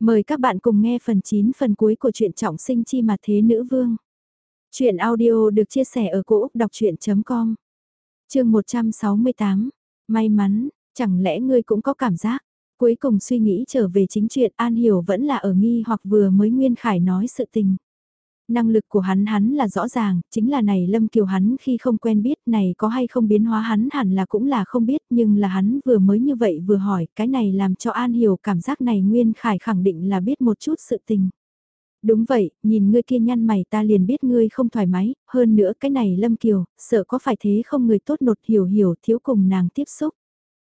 Mời các bạn cùng nghe phần 9 phần cuối của truyện trọng sinh chi mà thế nữ vương. Chuyện audio được chia sẻ ở cỗ đọc chuyện.com Trường 168, may mắn, chẳng lẽ ngươi cũng có cảm giác, cuối cùng suy nghĩ trở về chính chuyện An Hiểu vẫn là ở nghi hoặc vừa mới Nguyên Khải nói sự tình năng lực của hắn hắn là rõ ràng, chính là này Lâm Kiều hắn khi không quen biết này có hay không biến hóa hắn hẳn là cũng là không biết nhưng là hắn vừa mới như vậy vừa hỏi cái này làm cho An hiểu cảm giác này Nguyên Khải khẳng định là biết một chút sự tình. Đúng vậy, nhìn ngươi kia nhăn mày ta liền biết ngươi không thoải mái, hơn nữa cái này Lâm Kiều, sợ có phải thế không người tốt nột hiểu hiểu thiếu cùng nàng tiếp xúc.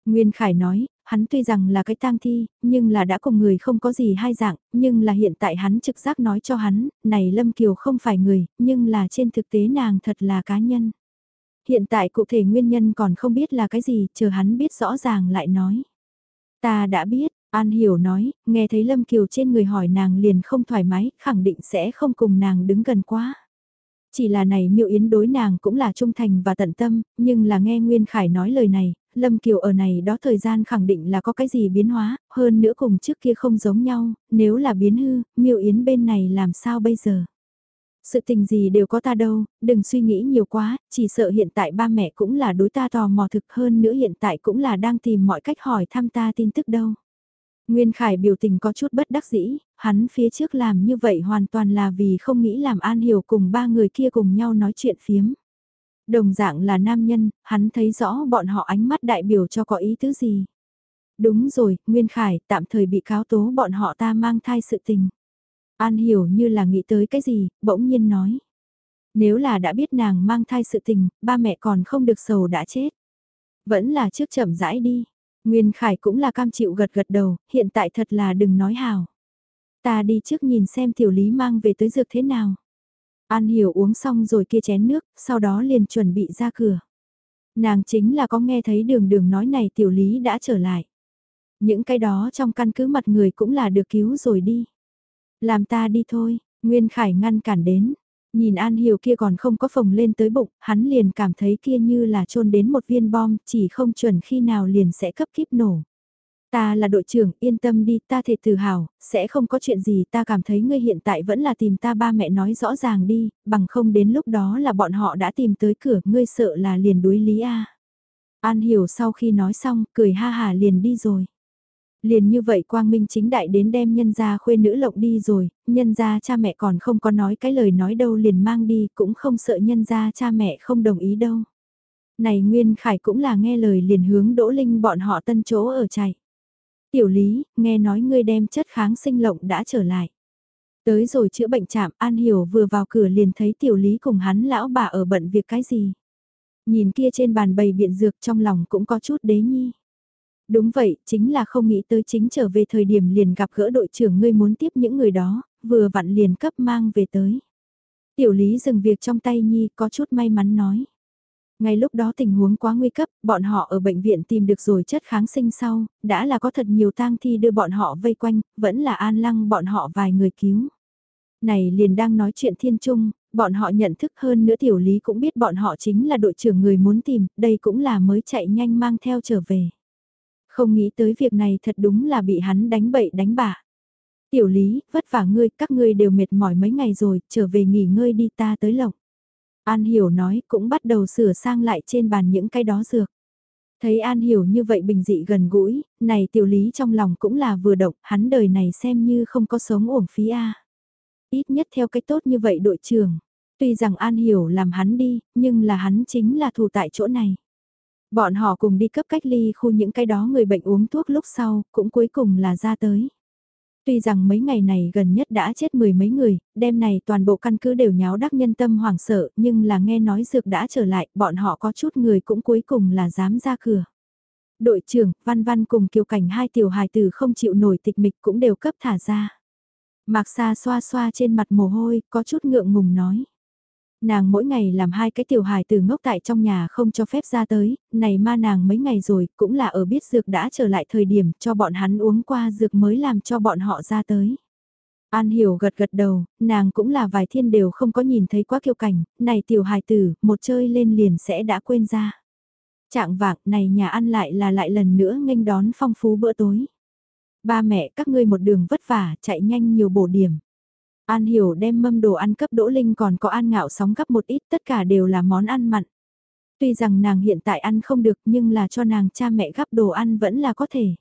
Nguyên Khải nói, hắn tuy rằng là cái tang thi, nhưng là đã cùng người không có gì hai dạng, nhưng là hiện tại hắn trực giác nói cho hắn, này Lâm Kiều không phải người, nhưng là trên thực tế nàng thật là cá nhân. Hiện tại cụ thể nguyên nhân còn không biết là cái gì, chờ hắn biết rõ ràng lại nói. Ta đã biết, An Hiểu nói, nghe thấy Lâm Kiều trên người hỏi nàng liền không thoải mái, khẳng định sẽ không cùng nàng đứng gần quá. Chỉ là này miêu yến đối nàng cũng là trung thành và tận tâm, nhưng là nghe Nguyên Khải nói lời này, Lâm Kiều ở này đó thời gian khẳng định là có cái gì biến hóa, hơn nữa cùng trước kia không giống nhau, nếu là biến hư, miêu yến bên này làm sao bây giờ? Sự tình gì đều có ta đâu, đừng suy nghĩ nhiều quá, chỉ sợ hiện tại ba mẹ cũng là đối ta tò mò thực hơn nữa hiện tại cũng là đang tìm mọi cách hỏi thăm ta tin tức đâu. Nguyên Khải biểu tình có chút bất đắc dĩ, hắn phía trước làm như vậy hoàn toàn là vì không nghĩ làm An Hiểu cùng ba người kia cùng nhau nói chuyện phiếm. Đồng dạng là nam nhân, hắn thấy rõ bọn họ ánh mắt đại biểu cho có ý tứ gì. Đúng rồi, Nguyên Khải tạm thời bị cáo tố bọn họ ta mang thai sự tình. An hiểu như là nghĩ tới cái gì, bỗng nhiên nói. Nếu là đã biết nàng mang thai sự tình, ba mẹ còn không được sầu đã chết. Vẫn là trước chậm rãi đi. Nguyên Khải cũng là cam chịu gật gật đầu, hiện tại thật là đừng nói hào. Ta đi trước nhìn xem tiểu lý mang về tới dược thế nào. An hiểu uống xong rồi kia chén nước, sau đó liền chuẩn bị ra cửa. Nàng chính là có nghe thấy đường đường nói này tiểu lý đã trở lại. Những cái đó trong căn cứ mặt người cũng là được cứu rồi đi. Làm ta đi thôi, Nguyên Khải ngăn cản đến. Nhìn An Hiểu kia còn không có phồng lên tới bụng, hắn liền cảm thấy kia như là trôn đến một viên bom, chỉ không chuẩn khi nào liền sẽ cấp kíp nổ. Ta là đội trưởng, yên tâm đi, ta thể tự hào, sẽ không có chuyện gì, ta cảm thấy ngươi hiện tại vẫn là tìm ta ba mẹ nói rõ ràng đi, bằng không đến lúc đó là bọn họ đã tìm tới cửa, ngươi sợ là liền đuối lý a. An hiểu sau khi nói xong, cười ha hà liền đi rồi. Liền như vậy quang minh chính đại đến đem nhân gia khuê nữ lộng đi rồi, nhân gia cha mẹ còn không có nói cái lời nói đâu liền mang đi, cũng không sợ nhân gia cha mẹ không đồng ý đâu. Này Nguyên Khải cũng là nghe lời liền hướng Đỗ Linh bọn họ tân chỗ ở chạy. Tiểu lý, nghe nói ngươi đem chất kháng sinh lộng đã trở lại. Tới rồi chữa bệnh trạm An Hiểu vừa vào cửa liền thấy tiểu lý cùng hắn lão bà ở bận việc cái gì. Nhìn kia trên bàn bày biện dược trong lòng cũng có chút đế nhi. Đúng vậy, chính là không nghĩ tới chính trở về thời điểm liền gặp gỡ đội trưởng ngươi muốn tiếp những người đó, vừa vặn liền cấp mang về tới. Tiểu lý dừng việc trong tay nhi có chút may mắn nói. Ngay lúc đó tình huống quá nguy cấp, bọn họ ở bệnh viện tìm được rồi chất kháng sinh sau, đã là có thật nhiều tang thi đưa bọn họ vây quanh, vẫn là an lăng bọn họ vài người cứu. Này liền đang nói chuyện thiên trung, bọn họ nhận thức hơn nữa tiểu lý cũng biết bọn họ chính là đội trưởng người muốn tìm, đây cũng là mới chạy nhanh mang theo trở về. Không nghĩ tới việc này thật đúng là bị hắn đánh bậy đánh bạ. Tiểu lý, vất vả ngươi, các ngươi đều mệt mỏi mấy ngày rồi, trở về nghỉ ngơi đi ta tới lộc. An Hiểu nói cũng bắt đầu sửa sang lại trên bàn những cái đó dược. Thấy An Hiểu như vậy bình dị gần gũi, này tiểu lý trong lòng cũng là vừa động, hắn đời này xem như không có sống uổng phí A. Ít nhất theo cách tốt như vậy đội trưởng. Tuy rằng An Hiểu làm hắn đi, nhưng là hắn chính là thủ tại chỗ này. Bọn họ cùng đi cấp cách ly khu những cái đó người bệnh uống thuốc lúc sau, cũng cuối cùng là ra tới. Tuy rằng mấy ngày này gần nhất đã chết mười mấy người, đêm này toàn bộ căn cứ đều nháo đắc nhân tâm hoảng sợ, nhưng là nghe nói dược đã trở lại, bọn họ có chút người cũng cuối cùng là dám ra cửa. Đội trưởng, Văn Văn cùng kiều cảnh hai tiểu hài tử không chịu nổi tịch mịch cũng đều cấp thả ra. Mạc Sa xoa xoa trên mặt mồ hôi, có chút ngượng ngùng nói nàng mỗi ngày làm hai cái tiểu hài từ ngốc tại trong nhà không cho phép ra tới, này ma nàng mấy ngày rồi cũng là ở biết dược đã trở lại thời điểm cho bọn hắn uống qua dược mới làm cho bọn họ ra tới. An hiểu gật gật đầu, nàng cũng là vài thiên đều không có nhìn thấy quá kiêu cảnh, này tiểu hài tử, một chơi lên liền sẽ đã quên ra. Trạng vạng này nhà ăn lại là lại lần nữa nghênh đón phong phú bữa tối. Ba mẹ các ngươi một đường vất vả, chạy nhanh nhiều bổ điểm. An Hiểu đem mâm đồ ăn cấp Đỗ Linh còn có An Ngạo sóng gấp một ít tất cả đều là món ăn mặn. Tuy rằng nàng hiện tại ăn không được nhưng là cho nàng cha mẹ gấp đồ ăn vẫn là có thể.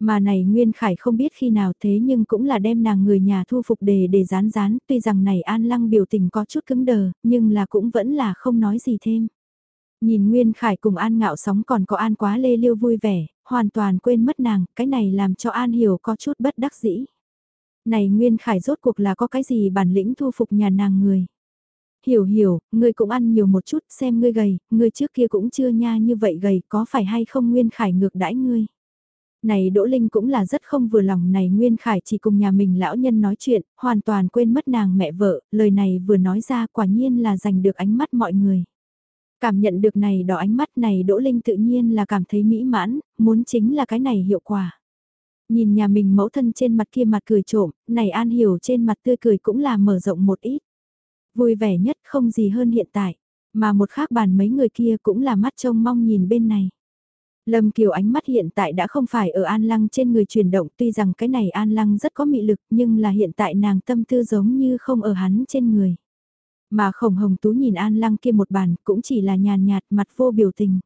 Mà này Nguyên Khải không biết khi nào thế nhưng cũng là đem nàng người nhà thu phục đề để rán rán, tuy rằng này An Lăng biểu tình có chút cứng đờ, nhưng là cũng vẫn là không nói gì thêm. Nhìn Nguyên Khải cùng An ngạo sóng còn có An quá lê liêu vui vẻ, hoàn toàn quên mất nàng, cái này làm cho An hiểu có chút bất đắc dĩ. Này Nguyên Khải rốt cuộc là có cái gì bản lĩnh thu phục nhà nàng người. Hiểu hiểu, ngươi cũng ăn nhiều một chút xem ngươi gầy, ngươi trước kia cũng chưa nha như vậy gầy có phải hay không Nguyên Khải ngược đãi ngươi. Này Đỗ Linh cũng là rất không vừa lòng này Nguyên Khải chỉ cùng nhà mình lão nhân nói chuyện, hoàn toàn quên mất nàng mẹ vợ, lời này vừa nói ra quả nhiên là giành được ánh mắt mọi người. Cảm nhận được này đỏ ánh mắt này Đỗ Linh tự nhiên là cảm thấy mỹ mãn, muốn chính là cái này hiệu quả. Nhìn nhà mình mẫu thân trên mặt kia mặt cười trộm, này An Hiểu trên mặt tươi cười cũng là mở rộng một ít. Vui vẻ nhất không gì hơn hiện tại, mà một khác bàn mấy người kia cũng là mắt trông mong nhìn bên này. Lâm Kiều ánh mắt hiện tại đã không phải ở An Lăng trên người chuyển động tuy rằng cái này An Lăng rất có mị lực nhưng là hiện tại nàng tâm tư giống như không ở hắn trên người. Mà khổng hồng tú nhìn An Lăng kia một bàn cũng chỉ là nhàn nhạt mặt vô biểu tình.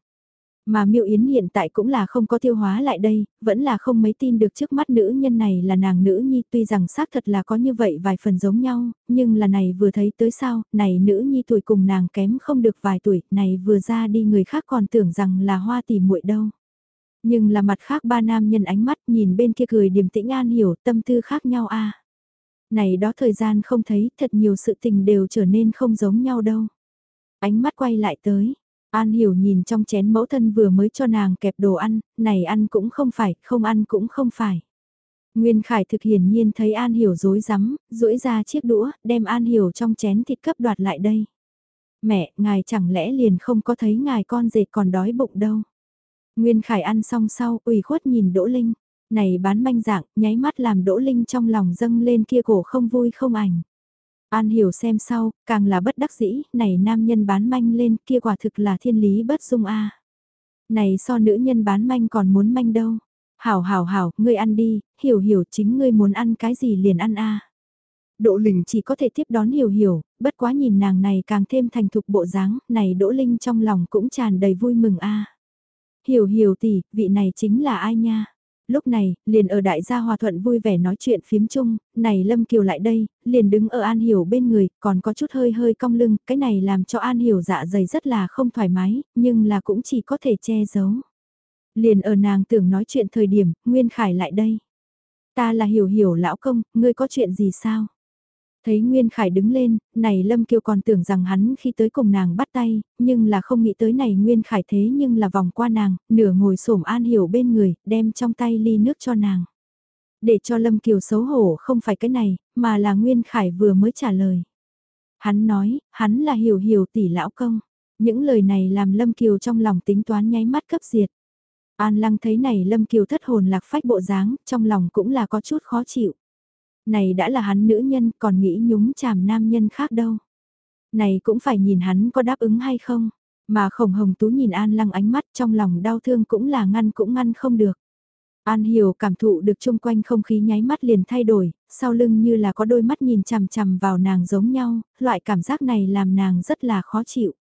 Mà miêu Yến hiện tại cũng là không có tiêu hóa lại đây, vẫn là không mấy tin được trước mắt nữ nhân này là nàng nữ nhi tuy rằng xác thật là có như vậy vài phần giống nhau, nhưng là này vừa thấy tới sao, này nữ nhi tuổi cùng nàng kém không được vài tuổi, này vừa ra đi người khác còn tưởng rằng là hoa tỷ muội đâu. Nhưng là mặt khác ba nam nhân ánh mắt nhìn bên kia cười điềm tĩnh an hiểu tâm tư khác nhau a Này đó thời gian không thấy thật nhiều sự tình đều trở nên không giống nhau đâu. Ánh mắt quay lại tới, An hiểu nhìn trong chén mẫu thân vừa mới cho nàng kẹp đồ ăn, này ăn cũng không phải, không ăn cũng không phải. Nguyên Khải thực hiển nhiên thấy An Hiểu dối rắm duỗi ra chiếc đũa, đem An Hiểu trong chén thịt cấp đoạt lại đây. Mẹ, ngài chẳng lẽ liền không có thấy ngài con dệt còn đói bụng đâu. Nguyên Khải ăn xong sau, ủy khuất nhìn Đỗ Linh. Này bán manh dạng, nháy mắt làm Đỗ Linh trong lòng dâng lên kia cổ không vui không ảnh. An hiểu xem sau, càng là bất đắc dĩ, này nam nhân bán manh lên kia quả thực là thiên lý bất dung a. Này so nữ nhân bán manh còn muốn manh đâu. Hảo hảo hảo, ngươi ăn đi, hiểu hiểu chính ngươi muốn ăn cái gì liền ăn a. Đỗ Linh chỉ có thể tiếp đón hiểu hiểu, bất quá nhìn nàng này càng thêm thành thục bộ dáng, này Đỗ Linh trong lòng cũng tràn đầy vui mừng a. Hiểu hiểu tỷ, vị này chính là ai nha? Lúc này, liền ở đại gia hòa thuận vui vẻ nói chuyện phiếm chung, này Lâm Kiều lại đây, liền đứng ở An Hiểu bên người, còn có chút hơi hơi cong lưng, cái này làm cho An Hiểu dạ dày rất là không thoải mái, nhưng là cũng chỉ có thể che giấu. Liền ở nàng tưởng nói chuyện thời điểm, Nguyên Khải lại đây. Ta là Hiểu Hiểu lão công, ngươi có chuyện gì sao? Thấy Nguyên Khải đứng lên, này Lâm Kiều còn tưởng rằng hắn khi tới cùng nàng bắt tay, nhưng là không nghĩ tới này Nguyên Khải thế nhưng là vòng qua nàng, nửa ngồi xổm an hiểu bên người, đem trong tay ly nước cho nàng. Để cho Lâm Kiều xấu hổ không phải cái này, mà là Nguyên Khải vừa mới trả lời. Hắn nói, hắn là hiểu hiểu tỷ lão công. Những lời này làm Lâm Kiều trong lòng tính toán nháy mắt cấp diệt. An Lăng thấy này Lâm Kiều thất hồn lạc phách bộ dáng, trong lòng cũng là có chút khó chịu này đã là hắn nữ nhân còn nghĩ nhúng chàm nam nhân khác đâu. Này cũng phải nhìn hắn có đáp ứng hay không, mà khổng hồng tú nhìn An Lăng ánh mắt trong lòng đau thương cũng là ngăn cũng ngăn không được. An Hiểu cảm thụ được chung quanh không khí nháy mắt liền thay đổi, sau lưng như là có đôi mắt nhìn chằm chằm vào nàng giống nhau, loại cảm giác này làm nàng rất là khó chịu.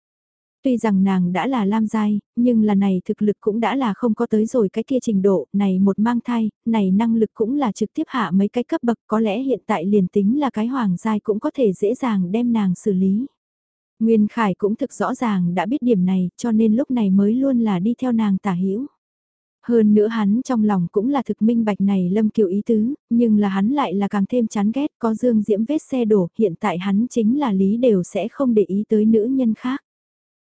Tuy rằng nàng đã là lam giai, nhưng là này thực lực cũng đã là không có tới rồi cái kia trình độ, này một mang thai, này năng lực cũng là trực tiếp hạ mấy cái cấp bậc có lẽ hiện tại liền tính là cái hoàng giai cũng có thể dễ dàng đem nàng xử lý. Nguyên Khải cũng thực rõ ràng đã biết điểm này cho nên lúc này mới luôn là đi theo nàng tả hữu hơn nữa hắn trong lòng cũng là thực minh bạch này Lâm Kiều ý tứ, nhưng là hắn lại là càng thêm chán ghét có dương diễm vết xe đổ, hiện tại hắn chính là lý đều sẽ không để ý tới nữ nhân khác.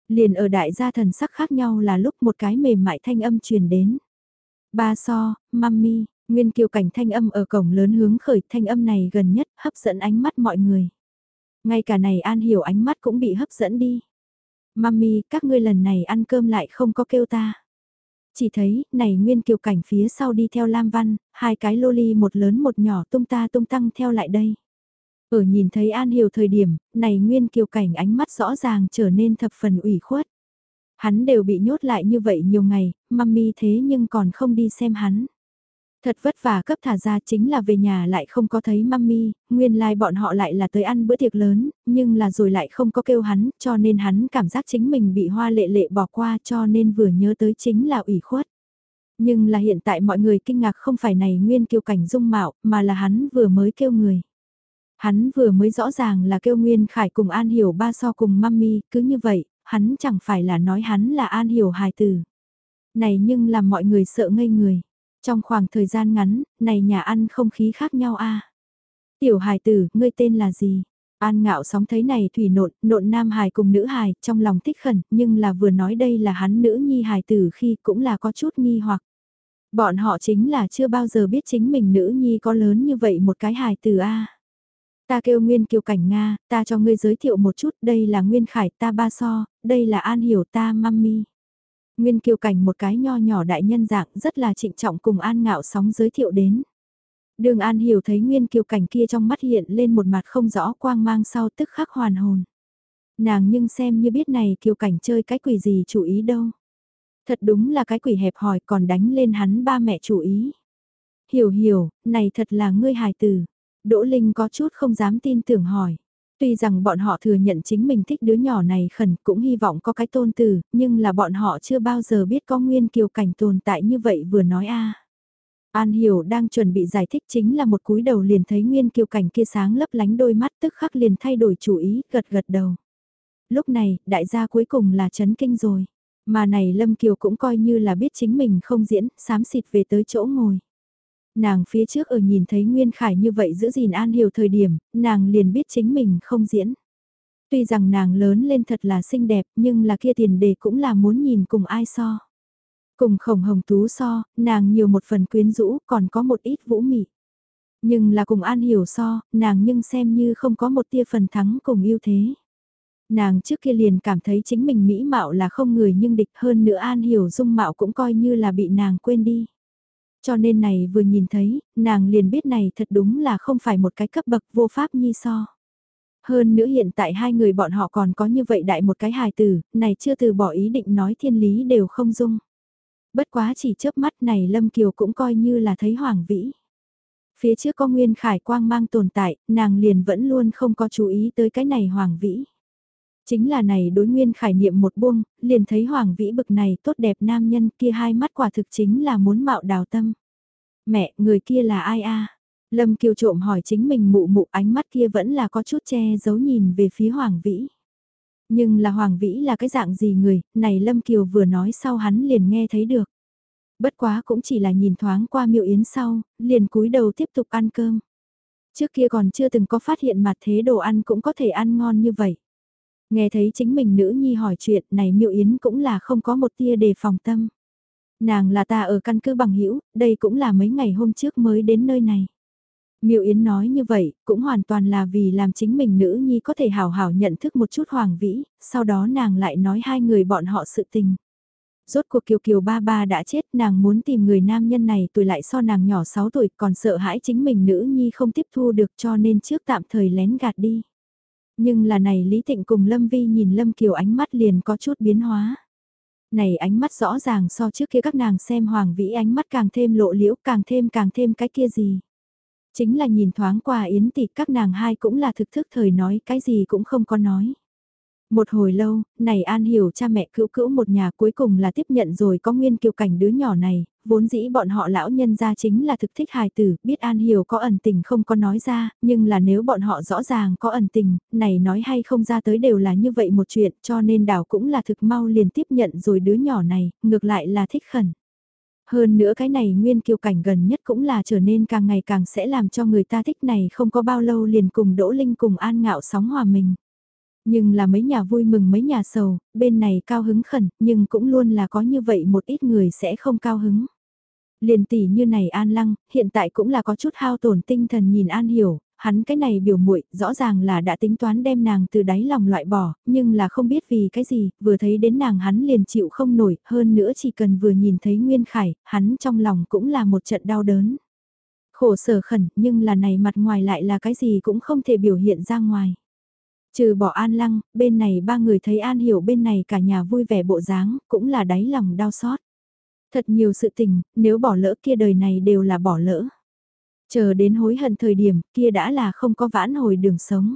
Liền ở đại gia thần sắc khác nhau là lúc một cái mềm mại thanh âm truyền đến. Ba so, mami, nguyên kiều cảnh thanh âm ở cổng lớn hướng khởi thanh âm này gần nhất hấp dẫn ánh mắt mọi người. Ngay cả này An Hiểu ánh mắt cũng bị hấp dẫn đi. Mami, các ngươi lần này ăn cơm lại không có kêu ta. Chỉ thấy, này nguyên kiều cảnh phía sau đi theo Lam Văn, hai cái loli một lớn một nhỏ tung ta tung tăng theo lại đây. Ở nhìn thấy An Hiểu thời điểm, này Nguyên Kiều Cảnh ánh mắt rõ ràng trở nên thập phần ủy khuất. Hắn đều bị nhốt lại như vậy nhiều ngày, mami thế nhưng còn không đi xem hắn. Thật vất vả cấp thả ra chính là về nhà lại không có thấy mami, nguyên lai like bọn họ lại là tới ăn bữa tiệc lớn, nhưng là rồi lại không có kêu hắn, cho nên hắn cảm giác chính mình bị hoa lệ lệ bỏ qua cho nên vừa nhớ tới chính là ủy khuất. Nhưng là hiện tại mọi người kinh ngạc không phải này nguyên kiêu cảnh dung mạo, mà là hắn vừa mới kêu người. Hắn vừa mới rõ ràng là kêu Nguyên Khải cùng An Hiểu ba so cùng mami, cứ như vậy, hắn chẳng phải là nói hắn là An Hiểu hài tử. Này nhưng làm mọi người sợ ngây người. Trong khoảng thời gian ngắn, này nhà ăn không khí khác nhau a Tiểu hài tử, ngươi tên là gì? An ngạo sóng thấy này thủy nộn, nộn nam hài cùng nữ hài, trong lòng thích khẩn, nhưng là vừa nói đây là hắn nữ nhi hài tử khi cũng là có chút nghi hoặc. Bọn họ chính là chưa bao giờ biết chính mình nữ nhi có lớn như vậy một cái hài tử a Ta kêu Nguyên Kiều Cảnh Nga, ta cho ngươi giới thiệu một chút, đây là Nguyên Khải ta ba so, đây là An Hiểu ta mami. Nguyên Kiều Cảnh một cái nho nhỏ đại nhân dạng rất là trịnh trọng cùng An Ngạo sóng giới thiệu đến. Đường An Hiểu thấy Nguyên Kiều Cảnh kia trong mắt hiện lên một mặt không rõ quang mang sau tức khắc hoàn hồn. Nàng nhưng xem như biết này Kiều Cảnh chơi cái quỷ gì chủ ý đâu. Thật đúng là cái quỷ hẹp hòi còn đánh lên hắn ba mẹ chủ ý. Hiểu hiểu, này thật là ngươi hài tử. Đỗ Linh có chút không dám tin tưởng hỏi. Tuy rằng bọn họ thừa nhận chính mình thích đứa nhỏ này khẩn cũng hy vọng có cái tôn tử, nhưng là bọn họ chưa bao giờ biết có nguyên kiều cảnh tồn tại như vậy vừa nói a. An Hiểu đang chuẩn bị giải thích chính là một cúi đầu liền thấy nguyên kiều cảnh kia sáng lấp lánh đôi mắt tức khắc liền thay đổi chủ ý gật gật đầu. Lúc này, đại gia cuối cùng là chấn kinh rồi. Mà này Lâm Kiều cũng coi như là biết chính mình không diễn, sám xịt về tới chỗ ngồi. Nàng phía trước ở nhìn thấy Nguyên Khải như vậy giữ gìn An Hiểu thời điểm, nàng liền biết chính mình không diễn. Tuy rằng nàng lớn lên thật là xinh đẹp nhưng là kia tiền đề cũng là muốn nhìn cùng ai so. Cùng khổng hồng tú so, nàng nhiều một phần quyến rũ còn có một ít vũ mị. Nhưng là cùng An Hiểu so, nàng nhưng xem như không có một tia phần thắng cùng ưu thế. Nàng trước kia liền cảm thấy chính mình mỹ mạo là không người nhưng địch hơn nữa An Hiểu dung mạo cũng coi như là bị nàng quên đi. Cho nên này vừa nhìn thấy, nàng liền biết này thật đúng là không phải một cái cấp bậc vô pháp nhi so. Hơn nữa hiện tại hai người bọn họ còn có như vậy đại một cái hài tử, này chưa từ bỏ ý định nói thiên lý đều không dung. Bất quá chỉ chớp mắt này Lâm Kiều cũng coi như là thấy hoàng vĩ. Phía trước có nguyên khải quang mang tồn tại, nàng liền vẫn luôn không có chú ý tới cái này hoàng vĩ. Chính là này đối nguyên khải niệm một buông, liền thấy hoàng vĩ bực này tốt đẹp nam nhân kia hai mắt quả thực chính là muốn mạo đào tâm. Mẹ, người kia là ai a? Lâm Kiều trộm hỏi chính mình mụ mụ ánh mắt kia vẫn là có chút che giấu nhìn về phía Hoàng Vĩ. Nhưng là Hoàng Vĩ là cái dạng gì người, này Lâm Kiều vừa nói sau hắn liền nghe thấy được. Bất quá cũng chỉ là nhìn thoáng qua miệu yến sau, liền cúi đầu tiếp tục ăn cơm. Trước kia còn chưa từng có phát hiện mặt thế đồ ăn cũng có thể ăn ngon như vậy. Nghe thấy chính mình nữ nhi hỏi chuyện này miệu yến cũng là không có một tia đề phòng tâm. Nàng là ta ở căn cứ bằng hữu đây cũng là mấy ngày hôm trước mới đến nơi này. Miệu Yến nói như vậy, cũng hoàn toàn là vì làm chính mình nữ nhi có thể hào hào nhận thức một chút hoàng vĩ, sau đó nàng lại nói hai người bọn họ sự tình. Rốt cuộc Kiều Kiều ba ba đã chết, nàng muốn tìm người nam nhân này tuổi lại so nàng nhỏ 6 tuổi còn sợ hãi chính mình nữ nhi không tiếp thu được cho nên trước tạm thời lén gạt đi. Nhưng là này Lý Tịnh cùng Lâm Vi nhìn Lâm Kiều ánh mắt liền có chút biến hóa. Này ánh mắt rõ ràng so trước kia các nàng xem Hoàng Vĩ ánh mắt càng thêm lộ liễu, càng thêm càng thêm cái kia gì. Chính là nhìn thoáng qua Yến tỷ, các nàng hai cũng là thực thức, thời nói cái gì cũng không có nói. Một hồi lâu, này An hiểu cha mẹ cữu cữu một nhà cuối cùng là tiếp nhận rồi có nguyên kiều cảnh đứa nhỏ này, vốn dĩ bọn họ lão nhân ra chính là thực thích hài tử, biết An hiểu có ẩn tình không có nói ra, nhưng là nếu bọn họ rõ ràng có ẩn tình, này nói hay không ra tới đều là như vậy một chuyện cho nên đảo cũng là thực mau liền tiếp nhận rồi đứa nhỏ này, ngược lại là thích khẩn. Hơn nữa cái này nguyên kiều cảnh gần nhất cũng là trở nên càng ngày càng sẽ làm cho người ta thích này không có bao lâu liền cùng Đỗ Linh cùng An Ngạo sóng hòa mình. Nhưng là mấy nhà vui mừng mấy nhà sầu, bên này cao hứng khẩn, nhưng cũng luôn là có như vậy một ít người sẽ không cao hứng. Liền tỷ như này An Lăng, hiện tại cũng là có chút hao tổn tinh thần nhìn An Hiểu, hắn cái này biểu muội rõ ràng là đã tính toán đem nàng từ đáy lòng loại bỏ, nhưng là không biết vì cái gì, vừa thấy đến nàng hắn liền chịu không nổi, hơn nữa chỉ cần vừa nhìn thấy Nguyên Khải, hắn trong lòng cũng là một trận đau đớn. Khổ sở khẩn, nhưng là này mặt ngoài lại là cái gì cũng không thể biểu hiện ra ngoài. Trừ bỏ An Lăng, bên này ba người thấy An Hiểu bên này cả nhà vui vẻ bộ dáng, cũng là đáy lòng đau xót. Thật nhiều sự tình, nếu bỏ lỡ kia đời này đều là bỏ lỡ. Chờ đến hối hận thời điểm kia đã là không có vãn hồi đường sống.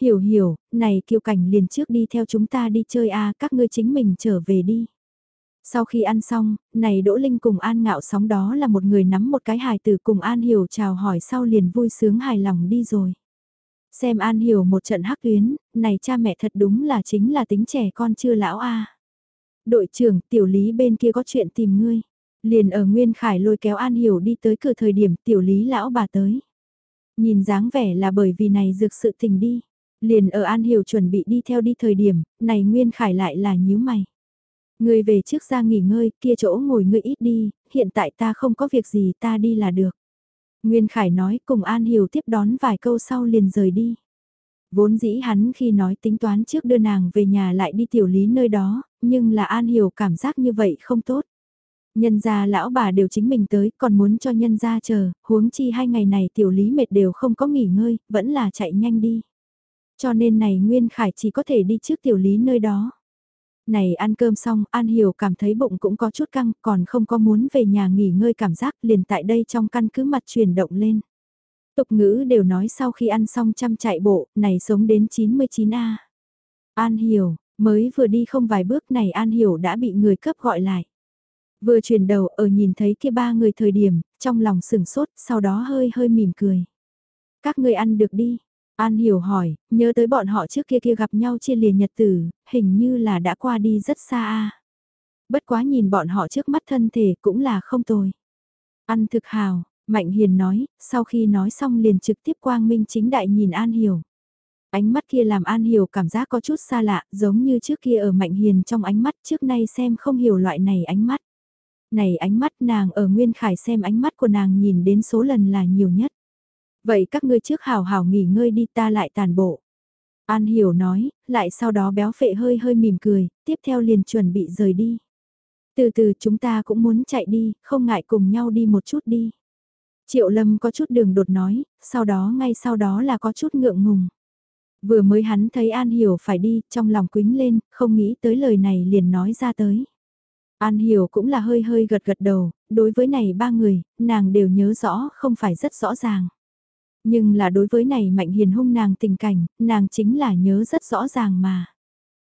Hiểu hiểu, này kiều cảnh liền trước đi theo chúng ta đi chơi a các ngươi chính mình trở về đi. Sau khi ăn xong, này Đỗ Linh cùng An ngạo sóng đó là một người nắm một cái hài tử cùng An hiểu chào hỏi sau liền vui sướng hài lòng đi rồi. Xem An hiểu một trận hắc tuyến, này cha mẹ thật đúng là chính là tính trẻ con chưa lão a. Đội trưởng, tiểu lý bên kia có chuyện tìm ngươi. Liền ở Nguyên Khải lôi kéo An Hiểu đi tới cửa thời điểm tiểu lý lão bà tới. Nhìn dáng vẻ là bởi vì này dược sự tình đi. Liền ở An Hiểu chuẩn bị đi theo đi thời điểm, này Nguyên Khải lại là nhíu mày. Ngươi về trước ra nghỉ ngơi, kia chỗ ngồi ngươi ít đi, hiện tại ta không có việc gì ta đi là được. Nguyên Khải nói cùng An Hiểu tiếp đón vài câu sau liền rời đi. Vốn dĩ hắn khi nói tính toán trước đưa nàng về nhà lại đi tiểu lý nơi đó, nhưng là An Hiểu cảm giác như vậy không tốt. Nhân gia lão bà đều chính mình tới, còn muốn cho nhân gia chờ, huống chi hai ngày này tiểu lý mệt đều không có nghỉ ngơi, vẫn là chạy nhanh đi. Cho nên này Nguyên Khải chỉ có thể đi trước tiểu lý nơi đó. Này ăn cơm xong, An Hiểu cảm thấy bụng cũng có chút căng, còn không có muốn về nhà nghỉ ngơi cảm giác liền tại đây trong căn cứ mặt chuyển động lên. Tục ngữ đều nói sau khi ăn xong chăm chạy bộ, này sống đến 99A. An Hiểu, mới vừa đi không vài bước này An Hiểu đã bị người cấp gọi lại. Vừa chuyển đầu ở nhìn thấy kia ba người thời điểm, trong lòng sừng sốt, sau đó hơi hơi mỉm cười. Các người ăn được đi. An hiểu hỏi, nhớ tới bọn họ trước kia kia gặp nhau chia lìa nhật tử, hình như là đã qua đi rất xa a. Bất quá nhìn bọn họ trước mắt thân thể cũng là không tồi. Ăn thực hào, Mạnh Hiền nói, sau khi nói xong liền trực tiếp quang minh chính đại nhìn An Hiểu. Ánh mắt kia làm An Hiểu cảm giác có chút xa lạ, giống như trước kia ở Mạnh Hiền trong ánh mắt trước nay xem không hiểu loại này ánh mắt. Này ánh mắt nàng ở Nguyên Khải xem ánh mắt của nàng nhìn đến số lần là nhiều nhất. Vậy các ngươi trước hào hào nghỉ ngơi đi ta lại tàn bộ. An Hiểu nói, lại sau đó béo phệ hơi hơi mỉm cười, tiếp theo liền chuẩn bị rời đi. Từ từ chúng ta cũng muốn chạy đi, không ngại cùng nhau đi một chút đi. Triệu Lâm có chút đường đột nói, sau đó ngay sau đó là có chút ngượng ngùng. Vừa mới hắn thấy An Hiểu phải đi, trong lòng quính lên, không nghĩ tới lời này liền nói ra tới. An Hiểu cũng là hơi hơi gật gật đầu, đối với này ba người, nàng đều nhớ rõ, không phải rất rõ ràng. Nhưng là đối với này mạnh hiền hung nàng tình cảnh, nàng chính là nhớ rất rõ ràng mà.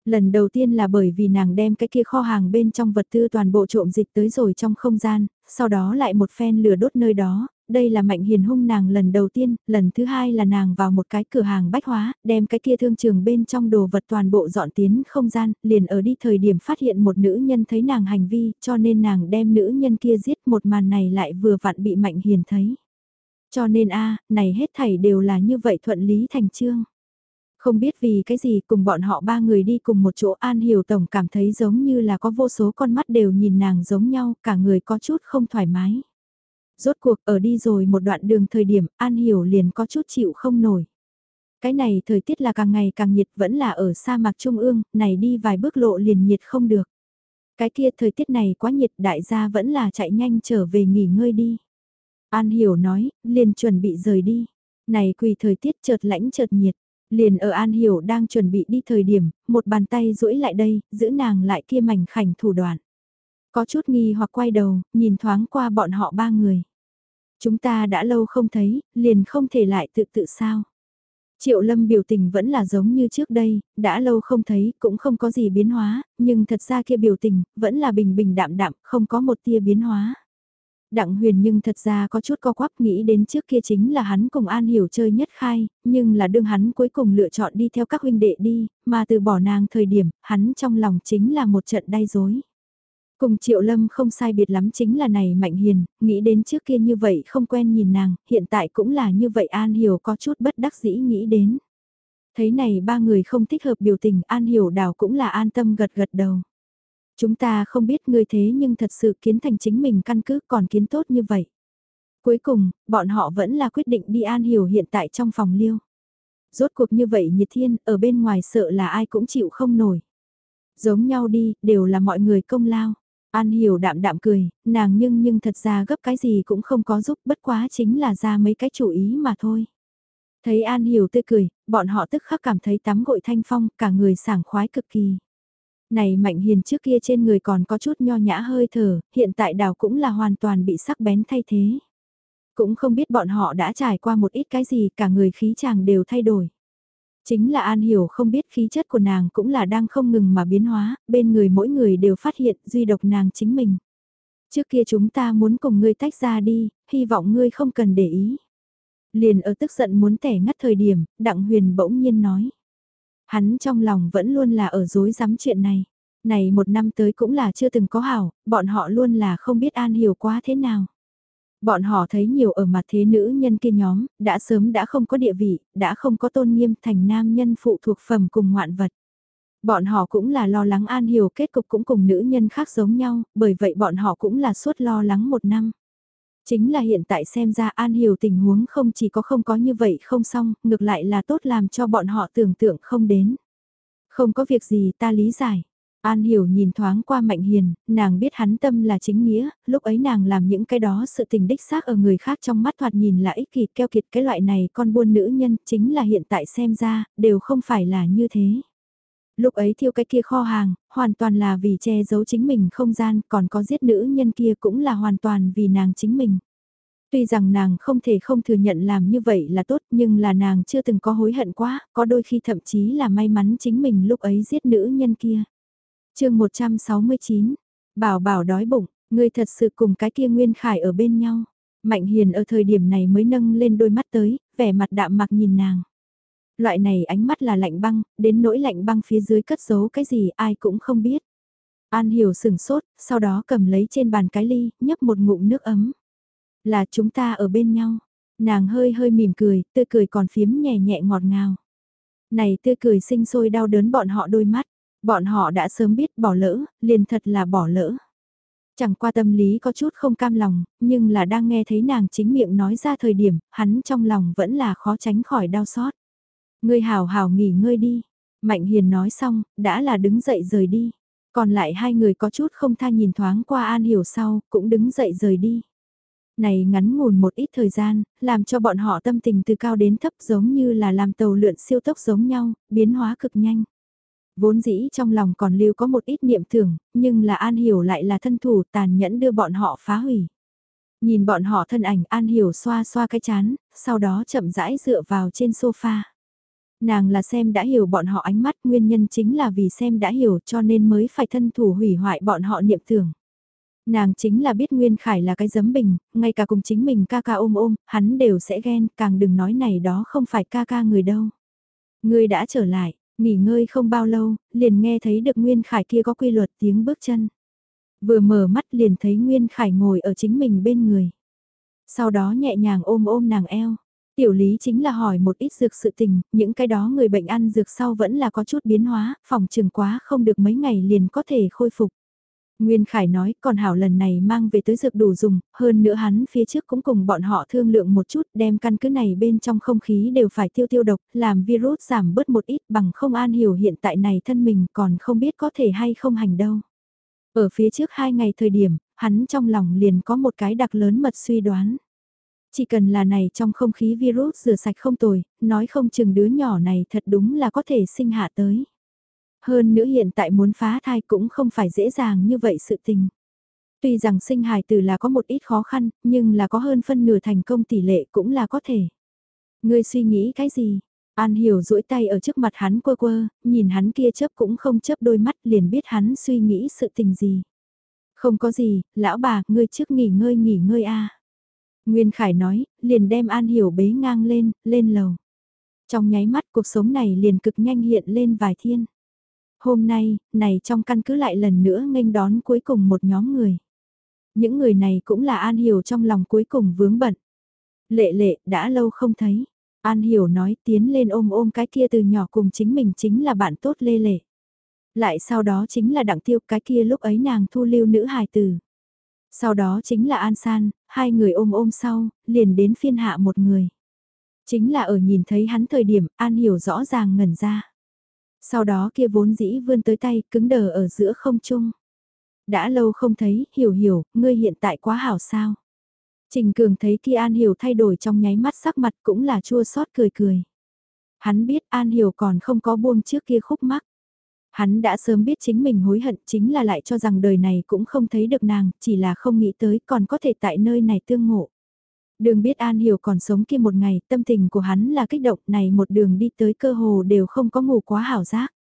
Lần đầu tiên là bởi vì nàng đem cái kia kho hàng bên trong vật tư toàn bộ trộm dịch tới rồi trong không gian, sau đó lại một phen lửa đốt nơi đó, đây là mạnh hiền hung nàng lần đầu tiên, lần thứ hai là nàng vào một cái cửa hàng bách hóa, đem cái kia thương trường bên trong đồ vật toàn bộ dọn tiến không gian, liền ở đi thời điểm phát hiện một nữ nhân thấy nàng hành vi, cho nên nàng đem nữ nhân kia giết một màn này lại vừa vặn bị mạnh hiền thấy. Cho nên a này hết thảy đều là như vậy thuận lý thành trương. Không biết vì cái gì cùng bọn họ ba người đi cùng một chỗ An Hiểu Tổng cảm thấy giống như là có vô số con mắt đều nhìn nàng giống nhau, cả người có chút không thoải mái. Rốt cuộc ở đi rồi một đoạn đường thời điểm An Hiểu liền có chút chịu không nổi. Cái này thời tiết là càng ngày càng nhiệt vẫn là ở sa mạc trung ương, này đi vài bước lộ liền nhiệt không được. Cái kia thời tiết này quá nhiệt đại gia vẫn là chạy nhanh trở về nghỉ ngơi đi. An Hiểu nói, liền chuẩn bị rời đi. Này quỳ thời tiết chợt lãnh chợt nhiệt. Liền ở An Hiểu đang chuẩn bị đi thời điểm, một bàn tay duỗi lại đây, giữ nàng lại kia mảnh khảnh thủ đoạn. Có chút nghi hoặc quay đầu, nhìn thoáng qua bọn họ ba người. Chúng ta đã lâu không thấy, liền không thể lại tự tự sao. Triệu Lâm biểu tình vẫn là giống như trước đây, đã lâu không thấy, cũng không có gì biến hóa, nhưng thật ra kia biểu tình, vẫn là bình bình đạm đạm, không có một tia biến hóa. Đặng huyền nhưng thật ra có chút co quắp nghĩ đến trước kia chính là hắn cùng An Hiểu chơi nhất khai, nhưng là đương hắn cuối cùng lựa chọn đi theo các huynh đệ đi, mà từ bỏ nàng thời điểm, hắn trong lòng chính là một trận đay dối. Cùng Triệu Lâm không sai biệt lắm chính là này Mạnh Hiền, nghĩ đến trước kia như vậy không quen nhìn nàng, hiện tại cũng là như vậy An Hiểu có chút bất đắc dĩ nghĩ đến. Thấy này ba người không thích hợp biểu tình An Hiểu đào cũng là an tâm gật gật đầu. Chúng ta không biết ngươi thế nhưng thật sự kiến thành chính mình căn cứ còn kiến tốt như vậy. Cuối cùng, bọn họ vẫn là quyết định đi An Hiểu hiện tại trong phòng liêu. Rốt cuộc như vậy nhiệt thiên, ở bên ngoài sợ là ai cũng chịu không nổi. Giống nhau đi, đều là mọi người công lao. An hiểu đạm đạm cười, nàng nhưng nhưng thật ra gấp cái gì cũng không có giúp bất quá chính là ra mấy cái chủ ý mà thôi. Thấy An hiểu tươi cười, bọn họ tức khắc cảm thấy tắm gội thanh phong, cả người sảng khoái cực kỳ. Này Mạnh Hiền trước kia trên người còn có chút nho nhã hơi thở, hiện tại đào cũng là hoàn toàn bị sắc bén thay thế. Cũng không biết bọn họ đã trải qua một ít cái gì cả người khí chàng đều thay đổi. Chính là An Hiểu không biết khí chất của nàng cũng là đang không ngừng mà biến hóa, bên người mỗi người đều phát hiện duy độc nàng chính mình. Trước kia chúng ta muốn cùng ngươi tách ra đi, hy vọng ngươi không cần để ý. Liền ở tức giận muốn tẻ ngắt thời điểm, Đặng Huyền bỗng nhiên nói. Hắn trong lòng vẫn luôn là ở dối rắm chuyện này. Này một năm tới cũng là chưa từng có hảo, bọn họ luôn là không biết An Hiểu quá thế nào. Bọn họ thấy nhiều ở mặt thế nữ nhân kia nhóm, đã sớm đã không có địa vị, đã không có tôn nghiêm thành nam nhân phụ thuộc phẩm cùng ngoạn vật. Bọn họ cũng là lo lắng An Hiểu kết cục cũng cùng nữ nhân khác giống nhau, bởi vậy bọn họ cũng là suốt lo lắng một năm. Chính là hiện tại xem ra An Hiểu tình huống không chỉ có không có như vậy không xong, ngược lại là tốt làm cho bọn họ tưởng tượng không đến. Không có việc gì ta lý giải. An Hiểu nhìn thoáng qua Mạnh Hiền, nàng biết hắn tâm là chính nghĩa, lúc ấy nàng làm những cái đó sự tình đích xác ở người khác trong mắt thoạt nhìn là ích kỷ keo kiệt cái loại này con buôn nữ nhân chính là hiện tại xem ra, đều không phải là như thế. Lúc ấy thiêu cái kia kho hàng, hoàn toàn là vì che giấu chính mình không gian, còn có giết nữ nhân kia cũng là hoàn toàn vì nàng chính mình. Tuy rằng nàng không thể không thừa nhận làm như vậy là tốt nhưng là nàng chưa từng có hối hận quá, có đôi khi thậm chí là may mắn chính mình lúc ấy giết nữ nhân kia chương 169, bảo bảo đói bụng, người thật sự cùng cái kia Nguyên Khải ở bên nhau. Mạnh Hiền ở thời điểm này mới nâng lên đôi mắt tới, vẻ mặt đạm mặc nhìn nàng. Loại này ánh mắt là lạnh băng, đến nỗi lạnh băng phía dưới cất giấu cái gì ai cũng không biết. An hiểu sừng sốt, sau đó cầm lấy trên bàn cái ly, nhấp một ngụm nước ấm. Là chúng ta ở bên nhau. Nàng hơi hơi mỉm cười, tươi cười còn phiếm nhẹ nhẹ ngọt ngào. Này tươi cười sinh sôi đau đớn bọn họ đôi mắt. Bọn họ đã sớm biết bỏ lỡ, liền thật là bỏ lỡ. Chẳng qua tâm lý có chút không cam lòng, nhưng là đang nghe thấy nàng chính miệng nói ra thời điểm, hắn trong lòng vẫn là khó tránh khỏi đau xót. Ngươi hào hào nghỉ ngơi đi. Mạnh hiền nói xong, đã là đứng dậy rời đi. Còn lại hai người có chút không tha nhìn thoáng qua An Hiểu sau, cũng đứng dậy rời đi. Này ngắn ngủn một ít thời gian, làm cho bọn họ tâm tình từ cao đến thấp giống như là làm tàu lượn siêu tốc giống nhau, biến hóa cực nhanh. Vốn dĩ trong lòng còn lưu có một ít niệm tưởng, nhưng là An Hiểu lại là thân thủ tàn nhẫn đưa bọn họ phá hủy. Nhìn bọn họ thân ảnh An Hiểu xoa xoa cái chán, sau đó chậm rãi dựa vào trên sofa. Nàng là xem đã hiểu bọn họ ánh mắt nguyên nhân chính là vì xem đã hiểu cho nên mới phải thân thủ hủy hoại bọn họ niệm tưởng. Nàng chính là biết Nguyên Khải là cái giấm bình, ngay cả cùng chính mình ca ca ôm ôm, hắn đều sẽ ghen, càng đừng nói này đó không phải ca ca người đâu. Người đã trở lại, Nghỉ ngơi không bao lâu, liền nghe thấy được Nguyên Khải kia có quy luật tiếng bước chân. Vừa mở mắt liền thấy Nguyên Khải ngồi ở chính mình bên người. Sau đó nhẹ nhàng ôm ôm nàng eo. Tiểu lý chính là hỏi một ít dược sự tình, những cái đó người bệnh ăn dược sau vẫn là có chút biến hóa, phòng trường quá không được mấy ngày liền có thể khôi phục. Nguyên Khải nói còn hảo lần này mang về tới dược đủ dùng, hơn nữa hắn phía trước cũng cùng bọn họ thương lượng một chút đem căn cứ này bên trong không khí đều phải tiêu tiêu độc, làm virus giảm bớt một ít bằng không an hiểu hiện tại này thân mình còn không biết có thể hay không hành đâu. Ở phía trước hai ngày thời điểm, hắn trong lòng liền có một cái đặc lớn mật suy đoán. Chỉ cần là này trong không khí virus rửa sạch không tồi, nói không chừng đứa nhỏ này thật đúng là có thể sinh hạ tới. Hơn nữa hiện tại muốn phá thai cũng không phải dễ dàng như vậy sự tình. Tuy rằng sinh hài tử là có một ít khó khăn, nhưng là có hơn phân nửa thành công tỷ lệ cũng là có thể. Ngươi suy nghĩ cái gì? An hiểu duỗi tay ở trước mặt hắn quơ quơ, nhìn hắn kia chớp cũng không chớp đôi mắt liền biết hắn suy nghĩ sự tình gì. Không có gì, lão bà, ngươi trước nghỉ ngơi nghỉ ngơi a. Nguyên Khải nói, liền đem An Hiểu bế ngang lên, lên lầu. Trong nháy mắt cuộc sống này liền cực nhanh hiện lên vài thiên. Hôm nay, này trong căn cứ lại lần nữa nghênh đón cuối cùng một nhóm người. Những người này cũng là An Hiểu trong lòng cuối cùng vướng bận. Lệ lệ, đã lâu không thấy. An Hiểu nói tiến lên ôm ôm cái kia từ nhỏ cùng chính mình chính là bạn tốt lê lệ. Lại sau đó chính là đặng tiêu cái kia lúc ấy nàng thu lưu nữ hài tử. Sau đó chính là An San, hai người ôm ôm sau, liền đến phiên hạ một người. Chính là ở nhìn thấy hắn thời điểm An Hiểu rõ ràng ngẩn ra. Sau đó kia vốn dĩ vươn tới tay cứng đờ ở giữa không trung. Đã lâu không thấy, hiểu hiểu, ngươi hiện tại quá hảo sao. Trình Cường thấy kia An Hiểu thay đổi trong nháy mắt sắc mặt cũng là chua xót cười cười. Hắn biết An Hiểu còn không có buông trước kia khúc mắc. Hắn đã sớm biết chính mình hối hận chính là lại cho rằng đời này cũng không thấy được nàng, chỉ là không nghĩ tới còn có thể tại nơi này tương ngộ. Đường biết An Hiểu còn sống kia một ngày, tâm tình của hắn là kích động này một đường đi tới cơ hồ đều không có ngủ quá hảo giác.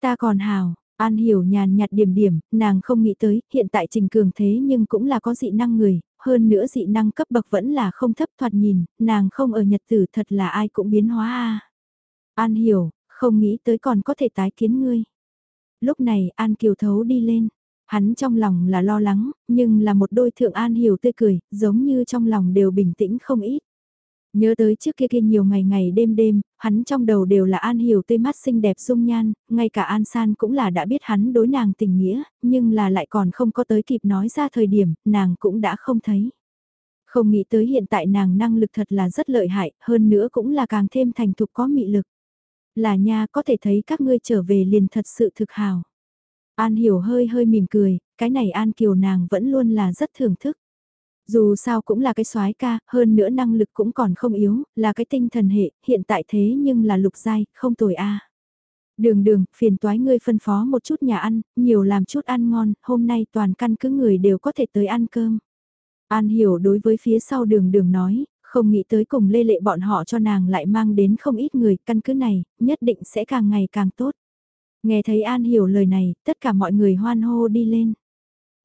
Ta còn hảo, An Hiểu nhàn nhạt điểm điểm, nàng không nghĩ tới, hiện tại Trình Cường thế nhưng cũng là có dị năng người, hơn nữa dị năng cấp bậc vẫn là không thấp thoạt nhìn, nàng không ở nhật tử thật là ai cũng biến hóa a. An Hiểu, không nghĩ tới còn có thể tái kiến ngươi. Lúc này An Kiều Thấu đi lên, hắn trong lòng là lo lắng, nhưng là một đôi thượng An Hiểu tươi cười, giống như trong lòng đều bình tĩnh không ít. Nhớ tới trước kia kia nhiều ngày ngày đêm đêm, hắn trong đầu đều là An Hiểu tươi mắt xinh đẹp dung nhan, ngay cả An San cũng là đã biết hắn đối nàng tình nghĩa, nhưng là lại còn không có tới kịp nói ra thời điểm, nàng cũng đã không thấy. Không nghĩ tới hiện tại nàng năng lực thật là rất lợi hại, hơn nữa cũng là càng thêm thành thục có mị lực. Là nha có thể thấy các ngươi trở về liền thật sự thực hào. An Hiểu hơi hơi mỉm cười, cái này An Kiều nàng vẫn luôn là rất thưởng thức. Dù sao cũng là cái soái ca, hơn nữa năng lực cũng còn không yếu, là cái tinh thần hệ, hiện tại thế nhưng là lục giai, không tồi a. Đường đường, phiền toái ngươi phân phó một chút nhà ăn, nhiều làm chút ăn ngon, hôm nay toàn căn cứ người đều có thể tới ăn cơm. An hiểu đối với phía sau đường đường nói, không nghĩ tới cùng lê lệ bọn họ cho nàng lại mang đến không ít người, căn cứ này, nhất định sẽ càng ngày càng tốt. Nghe thấy An hiểu lời này, tất cả mọi người hoan hô đi lên.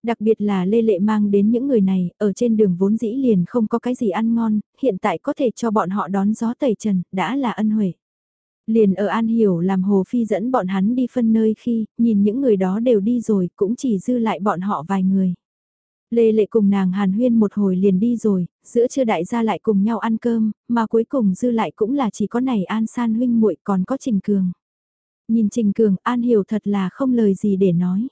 Đặc biệt là Lê Lệ mang đến những người này, ở trên đường vốn dĩ liền không có cái gì ăn ngon, hiện tại có thể cho bọn họ đón gió tẩy trần, đã là ân huệ. Liền ở An Hiểu làm Hồ Phi dẫn bọn hắn đi phân nơi khi, nhìn những người đó đều đi rồi, cũng chỉ dư lại bọn họ vài người. Lê Lệ cùng nàng Hàn Huyên một hồi liền đi rồi, giữa trưa đại gia lại cùng nhau ăn cơm, mà cuối cùng dư lại cũng là chỉ có này An San huynh muội còn có Trình Cường. Nhìn Trình Cường, An Hiểu thật là không lời gì để nói.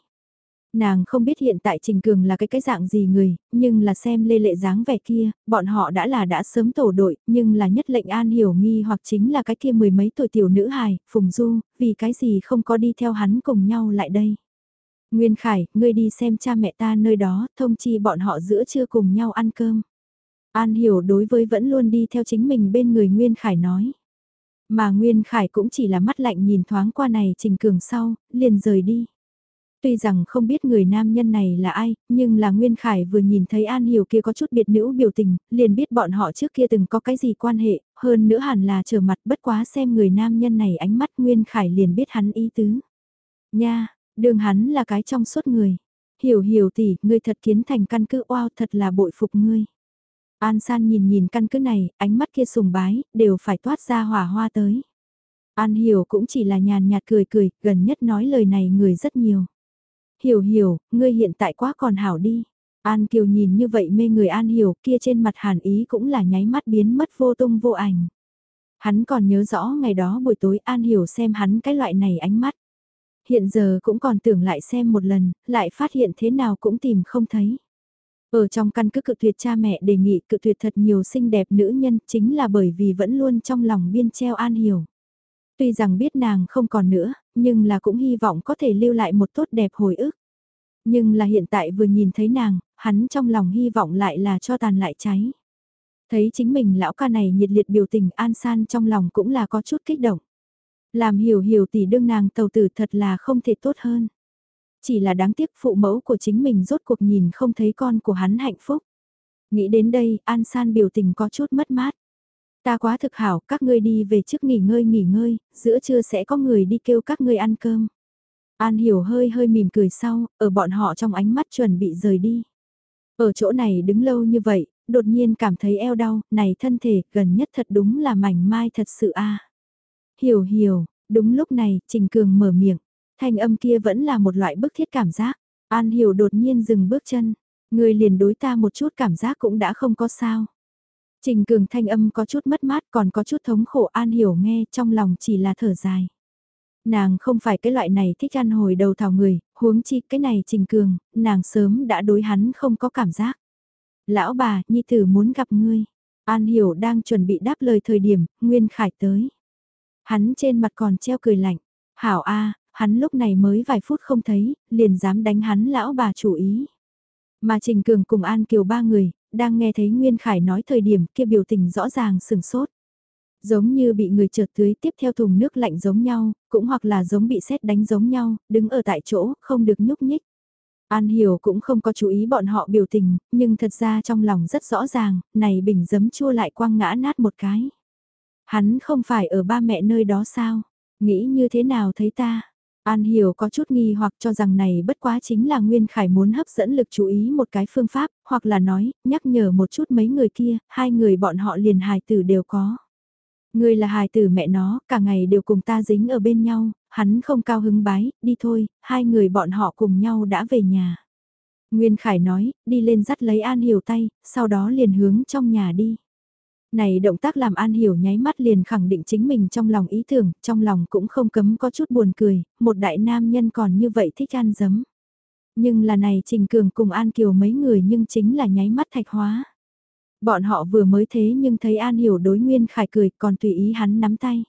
Nàng không biết hiện tại Trình Cường là cái cái dạng gì người, nhưng là xem lê lệ dáng vẻ kia, bọn họ đã là đã sớm tổ đội, nhưng là nhất lệnh an hiểu nghi hoặc chính là cái kia mười mấy tuổi tiểu nữ hài, Phùng Du, vì cái gì không có đi theo hắn cùng nhau lại đây. Nguyên Khải, ngươi đi xem cha mẹ ta nơi đó, thông chi bọn họ giữa trưa cùng nhau ăn cơm. An hiểu đối với vẫn luôn đi theo chính mình bên người Nguyên Khải nói. Mà Nguyên Khải cũng chỉ là mắt lạnh nhìn thoáng qua này Trình Cường sau, liền rời đi. Tuy rằng không biết người nam nhân này là ai, nhưng là Nguyên Khải vừa nhìn thấy An Hiểu kia có chút biệt nữ biểu tình, liền biết bọn họ trước kia từng có cái gì quan hệ, hơn nữa hẳn là trở mặt bất quá xem người nam nhân này ánh mắt Nguyên Khải liền biết hắn ý tứ. Nha, đường hắn là cái trong suốt người. Hiểu hiểu tỷ, ngươi thật kiến thành căn cứ oao thật là bội phục ngươi. An San nhìn nhìn căn cứ này, ánh mắt kia sùng bái, đều phải toát ra hỏa hoa tới. An Hiểu cũng chỉ là nhàn nhạt cười cười, gần nhất nói lời này người rất nhiều. Hiểu hiểu, ngươi hiện tại quá còn hảo đi. An Kiều nhìn như vậy mê người An Hiểu kia trên mặt hàn ý cũng là nháy mắt biến mất vô tung vô ảnh. Hắn còn nhớ rõ ngày đó buổi tối An Hiểu xem hắn cái loại này ánh mắt. Hiện giờ cũng còn tưởng lại xem một lần, lại phát hiện thế nào cũng tìm không thấy. Ở trong căn cứ cự tuyệt cha mẹ đề nghị cự tuyệt thật nhiều xinh đẹp nữ nhân chính là bởi vì vẫn luôn trong lòng biên treo An Hiểu. Tuy rằng biết nàng không còn nữa, nhưng là cũng hy vọng có thể lưu lại một tốt đẹp hồi ức. Nhưng là hiện tại vừa nhìn thấy nàng, hắn trong lòng hy vọng lại là cho tàn lại cháy. Thấy chính mình lão ca này nhiệt liệt biểu tình an san trong lòng cũng là có chút kích động. Làm hiểu hiểu tỷ đương nàng tàu tử thật là không thể tốt hơn. Chỉ là đáng tiếc phụ mẫu của chính mình rốt cuộc nhìn không thấy con của hắn hạnh phúc. Nghĩ đến đây, An San biểu tình có chút mất mát. Ta quá thực hảo, các ngươi đi về trước nghỉ ngơi nghỉ ngơi, giữa trưa sẽ có người đi kêu các ngươi ăn cơm. An hiểu hơi hơi mỉm cười sau, ở bọn họ trong ánh mắt chuẩn bị rời đi. Ở chỗ này đứng lâu như vậy, đột nhiên cảm thấy eo đau, này thân thể, gần nhất thật đúng là mảnh mai thật sự a. Hiểu hiểu, đúng lúc này, Trình Cường mở miệng, thanh âm kia vẫn là một loại bức thiết cảm giác. An hiểu đột nhiên dừng bước chân, người liền đối ta một chút cảm giác cũng đã không có sao. Trình cường thanh âm có chút mất mát còn có chút thống khổ an hiểu nghe trong lòng chỉ là thở dài. Nàng không phải cái loại này thích ăn hồi đầu thảo người, huống chi cái này trình cường, nàng sớm đã đối hắn không có cảm giác. Lão bà, nhi tử muốn gặp ngươi. An hiểu đang chuẩn bị đáp lời thời điểm, Nguyên Khải tới. Hắn trên mặt còn treo cười lạnh. Hảo A, hắn lúc này mới vài phút không thấy, liền dám đánh hắn lão bà chủ ý. Mà Trình Cường cùng An Kiều ba người, đang nghe thấy Nguyên Khải nói thời điểm kia biểu tình rõ ràng sừng sốt. Giống như bị người trượt tưới tiếp theo thùng nước lạnh giống nhau, cũng hoặc là giống bị sét đánh giống nhau, đứng ở tại chỗ, không được nhúc nhích. An Hiểu cũng không có chú ý bọn họ biểu tình, nhưng thật ra trong lòng rất rõ ràng, này bình giấm chua lại quăng ngã nát một cái. Hắn không phải ở ba mẹ nơi đó sao? Nghĩ như thế nào thấy ta? An Hiểu có chút nghi hoặc cho rằng này bất quá chính là Nguyên Khải muốn hấp dẫn lực chú ý một cái phương pháp, hoặc là nói, nhắc nhở một chút mấy người kia, hai người bọn họ liền hài tử đều có. Người là hài tử mẹ nó, cả ngày đều cùng ta dính ở bên nhau, hắn không cao hứng bái, đi thôi, hai người bọn họ cùng nhau đã về nhà. Nguyên Khải nói, đi lên dắt lấy An Hiểu tay, sau đó liền hướng trong nhà đi. Này động tác làm An Hiểu nháy mắt liền khẳng định chính mình trong lòng ý tưởng, trong lòng cũng không cấm có chút buồn cười, một đại nam nhân còn như vậy thích ăn dấm. Nhưng là này Trình Cường cùng An Kiều mấy người nhưng chính là nháy mắt thạch hóa. Bọn họ vừa mới thế nhưng thấy An Hiểu đối Nguyên Khải cười còn tùy ý hắn nắm tay.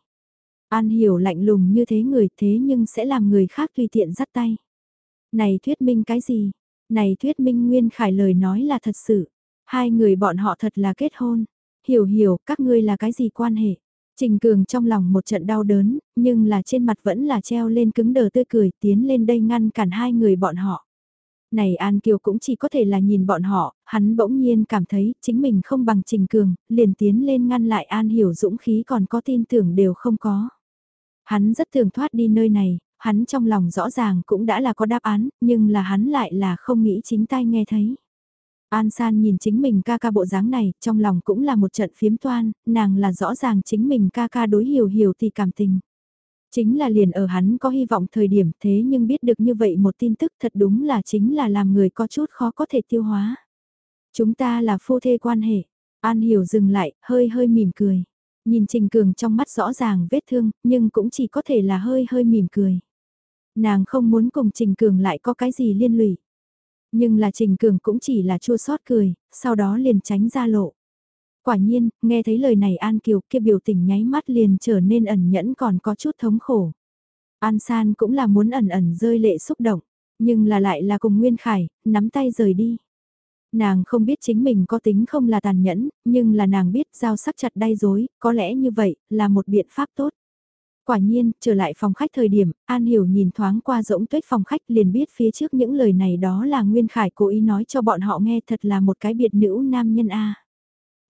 An Hiểu lạnh lùng như thế người thế nhưng sẽ làm người khác tùy tiện dắt tay. Này thuyết minh cái gì? Này thuyết minh Nguyên Khải lời nói là thật sự. Hai người bọn họ thật là kết hôn. Hiểu hiểu các ngươi là cái gì quan hệ? Trình Cường trong lòng một trận đau đớn, nhưng là trên mặt vẫn là treo lên cứng đờ tươi cười tiến lên đây ngăn cản hai người bọn họ. Này An Kiều cũng chỉ có thể là nhìn bọn họ, hắn bỗng nhiên cảm thấy chính mình không bằng Trình Cường, liền tiến lên ngăn lại An Hiểu dũng khí còn có tin tưởng đều không có. Hắn rất thường thoát đi nơi này, hắn trong lòng rõ ràng cũng đã là có đáp án, nhưng là hắn lại là không nghĩ chính tay nghe thấy. An San nhìn chính mình ca ca bộ dáng này, trong lòng cũng là một trận phiếm toan, nàng là rõ ràng chính mình ca ca đối hiểu hiểu thì cảm tình. Chính là liền ở hắn có hy vọng thời điểm thế nhưng biết được như vậy một tin tức thật đúng là chính là làm người có chút khó có thể tiêu hóa. Chúng ta là phu thê quan hệ. An hiểu dừng lại, hơi hơi mỉm cười. Nhìn Trình Cường trong mắt rõ ràng vết thương, nhưng cũng chỉ có thể là hơi hơi mỉm cười. Nàng không muốn cùng Trình Cường lại có cái gì liên lụy. Nhưng là Trình Cường cũng chỉ là chua xót cười, sau đó liền tránh ra lộ. Quả nhiên, nghe thấy lời này An Kiều kia biểu tình nháy mắt liền trở nên ẩn nhẫn còn có chút thống khổ. An San cũng là muốn ẩn ẩn rơi lệ xúc động, nhưng là lại là cùng Nguyên Khải, nắm tay rời đi. Nàng không biết chính mình có tính không là tàn nhẫn, nhưng là nàng biết giao sắc chặt đay dối, có lẽ như vậy, là một biện pháp tốt. Quả nhiên, trở lại phòng khách thời điểm, An Hiểu nhìn thoáng qua rỗng tuyết phòng khách liền biết phía trước những lời này đó là Nguyên Khải cố ý nói cho bọn họ nghe thật là một cái biệt nữ nam nhân A.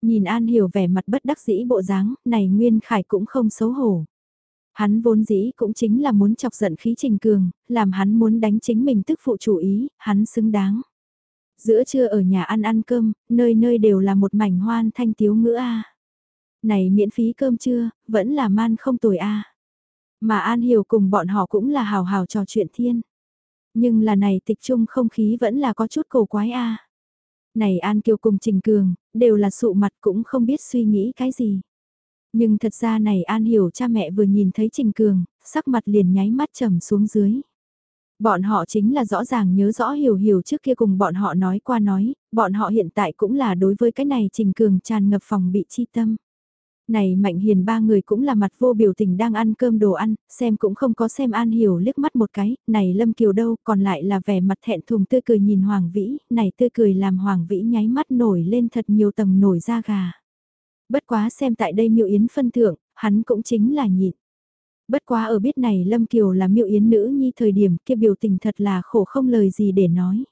Nhìn An Hiểu vẻ mặt bất đắc dĩ bộ dáng, này Nguyên Khải cũng không xấu hổ. Hắn vốn dĩ cũng chính là muốn chọc giận khí trình cường, làm hắn muốn đánh chính mình tức phụ chủ ý, hắn xứng đáng. Giữa trưa ở nhà ăn ăn cơm, nơi nơi đều là một mảnh hoan thanh tiếu ngữ A. Này miễn phí cơm trưa, vẫn là man không tồi A. Mà An Hiểu cùng bọn họ cũng là hào hào trò chuyện thiên. Nhưng là này tịch trung không khí vẫn là có chút cổ quái A. Này An Kiều cùng Trình Cường, đều là sụ mặt cũng không biết suy nghĩ cái gì. Nhưng thật ra này An Hiểu cha mẹ vừa nhìn thấy Trình Cường, sắc mặt liền nháy mắt trầm xuống dưới. Bọn họ chính là rõ ràng nhớ rõ hiểu hiểu trước kia cùng bọn họ nói qua nói, bọn họ hiện tại cũng là đối với cái này Trình Cường tràn ngập phòng bị chi tâm. Này Mạnh Hiền ba người cũng là mặt vô biểu tình đang ăn cơm đồ ăn, xem cũng không có xem An Hiểu liếc mắt một cái, này Lâm Kiều đâu, còn lại là vẻ mặt thẹn thùng tươi cười nhìn Hoàng Vĩ, này tươi cười làm Hoàng Vĩ nháy mắt nổi lên thật nhiều tầng nổi da gà. Bất quá xem tại đây miệu yến phân thưởng, hắn cũng chính là nhịn. Bất quá ở biết này Lâm Kiều là miệu yến nữ nhi thời điểm kia biểu tình thật là khổ không lời gì để nói.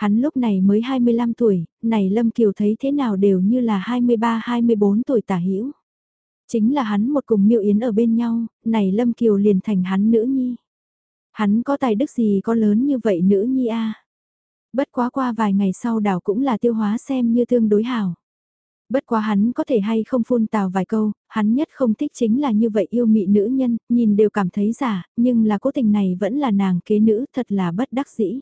Hắn lúc này mới 25 tuổi, này Lâm Kiều thấy thế nào đều như là 23-24 tuổi tả hữu Chính là hắn một cùng miệu yến ở bên nhau, này Lâm Kiều liền thành hắn nữ nhi. Hắn có tài đức gì có lớn như vậy nữ nhi a Bất quá qua vài ngày sau đảo cũng là tiêu hóa xem như tương đối hảo. Bất quá hắn có thể hay không phun tào vài câu, hắn nhất không thích chính là như vậy yêu mị nữ nhân, nhìn đều cảm thấy giả, nhưng là cố tình này vẫn là nàng kế nữ thật là bất đắc dĩ.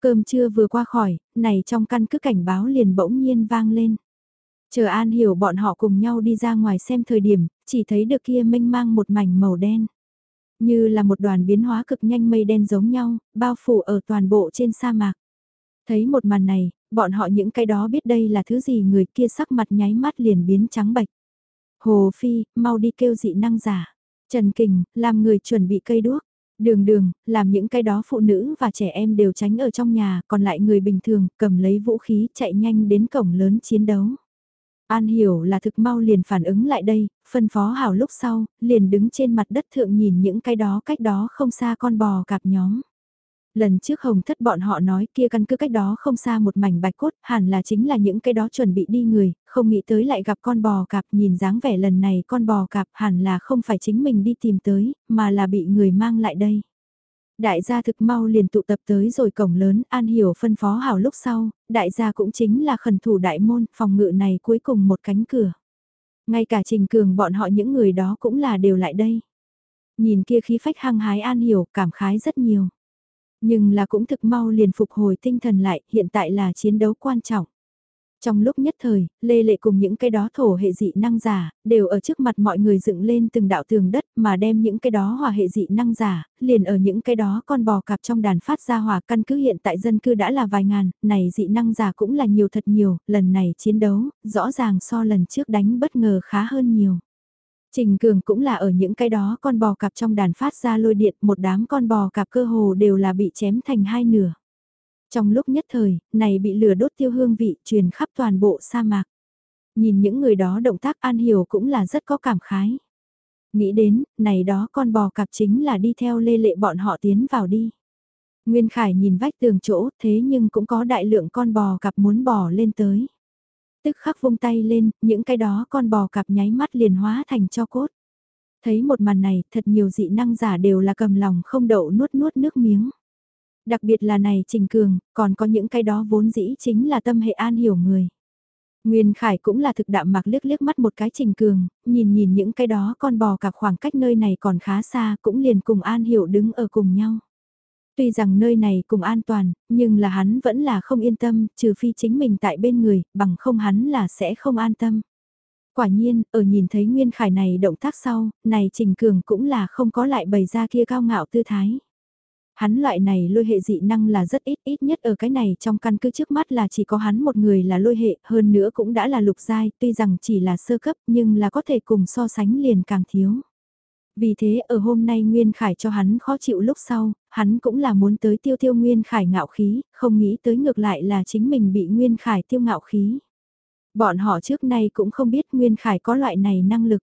Cơm trưa vừa qua khỏi, này trong căn cứ cảnh báo liền bỗng nhiên vang lên. Chờ An hiểu bọn họ cùng nhau đi ra ngoài xem thời điểm, chỉ thấy được kia mênh mang một mảnh màu đen. Như là một đoàn biến hóa cực nhanh mây đen giống nhau, bao phủ ở toàn bộ trên sa mạc. Thấy một màn này, bọn họ những cái đó biết đây là thứ gì người kia sắc mặt nháy mắt liền biến trắng bạch. Hồ Phi, mau đi kêu dị năng giả. Trần Kình, làm người chuẩn bị cây đuốc. Đường đường, làm những cái đó phụ nữ và trẻ em đều tránh ở trong nhà, còn lại người bình thường cầm lấy vũ khí chạy nhanh đến cổng lớn chiến đấu. An hiểu là thực mau liền phản ứng lại đây, phân phó hảo lúc sau, liền đứng trên mặt đất thượng nhìn những cái đó cách đó không xa con bò cạp nhóm. Lần trước Hồng thất bọn họ nói kia căn cứ cách đó không xa một mảnh bạch cốt, hẳn là chính là những cái đó chuẩn bị đi người, không nghĩ tới lại gặp con bò cạp nhìn dáng vẻ lần này con bò cạp hẳn là không phải chính mình đi tìm tới, mà là bị người mang lại đây. Đại gia thực mau liền tụ tập tới rồi cổng lớn, An Hiểu phân phó hảo lúc sau, đại gia cũng chính là khẩn thủ đại môn, phòng ngự này cuối cùng một cánh cửa. Ngay cả Trình Cường bọn họ những người đó cũng là đều lại đây. Nhìn kia khí phách hăng hái An Hiểu, cảm khái rất nhiều. Nhưng là cũng thực mau liền phục hồi tinh thần lại, hiện tại là chiến đấu quan trọng. Trong lúc nhất thời, Lê Lệ cùng những cái đó thổ hệ dị năng giả, đều ở trước mặt mọi người dựng lên từng đạo tường đất mà đem những cái đó hòa hệ dị năng giả, liền ở những cái đó con bò cạp trong đàn phát ra hòa căn cứ hiện tại dân cư đã là vài ngàn, này dị năng giả cũng là nhiều thật nhiều, lần này chiến đấu, rõ ràng so lần trước đánh bất ngờ khá hơn nhiều. Trình Cường cũng là ở những cái đó con bò cạp trong đàn phát ra lôi điện, một đám con bò cạp cơ hồ đều là bị chém thành hai nửa. Trong lúc nhất thời, này bị lửa đốt tiêu hương vị truyền khắp toàn bộ sa mạc. Nhìn những người đó động tác An Hiểu cũng là rất có cảm khái. Nghĩ đến, này đó con bò cạp chính là đi theo lê lệ bọn họ tiến vào đi. Nguyên Khải nhìn vách tường chỗ thế nhưng cũng có đại lượng con bò cạp muốn bò lên tới. Tức khắc vung tay lên, những cái đó con bò cạp nháy mắt liền hóa thành cho cốt. Thấy một màn này, thật nhiều dị năng giả đều là cầm lòng không đậu nuốt nuốt nước miếng. Đặc biệt là này Trình Cường, còn có những cái đó vốn dĩ chính là tâm hệ an hiểu người. Nguyên Khải cũng là thực đạm mặc liếc liếc mắt một cái Trình Cường, nhìn nhìn những cái đó con bò cạp khoảng cách nơi này còn khá xa cũng liền cùng An Hiểu đứng ở cùng nhau. Tuy rằng nơi này cùng an toàn, nhưng là hắn vẫn là không yên tâm, trừ phi chính mình tại bên người, bằng không hắn là sẽ không an tâm. Quả nhiên, ở nhìn thấy Nguyên Khải này động tác sau, này Trình Cường cũng là không có lại bày ra kia cao ngạo tư thái. Hắn loại này lôi hệ dị năng là rất ít ít nhất ở cái này trong căn cứ trước mắt là chỉ có hắn một người là lôi hệ, hơn nữa cũng đã là lục giai, tuy rằng chỉ là sơ cấp nhưng là có thể cùng so sánh liền càng thiếu. Vì thế ở hôm nay Nguyên Khải cho hắn khó chịu lúc sau, hắn cũng là muốn tới tiêu tiêu Nguyên Khải ngạo khí, không nghĩ tới ngược lại là chính mình bị Nguyên Khải tiêu ngạo khí. Bọn họ trước nay cũng không biết Nguyên Khải có loại này năng lực.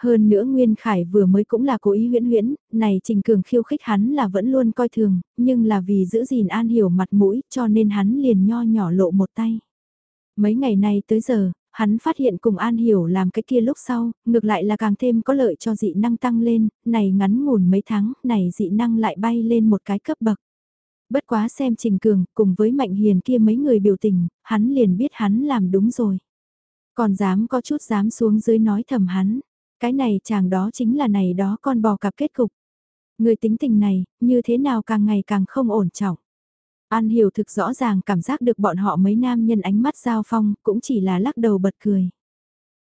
Hơn nữa Nguyên Khải vừa mới cũng là cố ý huyễn huyễn, này Trình Cường khiêu khích hắn là vẫn luôn coi thường, nhưng là vì giữ gìn An Hiểu mặt mũi cho nên hắn liền nho nhỏ lộ một tay. Mấy ngày nay tới giờ, hắn phát hiện cùng An Hiểu làm cái kia lúc sau, ngược lại là càng thêm có lợi cho dị năng tăng lên, này ngắn ngủn mấy tháng, này dị năng lại bay lên một cái cấp bậc. Bất quá xem Trình Cường cùng với Mạnh Hiền kia mấy người biểu tình, hắn liền biết hắn làm đúng rồi. Còn dám có chút dám xuống dưới nói thầm hắn, cái này chàng đó chính là này đó con bò cặp kết cục. Người tính tình này, như thế nào càng ngày càng không ổn trọng. An hiểu thực rõ ràng cảm giác được bọn họ mấy nam nhân ánh mắt giao phong, cũng chỉ là lắc đầu bật cười.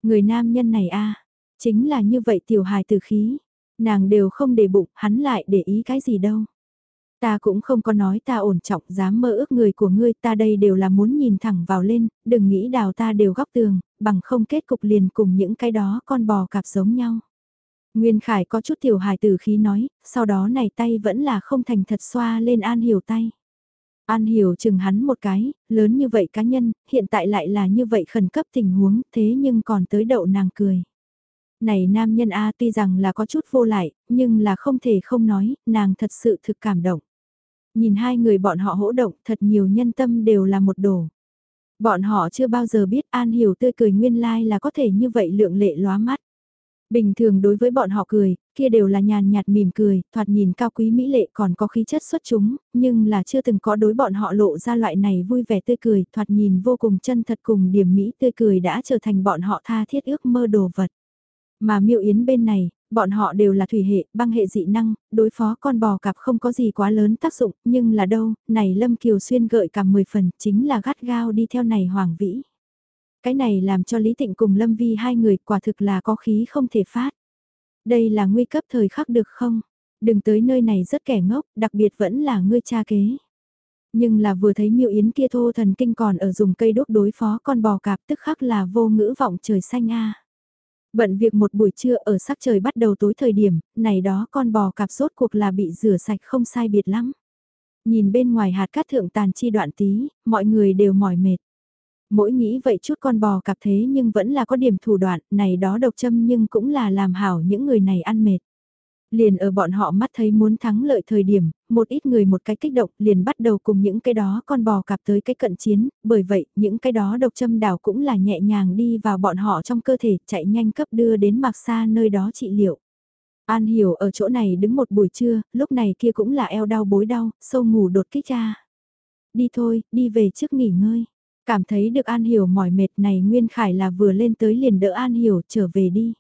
Người nam nhân này a chính là như vậy tiểu hài tử khí, nàng đều không để bụng, hắn lại để ý cái gì đâu. Ta cũng không có nói ta ổn trọng dám mơ ước người của ngươi ta đây đều là muốn nhìn thẳng vào lên, đừng nghĩ đào ta đều góc tường, bằng không kết cục liền cùng những cái đó con bò cạp giống nhau. Nguyên Khải có chút tiểu hài tử khí nói, sau đó này tay vẫn là không thành thật xoa lên An Hiểu tay. An Hiểu chừng hắn một cái, lớn như vậy cá nhân, hiện tại lại là như vậy khẩn cấp tình huống, thế nhưng còn tới đậu nàng cười. Này nam nhân A tuy rằng là có chút vô lại, nhưng là không thể không nói, nàng thật sự thực cảm động. Nhìn hai người bọn họ hỗ động thật nhiều nhân tâm đều là một đồ. Bọn họ chưa bao giờ biết An Hiểu tươi cười nguyên lai là có thể như vậy lượng lệ lóa mắt. Bình thường đối với bọn họ cười, kia đều là nhàn nhạt mỉm cười, thoạt nhìn cao quý mỹ lệ còn có khí chất xuất chúng, nhưng là chưa từng có đối bọn họ lộ ra loại này vui vẻ tươi cười, thoạt nhìn vô cùng chân thật cùng điểm mỹ tươi cười đã trở thành bọn họ tha thiết ước mơ đồ vật. Mà miêu yến bên này, bọn họ đều là thủy hệ, băng hệ dị năng, đối phó con bò cạp không có gì quá lớn tác dụng, nhưng là đâu, này Lâm Kiều Xuyên gợi cả 10 phần, chính là gắt gao đi theo này Hoàng Vĩ. Cái này làm cho Lý Tịnh cùng Lâm Vi hai người quả thực là có khí không thể phát. Đây là nguy cấp thời khắc được không? Đừng tới nơi này rất kẻ ngốc, đặc biệt vẫn là ngươi cha kế. Nhưng là vừa thấy miêu yến kia thô thần kinh còn ở dùng cây đốt đối phó con bò cạp tức khắc là vô ngữ vọng trời xanh a Bận việc một buổi trưa ở sắc trời bắt đầu tối thời điểm, này đó con bò cạp sốt cuộc là bị rửa sạch không sai biệt lắm. Nhìn bên ngoài hạt cát thượng tàn chi đoạn tí, mọi người đều mỏi mệt. Mỗi nghĩ vậy chút con bò cặp thế nhưng vẫn là có điểm thủ đoạn, này đó độc châm nhưng cũng là làm hảo những người này ăn mệt. Liền ở bọn họ mắt thấy muốn thắng lợi thời điểm, một ít người một cái kích động liền bắt đầu cùng những cái đó con bò cặp tới cái cận chiến, bởi vậy những cái đó độc châm đảo cũng là nhẹ nhàng đi vào bọn họ trong cơ thể chạy nhanh cấp đưa đến mạc xa nơi đó trị liệu. An hiểu ở chỗ này đứng một buổi trưa, lúc này kia cũng là eo đau bối đau, sâu ngủ đột kích ra. Đi thôi, đi về trước nghỉ ngơi. Cảm thấy được An Hiểu mỏi mệt này Nguyên Khải là vừa lên tới liền đỡ An Hiểu trở về đi.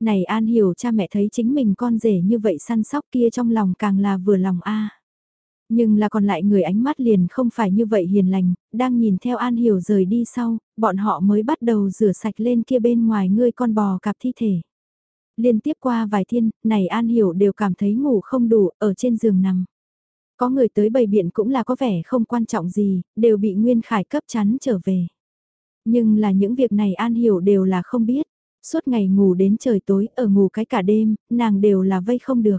Này An Hiểu cha mẹ thấy chính mình con rể như vậy săn sóc kia trong lòng càng là vừa lòng a. Nhưng là còn lại người ánh mắt liền không phải như vậy hiền lành, đang nhìn theo An Hiểu rời đi sau, bọn họ mới bắt đầu rửa sạch lên kia bên ngoài ngươi con bò cặp thi thể. Liên tiếp qua vài thiên, này An Hiểu đều cảm thấy ngủ không đủ, ở trên giường nằm. Có người tới bày biện cũng là có vẻ không quan trọng gì, đều bị Nguyên Khải cấp chắn trở về. Nhưng là những việc này An Hiểu đều là không biết. Suốt ngày ngủ đến trời tối, ở ngủ cái cả đêm, nàng đều là vây không được.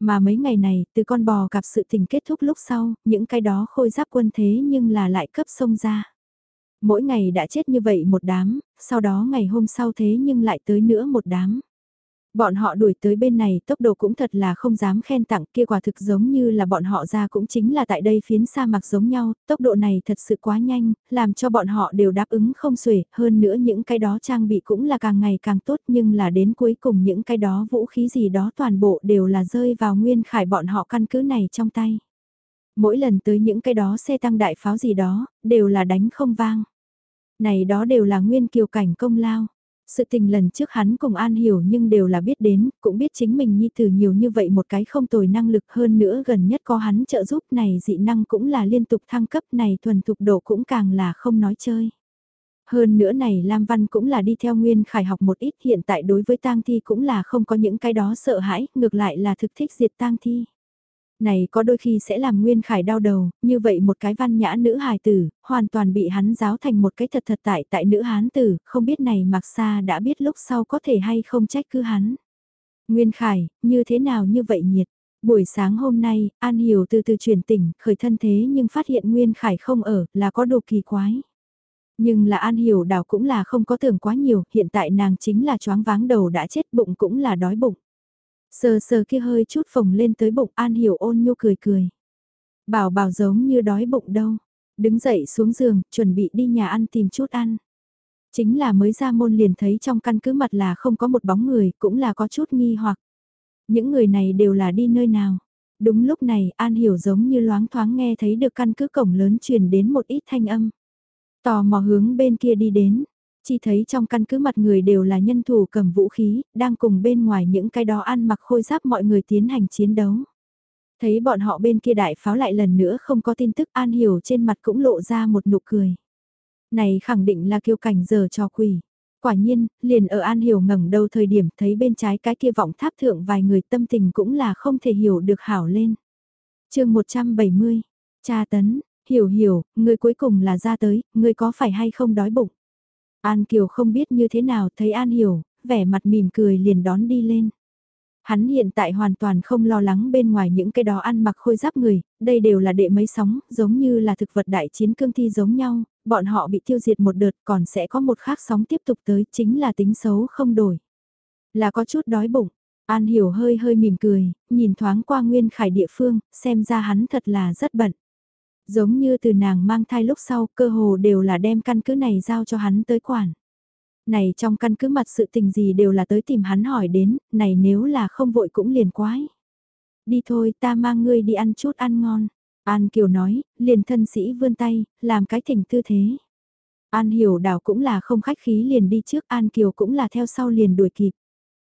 Mà mấy ngày này, từ con bò gặp sự tình kết thúc lúc sau, những cái đó khôi giáp quân thế nhưng là lại cấp sông ra. Mỗi ngày đã chết như vậy một đám, sau đó ngày hôm sau thế nhưng lại tới nữa một đám. Bọn họ đuổi tới bên này tốc độ cũng thật là không dám khen tặng kia quả thực giống như là bọn họ ra cũng chính là tại đây phiến sa mạc giống nhau, tốc độ này thật sự quá nhanh, làm cho bọn họ đều đáp ứng không xuể, hơn nữa những cái đó trang bị cũng là càng ngày càng tốt nhưng là đến cuối cùng những cái đó vũ khí gì đó toàn bộ đều là rơi vào nguyên khải bọn họ căn cứ này trong tay. Mỗi lần tới những cái đó xe tăng đại pháo gì đó, đều là đánh không vang. Này đó đều là nguyên kiều cảnh công lao sự tình lần trước hắn cùng An hiểu nhưng đều là biết đến, cũng biết chính mình nhi từ nhiều như vậy một cái không tồi năng lực hơn nữa gần nhất có hắn trợ giúp này dị năng cũng là liên tục thăng cấp này thuần thục độ cũng càng là không nói chơi. Hơn nữa này Lam Văn cũng là đi theo Nguyên Khải học một ít hiện tại đối với tang thi cũng là không có những cái đó sợ hãi, ngược lại là thực thích diệt tang thi. Này có đôi khi sẽ làm Nguyên Khải đau đầu, như vậy một cái văn nhã nữ hài tử, hoàn toàn bị hắn giáo thành một cái thật thật tại tại nữ hán tử, không biết này mặc xa đã biết lúc sau có thể hay không trách cứ hắn. Nguyên Khải, như thế nào như vậy nhiệt? Buổi sáng hôm nay, An Hiểu từ từ chuyển tỉnh, khởi thân thế nhưng phát hiện Nguyên Khải không ở, là có đồ kỳ quái. Nhưng là An Hiểu đảo cũng là không có tưởng quá nhiều, hiện tại nàng chính là choáng váng đầu đã chết bụng cũng là đói bụng. Sờ sờ kia hơi chút phồng lên tới bụng An Hiểu ôn nhu cười cười. Bảo bảo giống như đói bụng đâu. Đứng dậy xuống giường, chuẩn bị đi nhà ăn tìm chút ăn. Chính là mới ra môn liền thấy trong căn cứ mặt là không có một bóng người, cũng là có chút nghi hoặc. Những người này đều là đi nơi nào. Đúng lúc này, An Hiểu giống như loáng thoáng nghe thấy được căn cứ cổng lớn truyền đến một ít thanh âm. Tò mò hướng bên kia đi đến, chỉ thấy trong căn cứ mặt người đều là nhân thủ cầm vũ khí, đang cùng bên ngoài những cái đó ăn mặc khôi giáp mọi người tiến hành chiến đấu. Thấy bọn họ bên kia đại pháo lại lần nữa không có tin tức An Hiểu trên mặt cũng lộ ra một nụ cười. Này khẳng định là kiêu cảnh giờ cho quỷ. Quả nhiên, liền ở An Hiểu ngẩng đầu thời điểm thấy bên trái cái kia vọng tháp thượng vài người tâm tình cũng là không thể hiểu được hảo lên. chương 170, cha tấn, hiểu hiểu, người cuối cùng là ra tới, người có phải hay không đói bụng. An Kiều không biết như thế nào thấy An hiểu, vẻ mặt mỉm cười liền đón đi lên. Hắn hiện tại hoàn toàn không lo lắng bên ngoài những cái đó ăn mặc khôi giáp người, đây đều là đệ mấy sóng, giống như là thực vật đại chiến cương thi giống nhau, bọn họ bị tiêu diệt một đợt còn sẽ có một khác sóng tiếp tục tới, chính là tính xấu không đổi. Là có chút đói bụng, An Hiểu hơi hơi mỉm cười, nhìn thoáng qua Nguyên Khải địa phương, xem ra hắn thật là rất bận. Giống như từ nàng mang thai lúc sau, cơ hồ đều là đem căn cứ này giao cho hắn tới quản. Này trong căn cứ mặt sự tình gì đều là tới tìm hắn hỏi đến, này nếu là không vội cũng liền quái. Đi thôi ta mang ngươi đi ăn chút ăn ngon. An Kiều nói, liền thân sĩ vươn tay, làm cái thỉnh tư thế. An Hiểu đảo cũng là không khách khí liền đi trước, An Kiều cũng là theo sau liền đuổi kịp.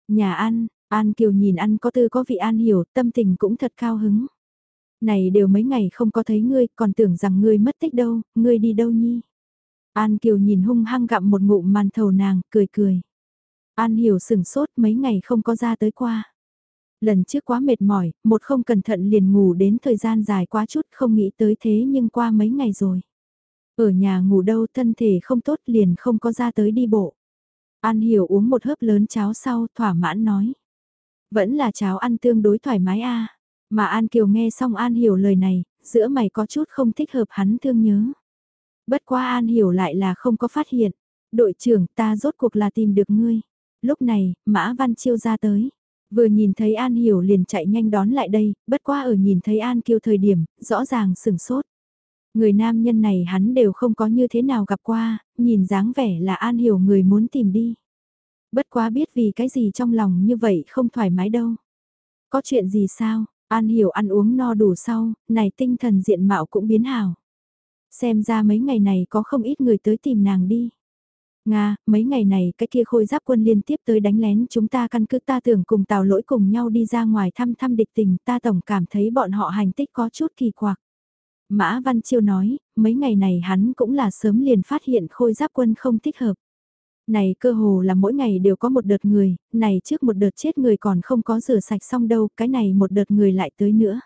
Nhà ăn, An Kiều nhìn ăn có tư có vị An Hiểu, tâm tình cũng thật cao hứng. Này đều mấy ngày không có thấy ngươi, còn tưởng rằng ngươi mất tích đâu, ngươi đi đâu nhi. An Kiều nhìn hung hăng gặm một ngụm màn thầu nàng, cười cười. An hiểu sừng sốt mấy ngày không có ra tới qua. Lần trước quá mệt mỏi, một không cẩn thận liền ngủ đến thời gian dài quá chút không nghĩ tới thế nhưng qua mấy ngày rồi. Ở nhà ngủ đâu thân thể không tốt liền không có ra tới đi bộ. An hiểu uống một hớp lớn cháo sau thỏa mãn nói. Vẫn là cháo ăn tương đối thoải mái a mà An Kiều nghe xong An hiểu lời này, giữa mày có chút không thích hợp hắn thương nhớ. Bất qua An Hiểu lại là không có phát hiện. Đội trưởng ta rốt cuộc là tìm được ngươi. Lúc này, Mã Văn Chiêu ra tới. Vừa nhìn thấy An Hiểu liền chạy nhanh đón lại đây, bất qua ở nhìn thấy An Kiều thời điểm, rõ ràng sửng sốt. Người nam nhân này hắn đều không có như thế nào gặp qua, nhìn dáng vẻ là An Hiểu người muốn tìm đi. Bất quá biết vì cái gì trong lòng như vậy không thoải mái đâu. Có chuyện gì sao, An Hiểu ăn uống no đủ sau, này tinh thần diện mạo cũng biến hảo. Xem ra mấy ngày này có không ít người tới tìm nàng đi. Nga, mấy ngày này cái kia khôi giáp quân liên tiếp tới đánh lén chúng ta căn cứ ta tưởng cùng tào lỗi cùng nhau đi ra ngoài thăm thăm địch tình ta tổng cảm thấy bọn họ hành tích có chút kỳ quặc. Mã Văn Chiêu nói, mấy ngày này hắn cũng là sớm liền phát hiện khôi giáp quân không thích hợp. Này cơ hồ là mỗi ngày đều có một đợt người, này trước một đợt chết người còn không có rửa sạch xong đâu, cái này một đợt người lại tới nữa.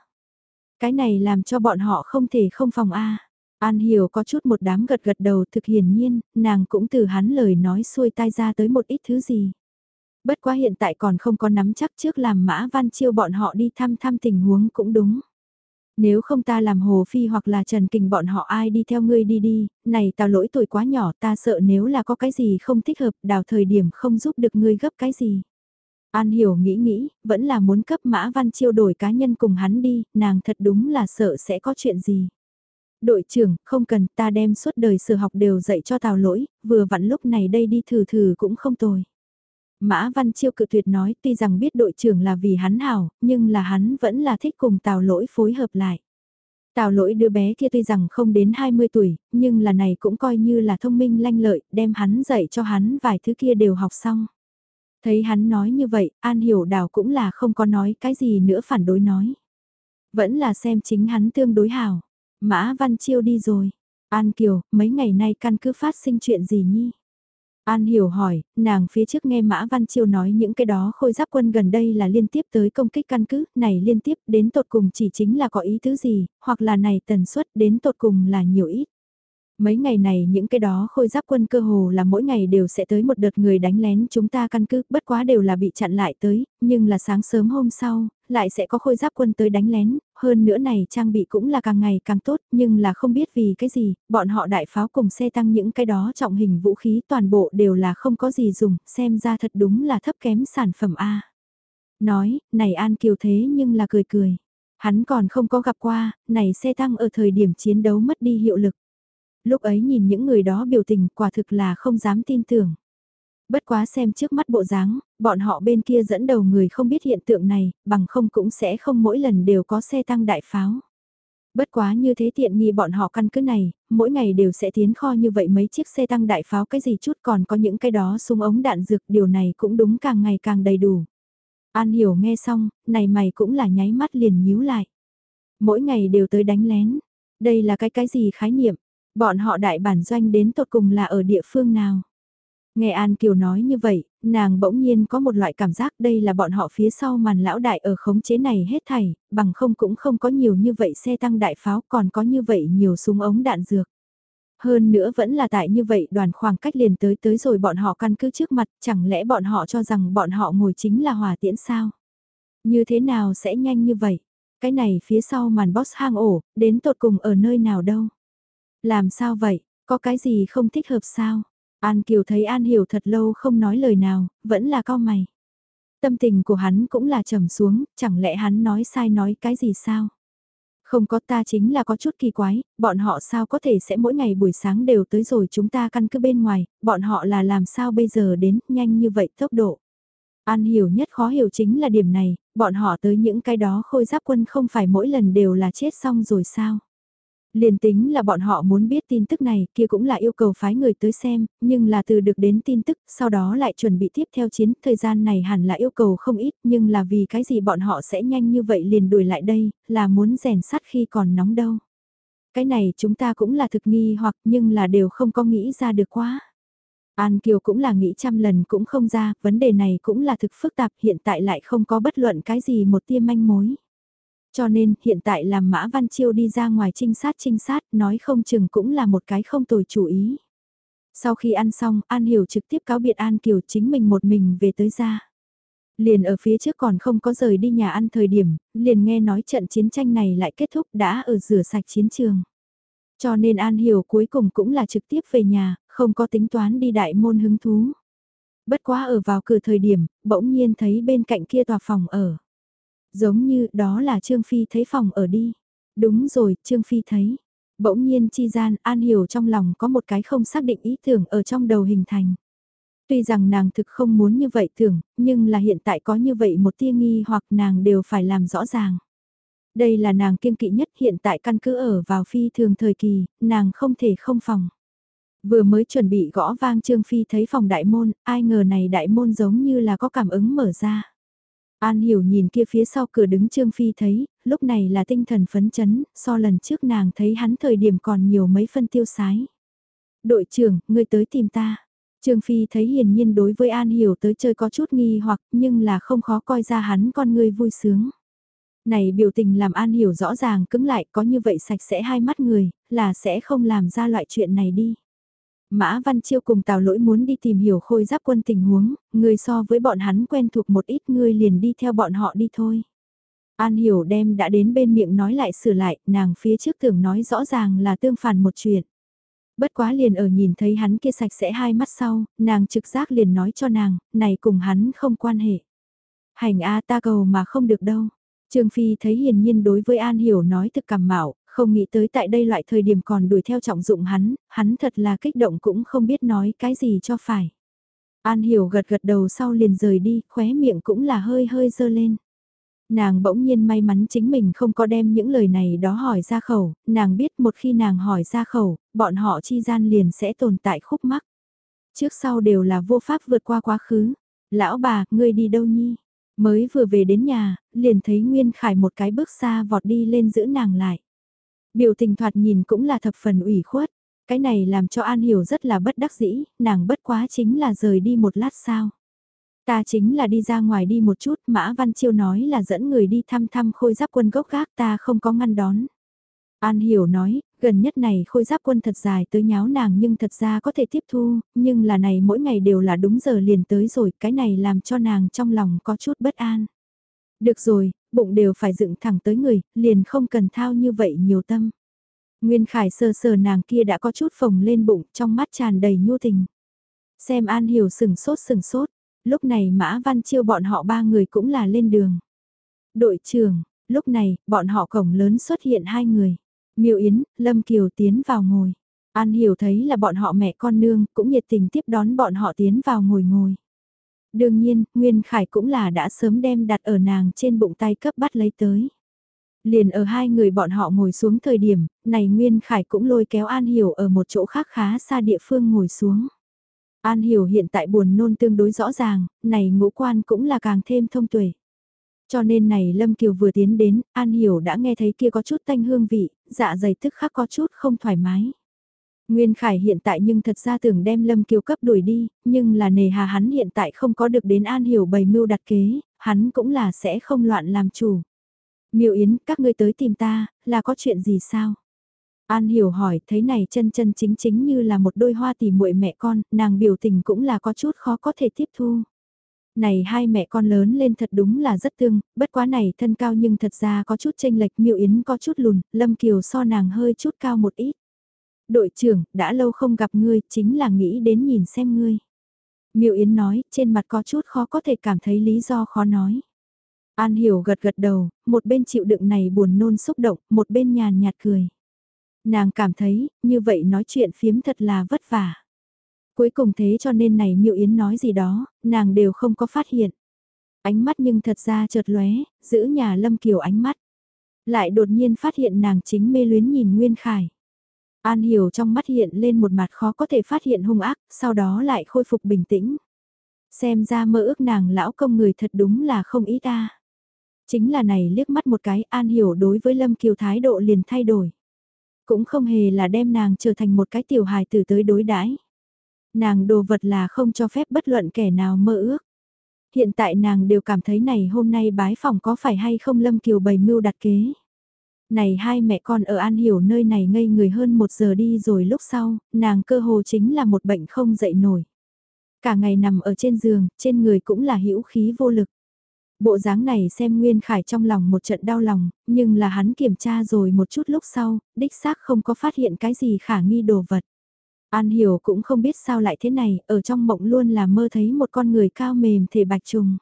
Cái này làm cho bọn họ không thể không phòng A. An Hiểu có chút một đám gật gật đầu thực hiển nhiên, nàng cũng từ hắn lời nói xuôi tai ra tới một ít thứ gì. Bất quá hiện tại còn không có nắm chắc trước làm mã văn chiêu bọn họ đi thăm thăm tình huống cũng đúng. Nếu không ta làm Hồ Phi hoặc là Trần Kình bọn họ ai đi theo ngươi đi đi, này tao lỗi tuổi quá nhỏ ta sợ nếu là có cái gì không thích hợp đào thời điểm không giúp được ngươi gấp cái gì. An hiểu nghĩ nghĩ, vẫn là muốn cấp Mã Văn Chiêu đổi cá nhân cùng hắn đi, nàng thật đúng là sợ sẽ có chuyện gì. Đội trưởng, không cần ta đem suốt đời sửa học đều dạy cho tào lỗi, vừa vặn lúc này đây đi thử thử cũng không tồi. Mã Văn Chiêu cự tuyệt nói tuy rằng biết đội trưởng là vì hắn hảo, nhưng là hắn vẫn là thích cùng tào lỗi phối hợp lại. Tào lỗi đứa bé kia tuy rằng không đến 20 tuổi, nhưng là này cũng coi như là thông minh lanh lợi, đem hắn dạy cho hắn vài thứ kia đều học xong. Thấy hắn nói như vậy, An Hiểu Đào cũng là không có nói cái gì nữa phản đối nói. Vẫn là xem chính hắn tương đối hảo. Mã Văn Chiêu đi rồi. An Kiều, mấy ngày nay căn cứ phát sinh chuyện gì nhi? An hiểu hỏi, nàng phía trước nghe Mã Văn Chiêu nói những cái đó khôi giáp quân gần đây là liên tiếp tới công kích căn cứ, này liên tiếp đến tột cùng chỉ chính là có ý thứ gì, hoặc là này tần suất đến tột cùng là nhiều ít. Mấy ngày này những cái đó khôi giáp quân cơ hồ là mỗi ngày đều sẽ tới một đợt người đánh lén chúng ta căn cứ, bất quá đều là bị chặn lại tới, nhưng là sáng sớm hôm sau, lại sẽ có khôi giáp quân tới đánh lén, hơn nữa này trang bị cũng là càng ngày càng tốt, nhưng là không biết vì cái gì, bọn họ đại pháo cùng xe tăng những cái đó trọng hình vũ khí toàn bộ đều là không có gì dùng, xem ra thật đúng là thấp kém sản phẩm A. Nói, này An Kiều thế nhưng là cười cười. Hắn còn không có gặp qua, này xe tăng ở thời điểm chiến đấu mất đi hiệu lực. Lúc ấy nhìn những người đó biểu tình quả thực là không dám tin tưởng. Bất quá xem trước mắt bộ dáng, bọn họ bên kia dẫn đầu người không biết hiện tượng này, bằng không cũng sẽ không mỗi lần đều có xe tăng đại pháo. Bất quá như thế tiện nghi bọn họ căn cứ này, mỗi ngày đều sẽ tiến kho như vậy mấy chiếc xe tăng đại pháo cái gì chút còn có những cái đó súng ống đạn dược điều này cũng đúng càng ngày càng đầy đủ. An hiểu nghe xong, này mày cũng là nháy mắt liền nhíu lại. Mỗi ngày đều tới đánh lén. Đây là cái cái gì khái niệm, Bọn họ đại bản doanh đến tột cùng là ở địa phương nào? Nghe An Kiều nói như vậy, nàng bỗng nhiên có một loại cảm giác đây là bọn họ phía sau màn lão đại ở khống chế này hết thảy, bằng không cũng không có nhiều như vậy xe tăng đại pháo còn có như vậy nhiều súng ống đạn dược. Hơn nữa vẫn là tại như vậy đoàn khoảng cách liền tới tới rồi bọn họ căn cứ trước mặt, chẳng lẽ bọn họ cho rằng bọn họ ngồi chính là hòa tiễn sao? Như thế nào sẽ nhanh như vậy? Cái này phía sau màn boss hang ổ, đến tột cùng ở nơi nào đâu? Làm sao vậy, có cái gì không thích hợp sao? An Kiều thấy An Hiểu thật lâu không nói lời nào, vẫn là cao mày. Tâm tình của hắn cũng là trầm xuống, chẳng lẽ hắn nói sai nói cái gì sao? Không có ta chính là có chút kỳ quái, bọn họ sao có thể sẽ mỗi ngày buổi sáng đều tới rồi chúng ta căn cứ bên ngoài, bọn họ là làm sao bây giờ đến nhanh như vậy tốc độ. An hiểu nhất khó hiểu chính là điểm này, bọn họ tới những cái đó khôi giáp quân không phải mỗi lần đều là chết xong rồi sao. Liền tính là bọn họ muốn biết tin tức này kia cũng là yêu cầu phái người tới xem, nhưng là từ được đến tin tức, sau đó lại chuẩn bị tiếp theo chiến, thời gian này hẳn là yêu cầu không ít, nhưng là vì cái gì bọn họ sẽ nhanh như vậy liền đuổi lại đây, là muốn rèn sắt khi còn nóng đâu. Cái này chúng ta cũng là thực nghi hoặc nhưng là đều không có nghĩ ra được quá. An Kiều cũng là nghĩ trăm lần cũng không ra, vấn đề này cũng là thực phức tạp hiện tại lại không có bất luận cái gì một tia manh mối. Cho nên, hiện tại làm Mã Văn Chiêu đi ra ngoài trinh sát trinh sát, nói không chừng cũng là một cái không tồi chủ ý. Sau khi ăn xong, An Hiểu trực tiếp cáo biệt An Kiều chính mình một mình về tới ra. Liền ở phía trước còn không có rời đi nhà ăn thời điểm, liền nghe nói trận chiến tranh này lại kết thúc đã ở rửa sạch chiến trường. Cho nên An Hiểu cuối cùng cũng là trực tiếp về nhà, không có tính toán đi đại môn hứng thú. Bất quá ở vào cửa thời điểm, bỗng nhiên thấy bên cạnh kia tòa phòng ở. Giống như đó là Trương Phi thấy phòng ở đi. Đúng rồi, Trương Phi thấy. Bỗng nhiên chi gian An Hiểu trong lòng có một cái không xác định ý tưởng ở trong đầu hình thành. Tuy rằng nàng thực không muốn như vậy tưởng, nhưng là hiện tại có như vậy một tia nghi hoặc nàng đều phải làm rõ ràng. Đây là nàng kiêng kỵ nhất hiện tại căn cứ ở vào phi thường thời kỳ, nàng không thể không phòng. Vừa mới chuẩn bị gõ vang Trương Phi thấy phòng đại môn, ai ngờ này đại môn giống như là có cảm ứng mở ra. An hiểu nhìn kia phía sau cửa đứng Trương Phi thấy, lúc này là tinh thần phấn chấn, so lần trước nàng thấy hắn thời điểm còn nhiều mấy phân tiêu sái. Đội trưởng, ngươi tới tìm ta. Trương Phi thấy hiển nhiên đối với An Hiểu tới chơi có chút nghi hoặc nhưng là không khó coi ra hắn con ngươi vui sướng. Này biểu tình làm An Hiểu rõ ràng cứng lại có như vậy sạch sẽ hai mắt người, là sẽ không làm ra loại chuyện này đi. Mã Văn Chiêu cùng Tào Lỗi muốn đi tìm hiểu khôi giáp quân tình huống, người so với bọn hắn quen thuộc một ít người liền đi theo bọn họ đi thôi. An Hiểu đem đã đến bên miệng nói lại sửa lại, nàng phía trước tưởng nói rõ ràng là tương phản một chuyện. Bất quá liền ở nhìn thấy hắn kia sạch sẽ hai mắt sau, nàng trực giác liền nói cho nàng, này cùng hắn không quan hệ. Hành A ta cầu mà không được đâu. Trương Phi thấy hiền nhiên đối với An Hiểu nói thực cảm mạo, không nghĩ tới tại đây loại thời điểm còn đuổi theo trọng dụng hắn, hắn thật là kích động cũng không biết nói cái gì cho phải. An Hiểu gật gật đầu sau liền rời đi, khóe miệng cũng là hơi hơi dơ lên. Nàng bỗng nhiên may mắn chính mình không có đem những lời này đó hỏi ra khẩu, nàng biết một khi nàng hỏi ra khẩu, bọn họ chi gian liền sẽ tồn tại khúc mắc. Trước sau đều là vô pháp vượt qua quá khứ. Lão bà, ngươi đi đâu nhi? Mới vừa về đến nhà, liền thấy Nguyên Khải một cái bước xa vọt đi lên giữ nàng lại. Biểu tình thoạt nhìn cũng là thập phần ủy khuất. Cái này làm cho An Hiểu rất là bất đắc dĩ, nàng bất quá chính là rời đi một lát sao. Ta chính là đi ra ngoài đi một chút, Mã Văn Chiêu nói là dẫn người đi thăm thăm khôi giáp quân gốc gác ta không có ngăn đón. An Hiểu nói, gần nhất này khôi giáp quân thật dài tới nháo nàng nhưng thật ra có thể tiếp thu, nhưng là này mỗi ngày đều là đúng giờ liền tới rồi, cái này làm cho nàng trong lòng có chút bất an. Được rồi, bụng đều phải dựng thẳng tới người, liền không cần thao như vậy nhiều tâm. Nguyên Khải sờ sờ nàng kia đã có chút phồng lên bụng, trong mắt tràn đầy nhu tình. Xem An Hiểu sừng sốt sừng sốt, lúc này Mã Văn Chiêu bọn họ ba người cũng là lên đường. Đội trưởng, lúc này, bọn họ cổng lớn xuất hiện hai người. Miêu Yến, Lâm Kiều tiến vào ngồi. An Hiểu thấy là bọn họ mẹ con nương, cũng nhiệt tình tiếp đón bọn họ tiến vào ngồi ngồi. Đương nhiên, Nguyên Khải cũng là đã sớm đem đặt ở nàng trên bụng tay cấp bắt lấy tới. Liền ở hai người bọn họ ngồi xuống thời điểm, này Nguyên Khải cũng lôi kéo An Hiểu ở một chỗ khác khá xa địa phương ngồi xuống. An Hiểu hiện tại buồn nôn tương đối rõ ràng, này ngũ quan cũng là càng thêm thông tuệ. Cho nên này Lâm Kiều vừa tiến đến, An Hiểu đã nghe thấy kia có chút tanh hương vị, dạ dày tức khắc có chút không thoải mái. Nguyên Khải hiện tại nhưng thật ra tưởng đem Lâm Kiều cấp đuổi đi, nhưng là nề hà hắn hiện tại không có được đến An Hiểu bày mưu đặt kế, hắn cũng là sẽ không loạn làm chủ. Miêu Yến, các ngươi tới tìm ta, là có chuyện gì sao? An Hiểu hỏi, thấy này chân chân chính chính như là một đôi hoa tỉ muội mẹ con, nàng biểu tình cũng là có chút khó có thể tiếp thu. Này hai mẹ con lớn lên thật đúng là rất tương, bất quá này thân cao nhưng thật ra có chút chênh lệch miêu yến có chút lùn, Lâm Kiều so nàng hơi chút cao một ít. Đội trưởng, đã lâu không gặp ngươi, chính là nghĩ đến nhìn xem ngươi. Miêu Yến nói, trên mặt có chút khó có thể cảm thấy lý do khó nói. An Hiểu gật gật đầu, một bên chịu đựng này buồn nôn xúc động, một bên nhàn nhạt cười. Nàng cảm thấy, như vậy nói chuyện phiếm thật là vất vả. Cuối cùng thế cho nên này miêu Yến nói gì đó, nàng đều không có phát hiện. Ánh mắt nhưng thật ra chợt lóe, giữ nhà Lâm Kiều ánh mắt. Lại đột nhiên phát hiện nàng chính mê luyến nhìn Nguyên Khải. An Hiểu trong mắt hiện lên một mặt khó có thể phát hiện hung ác, sau đó lại khôi phục bình tĩnh. Xem ra mơ ước nàng lão công người thật đúng là không ý ta. Chính là này liếc mắt một cái An Hiểu đối với Lâm Kiều thái độ liền thay đổi. Cũng không hề là đem nàng trở thành một cái tiểu hài tử tới đối đãi Nàng đồ vật là không cho phép bất luận kẻ nào mơ ước. Hiện tại nàng đều cảm thấy này hôm nay bái phòng có phải hay không Lâm Kiều bày mưu đặt kế. Này hai mẹ con ở An Hiểu nơi này ngây người hơn một giờ đi rồi lúc sau, nàng cơ hồ chính là một bệnh không dậy nổi. Cả ngày nằm ở trên giường, trên người cũng là hữu khí vô lực. Bộ dáng này xem Nguyên Khải trong lòng một trận đau lòng, nhưng là hắn kiểm tra rồi một chút lúc sau, đích xác không có phát hiện cái gì khả nghi đồ vật. An Hiểu cũng không biết sao lại thế này, ở trong mộng luôn là mơ thấy một con người cao mềm thể bạch trùng.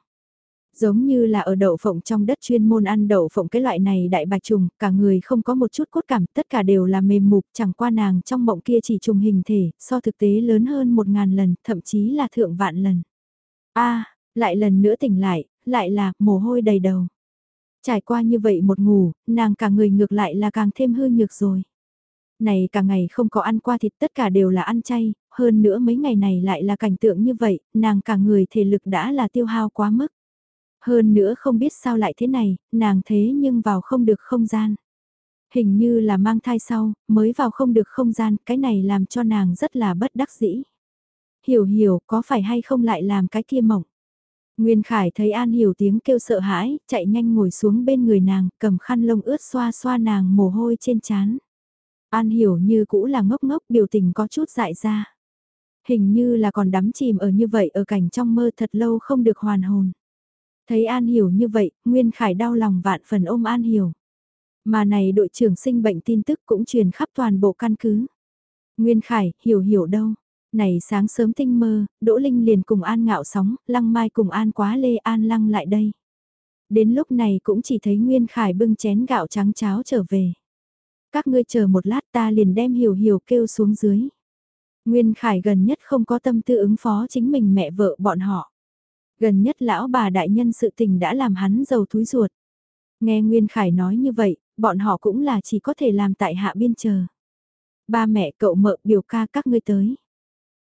Giống như là ở đậu phộng trong đất chuyên môn ăn đậu phộng cái loại này đại bạch trùng, cả người không có một chút cốt cảm, tất cả đều là mềm mục, chẳng qua nàng trong mộng kia chỉ trùng hình thể, so thực tế lớn hơn một ngàn lần, thậm chí là thượng vạn lần. a lại lần nữa tỉnh lại, lại là mồ hôi đầy đầu. Trải qua như vậy một ngủ, nàng cả người ngược lại là càng thêm hư nhược rồi. Này cả ngày không có ăn qua thịt tất cả đều là ăn chay, hơn nữa mấy ngày này lại là cảnh tượng như vậy, nàng cả người thể lực đã là tiêu hao quá mức. Hơn nữa không biết sao lại thế này, nàng thế nhưng vào không được không gian. Hình như là mang thai sau, mới vào không được không gian, cái này làm cho nàng rất là bất đắc dĩ. Hiểu hiểu, có phải hay không lại làm cái kia mộng? Nguyên Khải thấy An Hiểu tiếng kêu sợ hãi, chạy nhanh ngồi xuống bên người nàng, cầm khăn lông ướt xoa xoa nàng mồ hôi trên trán. An Hiểu như cũ là ngốc ngốc biểu tình có chút dại ra. Hình như là còn đắm chìm ở như vậy ở cảnh trong mơ thật lâu không được hoàn hồn. Thấy An Hiểu như vậy, Nguyên Khải đau lòng vạn phần ôm An Hiểu. Mà này đội trưởng sinh bệnh tin tức cũng truyền khắp toàn bộ căn cứ. Nguyên Khải, hiểu hiểu đâu. Này sáng sớm tinh mơ, Đỗ Linh liền cùng An ngạo sóng, Lăng Mai cùng An quá lê An Lăng lại đây. Đến lúc này cũng chỉ thấy Nguyên Khải bưng chén gạo trắng cháo trở về. Các ngươi chờ một lát ta liền đem hiểu hiểu kêu xuống dưới. Nguyên Khải gần nhất không có tâm tư ứng phó chính mình mẹ vợ bọn họ. Gần nhất lão bà đại nhân sự tình đã làm hắn giàu túi ruột. Nghe Nguyên Khải nói như vậy, bọn họ cũng là chỉ có thể làm tại hạ biên chờ. Ba mẹ cậu mợ biểu ca các ngươi tới.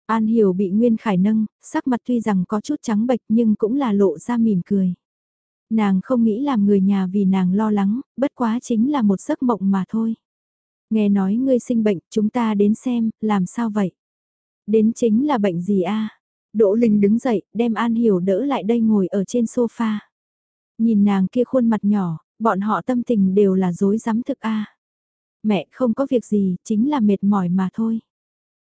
An Hiểu bị Nguyên Khải nâng, sắc mặt tuy rằng có chút trắng bệch nhưng cũng là lộ ra mỉm cười. Nàng không nghĩ làm người nhà vì nàng lo lắng, bất quá chính là một giấc mộng mà thôi. Nghe nói ngươi sinh bệnh, chúng ta đến xem, làm sao vậy? Đến chính là bệnh gì a? Đỗ Linh đứng dậy, đem An Hiểu đỡ lại đây ngồi ở trên sofa. Nhìn nàng kia khuôn mặt nhỏ, bọn họ tâm tình đều là dối rắm thực a. Mẹ không có việc gì, chính là mệt mỏi mà thôi.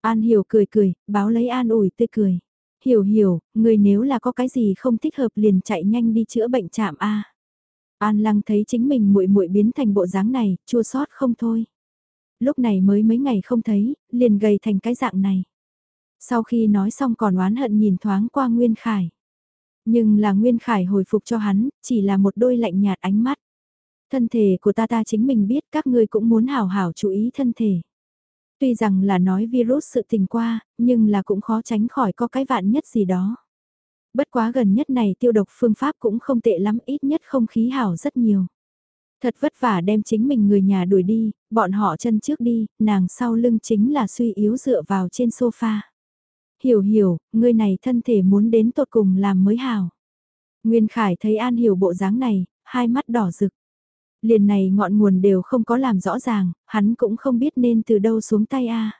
An Hiểu cười cười, báo lấy An ủi tươi cười. Hiểu hiểu, người nếu là có cái gì không thích hợp liền chạy nhanh đi chữa bệnh chạm a. An Lăng thấy chính mình muội muội biến thành bộ dáng này, chua xót không thôi. Lúc này mới mấy ngày không thấy, liền gầy thành cái dạng này. Sau khi nói xong còn oán hận nhìn thoáng qua Nguyên Khải. Nhưng là Nguyên Khải hồi phục cho hắn, chỉ là một đôi lạnh nhạt ánh mắt. Thân thể của ta ta chính mình biết các ngươi cũng muốn hảo hảo chú ý thân thể. Tuy rằng là nói virus sự tình qua, nhưng là cũng khó tránh khỏi có cái vạn nhất gì đó. Bất quá gần nhất này tiêu độc phương pháp cũng không tệ lắm ít nhất không khí hảo rất nhiều. Thật vất vả đem chính mình người nhà đuổi đi, bọn họ chân trước đi, nàng sau lưng chính là suy yếu dựa vào trên sofa. Hiểu hiểu, người này thân thể muốn đến tột cùng làm mới hảo. Nguyên Khải thấy An Hiểu bộ dáng này, hai mắt đỏ rực. Liền này ngọn nguồn đều không có làm rõ ràng, hắn cũng không biết nên từ đâu xuống tay a.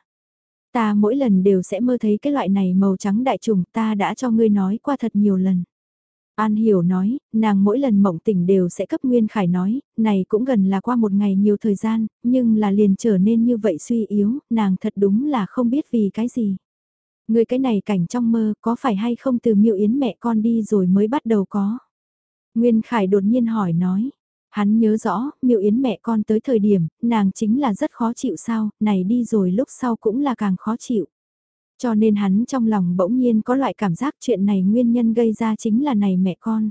Ta mỗi lần đều sẽ mơ thấy cái loại này màu trắng đại trùng ta đã cho ngươi nói qua thật nhiều lần. An Hiểu nói, nàng mỗi lần mộng tỉnh đều sẽ cấp Nguyên Khải nói, này cũng gần là qua một ngày nhiều thời gian, nhưng là liền trở nên như vậy suy yếu, nàng thật đúng là không biết vì cái gì. Người cái này cảnh trong mơ có phải hay không từ miệu yến mẹ con đi rồi mới bắt đầu có. Nguyên Khải đột nhiên hỏi nói, hắn nhớ rõ, miệu yến mẹ con tới thời điểm, nàng chính là rất khó chịu sao, này đi rồi lúc sau cũng là càng khó chịu. Cho nên hắn trong lòng bỗng nhiên có loại cảm giác chuyện này nguyên nhân gây ra chính là này mẹ con.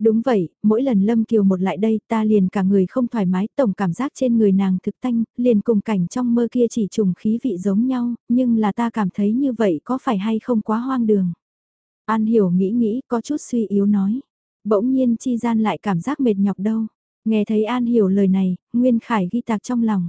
Đúng vậy, mỗi lần Lâm Kiều một lại đây ta liền cả người không thoải mái, tổng cảm giác trên người nàng thực tanh, liền cùng cảnh trong mơ kia chỉ trùng khí vị giống nhau, nhưng là ta cảm thấy như vậy có phải hay không quá hoang đường. An hiểu nghĩ nghĩ, có chút suy yếu nói. Bỗng nhiên chi gian lại cảm giác mệt nhọc đâu. Nghe thấy An hiểu lời này, Nguyên Khải ghi tạc trong lòng.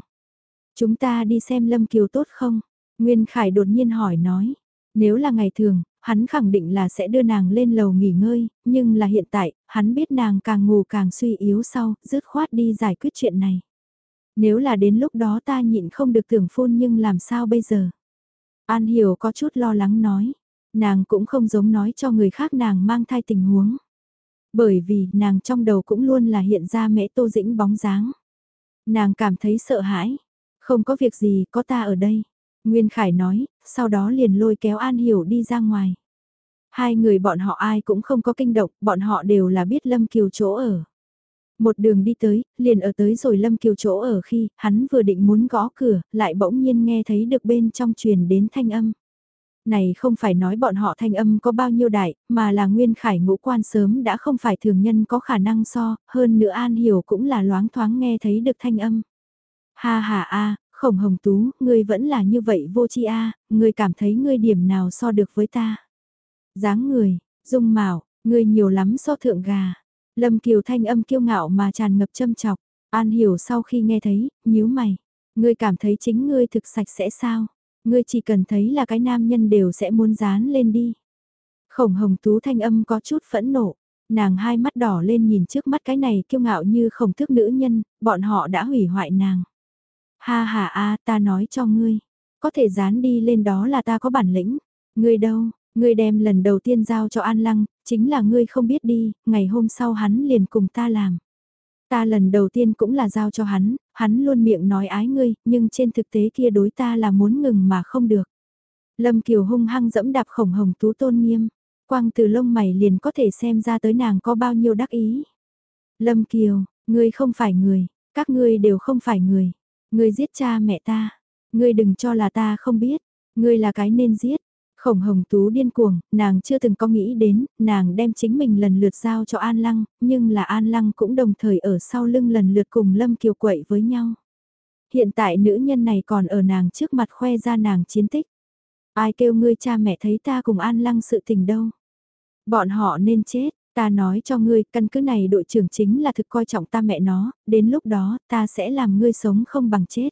Chúng ta đi xem Lâm Kiều tốt không? Nguyên Khải đột nhiên hỏi nói. Nếu là ngày thường, hắn khẳng định là sẽ đưa nàng lên lầu nghỉ ngơi, nhưng là hiện tại, hắn biết nàng càng ngủ càng suy yếu sau, dứt khoát đi giải quyết chuyện này. Nếu là đến lúc đó ta nhịn không được tưởng phun nhưng làm sao bây giờ? An Hiểu có chút lo lắng nói, nàng cũng không giống nói cho người khác nàng mang thai tình huống. Bởi vì nàng trong đầu cũng luôn là hiện ra mẹ tô dĩnh bóng dáng. Nàng cảm thấy sợ hãi, không có việc gì có ta ở đây. Nguyên Khải nói, sau đó liền lôi kéo An Hiểu đi ra ngoài. Hai người bọn họ ai cũng không có kinh động, bọn họ đều là biết Lâm Kiều chỗ ở. Một đường đi tới, liền ở tới rồi Lâm Kiều chỗ ở khi, hắn vừa định muốn gõ cửa, lại bỗng nhiên nghe thấy được bên trong truyền đến thanh âm. Này không phải nói bọn họ thanh âm có bao nhiêu đại, mà là nguyên khải ngũ quan sớm đã không phải thường nhân có khả năng so, hơn nữa An Hiểu cũng là loáng thoáng nghe thấy được thanh âm. Ha ha a, khổng hồng tú, ngươi vẫn là như vậy vô chi a, ngươi cảm thấy ngươi điểm nào so được với ta. dáng người, dung mạo, ngươi nhiều lắm so thượng gà. Lâm Kiều thanh âm kiêu ngạo mà tràn ngập châm chọc, An Hiểu sau khi nghe thấy, nhíu mày, ngươi cảm thấy chính ngươi thực sạch sẽ sao? Ngươi chỉ cần thấy là cái nam nhân đều sẽ muốn dán lên đi. Khổng hồng tú thanh âm có chút phẫn nộ, nàng hai mắt đỏ lên nhìn trước mắt cái này kiêu ngạo như khổng thức nữ nhân, bọn họ đã hủy hoại nàng. Ha ha a ta nói cho ngươi, có thể dán đi lên đó là ta có bản lĩnh, ngươi đâu, ngươi đem lần đầu tiên giao cho An Lăng, chính là ngươi không biết đi, ngày hôm sau hắn liền cùng ta làm. Ta lần đầu tiên cũng là giao cho hắn, hắn luôn miệng nói ái ngươi, nhưng trên thực tế kia đối ta là muốn ngừng mà không được. Lâm Kiều hung hăng dẫm đạp khổng hồng tú tôn nghiêm, quang từ lông mày liền có thể xem ra tới nàng có bao nhiêu đắc ý. Lâm Kiều, ngươi không phải người, các ngươi đều không phải người, ngươi giết cha mẹ ta, ngươi đừng cho là ta không biết, ngươi là cái nên giết, Khổng hồng tú điên cuồng, nàng chưa từng có nghĩ đến, nàng đem chính mình lần lượt giao cho An Lăng, nhưng là An Lăng cũng đồng thời ở sau lưng lần lượt cùng Lâm Kiều quậy với nhau. Hiện tại nữ nhân này còn ở nàng trước mặt khoe ra nàng chiến tích. Ai kêu ngươi cha mẹ thấy ta cùng An Lăng sự tình đâu. Bọn họ nên chết, ta nói cho ngươi, căn cứ này đội trưởng chính là thực coi trọng ta mẹ nó, đến lúc đó ta sẽ làm ngươi sống không bằng chết.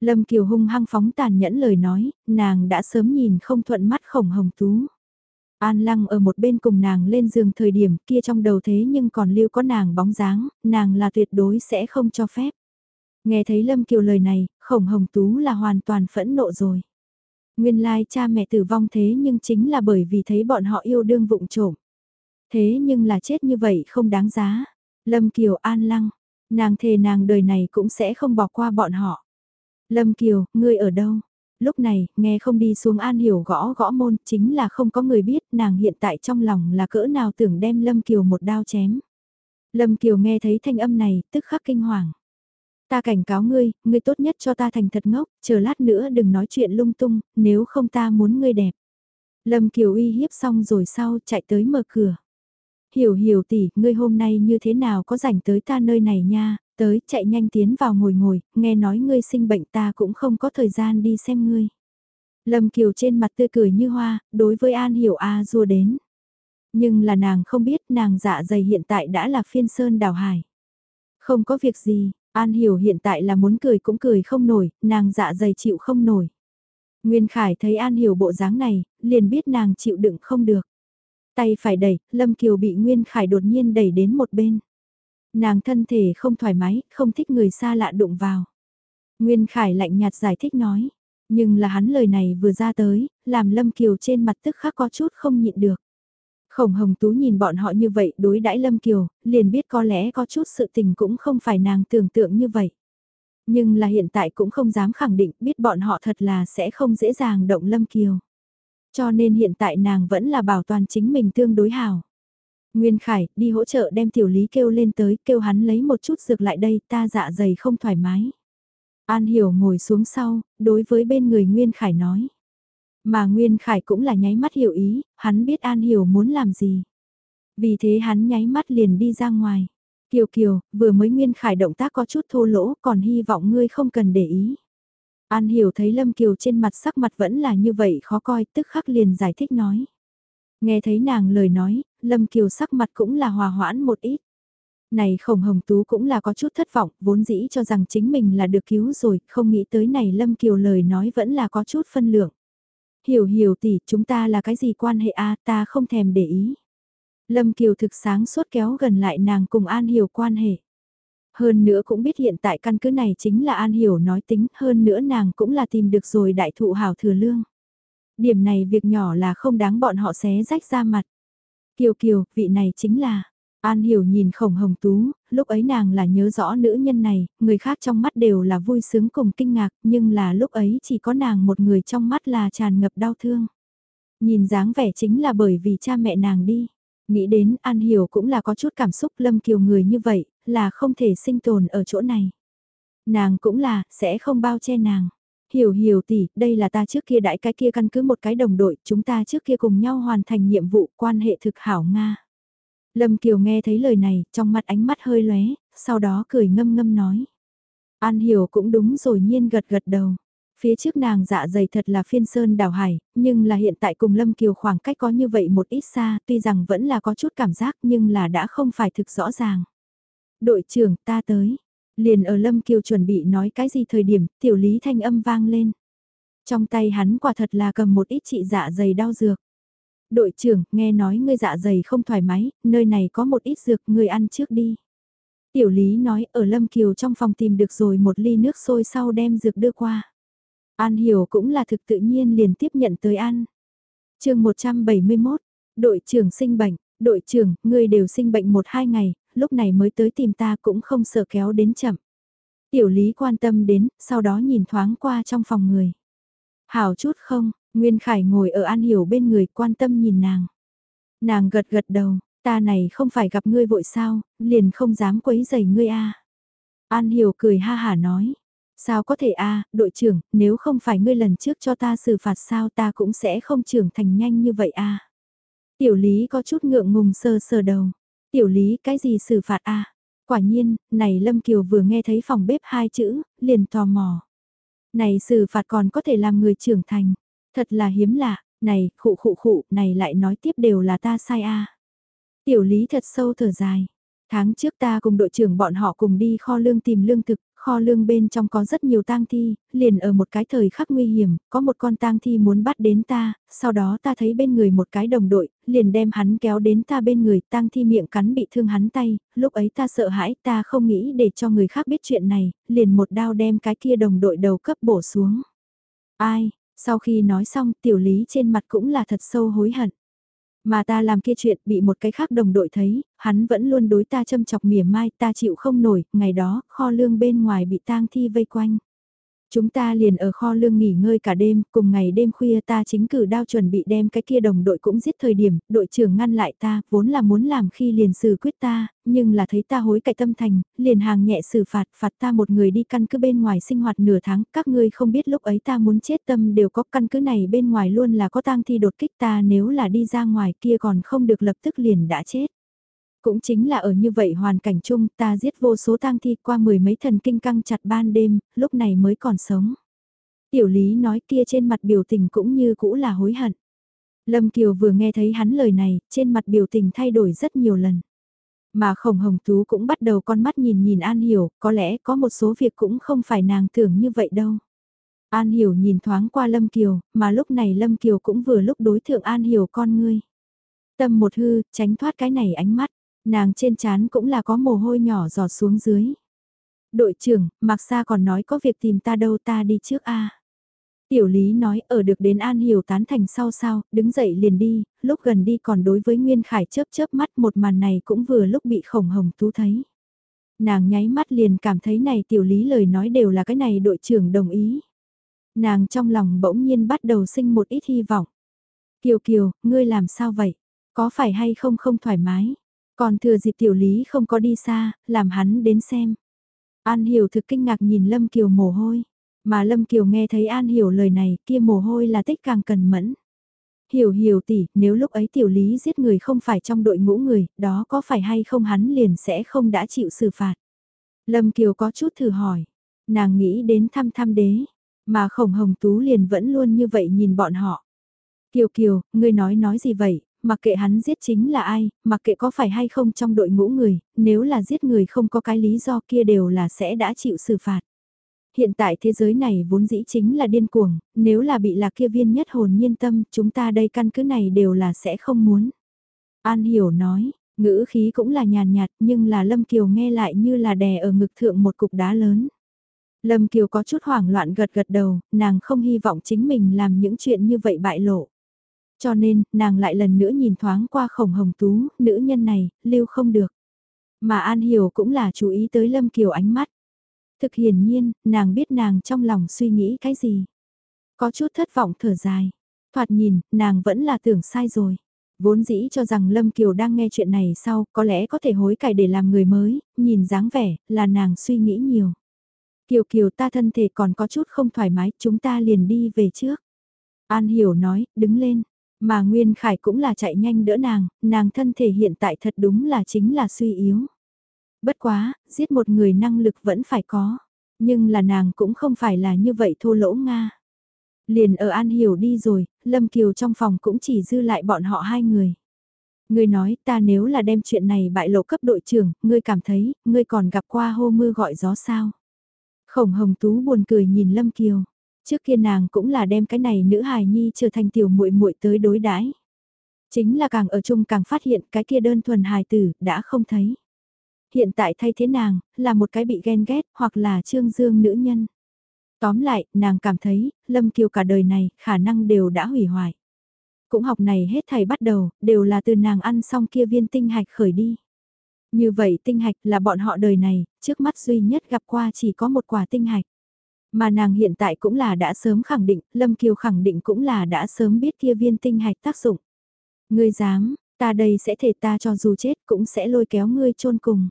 Lâm Kiều hung hăng phóng tàn nhẫn lời nói, nàng đã sớm nhìn không thuận mắt khổng hồng tú. An lăng ở một bên cùng nàng lên giường thời điểm kia trong đầu thế nhưng còn lưu có nàng bóng dáng, nàng là tuyệt đối sẽ không cho phép. Nghe thấy Lâm Kiều lời này, khổng hồng tú là hoàn toàn phẫn nộ rồi. Nguyên lai cha mẹ tử vong thế nhưng chính là bởi vì thấy bọn họ yêu đương vụng trộm. Thế nhưng là chết như vậy không đáng giá. Lâm Kiều an lăng, nàng thề nàng đời này cũng sẽ không bỏ qua bọn họ. Lâm Kiều, ngươi ở đâu? Lúc này, nghe không đi xuống An Hiểu gõ gõ môn, chính là không có người biết nàng hiện tại trong lòng là cỡ nào tưởng đem Lâm Kiều một đao chém. Lâm Kiều nghe thấy thanh âm này, tức khắc kinh hoàng. Ta cảnh cáo ngươi, ngươi tốt nhất cho ta thành thật ngốc, chờ lát nữa đừng nói chuyện lung tung, nếu không ta muốn ngươi đẹp. Lâm Kiều uy hiếp xong rồi sau chạy tới mở cửa. Hiểu hiểu tỷ, ngươi hôm nay như thế nào có rảnh tới ta nơi này nha, Tới, chạy nhanh tiến vào ngồi ngồi, nghe nói ngươi sinh bệnh ta cũng không có thời gian đi xem ngươi. Lâm Kiều trên mặt tươi cười như hoa, đối với An Hiểu A rua đến. Nhưng là nàng không biết nàng dạ dày hiện tại đã là phiên sơn đào hải. Không có việc gì, An Hiểu hiện tại là muốn cười cũng cười không nổi, nàng dạ dày chịu không nổi. Nguyên Khải thấy An Hiểu bộ dáng này, liền biết nàng chịu đựng không được. Tay phải đẩy, Lâm Kiều bị Nguyên Khải đột nhiên đẩy đến một bên. Nàng thân thể không thoải mái, không thích người xa lạ đụng vào. Nguyên Khải lạnh nhạt giải thích nói, nhưng là hắn lời này vừa ra tới, làm Lâm Kiều trên mặt tức khắc có chút không nhịn được. Khổng Hồng Tú nhìn bọn họ như vậy đối đãi Lâm Kiều, liền biết có lẽ có chút sự tình cũng không phải nàng tưởng tượng như vậy. Nhưng là hiện tại cũng không dám khẳng định biết bọn họ thật là sẽ không dễ dàng động Lâm Kiều. Cho nên hiện tại nàng vẫn là bảo toàn chính mình tương đối hào. Nguyên Khải, đi hỗ trợ đem tiểu lý kêu lên tới, kêu hắn lấy một chút dược lại đây, ta dạ dày không thoải mái. An Hiểu ngồi xuống sau, đối với bên người Nguyên Khải nói. Mà Nguyên Khải cũng là nháy mắt hiểu ý, hắn biết An Hiểu muốn làm gì. Vì thế hắn nháy mắt liền đi ra ngoài. Kiều Kiều, vừa mới Nguyên Khải động tác có chút thô lỗ, còn hy vọng ngươi không cần để ý. An Hiểu thấy Lâm Kiều trên mặt sắc mặt vẫn là như vậy khó coi, tức khắc liền giải thích nói. Nghe thấy nàng lời nói, Lâm Kiều sắc mặt cũng là hòa hoãn một ít. Này khổng hồng tú cũng là có chút thất vọng, vốn dĩ cho rằng chính mình là được cứu rồi, không nghĩ tới này Lâm Kiều lời nói vẫn là có chút phân lượng. Hiểu hiểu tỷ, chúng ta là cái gì quan hệ a ta không thèm để ý. Lâm Kiều thực sáng suốt kéo gần lại nàng cùng An Hiểu quan hệ. Hơn nữa cũng biết hiện tại căn cứ này chính là An Hiểu nói tính, hơn nữa nàng cũng là tìm được rồi đại thụ hảo thừa lương. Điểm này việc nhỏ là không đáng bọn họ xé rách ra mặt. Kiều Kiều, vị này chính là... An Hiểu nhìn khổng hồng tú, lúc ấy nàng là nhớ rõ nữ nhân này, người khác trong mắt đều là vui sướng cùng kinh ngạc, nhưng là lúc ấy chỉ có nàng một người trong mắt là tràn ngập đau thương. Nhìn dáng vẻ chính là bởi vì cha mẹ nàng đi. Nghĩ đến An Hiểu cũng là có chút cảm xúc Lâm Kiều người như vậy, là không thể sinh tồn ở chỗ này. Nàng cũng là, sẽ không bao che nàng. Hiểu hiểu tỷ, đây là ta trước kia đại cái kia căn cứ một cái đồng đội, chúng ta trước kia cùng nhau hoàn thành nhiệm vụ quan hệ thực hảo Nga. Lâm Kiều nghe thấy lời này, trong mặt ánh mắt hơi lóe, sau đó cười ngâm ngâm nói. An hiểu cũng đúng rồi nhiên gật gật đầu. Phía trước nàng dạ dày thật là phiên sơn đảo hải, nhưng là hiện tại cùng Lâm Kiều khoảng cách có như vậy một ít xa, tuy rằng vẫn là có chút cảm giác nhưng là đã không phải thực rõ ràng. Đội trưởng ta tới, liền ở Lâm Kiều chuẩn bị nói cái gì thời điểm, tiểu lý thanh âm vang lên. Trong tay hắn quả thật là cầm một ít trị dạ dày đau dược. Đội trưởng, nghe nói ngươi dạ dày không thoải mái, nơi này có một ít dược, ngươi ăn trước đi. Tiểu lý nói ở Lâm Kiều trong phòng tìm được rồi một ly nước sôi sau đem dược đưa qua. An hiểu cũng là thực tự nhiên liền tiếp nhận tới ăn. chương 171, đội trưởng sinh bệnh, đội trưởng, ngươi đều sinh bệnh một hai ngày, lúc này mới tới tìm ta cũng không sợ kéo đến chậm. Tiểu lý quan tâm đến, sau đó nhìn thoáng qua trong phòng người. Hảo chút không, Nguyên Khải ngồi ở An Hiểu bên người quan tâm nhìn nàng. Nàng gật gật đầu, ta này không phải gặp ngươi vội sao, liền không dám quấy giày ngươi a. An Hiểu cười ha hả nói, sao có thể a, đội trưởng, nếu không phải ngươi lần trước cho ta xử phạt sao ta cũng sẽ không trưởng thành nhanh như vậy a. Tiểu Lý có chút ngượng ngùng sơ sờ đầu. Tiểu Lý cái gì xử phạt a? Quả nhiên, này Lâm Kiều vừa nghe thấy phòng bếp hai chữ, liền tò mò. Này xử phạt còn có thể làm người trưởng thành. Thật là hiếm lạ, này, khụ khụ khụ, này lại nói tiếp đều là ta sai a. Tiểu Lý thật sâu thở dài. Tháng trước ta cùng đội trưởng bọn họ cùng đi kho lương tìm lương thực, kho lương bên trong có rất nhiều tang thi, liền ở một cái thời khắc nguy hiểm, có một con tang thi muốn bắt đến ta, sau đó ta thấy bên người một cái đồng đội, liền đem hắn kéo đến ta bên người, tang thi miệng cắn bị thương hắn tay, lúc ấy ta sợ hãi, ta không nghĩ để cho người khác biết chuyện này, liền một đao đem cái kia đồng đội đầu cấp bổ xuống. Ai, sau khi nói xong tiểu lý trên mặt cũng là thật sâu hối hận. Mà ta làm kia chuyện bị một cái khác đồng đội thấy, hắn vẫn luôn đối ta châm chọc mỉa mai ta chịu không nổi, ngày đó kho lương bên ngoài bị tang thi vây quanh. Chúng ta liền ở kho lương nghỉ ngơi cả đêm, cùng ngày đêm khuya ta chính cử đao chuẩn bị đem cái kia đồng đội cũng giết thời điểm, đội trưởng ngăn lại ta, vốn là muốn làm khi liền xử quyết ta, nhưng là thấy ta hối cải tâm thành, liền hàng nhẹ xử phạt, phạt ta một người đi căn cứ bên ngoài sinh hoạt nửa tháng, các ngươi không biết lúc ấy ta muốn chết tâm đều có căn cứ này bên ngoài luôn là có tang thi đột kích ta nếu là đi ra ngoài kia còn không được lập tức liền đã chết. Cũng chính là ở như vậy hoàn cảnh chung ta giết vô số tang thi qua mười mấy thần kinh căng chặt ban đêm, lúc này mới còn sống. Tiểu lý nói kia trên mặt biểu tình cũng như cũ là hối hận. Lâm Kiều vừa nghe thấy hắn lời này, trên mặt biểu tình thay đổi rất nhiều lần. Mà khổng hồng tú cũng bắt đầu con mắt nhìn nhìn An Hiểu, có lẽ có một số việc cũng không phải nàng tưởng như vậy đâu. An Hiểu nhìn thoáng qua Lâm Kiều, mà lúc này Lâm Kiều cũng vừa lúc đối thượng An Hiểu con ngươi. Tâm một hư, tránh thoát cái này ánh mắt. Nàng trên chán cũng là có mồ hôi nhỏ giọt xuống dưới. Đội trưởng, Mạc Sa còn nói có việc tìm ta đâu ta đi trước a. Tiểu Lý nói ở được đến An Hiểu tán thành sau sao, đứng dậy liền đi, lúc gần đi còn đối với Nguyên Khải chớp chớp mắt một màn này cũng vừa lúc bị khổng hồng tú thấy. Nàng nháy mắt liền cảm thấy này Tiểu Lý lời nói đều là cái này đội trưởng đồng ý. Nàng trong lòng bỗng nhiên bắt đầu sinh một ít hy vọng. Kiều Kiều, ngươi làm sao vậy? Có phải hay không không thoải mái? Còn thừa dịp tiểu lý không có đi xa, làm hắn đến xem. An Hiểu thực kinh ngạc nhìn Lâm Kiều mồ hôi. Mà Lâm Kiều nghe thấy An Hiểu lời này kia mồ hôi là tích càng cần mẫn. Hiểu hiểu tỷ, nếu lúc ấy tiểu lý giết người không phải trong đội ngũ người, đó có phải hay không hắn liền sẽ không đã chịu xử phạt. Lâm Kiều có chút thử hỏi. Nàng nghĩ đến thăm thăm đế, mà khổng hồng tú liền vẫn luôn như vậy nhìn bọn họ. Kiều Kiều, ngươi nói nói gì vậy, mặc kệ hắn giết chính là ai, mặc kệ có phải hay không trong đội ngũ người, nếu là giết người không có cái lý do kia đều là sẽ đã chịu xử phạt. Hiện tại thế giới này vốn dĩ chính là điên cuồng, nếu là bị lạc kia viên nhất hồn nhiên tâm, chúng ta đây căn cứ này đều là sẽ không muốn. An hiểu nói, ngữ khí cũng là nhàn nhạt nhưng là Lâm Kiều nghe lại như là đè ở ngực thượng một cục đá lớn. Lâm Kiều có chút hoảng loạn gật gật đầu, nàng không hy vọng chính mình làm những chuyện như vậy bại lộ. Cho nên, nàng lại lần nữa nhìn thoáng qua khổng hồng tú, nữ nhân này, lưu không được. Mà An Hiểu cũng là chú ý tới Lâm Kiều ánh mắt. Thực hiển nhiên, nàng biết nàng trong lòng suy nghĩ cái gì. Có chút thất vọng thở dài. Thoạt nhìn, nàng vẫn là tưởng sai rồi. Vốn dĩ cho rằng Lâm Kiều đang nghe chuyện này sau, có lẽ có thể hối cải để làm người mới, nhìn dáng vẻ, là nàng suy nghĩ nhiều. Kiều Kiều ta thân thể còn có chút không thoải mái, chúng ta liền đi về trước. An Hiểu nói, đứng lên, mà Nguyên Khải cũng là chạy nhanh đỡ nàng, nàng thân thể hiện tại thật đúng là chính là suy yếu. Bất quá, giết một người năng lực vẫn phải có, nhưng là nàng cũng không phải là như vậy thô lỗ Nga. Liền ở An Hiểu đi rồi, Lâm Kiều trong phòng cũng chỉ dư lại bọn họ hai người. Ngươi nói ta nếu là đem chuyện này bại lộ cấp đội trưởng, ngươi cảm thấy, ngươi còn gặp qua hô mưa gọi gió sao? Khổng Hồng Tú buồn cười nhìn Lâm Kiều. Trước kia nàng cũng là đem cái này nữ hài nhi trở thành tiểu muội muội tới đối đãi. Chính là càng ở chung càng phát hiện cái kia đơn thuần hài tử đã không thấy. Hiện tại thay thế nàng, là một cái bị ghen ghét hoặc là trương dương nữ nhân. Tóm lại, nàng cảm thấy, Lâm Kiều cả đời này, khả năng đều đã hủy hoại. Cũng học này hết thầy bắt đầu, đều là từ nàng ăn xong kia viên tinh hạch khởi đi. Như vậy tinh hạch là bọn họ đời này, trước mắt duy nhất gặp qua chỉ có một quả tinh hạch. Mà nàng hiện tại cũng là đã sớm khẳng định, Lâm Kiều khẳng định cũng là đã sớm biết kia viên tinh hạch tác dụng. Ngươi dám, ta đây sẽ thể ta cho dù chết cũng sẽ lôi kéo ngươi chôn cùng.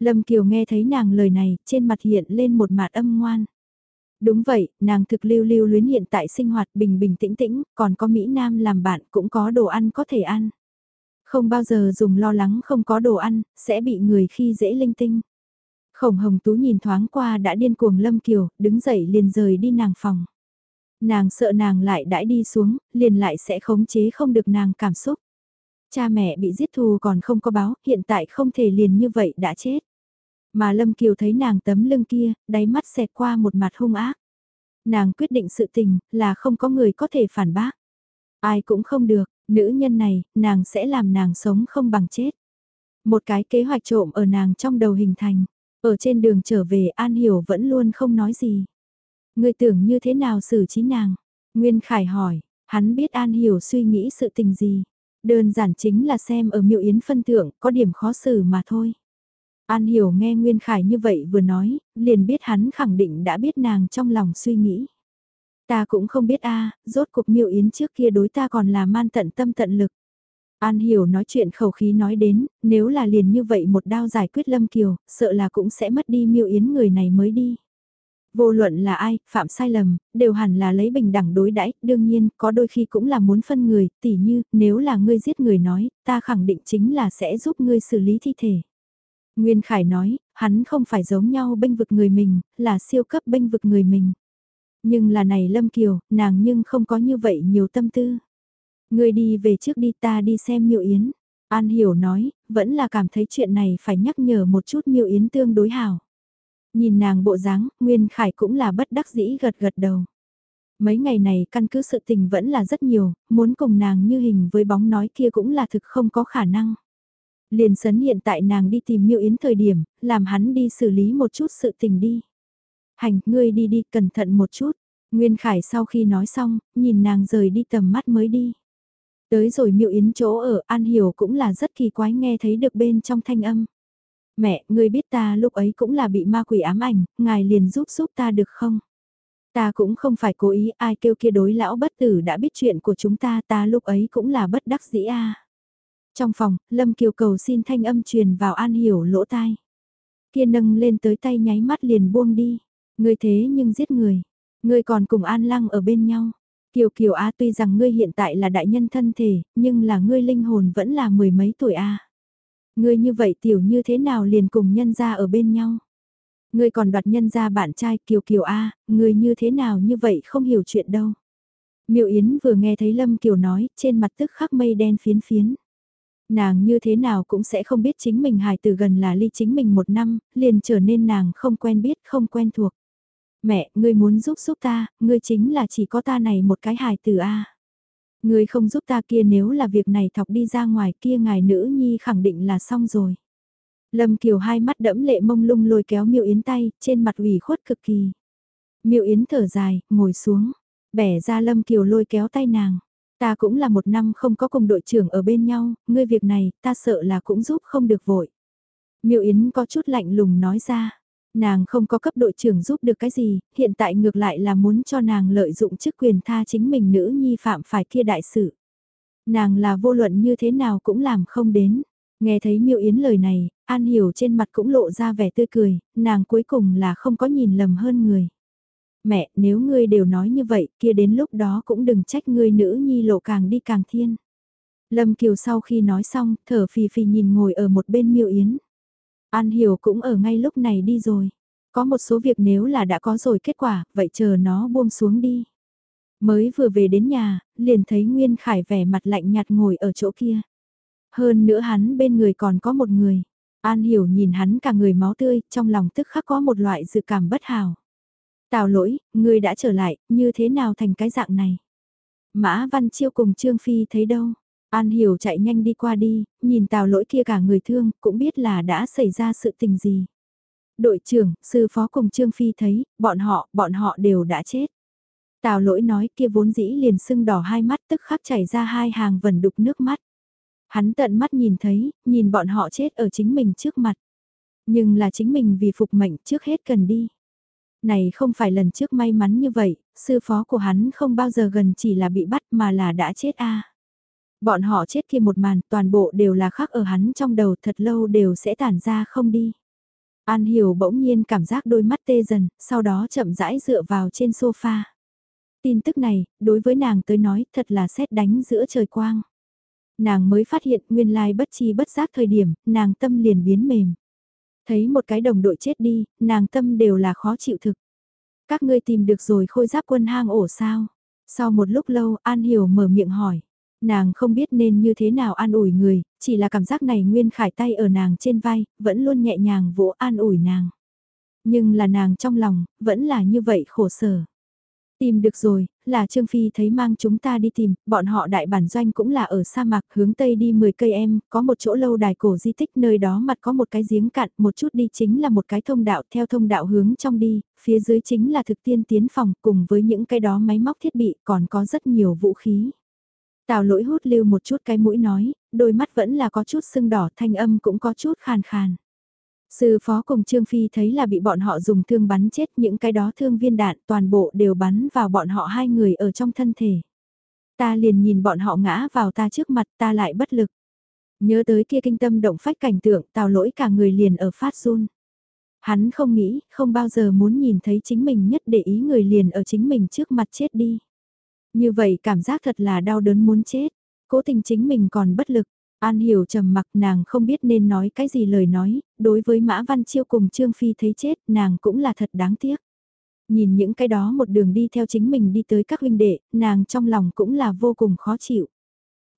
Lâm Kiều nghe thấy nàng lời này, trên mặt hiện lên một mặt âm ngoan. Đúng vậy, nàng thực lưu lưu luyến hiện tại sinh hoạt bình bình tĩnh tĩnh, còn có Mỹ Nam làm bạn cũng có đồ ăn có thể ăn. Không bao giờ dùng lo lắng không có đồ ăn, sẽ bị người khi dễ linh tinh. Khổng Hồng Tú nhìn thoáng qua đã điên cuồng Lâm Kiều, đứng dậy liền rời đi nàng phòng. Nàng sợ nàng lại đãi đi xuống, liền lại sẽ khống chế không được nàng cảm xúc. Cha mẹ bị giết thù còn không có báo, hiện tại không thể liền như vậy đã chết. Mà Lâm Kiều thấy nàng tấm lưng kia, đáy mắt xẹt qua một mặt hung ác. Nàng quyết định sự tình, là không có người có thể phản bác. Ai cũng không được, nữ nhân này, nàng sẽ làm nàng sống không bằng chết. Một cái kế hoạch trộm ở nàng trong đầu hình thành. Ở trên đường trở về An Hiểu vẫn luôn không nói gì. Người tưởng như thế nào xử trí nàng? Nguyên Khải hỏi, hắn biết An Hiểu suy nghĩ sự tình gì. Đơn giản chính là xem ở miệu yến phân thượng có điểm khó xử mà thôi. An Hiểu nghe Nguyên Khải như vậy vừa nói, liền biết hắn khẳng định đã biết nàng trong lòng suy nghĩ. Ta cũng không biết a, rốt cuộc miêu yến trước kia đối ta còn là man tận tâm tận lực. An Hiểu nói chuyện khẩu khí nói đến, nếu là liền như vậy một đao giải quyết Lâm Kiều, sợ là cũng sẽ mất đi miêu yến người này mới đi. Vô luận là ai, phạm sai lầm, đều hẳn là lấy bình đẳng đối đãi đương nhiên, có đôi khi cũng là muốn phân người, tỉ như, nếu là ngươi giết người nói, ta khẳng định chính là sẽ giúp ngươi xử lý thi thể. Nguyên Khải nói, hắn không phải giống nhau bênh vực người mình, là siêu cấp bênh vực người mình. Nhưng là này Lâm Kiều, nàng nhưng không có như vậy nhiều tâm tư. Người đi về trước đi ta đi xem miệu yến. An Hiểu nói, vẫn là cảm thấy chuyện này phải nhắc nhở một chút miệu yến tương đối hảo. Nhìn nàng bộ dáng, Nguyên Khải cũng là bất đắc dĩ gật gật đầu. Mấy ngày này căn cứ sự tình vẫn là rất nhiều, muốn cùng nàng như hình với bóng nói kia cũng là thực không có khả năng. Liền sấn hiện tại nàng đi tìm miêu yến thời điểm, làm hắn đi xử lý một chút sự tình đi. Hành, ngươi đi đi, cẩn thận một chút. Nguyên Khải sau khi nói xong, nhìn nàng rời đi tầm mắt mới đi. Tới rồi miêu yến chỗ ở An Hiểu cũng là rất kỳ quái nghe thấy được bên trong thanh âm. Mẹ, người biết ta lúc ấy cũng là bị ma quỷ ám ảnh, ngài liền giúp giúp ta được không? Ta cũng không phải cố ý ai kêu kia đối lão bất tử đã biết chuyện của chúng ta ta lúc ấy cũng là bất đắc dĩ a trong phòng, Lâm Kiều cầu xin thanh âm truyền vào An Hiểu lỗ tai. Kia nâng lên tới tay nháy mắt liền buông đi. Ngươi thế nhưng giết người. Ngươi còn cùng An Lăng ở bên nhau. Kiều Kiều A tuy rằng ngươi hiện tại là đại nhân thân thể, nhưng là ngươi linh hồn vẫn là mười mấy tuổi A. Ngươi như vậy tiểu như thế nào liền cùng nhân ra ở bên nhau. Ngươi còn đoạt nhân ra bạn trai Kiều Kiều A, ngươi như thế nào như vậy không hiểu chuyện đâu. Miệu Yến vừa nghe thấy Lâm Kiều nói, trên mặt tức khắc mây đen phiến phiến. Nàng như thế nào cũng sẽ không biết chính mình hài từ gần là ly chính mình một năm, liền trở nên nàng không quen biết, không quen thuộc. Mẹ, ngươi muốn giúp giúp ta, ngươi chính là chỉ có ta này một cái hài từ A. Ngươi không giúp ta kia nếu là việc này thọc đi ra ngoài kia ngài nữ nhi khẳng định là xong rồi. Lâm Kiều hai mắt đẫm lệ mông lung lôi kéo Miêu Yến tay, trên mặt ủy khuất cực kỳ. Miêu Yến thở dài, ngồi xuống, bẻ ra Lâm Kiều lôi kéo tay nàng. Ta cũng là một năm không có cùng đội trưởng ở bên nhau, ngươi việc này, ta sợ là cũng giúp không được vội. Miêu Yến có chút lạnh lùng nói ra. Nàng không có cấp đội trưởng giúp được cái gì, hiện tại ngược lại là muốn cho nàng lợi dụng chức quyền tha chính mình nữ nhi phạm phải kia đại sự. Nàng là vô luận như thế nào cũng làm không đến. Nghe thấy miêu yến lời này, An Hiểu trên mặt cũng lộ ra vẻ tươi cười, nàng cuối cùng là không có nhìn lầm hơn người. Mẹ, nếu ngươi đều nói như vậy, kia đến lúc đó cũng đừng trách ngươi nữ nhi lộ càng đi càng thiên. Lâm Kiều sau khi nói xong, thở phì phì nhìn ngồi ở một bên miêu yến. An Hiểu cũng ở ngay lúc này đi rồi. Có một số việc nếu là đã có rồi kết quả, vậy chờ nó buông xuống đi. Mới vừa về đến nhà, liền thấy Nguyên Khải vẻ mặt lạnh nhạt ngồi ở chỗ kia. Hơn nữa hắn bên người còn có một người. An Hiểu nhìn hắn cả người máu tươi, trong lòng tức khắc có một loại dự cảm bất hảo. Tào lỗi, ngươi đã trở lại, như thế nào thành cái dạng này? Mã Văn Chiêu cùng Trương Phi thấy đâu? An Hiểu chạy nhanh đi qua đi, nhìn tào lỗi kia cả người thương, cũng biết là đã xảy ra sự tình gì. Đội trưởng, sư phó cùng Trương Phi thấy, bọn họ, bọn họ đều đã chết. Tào lỗi nói kia vốn dĩ liền sưng đỏ hai mắt tức khắc chảy ra hai hàng vần đục nước mắt. Hắn tận mắt nhìn thấy, nhìn bọn họ chết ở chính mình trước mặt. Nhưng là chính mình vì phục mệnh trước hết cần đi. Này không phải lần trước may mắn như vậy, sư phó của hắn không bao giờ gần chỉ là bị bắt mà là đã chết a. Bọn họ chết kia một màn toàn bộ đều là khắc ở hắn trong đầu thật lâu đều sẽ tản ra không đi. An Hiểu bỗng nhiên cảm giác đôi mắt tê dần, sau đó chậm rãi dựa vào trên sofa. Tin tức này, đối với nàng tới nói thật là xét đánh giữa trời quang. Nàng mới phát hiện nguyên lai bất chi bất giác thời điểm, nàng tâm liền biến mềm. Thấy một cái đồng đội chết đi, nàng tâm đều là khó chịu thực. Các ngươi tìm được rồi khôi giáp quân hang ổ sao? Sau một lúc lâu, An Hiểu mở miệng hỏi. Nàng không biết nên như thế nào an ủi người, chỉ là cảm giác này Nguyên Khải tay ở nàng trên vai, vẫn luôn nhẹ nhàng vỗ an ủi nàng. Nhưng là nàng trong lòng, vẫn là như vậy khổ sở. Tìm được rồi, là Trương Phi thấy mang chúng ta đi tìm, bọn họ đại bản doanh cũng là ở sa mạc hướng tây đi 10 cây em, có một chỗ lâu đài cổ di tích nơi đó mặt có một cái giếng cạn, một chút đi chính là một cái thông đạo theo thông đạo hướng trong đi, phía dưới chính là thực tiên tiến phòng cùng với những cái đó máy móc thiết bị còn có rất nhiều vũ khí. Tào lỗi hút lưu một chút cái mũi nói, đôi mắt vẫn là có chút sưng đỏ thanh âm cũng có chút khàn khàn. Sư phó cùng Trương Phi thấy là bị bọn họ dùng thương bắn chết những cái đó thương viên đạn toàn bộ đều bắn vào bọn họ hai người ở trong thân thể. Ta liền nhìn bọn họ ngã vào ta trước mặt ta lại bất lực. Nhớ tới kia kinh tâm động phách cảnh tượng tào lỗi cả người liền ở phát run. Hắn không nghĩ, không bao giờ muốn nhìn thấy chính mình nhất để ý người liền ở chính mình trước mặt chết đi. Như vậy cảm giác thật là đau đớn muốn chết, cố tình chính mình còn bất lực. An hiểu trầm mặc nàng không biết nên nói cái gì lời nói, đối với Mã Văn Chiêu cùng Trương Phi thấy chết nàng cũng là thật đáng tiếc. Nhìn những cái đó một đường đi theo chính mình đi tới các huynh đệ, nàng trong lòng cũng là vô cùng khó chịu.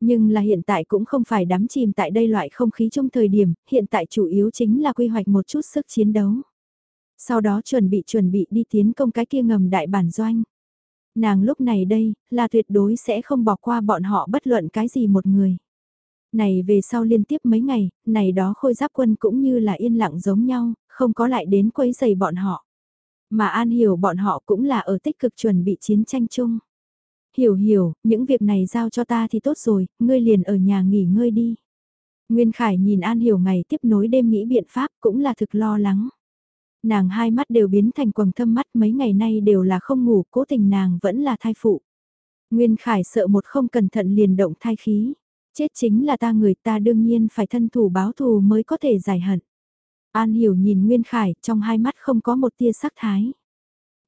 Nhưng là hiện tại cũng không phải đắm chìm tại đây loại không khí trong thời điểm, hiện tại chủ yếu chính là quy hoạch một chút sức chiến đấu. Sau đó chuẩn bị chuẩn bị đi tiến công cái kia ngầm đại bản doanh. Nàng lúc này đây, là tuyệt đối sẽ không bỏ qua bọn họ bất luận cái gì một người. Này về sau liên tiếp mấy ngày, này đó khôi giáp quân cũng như là yên lặng giống nhau, không có lại đến quấy giày bọn họ. Mà An hiểu bọn họ cũng là ở tích cực chuẩn bị chiến tranh chung. Hiểu hiểu, những việc này giao cho ta thì tốt rồi, ngươi liền ở nhà nghỉ ngơi đi. Nguyên Khải nhìn An Hiểu ngày tiếp nối đêm nghĩ biện pháp cũng là thực lo lắng. Nàng hai mắt đều biến thành quầng thâm mắt mấy ngày nay đều là không ngủ, cố tình nàng vẫn là thai phụ. Nguyên Khải sợ một không cẩn thận liền động thai khí. Chết chính là ta người ta đương nhiên phải thân thủ báo thù mới có thể giải hận. An hiểu nhìn Nguyên Khải trong hai mắt không có một tia sắc thái.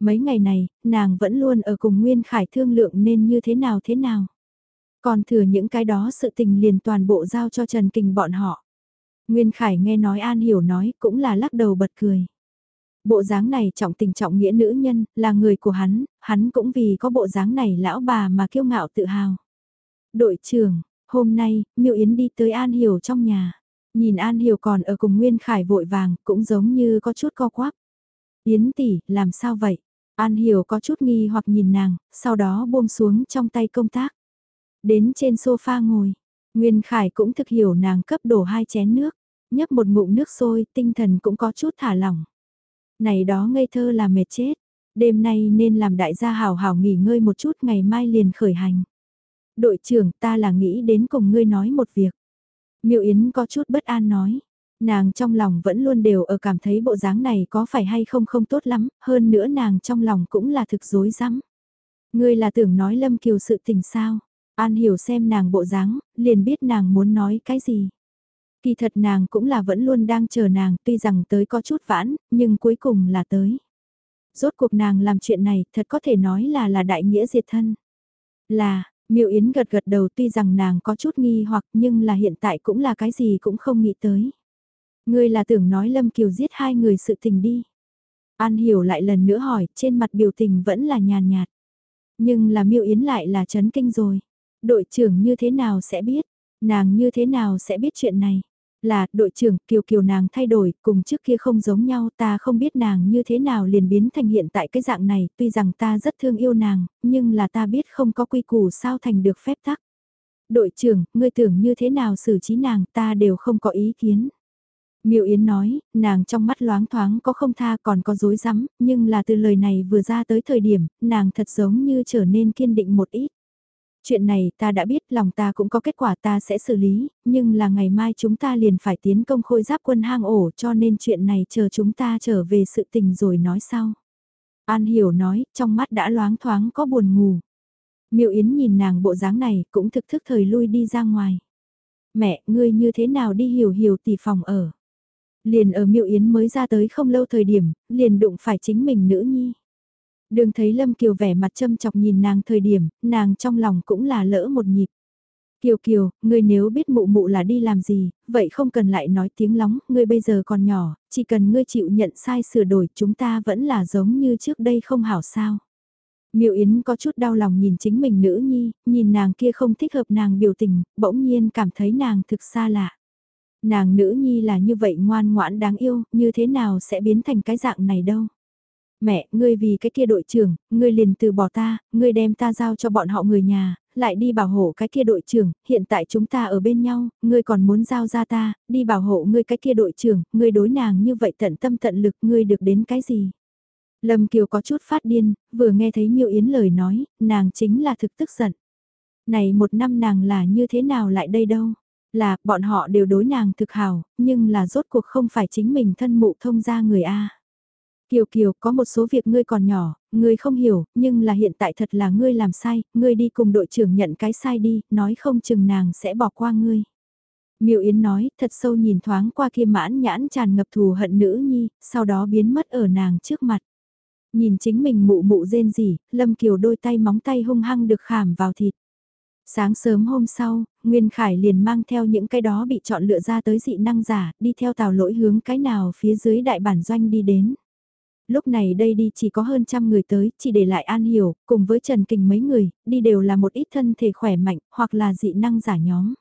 Mấy ngày này, nàng vẫn luôn ở cùng Nguyên Khải thương lượng nên như thế nào thế nào. Còn thừa những cái đó sự tình liền toàn bộ giao cho Trần Kình bọn họ. Nguyên Khải nghe nói An Hiểu nói cũng là lắc đầu bật cười. Bộ dáng này trọng tình trọng nghĩa nữ nhân, là người của hắn, hắn cũng vì có bộ dáng này lão bà mà kiêu ngạo tự hào. Đội trưởng, Hôm nay, Miêu Yến đi tới An Hiểu trong nhà. Nhìn An Hiểu còn ở cùng Nguyên Khải vội vàng, cũng giống như có chút co quắp. Yến tỷ, làm sao vậy? An Hiểu có chút nghi hoặc nhìn nàng, sau đó buông xuống trong tay công tác. Đến trên sofa ngồi, Nguyên Khải cũng thực hiểu nàng cấp đổ hai chén nước, nhấp một ngụm nước sôi, tinh thần cũng có chút thả lỏng. Này đó ngây thơ là mệt chết, đêm nay nên làm đại gia hảo hảo nghỉ ngơi một chút ngày mai liền khởi hành đội trưởng ta là nghĩ đến cùng ngươi nói một việc. Miêu Yến có chút bất an nói. Nàng trong lòng vẫn luôn đều ở cảm thấy bộ dáng này có phải hay không không tốt lắm, hơn nữa nàng trong lòng cũng là thực dối rắm Ngươi là tưởng nói Lâm Kiều sự tình sao? An hiểu xem nàng bộ dáng, liền biết nàng muốn nói cái gì. Kỳ thật nàng cũng là vẫn luôn đang chờ nàng, tuy rằng tới có chút vãn, nhưng cuối cùng là tới. Rốt cuộc nàng làm chuyện này, thật có thể nói là là đại nghĩa diệt thân. Là, Miêu Yến gật gật đầu tuy rằng nàng có chút nghi hoặc nhưng là hiện tại cũng là cái gì cũng không nghĩ tới. Ngươi là tưởng nói Lâm Kiều giết hai người sự tình đi. An hiểu lại lần nữa hỏi, trên mặt biểu tình vẫn là nhàn nhạt. Nhưng là Miêu Yến lại là chấn kinh rồi. Đội trưởng như thế nào sẽ biết? Nàng như thế nào sẽ biết chuyện này? Là, đội trưởng, kiều kiều nàng thay đổi, cùng trước kia không giống nhau, ta không biết nàng như thế nào liền biến thành hiện tại cái dạng này, tuy rằng ta rất thương yêu nàng, nhưng là ta biết không có quy củ sao thành được phép tắc. Đội trưởng, ngươi tưởng như thế nào xử trí nàng, ta đều không có ý kiến. Miêu Yến nói, nàng trong mắt loáng thoáng có không tha còn có dối rắm nhưng là từ lời này vừa ra tới thời điểm, nàng thật giống như trở nên kiên định một ít. Chuyện này ta đã biết lòng ta cũng có kết quả ta sẽ xử lý, nhưng là ngày mai chúng ta liền phải tiến công khôi giáp quân hang ổ cho nên chuyện này chờ chúng ta trở về sự tình rồi nói sau. An hiểu nói, trong mắt đã loáng thoáng có buồn ngủ. Miêu Yến nhìn nàng bộ dáng này cũng thực thức thời lui đi ra ngoài. Mẹ, ngươi như thế nào đi hiểu hiểu tỷ phòng ở. Liền ở Miêu Yến mới ra tới không lâu thời điểm, liền đụng phải chính mình nữ nhi. Đường thấy Lâm Kiều vẻ mặt châm chọc nhìn nàng thời điểm, nàng trong lòng cũng là lỡ một nhịp. Kiều Kiều, ngươi nếu biết mụ mụ là đi làm gì, vậy không cần lại nói tiếng lóng, ngươi bây giờ còn nhỏ, chỉ cần ngươi chịu nhận sai sửa đổi chúng ta vẫn là giống như trước đây không hảo sao. miệu Yến có chút đau lòng nhìn chính mình nữ nhi, nhìn nàng kia không thích hợp nàng biểu tình, bỗng nhiên cảm thấy nàng thực xa lạ. Nàng nữ nhi là như vậy ngoan ngoãn đáng yêu, như thế nào sẽ biến thành cái dạng này đâu. Mẹ, ngươi vì cái kia đội trưởng, ngươi liền từ bỏ ta, ngươi đem ta giao cho bọn họ người nhà, lại đi bảo hộ cái kia đội trưởng, hiện tại chúng ta ở bên nhau, ngươi còn muốn giao ra ta, đi bảo hộ ngươi cái kia đội trưởng, ngươi đối nàng như vậy tận tâm tận lực, ngươi được đến cái gì? Lâm Kiều có chút phát điên, vừa nghe thấy Miêu Yến lời nói, nàng chính là thực tức giận. Này một năm nàng là như thế nào lại đây đâu? Là, bọn họ đều đối nàng thực hào, nhưng là rốt cuộc không phải chính mình thân mụ thông ra người A. Kiều Kiều, có một số việc ngươi còn nhỏ, ngươi không hiểu, nhưng là hiện tại thật là ngươi làm sai, ngươi đi cùng đội trưởng nhận cái sai đi, nói không chừng nàng sẽ bỏ qua ngươi. Miêu Yến nói, thật sâu nhìn thoáng qua kia mãn nhãn tràn ngập thù hận nữ nhi, sau đó biến mất ở nàng trước mặt. Nhìn chính mình mụ mụ rên rỉ, Lâm Kiều đôi tay móng tay hung hăng được khảm vào thịt. Sáng sớm hôm sau, Nguyên Khải liền mang theo những cái đó bị chọn lựa ra tới dị năng giả, đi theo tàu lỗi hướng cái nào phía dưới đại bản doanh đi đến. Lúc này đây đi chỉ có hơn trăm người tới, chỉ để lại An Hiểu, cùng với Trần Kình mấy người, đi đều là một ít thân thể khỏe mạnh, hoặc là dị năng giả nhóm.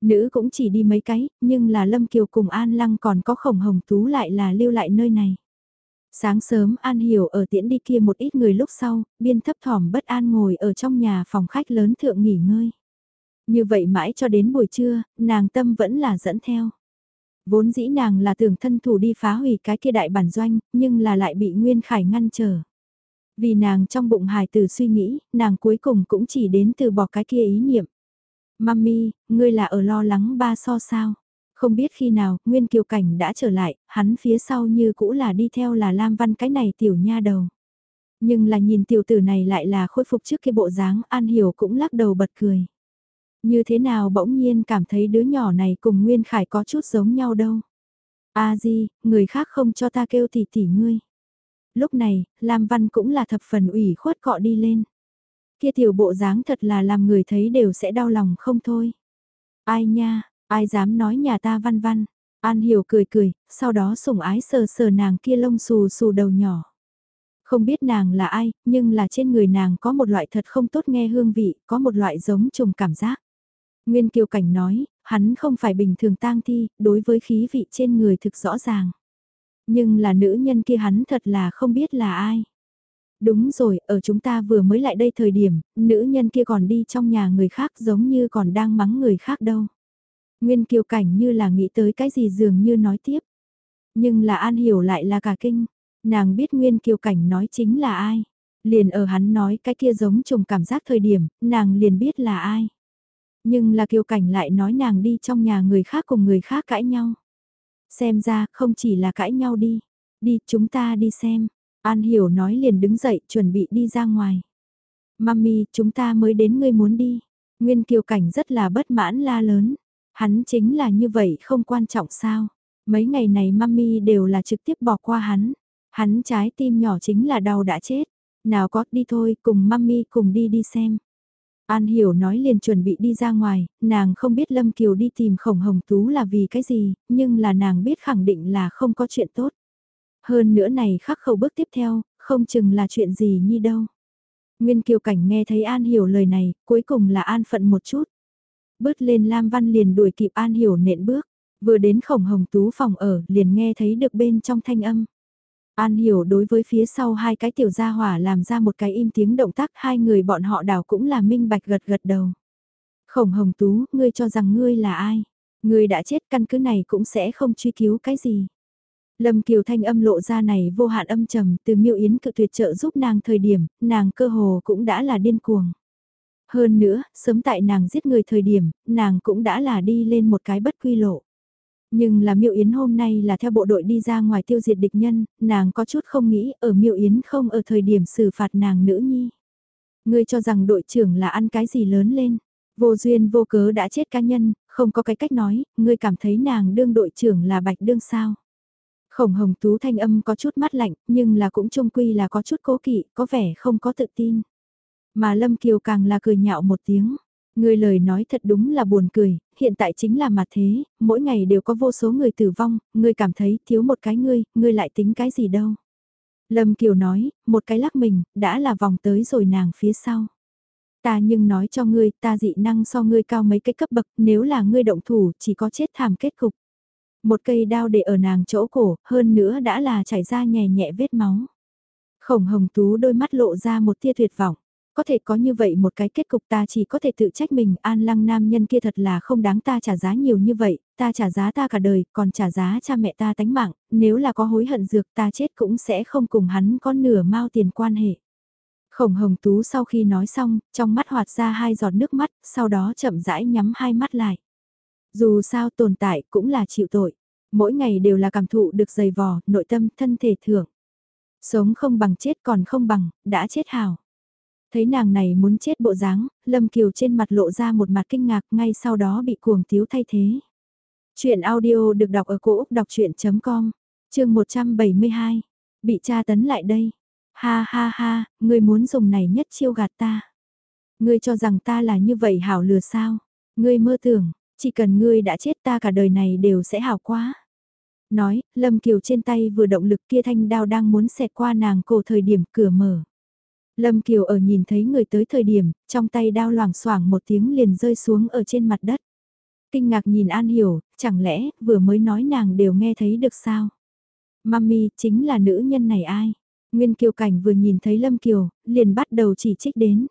Nữ cũng chỉ đi mấy cái, nhưng là Lâm Kiều cùng An Lăng còn có khổng hồng tú lại là lưu lại nơi này. Sáng sớm An Hiểu ở tiễn đi kia một ít người lúc sau, biên thấp thỏm bất an ngồi ở trong nhà phòng khách lớn thượng nghỉ ngơi. Như vậy mãi cho đến buổi trưa, nàng tâm vẫn là dẫn theo. Vốn dĩ nàng là tưởng thân thủ đi phá hủy cái kia đại bản doanh, nhưng là lại bị Nguyên Khải ngăn trở. Vì nàng trong bụng hài tử suy nghĩ, nàng cuối cùng cũng chỉ đến từ bỏ cái kia ý niệm. Mami, ngươi là ở lo lắng ba so sao? Không biết khi nào, Nguyên Kiều Cảnh đã trở lại, hắn phía sau như cũ là đi theo là Lam Văn cái này tiểu nha đầu. Nhưng là nhìn tiểu tử này lại là khôi phục trước cái bộ dáng, An Hiểu cũng lắc đầu bật cười. Như thế nào bỗng nhiên cảm thấy đứa nhỏ này cùng Nguyên Khải có chút giống nhau đâu. A Di, người khác không cho ta kêu tỷ tỷ ngươi. Lúc này, Lam Văn cũng là thập phần ủy khuất cọ đi lên. Kia tiểu bộ dáng thật là làm người thấy đều sẽ đau lòng không thôi. Ai nha, ai dám nói nhà ta văn văn. An hiểu cười cười, sau đó sủng ái sờ sờ nàng kia lông xù xù đầu nhỏ. Không biết nàng là ai, nhưng là trên người nàng có một loại thật không tốt nghe hương vị, có một loại giống trùng cảm giác. Nguyên Kiều Cảnh nói, hắn không phải bình thường tang thi, đối với khí vị trên người thực rõ ràng. Nhưng là nữ nhân kia hắn thật là không biết là ai. Đúng rồi, ở chúng ta vừa mới lại đây thời điểm, nữ nhân kia còn đi trong nhà người khác giống như còn đang mắng người khác đâu. Nguyên Kiều Cảnh như là nghĩ tới cái gì dường như nói tiếp. Nhưng là An hiểu lại là cả kinh, nàng biết Nguyên Kiều Cảnh nói chính là ai. Liền ở hắn nói cái kia giống trùng cảm giác thời điểm, nàng liền biết là ai. Nhưng là kiều cảnh lại nói nàng đi trong nhà người khác cùng người khác cãi nhau. Xem ra không chỉ là cãi nhau đi. Đi chúng ta đi xem. An Hiểu nói liền đứng dậy chuẩn bị đi ra ngoài. Mami, chúng ta mới đến ngươi muốn đi. Nguyên Kiều Cảnh rất là bất mãn la lớn. Hắn chính là như vậy không quan trọng sao. Mấy ngày này mami đều là trực tiếp bỏ qua hắn. Hắn trái tim nhỏ chính là đau đã chết. Nào có đi thôi cùng mami cùng đi đi xem. An Hiểu nói liền chuẩn bị đi ra ngoài, nàng không biết Lâm Kiều đi tìm khổng hồng tú là vì cái gì, nhưng là nàng biết khẳng định là không có chuyện tốt. Hơn nữa này khắc khẩu bước tiếp theo, không chừng là chuyện gì như đâu. Nguyên Kiều Cảnh nghe thấy An Hiểu lời này, cuối cùng là an phận một chút. Bước lên Lam Văn liền đuổi kịp An Hiểu nện bước, vừa đến khổng hồng tú phòng ở liền nghe thấy được bên trong thanh âm. An hiểu đối với phía sau hai cái tiểu gia hỏa làm ra một cái im tiếng động tác hai người bọn họ đảo cũng là minh bạch gật gật đầu. Khổng hồng tú, ngươi cho rằng ngươi là ai? Ngươi đã chết căn cứ này cũng sẽ không truy cứu cái gì. Lâm Kiều Thanh âm lộ ra này vô hạn âm trầm từ miêu yến cự tuyệt trợ giúp nàng thời điểm, nàng cơ hồ cũng đã là điên cuồng. Hơn nữa, sớm tại nàng giết người thời điểm, nàng cũng đã là đi lên một cái bất quy lộ. Nhưng là Miệu Yến hôm nay là theo bộ đội đi ra ngoài tiêu diệt địch nhân, nàng có chút không nghĩ ở Miệu Yến không ở thời điểm xử phạt nàng nữ nhi. Ngươi cho rằng đội trưởng là ăn cái gì lớn lên, vô duyên vô cớ đã chết cá nhân, không có cái cách nói, ngươi cảm thấy nàng đương đội trưởng là bạch đương sao. Khổng hồng tú thanh âm có chút mắt lạnh, nhưng là cũng trông quy là có chút cố kỵ, có vẻ không có tự tin. Mà Lâm Kiều càng là cười nhạo một tiếng. Người lời nói thật đúng là buồn cười, hiện tại chính là mặt thế, mỗi ngày đều có vô số người tử vong, ngươi cảm thấy thiếu một cái ngươi, ngươi lại tính cái gì đâu. Lâm Kiều nói, một cái lắc mình, đã là vòng tới rồi nàng phía sau. Ta nhưng nói cho ngươi, ta dị năng so ngươi cao mấy cái cấp bậc, nếu là ngươi động thủ, chỉ có chết thảm kết cục. Một cây đao để ở nàng chỗ cổ, hơn nữa đã là chảy ra nhẹ nhẹ vết máu. Khổng hồng tú đôi mắt lộ ra một tia tuyệt vọng. Có thể có như vậy một cái kết cục ta chỉ có thể tự trách mình, an lăng nam nhân kia thật là không đáng ta trả giá nhiều như vậy, ta trả giá ta cả đời, còn trả giá cha mẹ ta tánh mạng, nếu là có hối hận dược ta chết cũng sẽ không cùng hắn có nửa mao tiền quan hệ. Khổng hồng tú sau khi nói xong, trong mắt hoạt ra hai giọt nước mắt, sau đó chậm rãi nhắm hai mắt lại. Dù sao tồn tại cũng là chịu tội, mỗi ngày đều là cảm thụ được dày vò, nội tâm, thân thể thưởng. Sống không bằng chết còn không bằng, đã chết hào. Thấy nàng này muốn chết bộ dáng, Lâm Kiều trên mặt lộ ra một mặt kinh ngạc ngay sau đó bị cuồng tiếu thay thế. Chuyện audio được đọc ở cổ Úc đọc chuyện.com, chương 172, bị tra tấn lại đây. Ha ha ha, ngươi muốn dùng này nhất chiêu gạt ta. Ngươi cho rằng ta là như vậy hảo lừa sao? Ngươi mơ tưởng, chỉ cần ngươi đã chết ta cả đời này đều sẽ hảo quá. Nói, Lâm Kiều trên tay vừa động lực kia thanh đao đang muốn xẹt qua nàng cổ thời điểm cửa mở. Lâm Kiều ở nhìn thấy người tới thời điểm, trong tay đao loảng xoảng một tiếng liền rơi xuống ở trên mặt đất. Kinh ngạc nhìn An Hiểu, chẳng lẽ vừa mới nói nàng đều nghe thấy được sao? Mami chính là nữ nhân này ai? Nguyên Kiều Cảnh vừa nhìn thấy Lâm Kiều, liền bắt đầu chỉ trích đến.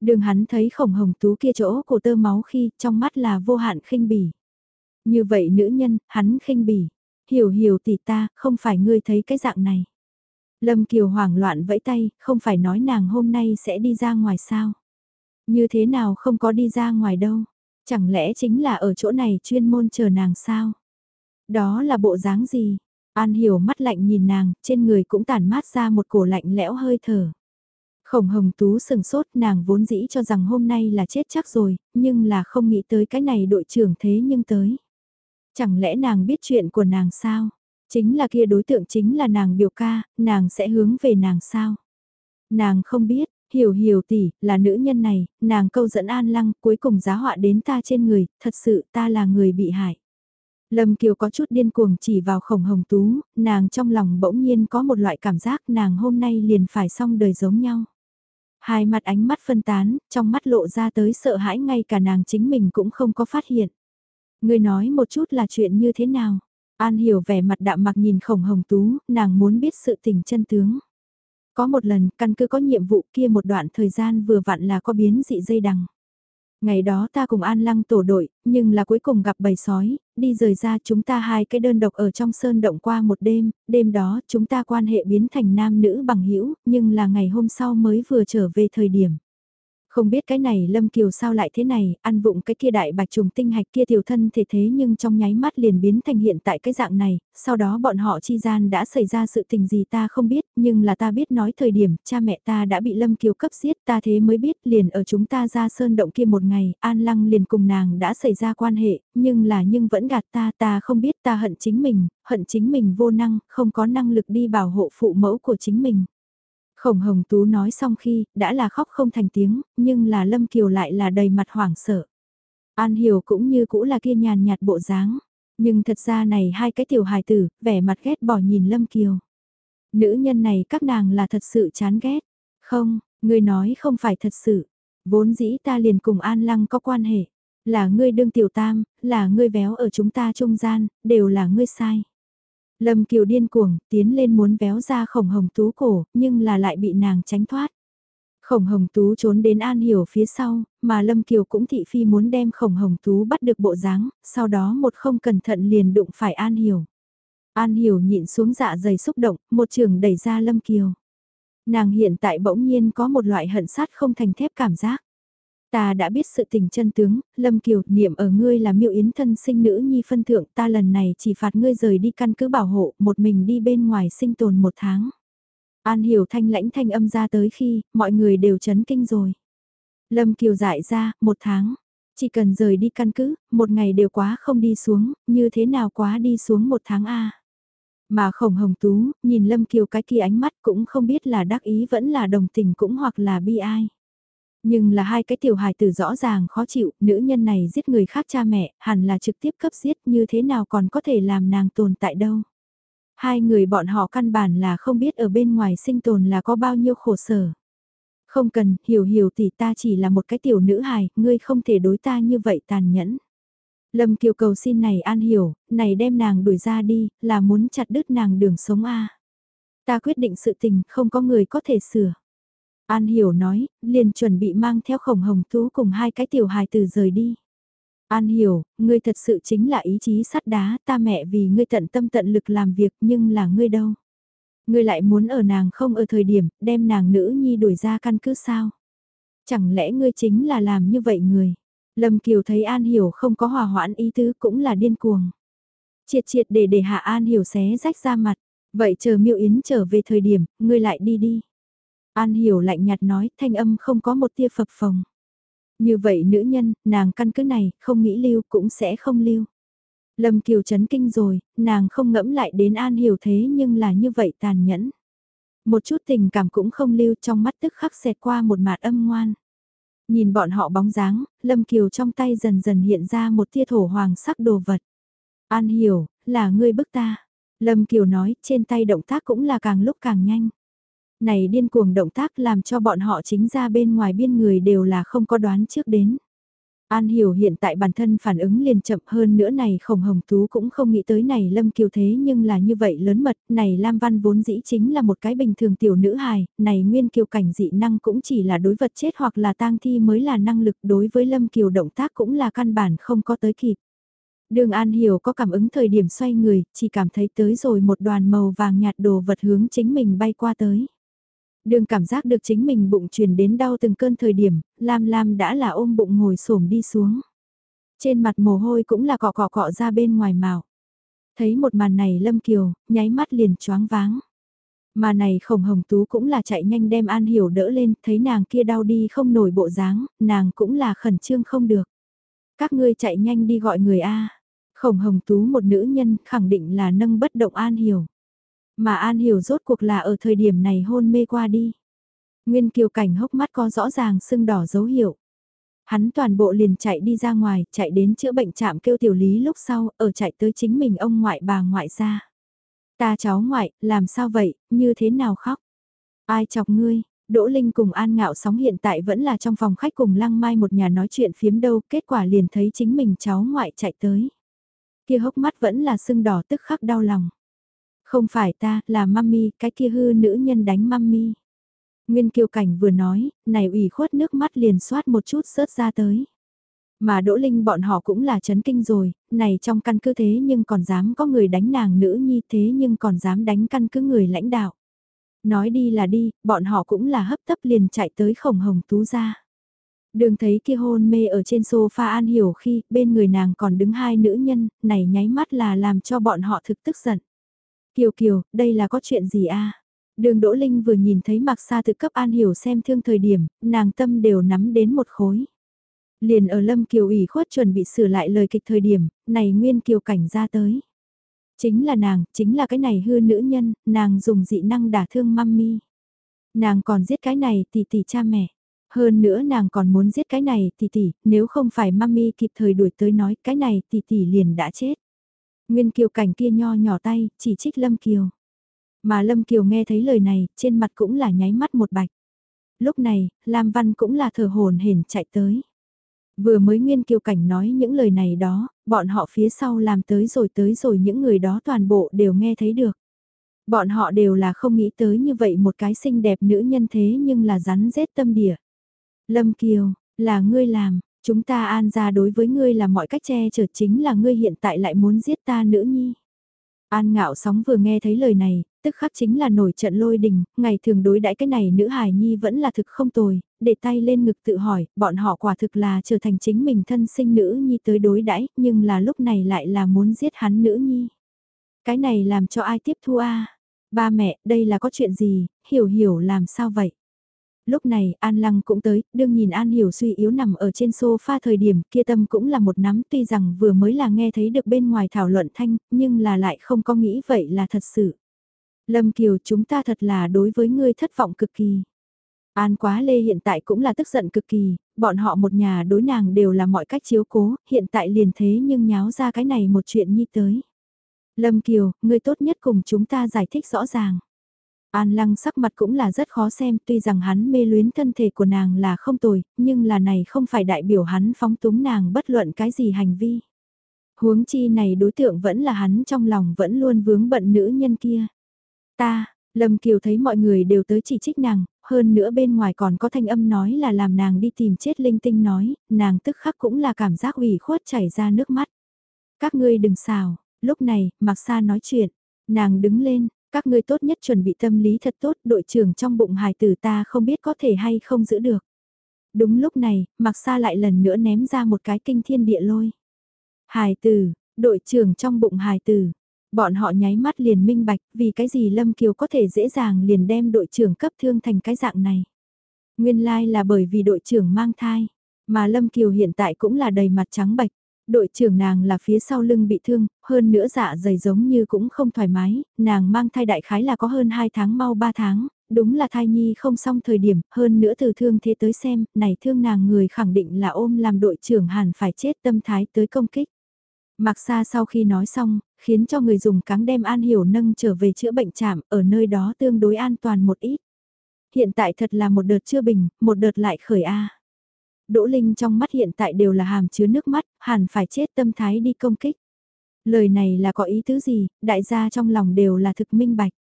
Đường hắn thấy khổng hồng tú kia chỗ cổ tơ máu khi trong mắt là vô hạn khinh bỉ. Như vậy nữ nhân, hắn khinh bỉ. Hiểu hiểu tỷ ta, không phải ngươi thấy cái dạng này. Lâm Kiều hoảng loạn vẫy tay, không phải nói nàng hôm nay sẽ đi ra ngoài sao? Như thế nào không có đi ra ngoài đâu? Chẳng lẽ chính là ở chỗ này chuyên môn chờ nàng sao? Đó là bộ dáng gì? An hiểu mắt lạnh nhìn nàng, trên người cũng tản mát ra một cổ lạnh lẽo hơi thở. Khổng hồng tú sừng sốt nàng vốn dĩ cho rằng hôm nay là chết chắc rồi, nhưng là không nghĩ tới cái này đội trưởng thế nhưng tới. Chẳng lẽ nàng biết chuyện của nàng sao? Chính là kia đối tượng chính là nàng biểu ca, nàng sẽ hướng về nàng sao? Nàng không biết, hiểu hiểu tỷ, là nữ nhân này, nàng câu dẫn an lăng, cuối cùng giá họa đến ta trên người, thật sự ta là người bị hại. Lâm Kiều có chút điên cuồng chỉ vào khổng hồng tú, nàng trong lòng bỗng nhiên có một loại cảm giác nàng hôm nay liền phải xong đời giống nhau. Hai mặt ánh mắt phân tán, trong mắt lộ ra tới sợ hãi ngay cả nàng chính mình cũng không có phát hiện. Người nói một chút là chuyện như thế nào? An hiểu vẻ mặt đạm mặc nhìn khổng hồng tú, nàng muốn biết sự tình chân tướng. Có một lần, căn cứ có nhiệm vụ kia một đoạn thời gian vừa vặn là có biến dị dây đằng. Ngày đó ta cùng An Lăng tổ đội, nhưng là cuối cùng gặp bầy sói, đi rời ra chúng ta hai cái đơn độc ở trong sơn động qua một đêm, đêm đó chúng ta quan hệ biến thành nam nữ bằng hữu nhưng là ngày hôm sau mới vừa trở về thời điểm. Không biết cái này Lâm Kiều sao lại thế này, ăn vụng cái kia đại bạch trùng tinh hạch kia tiểu thân thể thế nhưng trong nháy mắt liền biến thành hiện tại cái dạng này, sau đó bọn họ chi gian đã xảy ra sự tình gì ta không biết, nhưng là ta biết nói thời điểm cha mẹ ta đã bị Lâm Kiều cấp giết ta thế mới biết liền ở chúng ta ra sơn động kia một ngày, An Lăng liền cùng nàng đã xảy ra quan hệ, nhưng là nhưng vẫn gạt ta ta không biết ta hận chính mình, hận chính mình vô năng, không có năng lực đi bảo hộ phụ mẫu của chính mình. Khổng Hồng Tú nói xong khi, đã là khóc không thành tiếng, nhưng là Lâm Kiều lại là đầy mặt hoảng sợ. An Hiểu cũng như cũ là kia nhàn nhạt bộ dáng, nhưng thật ra này hai cái tiểu hài tử, vẻ mặt ghét bỏ nhìn Lâm Kiều. Nữ nhân này các nàng là thật sự chán ghét. Không, ngươi nói không phải thật sự. Vốn dĩ ta liền cùng An Lăng có quan hệ. Là ngươi đương tiểu tam, là ngươi véo ở chúng ta trung gian, đều là ngươi sai. Lâm Kiều điên cuồng, tiến lên muốn véo ra khổng hồng tú cổ, nhưng là lại bị nàng tránh thoát. Khổng hồng tú trốn đến An Hiểu phía sau, mà Lâm Kiều cũng thị phi muốn đem khổng hồng tú bắt được bộ dáng, sau đó một không cẩn thận liền đụng phải An Hiểu. An Hiểu nhịn xuống dạ dày xúc động, một trường đẩy ra Lâm Kiều. Nàng hiện tại bỗng nhiên có một loại hận sát không thành thép cảm giác. Ta đã biết sự tình chân tướng, Lâm Kiều, niệm ở ngươi là miệu yến thân sinh nữ nhi phân thượng, ta lần này chỉ phạt ngươi rời đi căn cứ bảo hộ, một mình đi bên ngoài sinh tồn một tháng. An hiểu thanh lãnh thanh âm ra tới khi, mọi người đều chấn kinh rồi. Lâm Kiều dại ra, một tháng, chỉ cần rời đi căn cứ, một ngày đều quá không đi xuống, như thế nào quá đi xuống một tháng a Mà khổng hồng tú, nhìn Lâm Kiều cái kia ánh mắt cũng không biết là đắc ý vẫn là đồng tình cũng hoặc là bi ai. Nhưng là hai cái tiểu hài tử rõ ràng khó chịu, nữ nhân này giết người khác cha mẹ, hẳn là trực tiếp cấp giết như thế nào còn có thể làm nàng tồn tại đâu. Hai người bọn họ căn bản là không biết ở bên ngoài sinh tồn là có bao nhiêu khổ sở. Không cần, hiểu hiểu thì ta chỉ là một cái tiểu nữ hài, ngươi không thể đối ta như vậy tàn nhẫn. Lâm Kiều cầu xin này an hiểu, này đem nàng đuổi ra đi, là muốn chặt đứt nàng đường sống a. Ta quyết định sự tình, không có người có thể sửa. An Hiểu nói, liền chuẩn bị mang theo khổng hồng tú cùng hai cái tiểu hài tử rời đi. An Hiểu, ngươi thật sự chính là ý chí sắt đá, ta mẹ vì ngươi tận tâm tận lực làm việc nhưng là ngươi đâu. Ngươi lại muốn ở nàng không ở thời điểm, đem nàng nữ nhi đuổi ra căn cứ sao. Chẳng lẽ ngươi chính là làm như vậy người. Lâm Kiều thấy An Hiểu không có hòa hoãn ý tứ cũng là điên cuồng. Triệt triệt để để hạ An Hiểu xé rách ra mặt. Vậy chờ miêu Yến trở về thời điểm, ngươi lại đi đi. An hiểu lạnh nhạt nói thanh âm không có một tia phập phồng. Như vậy nữ nhân, nàng căn cứ này, không nghĩ lưu cũng sẽ không lưu. Lâm Kiều chấn kinh rồi, nàng không ngẫm lại đến An hiểu thế nhưng là như vậy tàn nhẫn. Một chút tình cảm cũng không lưu trong mắt tức khắc xẹt qua một mạt âm ngoan. Nhìn bọn họ bóng dáng, Lâm Kiều trong tay dần dần hiện ra một tia thổ hoàng sắc đồ vật. An hiểu, là ngươi bức ta. Lâm Kiều nói, trên tay động tác cũng là càng lúc càng nhanh. Này điên cuồng động tác làm cho bọn họ chính ra bên ngoài biên người đều là không có đoán trước đến. An hiểu hiện tại bản thân phản ứng liền chậm hơn nữa này khổng hồng tú cũng không nghĩ tới này lâm kiều thế nhưng là như vậy lớn mật, này Lam Văn vốn dĩ chính là một cái bình thường tiểu nữ hài, này nguyên kiều cảnh dị năng cũng chỉ là đối vật chết hoặc là tang thi mới là năng lực đối với lâm kiều động tác cũng là căn bản không có tới kịp. Đường An Hiểu có cảm ứng thời điểm xoay người, chỉ cảm thấy tới rồi một đoàn màu vàng nhạt đồ vật hướng chính mình bay qua tới. Đường cảm giác được chính mình bụng truyền đến đau từng cơn thời điểm, Lam Lam đã là ôm bụng ngồi xổm đi xuống. Trên mặt mồ hôi cũng là cọ cọ cọ ra bên ngoài màu. Thấy một màn này Lâm Kiều, nháy mắt liền choáng váng. Mà này khổng hồng tú cũng là chạy nhanh đem An Hiểu đỡ lên, thấy nàng kia đau đi không nổi bộ dáng, nàng cũng là khẩn trương không được. Các ngươi chạy nhanh đi gọi người A. Khổng hồng tú một nữ nhân khẳng định là nâng bất động An Hiểu. Mà An Hiểu rốt cuộc là ở thời điểm này hôn mê qua đi. Nguyên kiều cảnh hốc mắt có rõ ràng sưng đỏ dấu hiệu. Hắn toàn bộ liền chạy đi ra ngoài, chạy đến chữa bệnh trạm kêu tiểu lý lúc sau, ở chạy tới chính mình ông ngoại bà ngoại ra. Ta cháu ngoại, làm sao vậy, như thế nào khóc? Ai chọc ngươi? Đỗ Linh cùng An Ngạo Sóng hiện tại vẫn là trong phòng khách cùng Lăng Mai một nhà nói chuyện phiếm đâu, kết quả liền thấy chính mình cháu ngoại chạy tới. Kia hốc mắt vẫn là sưng đỏ tức khắc đau lòng. Không phải ta, là mami, cái kia hư nữ nhân đánh mami. Nguyên Kiều Cảnh vừa nói, này ủy khuất nước mắt liền soát một chút sớt ra tới. Mà Đỗ Linh bọn họ cũng là chấn kinh rồi, này trong căn cứ thế nhưng còn dám có người đánh nàng nữ nhi thế nhưng còn dám đánh căn cứ người lãnh đạo. Nói đi là đi, bọn họ cũng là hấp tấp liền chạy tới khổng hồng tú ra. Đường thấy kia hôn mê ở trên sofa An Hiểu khi bên người nàng còn đứng hai nữ nhân, này nháy mắt là làm cho bọn họ thực tức giận. Kiều Kiều, đây là có chuyện gì a? Đường Đỗ Linh vừa nhìn thấy Mạc Sa thực cấp An Hiểu xem thương thời điểm, nàng tâm đều nắm đến một khối. Liền ở Lâm Kiều ủy khuất chuẩn bị sửa lại lời kịch thời điểm, này Nguyên Kiều cảnh ra tới. Chính là nàng, chính là cái này hư nữ nhân, nàng dùng dị năng đả thương mami. Nàng còn giết cái này tỷ tỷ cha mẹ. Hơn nữa nàng còn muốn giết cái này tỷ tỷ, nếu không phải mami kịp thời đuổi tới nói cái này tỷ tỷ liền đã chết. Nguyên Kiều cảnh kia nho nhỏ tay, chỉ trích Lâm Kiều. Mà Lâm Kiều nghe thấy lời này, trên mặt cũng là nháy mắt một bạch. Lúc này, Lam Văn cũng là thờ hồn hển chạy tới. Vừa mới Nguyên Kiều Cảnh nói những lời này đó, bọn họ phía sau làm tới rồi tới rồi những người đó toàn bộ đều nghe thấy được. Bọn họ đều là không nghĩ tới như vậy một cái xinh đẹp nữ nhân thế nhưng là rắn rết tâm địa. Lâm Kiều, là ngươi làm, chúng ta an ra đối với ngươi là mọi cách che chở chính là ngươi hiện tại lại muốn giết ta nữ nhi. An ngạo sóng vừa nghe thấy lời này, tức khắc chính là nổi trận lôi đình, ngày thường đối đãi cái này nữ hài nhi vẫn là thực không tồi, để tay lên ngực tự hỏi, bọn họ quả thực là trở thành chính mình thân sinh nữ nhi tới đối đãi nhưng là lúc này lại là muốn giết hắn nữ nhi. Cái này làm cho ai tiếp thu a Ba mẹ, đây là có chuyện gì, hiểu hiểu làm sao vậy? Lúc này, An Lăng cũng tới, đương nhìn An Hiểu suy yếu nằm ở trên sofa thời điểm kia tâm cũng là một nắm tuy rằng vừa mới là nghe thấy được bên ngoài thảo luận thanh, nhưng là lại không có nghĩ vậy là thật sự. Lâm Kiều chúng ta thật là đối với ngươi thất vọng cực kỳ. An Quá Lê hiện tại cũng là tức giận cực kỳ, bọn họ một nhà đối nàng đều là mọi cách chiếu cố, hiện tại liền thế nhưng nháo ra cái này một chuyện như tới. Lâm Kiều, ngươi tốt nhất cùng chúng ta giải thích rõ ràng. An Lăng sắc mặt cũng là rất khó xem, tuy rằng hắn mê luyến thân thể của nàng là không tồi, nhưng là này không phải đại biểu hắn phóng túng nàng bất luận cái gì hành vi. Huống chi này đối tượng vẫn là hắn trong lòng vẫn luôn vướng bận nữ nhân kia. Ta, Lâm Kiều thấy mọi người đều tới chỉ trích nàng, hơn nữa bên ngoài còn có thanh âm nói là làm nàng đi tìm chết linh tinh nói, nàng tức khắc cũng là cảm giác ủy khuất chảy ra nước mắt. Các ngươi đừng xào, lúc này, Mạc Sa nói chuyện, nàng đứng lên, các ngươi tốt nhất chuẩn bị tâm lý thật tốt, đội trưởng trong bụng hài tử ta không biết có thể hay không giữ được. Đúng lúc này, Mạc Sa lại lần nữa ném ra một cái kinh thiên địa lôi. Hài tử, đội trưởng trong bụng hài tử. Bọn họ nháy mắt liền minh bạch vì cái gì Lâm Kiều có thể dễ dàng liền đem đội trưởng cấp thương thành cái dạng này. Nguyên lai like là bởi vì đội trưởng mang thai, mà Lâm Kiều hiện tại cũng là đầy mặt trắng bạch. Đội trưởng nàng là phía sau lưng bị thương, hơn nữa dạ dày giống như cũng không thoải mái, nàng mang thai đại khái là có hơn 2 tháng mau 3 tháng, đúng là thai nhi không xong thời điểm, hơn nữa từ thương thế tới xem, này thương nàng người khẳng định là ôm làm đội trưởng hẳn phải chết tâm thái tới công kích. mặc xa sau khi nói xong, khiến cho người dùng cáng đem An Hiểu nâng trở về chữa bệnh trạm ở nơi đó tương đối an toàn một ít. Hiện tại thật là một đợt chưa bình, một đợt lại khởi A. Đỗ Linh trong mắt hiện tại đều là hàm chứa nước mắt, hẳn phải chết tâm thái đi công kích. Lời này là có ý tứ gì, đại gia trong lòng đều là thực minh bạch.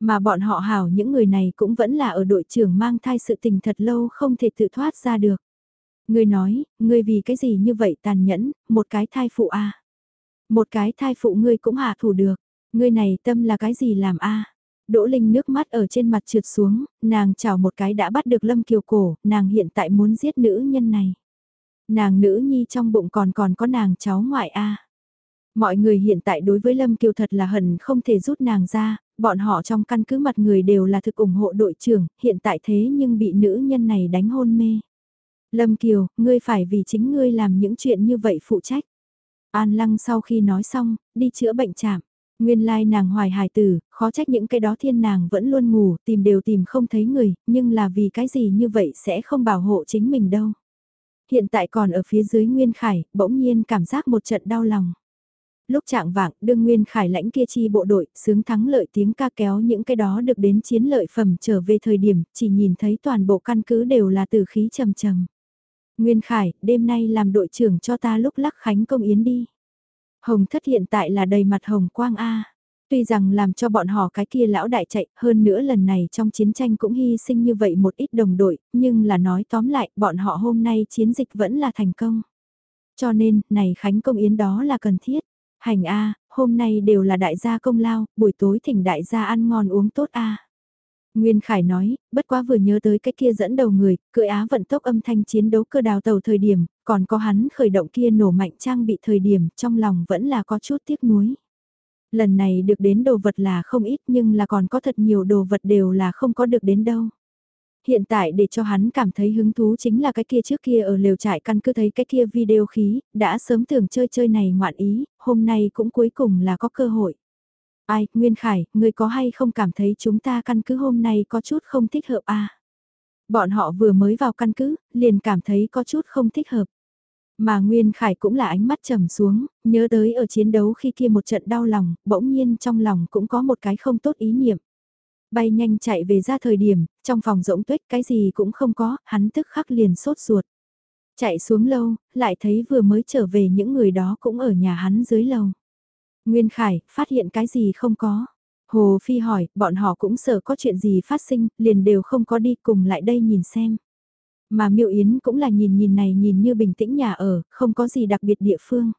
Mà bọn họ hảo những người này cũng vẫn là ở đội trưởng mang thai sự tình thật lâu không thể tự thoát ra được. Người nói, ngươi vì cái gì như vậy tàn nhẫn, một cái thai phụ a Một cái thai phụ ngươi cũng hạ thủ được, ngươi này tâm là cái gì làm a Đỗ Linh nước mắt ở trên mặt trượt xuống, nàng chào một cái đã bắt được Lâm Kiều cổ, nàng hiện tại muốn giết nữ nhân này. Nàng nữ nhi trong bụng còn còn có nàng cháu ngoại a. Mọi người hiện tại đối với Lâm Kiều thật là hận không thể rút nàng ra, bọn họ trong căn cứ mặt người đều là thực ủng hộ đội trưởng, hiện tại thế nhưng bị nữ nhân này đánh hôn mê. Lâm Kiều, ngươi phải vì chính ngươi làm những chuyện như vậy phụ trách. An Lăng sau khi nói xong, đi chữa bệnh chạm. Nguyên lai nàng hoài hài tử, khó trách những cái đó thiên nàng vẫn luôn ngủ, tìm đều tìm không thấy người, nhưng là vì cái gì như vậy sẽ không bảo hộ chính mình đâu. Hiện tại còn ở phía dưới Nguyên Khải, bỗng nhiên cảm giác một trận đau lòng. Lúc trạng vạng, đương Nguyên Khải lãnh kia chi bộ đội, sướng thắng lợi tiếng ca kéo những cái đó được đến chiến lợi phẩm trở về thời điểm, chỉ nhìn thấy toàn bộ căn cứ đều là từ khí trầm trầm. Nguyên Khải, đêm nay làm đội trưởng cho ta lúc lắc khánh công yến đi. Hồng thất hiện tại là đầy mặt hồng quang A. Tuy rằng làm cho bọn họ cái kia lão đại chạy, hơn nữa lần này trong chiến tranh cũng hy sinh như vậy một ít đồng đội, nhưng là nói tóm lại, bọn họ hôm nay chiến dịch vẫn là thành công. Cho nên, này Khánh Công Yến đó là cần thiết. Hành A, hôm nay đều là đại gia công lao, buổi tối thỉnh đại gia ăn ngon uống tốt A. Nguyên Khải nói, bất quá vừa nhớ tới cái kia dẫn đầu người, cưỡi á vận tốc âm thanh chiến đấu cơ đào tàu thời điểm, còn có hắn khởi động kia nổ mạnh trang bị thời điểm, trong lòng vẫn là có chút tiếc nuối. Lần này được đến đồ vật là không ít nhưng là còn có thật nhiều đồ vật đều là không có được đến đâu. Hiện tại để cho hắn cảm thấy hứng thú chính là cái kia trước kia ở lều trại căn cứ thấy cái kia video khí, đã sớm tưởng chơi chơi này ngoạn ý, hôm nay cũng cuối cùng là có cơ hội. Ai, Nguyên Khải, ngươi có hay không cảm thấy chúng ta căn cứ hôm nay có chút không thích hợp à? Bọn họ vừa mới vào căn cứ, liền cảm thấy có chút không thích hợp. Mà Nguyên Khải cũng là ánh mắt trầm xuống, nhớ tới ở chiến đấu khi kia một trận đau lòng, bỗng nhiên trong lòng cũng có một cái không tốt ý niệm. Bay nhanh chạy về ra thời điểm, trong phòng rỗng tuyết cái gì cũng không có, hắn tức khắc liền sốt ruột. Chạy xuống lâu, lại thấy vừa mới trở về những người đó cũng ở nhà hắn dưới lầu. Nguyên Khải, phát hiện cái gì không có. Hồ Phi hỏi, bọn họ cũng sợ có chuyện gì phát sinh, liền đều không có đi cùng lại đây nhìn xem. Mà Miệu Yến cũng là nhìn nhìn này nhìn như bình tĩnh nhà ở, không có gì đặc biệt địa phương.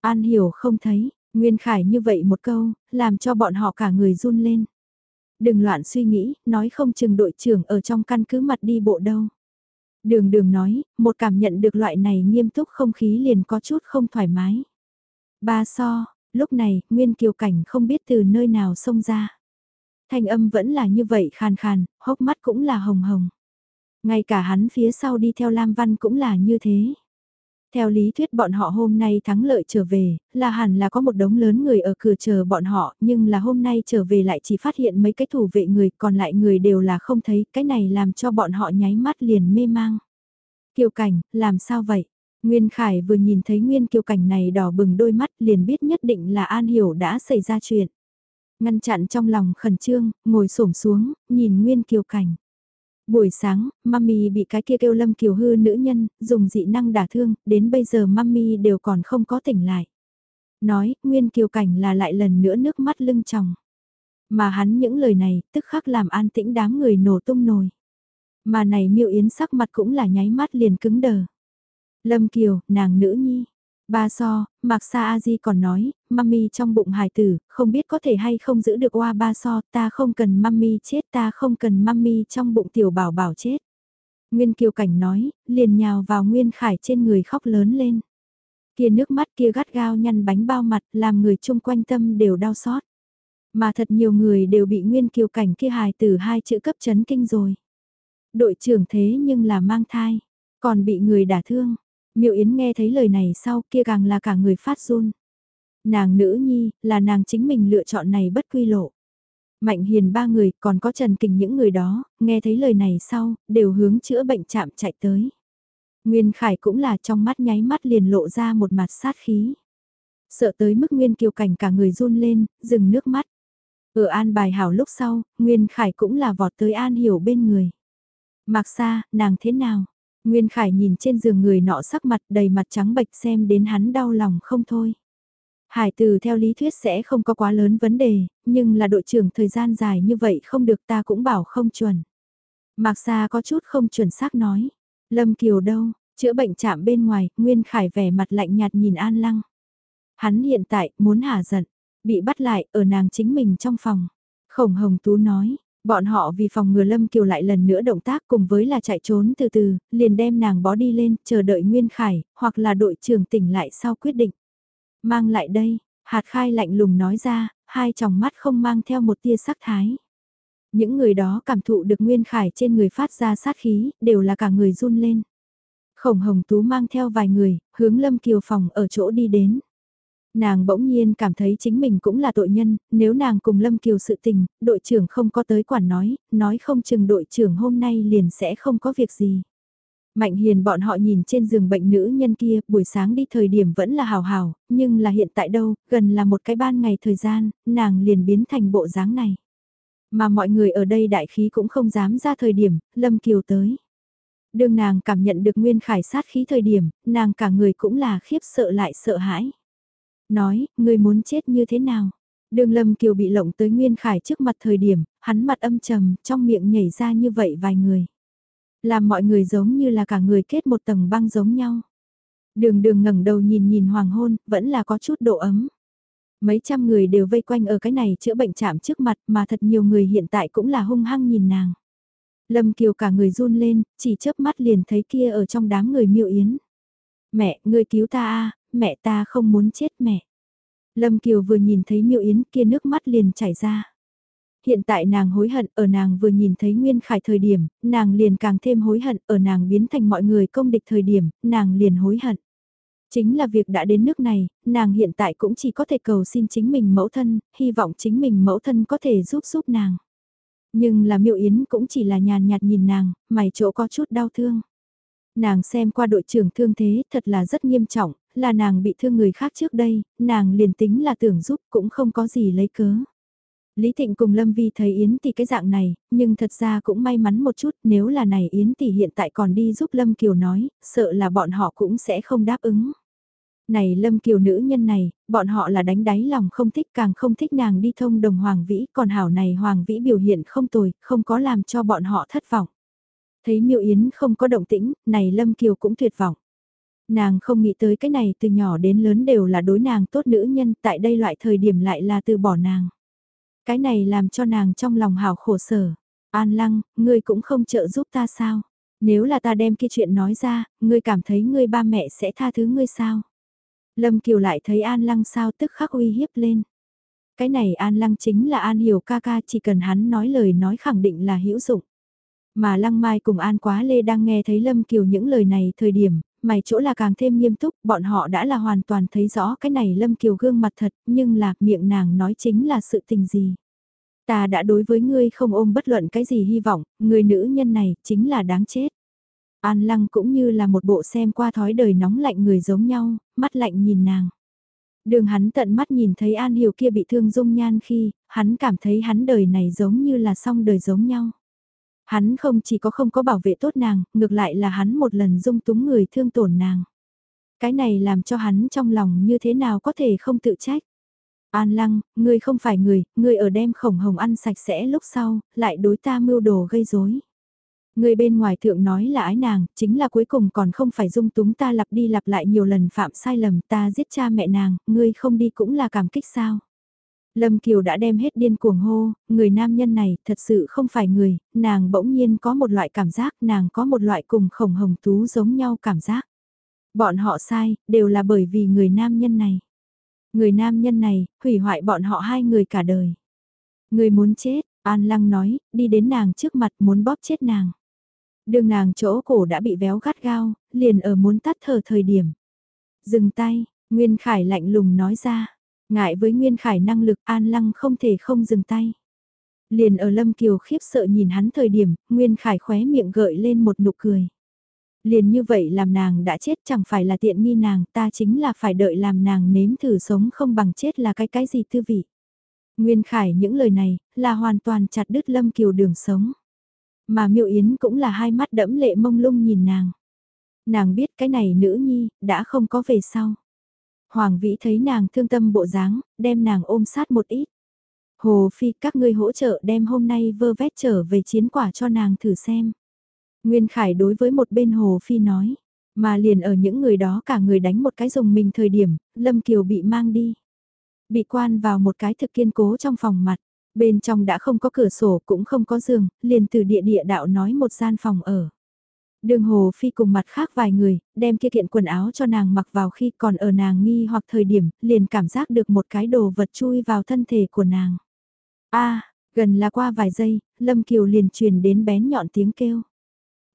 An hiểu không thấy, Nguyên Khải như vậy một câu, làm cho bọn họ cả người run lên. Đừng loạn suy nghĩ, nói không chừng đội trưởng ở trong căn cứ mặt đi bộ đâu. Đường đường nói, một cảm nhận được loại này nghiêm túc không khí liền có chút không thoải mái. Ba so, lúc này, Nguyên Kiều Cảnh không biết từ nơi nào xông ra. Thanh âm vẫn là như vậy khàn khàn, hốc mắt cũng là hồng hồng. Ngay cả hắn phía sau đi theo Lam Văn cũng là như thế. Theo lý thuyết bọn họ hôm nay thắng lợi trở về, là hẳn là có một đống lớn người ở cửa chờ bọn họ, nhưng là hôm nay trở về lại chỉ phát hiện mấy cái thủ vệ người, còn lại người đều là không thấy, cái này làm cho bọn họ nháy mắt liền mê mang. Kiều Cảnh, làm sao vậy? Nguyên Khải vừa nhìn thấy Nguyên Kiều Cảnh này đỏ bừng đôi mắt liền biết nhất định là An Hiểu đã xảy ra chuyện. Ngăn chặn trong lòng khẩn trương, ngồi xổm xuống, nhìn Nguyên Kiều Cảnh. Buổi sáng, mami bị cái kia kêu lâm kiều hư nữ nhân, dùng dị năng đả thương, đến bây giờ mami đều còn không có tỉnh lại. Nói, nguyên kiều cảnh là lại lần nữa nước mắt lưng tròng. Mà hắn những lời này, tức khắc làm an tĩnh đám người nổ tung nồi. Mà này miêu yến sắc mặt cũng là nháy mắt liền cứng đờ. Lâm kiều, nàng nữ nhi, Ba so, Mạc Sa A Di còn nói, mami trong bụng hài tử, không biết có thể hay không giữ được oa ba so, ta không cần mami chết, ta không cần mami trong bụng tiểu bảo bảo chết. Nguyên Kiều Cảnh nói, liền nhào vào Nguyên Khải trên người khóc lớn lên. Kia nước mắt kia gắt gao nhăn bánh bao mặt, làm người chung quanh tâm đều đau xót. Mà thật nhiều người đều bị Nguyên Kiều Cảnh kia hài tử hai chữ cấp chấn kinh rồi. Đội trưởng thế nhưng là mang thai, còn bị người đả thương Miệu Yến nghe thấy lời này sau kia càng là cả người phát run. Nàng nữ nhi, là nàng chính mình lựa chọn này bất quy lộ. Mạnh hiền ba người, còn có Trần Kình những người đó, nghe thấy lời này sau, đều hướng chữa bệnh chạm chạy tới. Nguyên Khải cũng là trong mắt nháy mắt liền lộ ra một mặt sát khí. Sợ tới mức Nguyên Kiều Cảnh cả người run lên, dừng nước mắt. Ở an bài hảo lúc sau, Nguyên Khải cũng là vọt tới an hiểu bên người. Mạc xa, nàng thế nào? Nguyên Khải nhìn trên giường người nọ sắc mặt đầy mặt trắng bệch xem đến hắn đau lòng không thôi. Hải từ theo lý thuyết sẽ không có quá lớn vấn đề, nhưng là đội trưởng thời gian dài như vậy không được ta cũng bảo không chuẩn. Mạc Sa có chút không chuẩn xác nói. Lâm Kiều đâu, chữa bệnh chạm bên ngoài, Nguyên Khải vẻ mặt lạnh nhạt nhìn An Lăng. Hắn hiện tại muốn hả giận, bị bắt lại ở nàng chính mình trong phòng. Khổng Hồng Tú nói, Bọn họ vì phòng ngừa Lâm Kiều lại lần nữa động tác cùng với là chạy trốn từ từ, liền đem nàng bó đi lên, chờ đợi Nguyên Khải, hoặc là đội trưởng tỉnh lại sau quyết định. Mang lại đây, hạt khai lạnh lùng nói ra, hai tròng mắt không mang theo một tia sắc thái. Những người đó cảm thụ được Nguyên Khải trên người phát ra sát khí, đều là cả người run lên. Khổng Hồng Tú mang theo vài người, hướng Lâm Kiều phòng ở chỗ đi đến. Nàng bỗng nhiên cảm thấy chính mình cũng là tội nhân, nếu nàng cùng Lâm Kiều sự tình, đội trưởng không có tới quản nói, nói không chừng đội trưởng hôm nay liền sẽ không có việc gì. Mạnh hiền bọn họ nhìn trên giường bệnh nữ nhân kia, buổi sáng đi thời điểm vẫn là hào hào, nhưng là hiện tại đâu, gần là một cái ban ngày thời gian, nàng liền biến thành bộ dáng này. Mà mọi người ở đây đại khí cũng không dám ra thời điểm, Lâm Kiều tới. Đương nàng cảm nhận được nguyên khải sát khí thời điểm, nàng cả người cũng là khiếp sợ lại sợ hãi. Nói, người muốn chết như thế nào? Đường Lâm Kiều bị lộng tới Nguyên Khải trước mặt thời điểm, hắn mặt âm trầm, trong miệng nhảy ra như vậy vài người. Làm mọi người giống như là cả người kết một tầng băng giống nhau. Đường đường ngẩng đầu nhìn nhìn hoàng hôn, vẫn là có chút độ ấm. Mấy trăm người đều vây quanh ở cái này chữa bệnh chạm trước mặt mà thật nhiều người hiện tại cũng là hung hăng nhìn nàng. Lâm Kiều cả người run lên, chỉ chớp mắt liền thấy kia ở trong đám người miêu yến. Mẹ, ngươi cứu ta a mẹ ta không muốn chết mẹ. Lâm Kiều vừa nhìn thấy miêu yến kia nước mắt liền chảy ra. Hiện tại nàng hối hận ở nàng vừa nhìn thấy Nguyên Khải thời điểm, nàng liền càng thêm hối hận ở nàng biến thành mọi người công địch thời điểm, nàng liền hối hận. Chính là việc đã đến nước này, nàng hiện tại cũng chỉ có thể cầu xin chính mình mẫu thân, hy vọng chính mình mẫu thân có thể giúp giúp nàng. Nhưng là miệu yến cũng chỉ là nhàn nhạt nhìn nàng, mày chỗ có chút đau thương. Nàng xem qua đội trưởng thương thế thật là rất nghiêm trọng, là nàng bị thương người khác trước đây, nàng liền tính là tưởng giúp cũng không có gì lấy cớ. Lý Thịnh cùng Lâm Vi thấy Yến Tỷ cái dạng này, nhưng thật ra cũng may mắn một chút nếu là này Yến Tỷ hiện tại còn đi giúp Lâm Kiều nói, sợ là bọn họ cũng sẽ không đáp ứng. Này Lâm Kiều nữ nhân này, bọn họ là đánh đáy lòng không thích càng không thích nàng đi thông đồng Hoàng Vĩ, còn hảo này Hoàng Vĩ biểu hiện không tồi, không có làm cho bọn họ thất vọng. Thấy Miêu Yến không có động tĩnh, này Lâm Kiều cũng tuyệt vọng. Nàng không nghĩ tới cái này từ nhỏ đến lớn đều là đối nàng tốt nữ nhân, tại đây loại thời điểm lại là từ bỏ nàng. Cái này làm cho nàng trong lòng hào khổ sở. An lăng, ngươi cũng không trợ giúp ta sao? Nếu là ta đem kia chuyện nói ra, ngươi cảm thấy ngươi ba mẹ sẽ tha thứ ngươi sao? Lâm Kiều lại thấy An lăng sao tức khắc uy hiếp lên. Cái này An lăng chính là An hiểu ca ca chỉ cần hắn nói lời nói khẳng định là hữu dụng. Mà Lăng Mai cùng An Quá Lê đang nghe thấy Lâm Kiều những lời này thời điểm, mày chỗ là càng thêm nghiêm túc, bọn họ đã là hoàn toàn thấy rõ cái này Lâm Kiều gương mặt thật, nhưng là miệng nàng nói chính là sự tình gì. Ta đã đối với ngươi không ôm bất luận cái gì hy vọng, người nữ nhân này chính là đáng chết. An Lăng cũng như là một bộ xem qua thói đời nóng lạnh người giống nhau, mắt lạnh nhìn nàng. Đường hắn tận mắt nhìn thấy An Hiểu kia bị thương dung nhan khi, hắn cảm thấy hắn đời này giống như là song đời giống nhau. Hắn không chỉ có không có bảo vệ tốt nàng, ngược lại là hắn một lần dung túng người thương tổn nàng. Cái này làm cho hắn trong lòng như thế nào có thể không tự trách. An lăng, ngươi không phải người, ngươi ở đem khổng hồng ăn sạch sẽ lúc sau, lại đối ta mưu đồ gây rối. Người bên ngoài thượng nói là ái nàng, chính là cuối cùng còn không phải dung túng ta lặp đi lặp lại nhiều lần phạm sai lầm ta giết cha mẹ nàng, ngươi không đi cũng là cảm kích sao. Lâm Kiều đã đem hết điên cuồng hô, người nam nhân này thật sự không phải người, nàng bỗng nhiên có một loại cảm giác, nàng có một loại cùng khổng hồng tú giống nhau cảm giác. Bọn họ sai, đều là bởi vì người nam nhân này. Người nam nhân này, hủy hoại bọn họ hai người cả đời. Người muốn chết, An Lăng nói, đi đến nàng trước mặt muốn bóp chết nàng. Đường nàng chỗ cổ đã bị véo gắt gao, liền ở muốn tắt thở thời điểm. Dừng tay, Nguyên Khải lạnh lùng nói ra. Ngại với Nguyên Khải năng lực An Lăng không thể không dừng tay. Liền ở Lâm Kiều khiếp sợ nhìn hắn thời điểm, Nguyên Khải khóe miệng gợi lên một nụ cười. Liền như vậy làm nàng đã chết chẳng phải là tiện nghi nàng, ta chính là phải đợi làm nàng nếm thử sống không bằng chết là cái cái gì tư vị. Nguyên Khải những lời này, là hoàn toàn chặt đứt Lâm Kiều đường sống. Mà Miệu Yến cũng là hai mắt đẫm lệ mông lung nhìn nàng. Nàng biết cái này nữ nhi, đã không có về sau. Hoàng Vĩ thấy nàng thương tâm bộ dáng, đem nàng ôm sát một ít. Hồ Phi các ngươi hỗ trợ đem hôm nay vơ vét trở về chiến quả cho nàng thử xem. Nguyên Khải đối với một bên Hồ Phi nói, mà liền ở những người đó cả người đánh một cái dùng mình thời điểm, Lâm Kiều bị mang đi. Bị quan vào một cái thực kiên cố trong phòng mặt, bên trong đã không có cửa sổ cũng không có giường, liền từ địa địa đạo nói một gian phòng ở. Đường Hồ Phi cùng mặt khác vài người, đem kia kiện quần áo cho nàng mặc vào khi còn ở nàng nghi hoặc thời điểm, liền cảm giác được một cái đồ vật chui vào thân thể của nàng. a gần là qua vài giây, Lâm Kiều liền truyền đến bén nhọn tiếng kêu.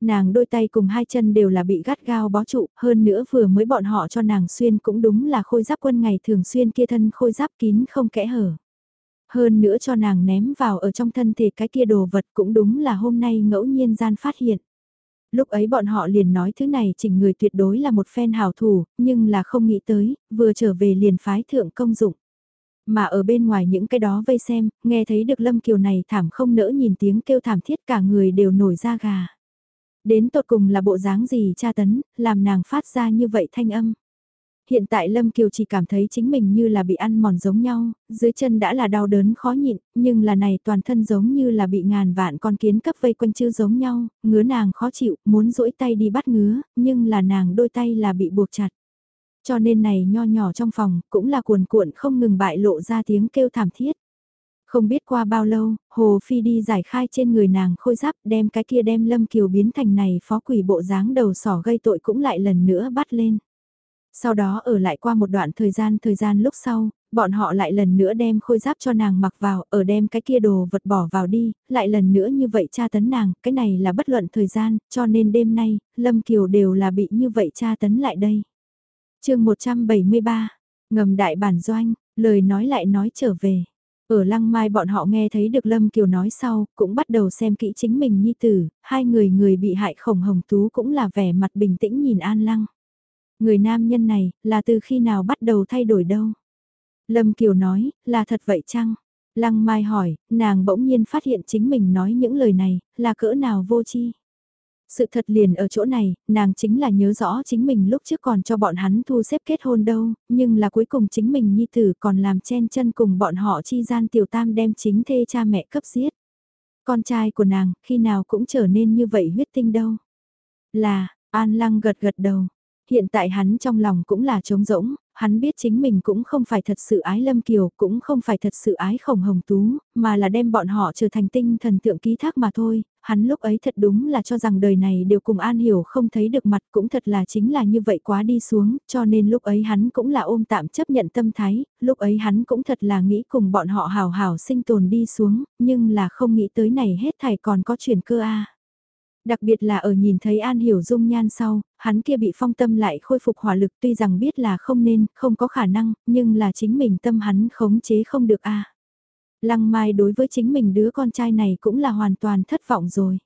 Nàng đôi tay cùng hai chân đều là bị gắt gao bó trụ, hơn nữa vừa mới bọn họ cho nàng xuyên cũng đúng là khôi giáp quân ngày thường xuyên kia thân khôi giáp kín không kẽ hở. Hơn nữa cho nàng ném vào ở trong thân thể cái kia đồ vật cũng đúng là hôm nay ngẫu nhiên gian phát hiện. Lúc ấy bọn họ liền nói thứ này chỉnh người tuyệt đối là một phen hào thủ, nhưng là không nghĩ tới, vừa trở về liền phái thượng công dụng. Mà ở bên ngoài những cái đó vây xem, nghe thấy được Lâm Kiều này thảm không nỡ nhìn tiếng kêu thảm thiết cả người đều nổi da gà. Đến tột cùng là bộ dáng gì cha tấn, làm nàng phát ra như vậy thanh âm. Hiện tại Lâm Kiều chỉ cảm thấy chính mình như là bị ăn mòn giống nhau, dưới chân đã là đau đớn khó nhịn, nhưng là này toàn thân giống như là bị ngàn vạn con kiến cấp vây quanh chư giống nhau, ngứa nàng khó chịu, muốn duỗi tay đi bắt ngứa, nhưng là nàng đôi tay là bị buộc chặt. Cho nên này nho nhỏ trong phòng cũng là cuồn cuộn không ngừng bại lộ ra tiếng kêu thảm thiết. Không biết qua bao lâu, Hồ Phi đi giải khai trên người nàng khôi giáp đem cái kia đem Lâm Kiều biến thành này phó quỷ bộ dáng đầu sỏ gây tội cũng lại lần nữa bắt lên. Sau đó ở lại qua một đoạn thời gian thời gian lúc sau, bọn họ lại lần nữa đem khôi giáp cho nàng mặc vào, ở đem cái kia đồ vật bỏ vào đi, lại lần nữa như vậy tra tấn nàng, cái này là bất luận thời gian, cho nên đêm nay, Lâm Kiều đều là bị như vậy tra tấn lại đây. chương 173, ngầm đại bản doanh, lời nói lại nói trở về. Ở lăng mai bọn họ nghe thấy được Lâm Kiều nói sau, cũng bắt đầu xem kỹ chính mình nhi tử, hai người người bị hại khổng hồng tú cũng là vẻ mặt bình tĩnh nhìn an lăng. Người nam nhân này, là từ khi nào bắt đầu thay đổi đâu? Lâm Kiều nói, là thật vậy chăng? Lăng Mai hỏi, nàng bỗng nhiên phát hiện chính mình nói những lời này, là cỡ nào vô chi? Sự thật liền ở chỗ này, nàng chính là nhớ rõ chính mình lúc trước còn cho bọn hắn thu xếp kết hôn đâu, nhưng là cuối cùng chính mình nhi tử còn làm chen chân cùng bọn họ chi gian tiểu tam đem chính thê cha mẹ cấp giết. Con trai của nàng, khi nào cũng trở nên như vậy huyết tinh đâu. Là, An Lăng gật gật đầu, Hiện tại hắn trong lòng cũng là trống rỗng, hắn biết chính mình cũng không phải thật sự ái Lâm Kiều, cũng không phải thật sự ái Khổng Hồng Tú, mà là đem bọn họ trở thành tinh thần tượng ký thác mà thôi. Hắn lúc ấy thật đúng là cho rằng đời này đều cùng An Hiểu không thấy được mặt cũng thật là chính là như vậy quá đi xuống, cho nên lúc ấy hắn cũng là ôm tạm chấp nhận tâm thái, lúc ấy hắn cũng thật là nghĩ cùng bọn họ hào hào sinh tồn đi xuống, nhưng là không nghĩ tới này hết thảy còn có chuyển cơ a Đặc biệt là ở nhìn thấy An Hiểu dung nhan sau, hắn kia bị phong tâm lại khôi phục hỏa lực tuy rằng biết là không nên, không có khả năng, nhưng là chính mình tâm hắn khống chế không được a. Lăng Mai đối với chính mình đứa con trai này cũng là hoàn toàn thất vọng rồi.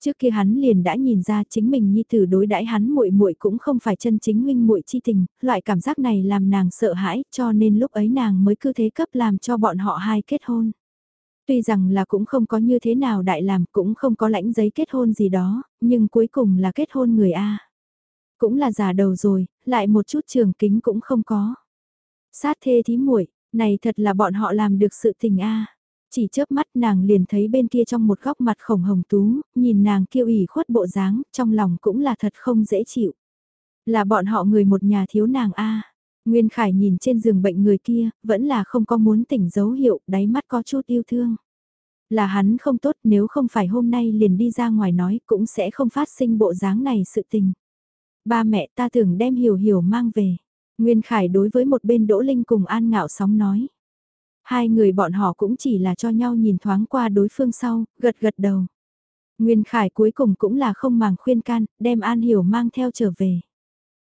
Trước kia hắn liền đã nhìn ra chính mình nhi tử đối đãi hắn muội muội cũng không phải chân chính huynh muội chi tình, loại cảm giác này làm nàng sợ hãi, cho nên lúc ấy nàng mới cứ thế cấp làm cho bọn họ hai kết hôn. Tuy rằng là cũng không có như thế nào đại làm, cũng không có lãnh giấy kết hôn gì đó, nhưng cuối cùng là kết hôn người A. Cũng là già đầu rồi, lại một chút trường kính cũng không có. Sát thê thí muội này thật là bọn họ làm được sự tình A. Chỉ chớp mắt nàng liền thấy bên kia trong một góc mặt khổng hồng tú, nhìn nàng kiêu ủy khuất bộ dáng, trong lòng cũng là thật không dễ chịu. Là bọn họ người một nhà thiếu nàng A. Nguyên Khải nhìn trên giường bệnh người kia, vẫn là không có muốn tỉnh dấu hiệu, đáy mắt có chút yêu thương. Là hắn không tốt nếu không phải hôm nay liền đi ra ngoài nói cũng sẽ không phát sinh bộ dáng này sự tình. Ba mẹ ta tưởng đem hiểu hiểu mang về. Nguyên Khải đối với một bên Đỗ Linh cùng An Ngạo sóng nói. Hai người bọn họ cũng chỉ là cho nhau nhìn thoáng qua đối phương sau, gật gật đầu. Nguyên Khải cuối cùng cũng là không màng khuyên can, đem An Hiểu mang theo trở về.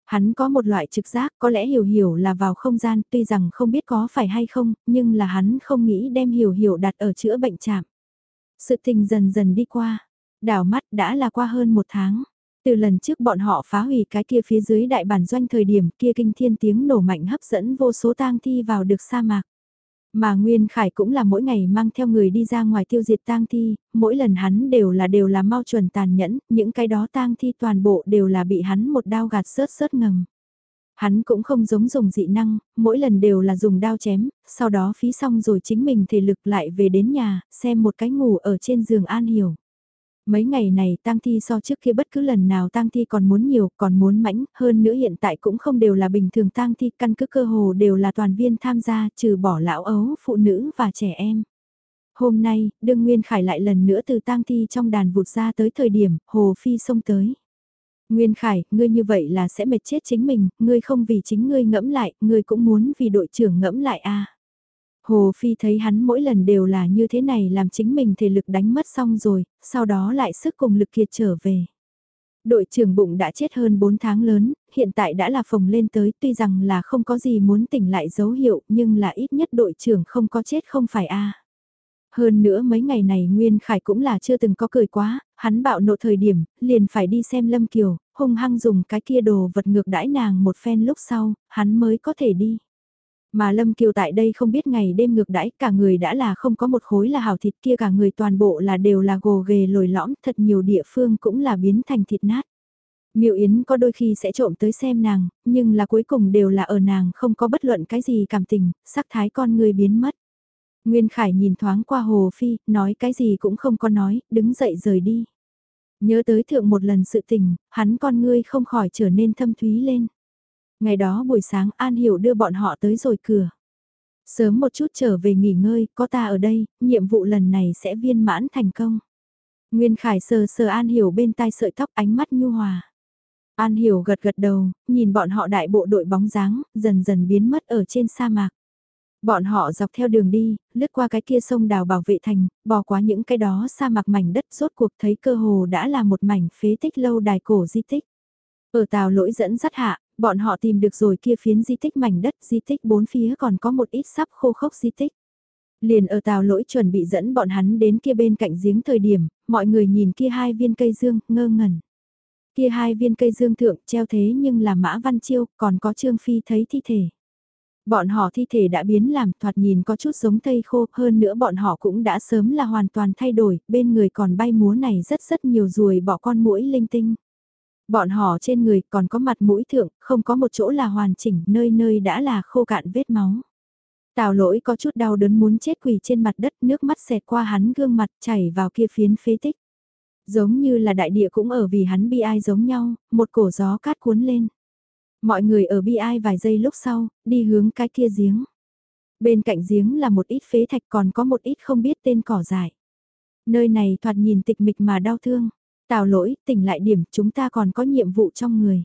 Hắn có một loại trực giác có lẽ hiểu hiểu là vào không gian tuy rằng không biết có phải hay không, nhưng là hắn không nghĩ đem hiểu hiểu đặt ở chữa bệnh chạm. Sự tình dần dần đi qua, đảo mắt đã là qua hơn một tháng. Từ lần trước bọn họ phá hủy cái kia phía dưới đại bản doanh thời điểm kia kinh thiên tiếng nổ mạnh hấp dẫn vô số tang thi vào được sa mạc. Mà Nguyên Khải cũng là mỗi ngày mang theo người đi ra ngoài tiêu diệt tang thi, mỗi lần hắn đều là đều là mau chuẩn tàn nhẫn, những cái đó tang thi toàn bộ đều là bị hắn một đao gạt sớt sớt ngầm. Hắn cũng không giống dùng dị năng, mỗi lần đều là dùng đao chém, sau đó phí xong rồi chính mình thể lực lại về đến nhà, xem một cái ngủ ở trên giường an hiểu. Mấy ngày này tang thi so trước kia bất cứ lần nào tang thi còn muốn nhiều, còn muốn mãnh, hơn nữa hiện tại cũng không đều là bình thường tang thi, căn cứ cơ hồ đều là toàn viên tham gia, trừ bỏ lão ấu, phụ nữ và trẻ em. Hôm nay, đương Nguyên Khải lại lần nữa từ tang thi trong đàn vụt ra tới thời điểm, Hồ Phi xông tới. Nguyên Khải, ngươi như vậy là sẽ mệt chết chính mình, ngươi không vì chính ngươi ngẫm lại, ngươi cũng muốn vì đội trưởng ngẫm lại a. À. Hồ Phi thấy hắn mỗi lần đều là như thế này làm chính mình thể lực đánh mất xong rồi, sau đó lại sức cùng lực kiệt trở về. Đội trưởng bụng đã chết hơn 4 tháng lớn, hiện tại đã là phồng lên tới tuy rằng là không có gì muốn tỉnh lại dấu hiệu nhưng là ít nhất đội trưởng không có chết không phải a Hơn nữa mấy ngày này Nguyên Khải cũng là chưa từng có cười quá, hắn bạo nộ thời điểm, liền phải đi xem Lâm Kiều, hung hăng dùng cái kia đồ vật ngược đãi nàng một phen lúc sau, hắn mới có thể đi. Mà Lâm Kiều tại đây không biết ngày đêm ngược đãi, cả người đã là không có một khối là hào thịt kia cả người toàn bộ là đều là gồ ghề lồi lõm, thật nhiều địa phương cũng là biến thành thịt nát. Miệu Yến có đôi khi sẽ trộm tới xem nàng, nhưng là cuối cùng đều là ở nàng không có bất luận cái gì cảm tình, sắc thái con người biến mất. Nguyên Khải nhìn thoáng qua Hồ Phi, nói cái gì cũng không có nói, đứng dậy rời đi. Nhớ tới thượng một lần sự tình, hắn con ngươi không khỏi trở nên thâm thúy lên. Ngày đó buổi sáng An Hiểu đưa bọn họ tới rồi cửa. Sớm một chút trở về nghỉ ngơi, có ta ở đây, nhiệm vụ lần này sẽ viên mãn thành công. Nguyên Khải sờ sờ An Hiểu bên tai sợi tóc ánh mắt nhu hòa. An Hiểu gật gật đầu, nhìn bọn họ đại bộ đội bóng dáng, dần dần biến mất ở trên sa mạc. Bọn họ dọc theo đường đi, lướt qua cái kia sông đào bảo vệ thành, bò qua những cái đó sa mạc mảnh đất rốt cuộc thấy cơ hồ đã là một mảnh phế tích lâu đài cổ di tích. Ở tàu lỗi dẫn dắt hạ, bọn họ tìm được rồi kia phiến di tích mảnh đất di tích bốn phía còn có một ít sắp khô khốc di tích. Liền ở tàu lỗi chuẩn bị dẫn bọn hắn đến kia bên cạnh giếng thời điểm, mọi người nhìn kia hai viên cây dương, ngơ ngẩn. Kia hai viên cây dương thượng treo thế nhưng là mã văn chiêu, còn có trương phi thấy thi thể. Bọn họ thi thể đã biến làm thoạt nhìn có chút giống tây khô, hơn nữa bọn họ cũng đã sớm là hoàn toàn thay đổi, bên người còn bay múa này rất rất nhiều ruồi bỏ con mũi linh tinh. Bọn họ trên người còn có mặt mũi thượng, không có một chỗ là hoàn chỉnh, nơi nơi đã là khô cạn vết máu. Tào lỗi có chút đau đớn muốn chết quỳ trên mặt đất, nước mắt xẹt qua hắn gương mặt chảy vào kia phiến phế tích. Giống như là đại địa cũng ở vì hắn bi ai giống nhau, một cổ gió cát cuốn lên. Mọi người ở bi ai vài giây lúc sau, đi hướng cái kia giếng. Bên cạnh giếng là một ít phế thạch còn có một ít không biết tên cỏ dại. Nơi này thoạt nhìn tịch mịch mà đau thương. Tào lỗi, tỉnh lại điểm, chúng ta còn có nhiệm vụ trong người.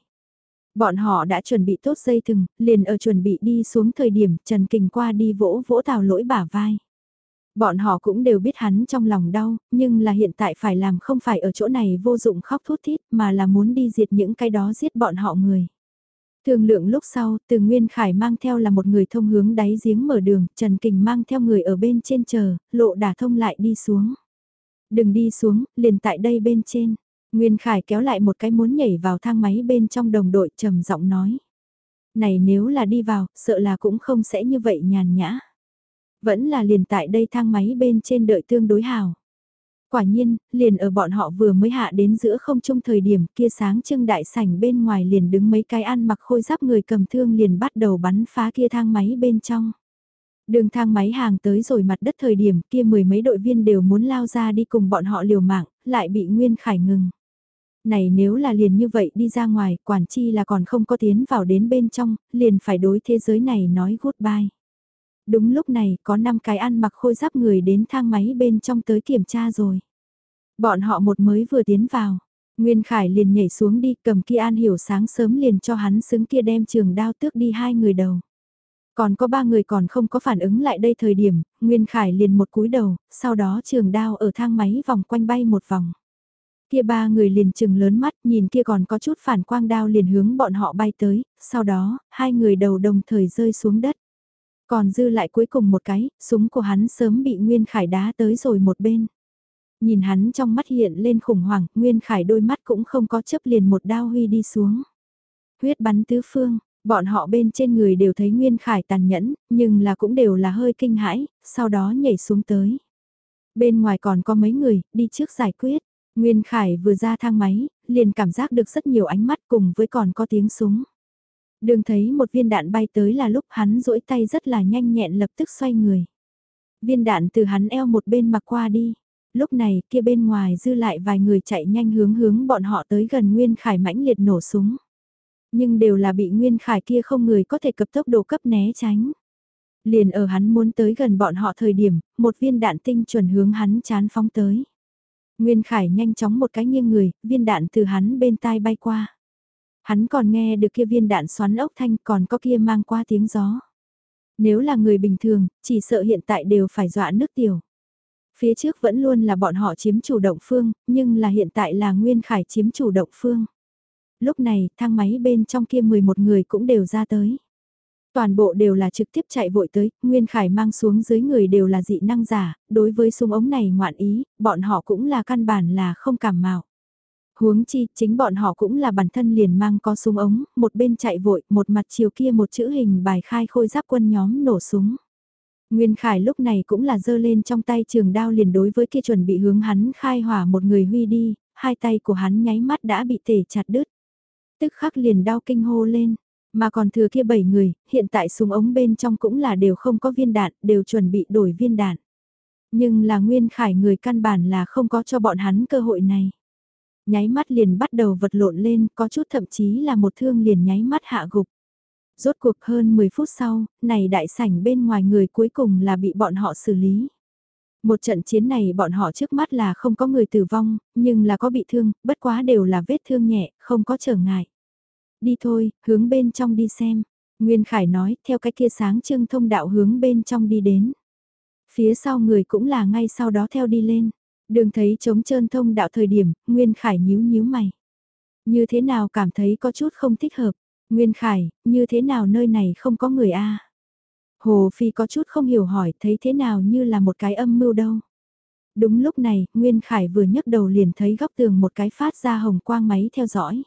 Bọn họ đã chuẩn bị tốt dây thừng, liền ở chuẩn bị đi xuống thời điểm Trần Kình qua đi vỗ vỗ tào lỗi bả vai. Bọn họ cũng đều biết hắn trong lòng đau, nhưng là hiện tại phải làm không phải ở chỗ này vô dụng khóc thút thít mà là muốn đi diệt những cái đó giết bọn họ người. Thương lượng lúc sau, từ Nguyên Khải mang theo là một người thông hướng đáy giếng mở đường, Trần Kình mang theo người ở bên trên chờ, lộ đả thông lại đi xuống. Đừng đi xuống, liền tại đây bên trên. Nguyên Khải kéo lại một cái muốn nhảy vào thang máy bên trong đồng đội trầm giọng nói. Này nếu là đi vào, sợ là cũng không sẽ như vậy nhàn nhã. Vẫn là liền tại đây thang máy bên trên đợi tương đối hào. Quả nhiên, liền ở bọn họ vừa mới hạ đến giữa không trung thời điểm kia sáng trưng đại sảnh bên ngoài liền đứng mấy cái ăn mặc khôi giáp người cầm thương liền bắt đầu bắn phá kia thang máy bên trong. Đường thang máy hàng tới rồi mặt đất thời điểm kia mười mấy đội viên đều muốn lao ra đi cùng bọn họ liều mạng, lại bị Nguyên Khải ngừng. Này nếu là liền như vậy đi ra ngoài, quản chi là còn không có tiến vào đến bên trong, liền phải đối thế giới này nói goodbye. Đúng lúc này có 5 cái ăn mặc khôi giáp người đến thang máy bên trong tới kiểm tra rồi. Bọn họ một mới vừa tiến vào. Nguyên Khải liền nhảy xuống đi cầm kia An Hiểu sáng sớm liền cho hắn xứng kia đem trường đao tước đi hai người đầu. Còn có ba người còn không có phản ứng lại đây thời điểm, Nguyên Khải liền một cúi đầu, sau đó trường đao ở thang máy vòng quanh bay một vòng. Kia ba người liền trừng lớn mắt nhìn kia còn có chút phản quang đao liền hướng bọn họ bay tới, sau đó, hai người đầu đồng thời rơi xuống đất. Còn dư lại cuối cùng một cái, súng của hắn sớm bị Nguyên Khải đá tới rồi một bên. Nhìn hắn trong mắt hiện lên khủng hoảng, Nguyên Khải đôi mắt cũng không có chấp liền một đao huy đi xuống. Huyết bắn tứ phương, bọn họ bên trên người đều thấy Nguyên Khải tàn nhẫn, nhưng là cũng đều là hơi kinh hãi, sau đó nhảy xuống tới. Bên ngoài còn có mấy người, đi trước giải quyết. Nguyên Khải vừa ra thang máy, liền cảm giác được rất nhiều ánh mắt cùng với còn có tiếng súng. Đường thấy một viên đạn bay tới là lúc hắn duỗi tay rất là nhanh nhẹn lập tức xoay người. Viên đạn từ hắn eo một bên mặc qua đi. Lúc này kia bên ngoài dư lại vài người chạy nhanh hướng hướng bọn họ tới gần Nguyên Khải mãnh liệt nổ súng. Nhưng đều là bị Nguyên Khải kia không người có thể cập tốc độ cấp né tránh. Liền ở hắn muốn tới gần bọn họ thời điểm, một viên đạn tinh chuẩn hướng hắn chán phóng tới. Nguyên Khải nhanh chóng một cái nghiêng người, viên đạn từ hắn bên tai bay qua. Hắn còn nghe được kia viên đạn xoắn ốc thanh còn có kia mang qua tiếng gió. Nếu là người bình thường, chỉ sợ hiện tại đều phải dọa nước tiểu. Phía trước vẫn luôn là bọn họ chiếm chủ động phương, nhưng là hiện tại là Nguyên Khải chiếm chủ động phương. Lúc này, thang máy bên trong kia 11 người cũng đều ra tới. Toàn bộ đều là trực tiếp chạy vội tới, Nguyên Khải mang xuống dưới người đều là dị năng giả, đối với súng ống này ngoạn ý, bọn họ cũng là căn bản là không cảm mạo. Huống chi, chính bọn họ cũng là bản thân liền mang có súng ống, một bên chạy vội, một mặt chiều kia một chữ hình bài khai khôi giáp quân nhóm nổ súng. Nguyên Khải lúc này cũng là giơ lên trong tay trường đao liền đối với kia chuẩn bị hướng hắn khai hỏa một người huy đi, hai tay của hắn nháy mắt đã bị tể chặt đứt. Tức khắc liền đau kinh hô lên, mà còn thừa kia bảy người, hiện tại súng ống bên trong cũng là đều không có viên đạn, đều chuẩn bị đổi viên đạn. Nhưng là Nguyên Khải người căn bản là không có cho bọn hắn cơ hội này. Nháy mắt liền bắt đầu vật lộn lên, có chút thậm chí là một thương liền nháy mắt hạ gục. Rốt cuộc hơn 10 phút sau, này đại sảnh bên ngoài người cuối cùng là bị bọn họ xử lý. Một trận chiến này bọn họ trước mắt là không có người tử vong, nhưng là có bị thương, bất quá đều là vết thương nhẹ, không có trở ngại. Đi thôi, hướng bên trong đi xem. Nguyên Khải nói, theo cái kia sáng trưng thông đạo hướng bên trong đi đến. Phía sau người cũng là ngay sau đó theo đi lên. Đường thấy trống trơn thông đạo thời điểm, Nguyên Khải nhíu nhíu mày. Như thế nào cảm thấy có chút không thích hợp. Nguyên Khải, như thế nào nơi này không có người a? Hồ Phi có chút không hiểu hỏi thấy thế nào như là một cái âm mưu đâu. Đúng lúc này, Nguyên Khải vừa nhấc đầu liền thấy góc tường một cái phát ra hồng quang máy theo dõi.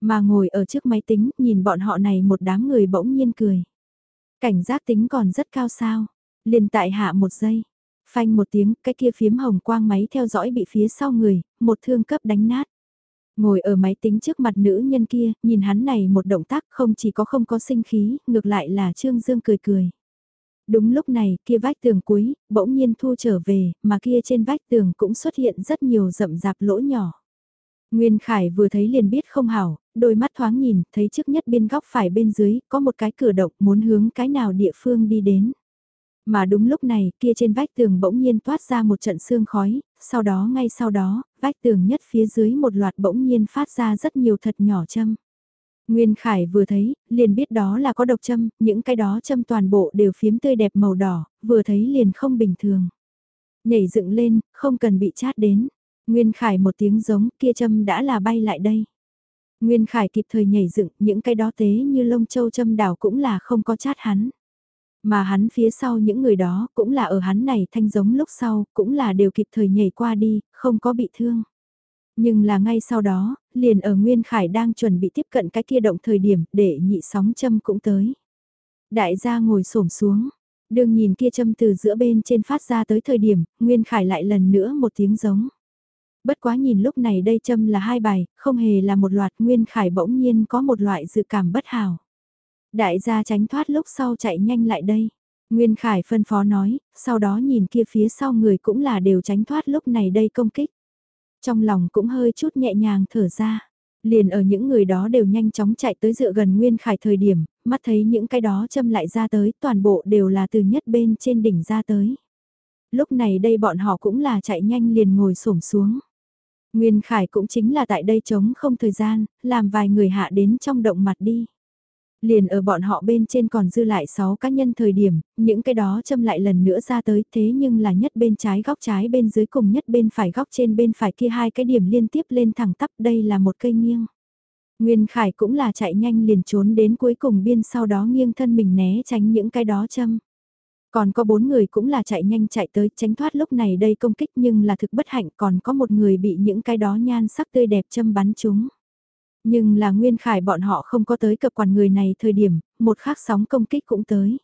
Mà ngồi ở trước máy tính, nhìn bọn họ này một đám người bỗng nhiên cười. Cảnh giác tính còn rất cao sao. Liền tại hạ một giây. Phanh một tiếng, cái kia phiếm hồng quang máy theo dõi bị phía sau người, một thương cấp đánh nát. Ngồi ở máy tính trước mặt nữ nhân kia, nhìn hắn này một động tác không chỉ có không có sinh khí, ngược lại là Trương Dương cười cười. Đúng lúc này, kia vách tường cuối, bỗng nhiên thu trở về, mà kia trên vách tường cũng xuất hiện rất nhiều rậm rạp lỗ nhỏ. Nguyên Khải vừa thấy liền biết không hảo, đôi mắt thoáng nhìn, thấy trước nhất bên góc phải bên dưới, có một cái cửa động muốn hướng cái nào địa phương đi đến. Mà đúng lúc này, kia trên vách tường bỗng nhiên toát ra một trận sương khói, sau đó ngay sau đó, vách tường nhất phía dưới một loạt bỗng nhiên phát ra rất nhiều thật nhỏ châm. Nguyên Khải vừa thấy, liền biết đó là có độc châm, những cái đó châm toàn bộ đều phiếm tươi đẹp màu đỏ, vừa thấy liền không bình thường. Nhảy dựng lên, không cần bị chát đến. Nguyên Khải một tiếng giống, kia châm đã là bay lại đây. Nguyên Khải kịp thời nhảy dựng, những cái đó tế như lông châu châm đảo cũng là không có chát hắn. Mà hắn phía sau những người đó cũng là ở hắn này thanh giống lúc sau, cũng là đều kịp thời nhảy qua đi, không có bị thương. Nhưng là ngay sau đó, liền ở Nguyên Khải đang chuẩn bị tiếp cận cái kia động thời điểm để nhị sóng châm cũng tới. Đại gia ngồi xổm xuống, đường nhìn kia châm từ giữa bên trên phát ra tới thời điểm, Nguyên Khải lại lần nữa một tiếng giống. Bất quá nhìn lúc này đây châm là hai bài, không hề là một loạt Nguyên Khải bỗng nhiên có một loại dự cảm bất hảo. Đại gia tránh thoát lúc sau chạy nhanh lại đây. Nguyên Khải phân phó nói, sau đó nhìn kia phía sau người cũng là đều tránh thoát lúc này đây công kích. Trong lòng cũng hơi chút nhẹ nhàng thở ra. Liền ở những người đó đều nhanh chóng chạy tới dựa gần Nguyên Khải thời điểm, mắt thấy những cái đó châm lại ra tới, toàn bộ đều là từ nhất bên trên đỉnh ra tới. Lúc này đây bọn họ cũng là chạy nhanh liền ngồi xổm xuống. Nguyên Khải cũng chính là tại đây chống không thời gian, làm vài người hạ đến trong động mặt đi. Liền ở bọn họ bên trên còn dư lại 6 cá nhân thời điểm, những cái đó châm lại lần nữa ra tới thế nhưng là nhất bên trái góc trái bên dưới cùng nhất bên phải góc trên bên phải kia hai cái điểm liên tiếp lên thẳng tắp đây là một cây nghiêng. Nguyên Khải cũng là chạy nhanh liền trốn đến cuối cùng biên sau đó nghiêng thân mình né tránh những cái đó châm. Còn có bốn người cũng là chạy nhanh chạy tới tránh thoát lúc này đây công kích nhưng là thực bất hạnh còn có một người bị những cái đó nhan sắc tươi đẹp châm bắn chúng. Nhưng là Nguyên Khải bọn họ không có tới cập quản người này thời điểm, một khắc sóng công kích cũng tới.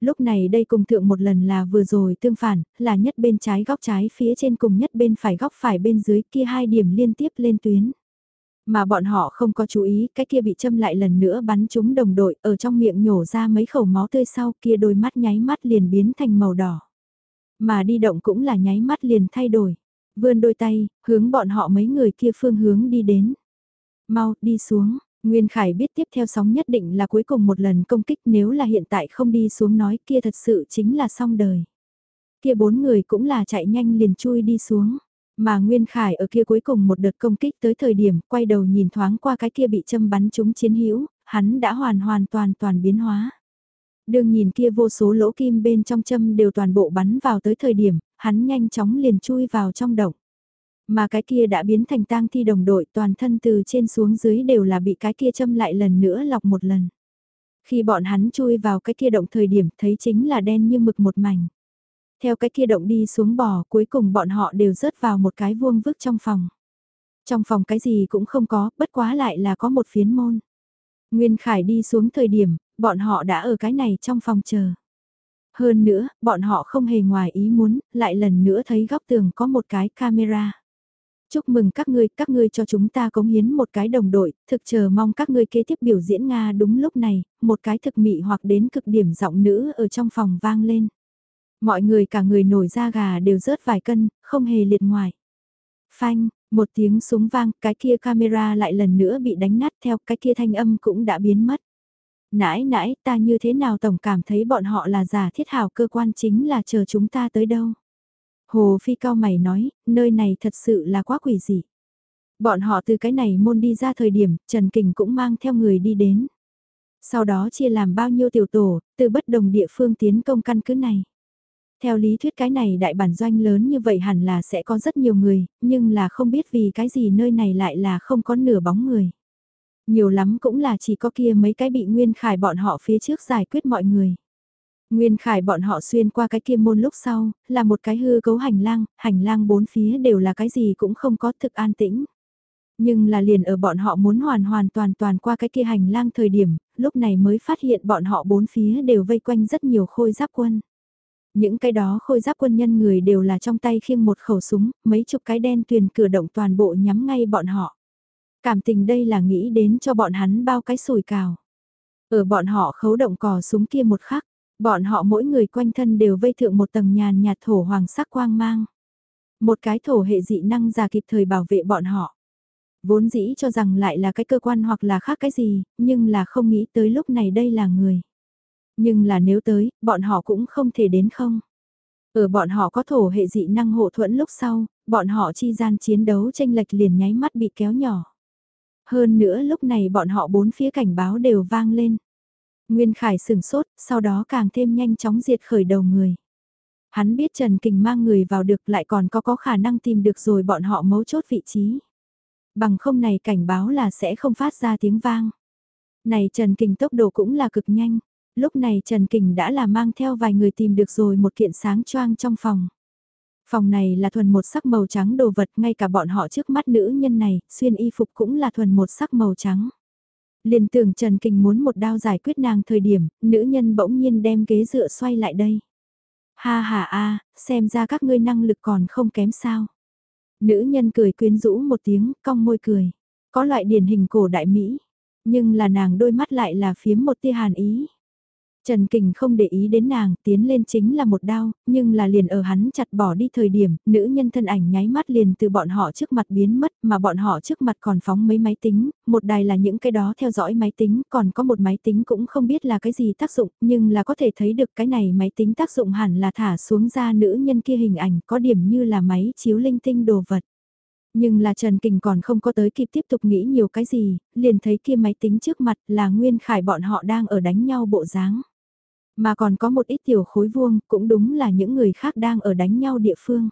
Lúc này đây cùng thượng một lần là vừa rồi tương phản, là nhất bên trái góc trái phía trên cùng nhất bên phải góc phải bên dưới kia hai điểm liên tiếp lên tuyến. Mà bọn họ không có chú ý, cái kia bị châm lại lần nữa bắn trúng đồng đội, ở trong miệng nhổ ra mấy khẩu máu tươi sau kia đôi mắt nháy mắt liền biến thành màu đỏ. Mà đi động cũng là nháy mắt liền thay đổi. Vươn đôi tay, hướng bọn họ mấy người kia phương hướng đi đến. Mau, đi xuống. Nguyên Khải biết tiếp theo sóng nhất định là cuối cùng một lần công kích nếu là hiện tại không đi xuống nói kia thật sự chính là xong đời. Kia bốn người cũng là chạy nhanh liền chui đi xuống. Mà Nguyên Khải ở kia cuối cùng một đợt công kích tới thời điểm quay đầu nhìn thoáng qua cái kia bị châm bắn trúng chiến hữu hắn đã hoàn hoàn toàn toàn biến hóa. Đường nhìn kia vô số lỗ kim bên trong châm đều toàn bộ bắn vào tới thời điểm, hắn nhanh chóng liền chui vào trong động. Mà cái kia đã biến thành tang thi đồng đội toàn thân từ trên xuống dưới đều là bị cái kia châm lại lần nữa lọc một lần. Khi bọn hắn chui vào cái kia động thời điểm thấy chính là đen như mực một mảnh. Theo cái kia động đi xuống bò cuối cùng bọn họ đều rớt vào một cái vuông vức trong phòng. Trong phòng cái gì cũng không có, bất quá lại là có một phiến môn. Nguyên Khải đi xuống thời điểm, bọn họ đã ở cái này trong phòng chờ. Hơn nữa, bọn họ không hề ngoài ý muốn, lại lần nữa thấy góc tường có một cái camera. Chúc mừng các ngươi, các ngươi cho chúng ta cống hiến một cái đồng đội, thực chờ mong các ngươi kế tiếp biểu diễn Nga đúng lúc này, một cái thực mị hoặc đến cực điểm giọng nữ ở trong phòng vang lên. Mọi người cả người nổi da gà đều rớt vài cân, không hề liệt ngoài. Phanh, một tiếng súng vang, cái kia camera lại lần nữa bị đánh nát theo cái kia thanh âm cũng đã biến mất. Nãi nãi ta như thế nào tổng cảm thấy bọn họ là giả thiết hảo cơ quan chính là chờ chúng ta tới đâu. Hồ Phi cao mày nói, nơi này thật sự là quá quỷ dị. Bọn họ từ cái này môn đi ra thời điểm, Trần Kình cũng mang theo người đi đến. Sau đó chia làm bao nhiêu tiểu tổ, từ bất đồng địa phương tiến công căn cứ này. Theo lý thuyết cái này đại bản doanh lớn như vậy hẳn là sẽ có rất nhiều người, nhưng là không biết vì cái gì nơi này lại là không có nửa bóng người. Nhiều lắm cũng là chỉ có kia mấy cái bị Nguyên Khải bọn họ phía trước giải quyết mọi người. Nguyên Khải bọn họ xuyên qua cái kia môn lúc sau, là một cái hư cấu hành lang, hành lang bốn phía đều là cái gì cũng không có thực an tĩnh. Nhưng là liền ở bọn họ muốn hoàn hoàn toàn toàn qua cái kia hành lang thời điểm, lúc này mới phát hiện bọn họ bốn phía đều vây quanh rất nhiều khôi giáp quân. Những cái đó khôi giáp quân nhân người đều là trong tay khiêng một khẩu súng, mấy chục cái đen tuyền cử động toàn bộ nhắm ngay bọn họ. Cảm tình đây là nghĩ đến cho bọn hắn bao cái sủi cào. Ở bọn họ khấu động cò súng kia một khắc, bọn họ mỗi người quanh thân đều vây thượng một tầng nhàn nhạt thổ hoàng sắc quang mang. Một cái thổ hệ dị năng già kịp thời bảo vệ bọn họ. Vốn dĩ cho rằng lại là cái cơ quan hoặc là khác cái gì, nhưng là không nghĩ tới lúc này đây là người. Nhưng là nếu tới, bọn họ cũng không thể đến không. Ở bọn họ có thổ hệ dị năng hộ thuẫn lúc sau, bọn họ chi gian chiến đấu tranh lệch liền nháy mắt bị kéo nhỏ. Hơn nữa lúc này bọn họ bốn phía cảnh báo đều vang lên. Nguyên Khải sừng sốt, sau đó càng thêm nhanh chóng diệt khởi đầu người. Hắn biết Trần Kình mang người vào được lại còn có có khả năng tìm được rồi bọn họ mấu chốt vị trí. Bằng không này cảnh báo là sẽ không phát ra tiếng vang. Này Trần Kình tốc độ cũng là cực nhanh. Lúc này Trần Kình đã là mang theo vài người tìm được rồi một kiện sáng choang trong phòng. Phòng này là thuần một sắc màu trắng đồ vật, ngay cả bọn họ trước mắt nữ nhân này, xuyên y phục cũng là thuần một sắc màu trắng. Liền tưởng Trần Kình muốn một đao giải quyết nàng thời điểm, nữ nhân bỗng nhiên đem ghế dựa xoay lại đây. Ha ha a, xem ra các ngươi năng lực còn không kém sao. Nữ nhân cười quyến rũ một tiếng, cong môi cười. Có loại điển hình cổ đại Mỹ, nhưng là nàng đôi mắt lại là phiếm một tia hàn ý. Trần Kình không để ý đến nàng, tiến lên chính là một đao, nhưng là liền ở hắn chặt bỏ đi thời điểm, nữ nhân thân ảnh nháy mắt liền từ bọn họ trước mặt biến mất, mà bọn họ trước mặt còn phóng mấy máy tính, một đài là những cái đó theo dõi máy tính, còn có một máy tính cũng không biết là cái gì tác dụng, nhưng là có thể thấy được cái này máy tính tác dụng hẳn là thả xuống ra nữ nhân kia hình ảnh, có điểm như là máy chiếu linh tinh đồ vật. Nhưng là Trần Kình còn không có tới kịp tiếp tục nghĩ nhiều cái gì, liền thấy kia máy tính trước mặt là Nguyên Khải bọn họ đang ở đánh nhau bộ dáng. Mà còn có một ít tiểu khối vuông, cũng đúng là những người khác đang ở đánh nhau địa phương.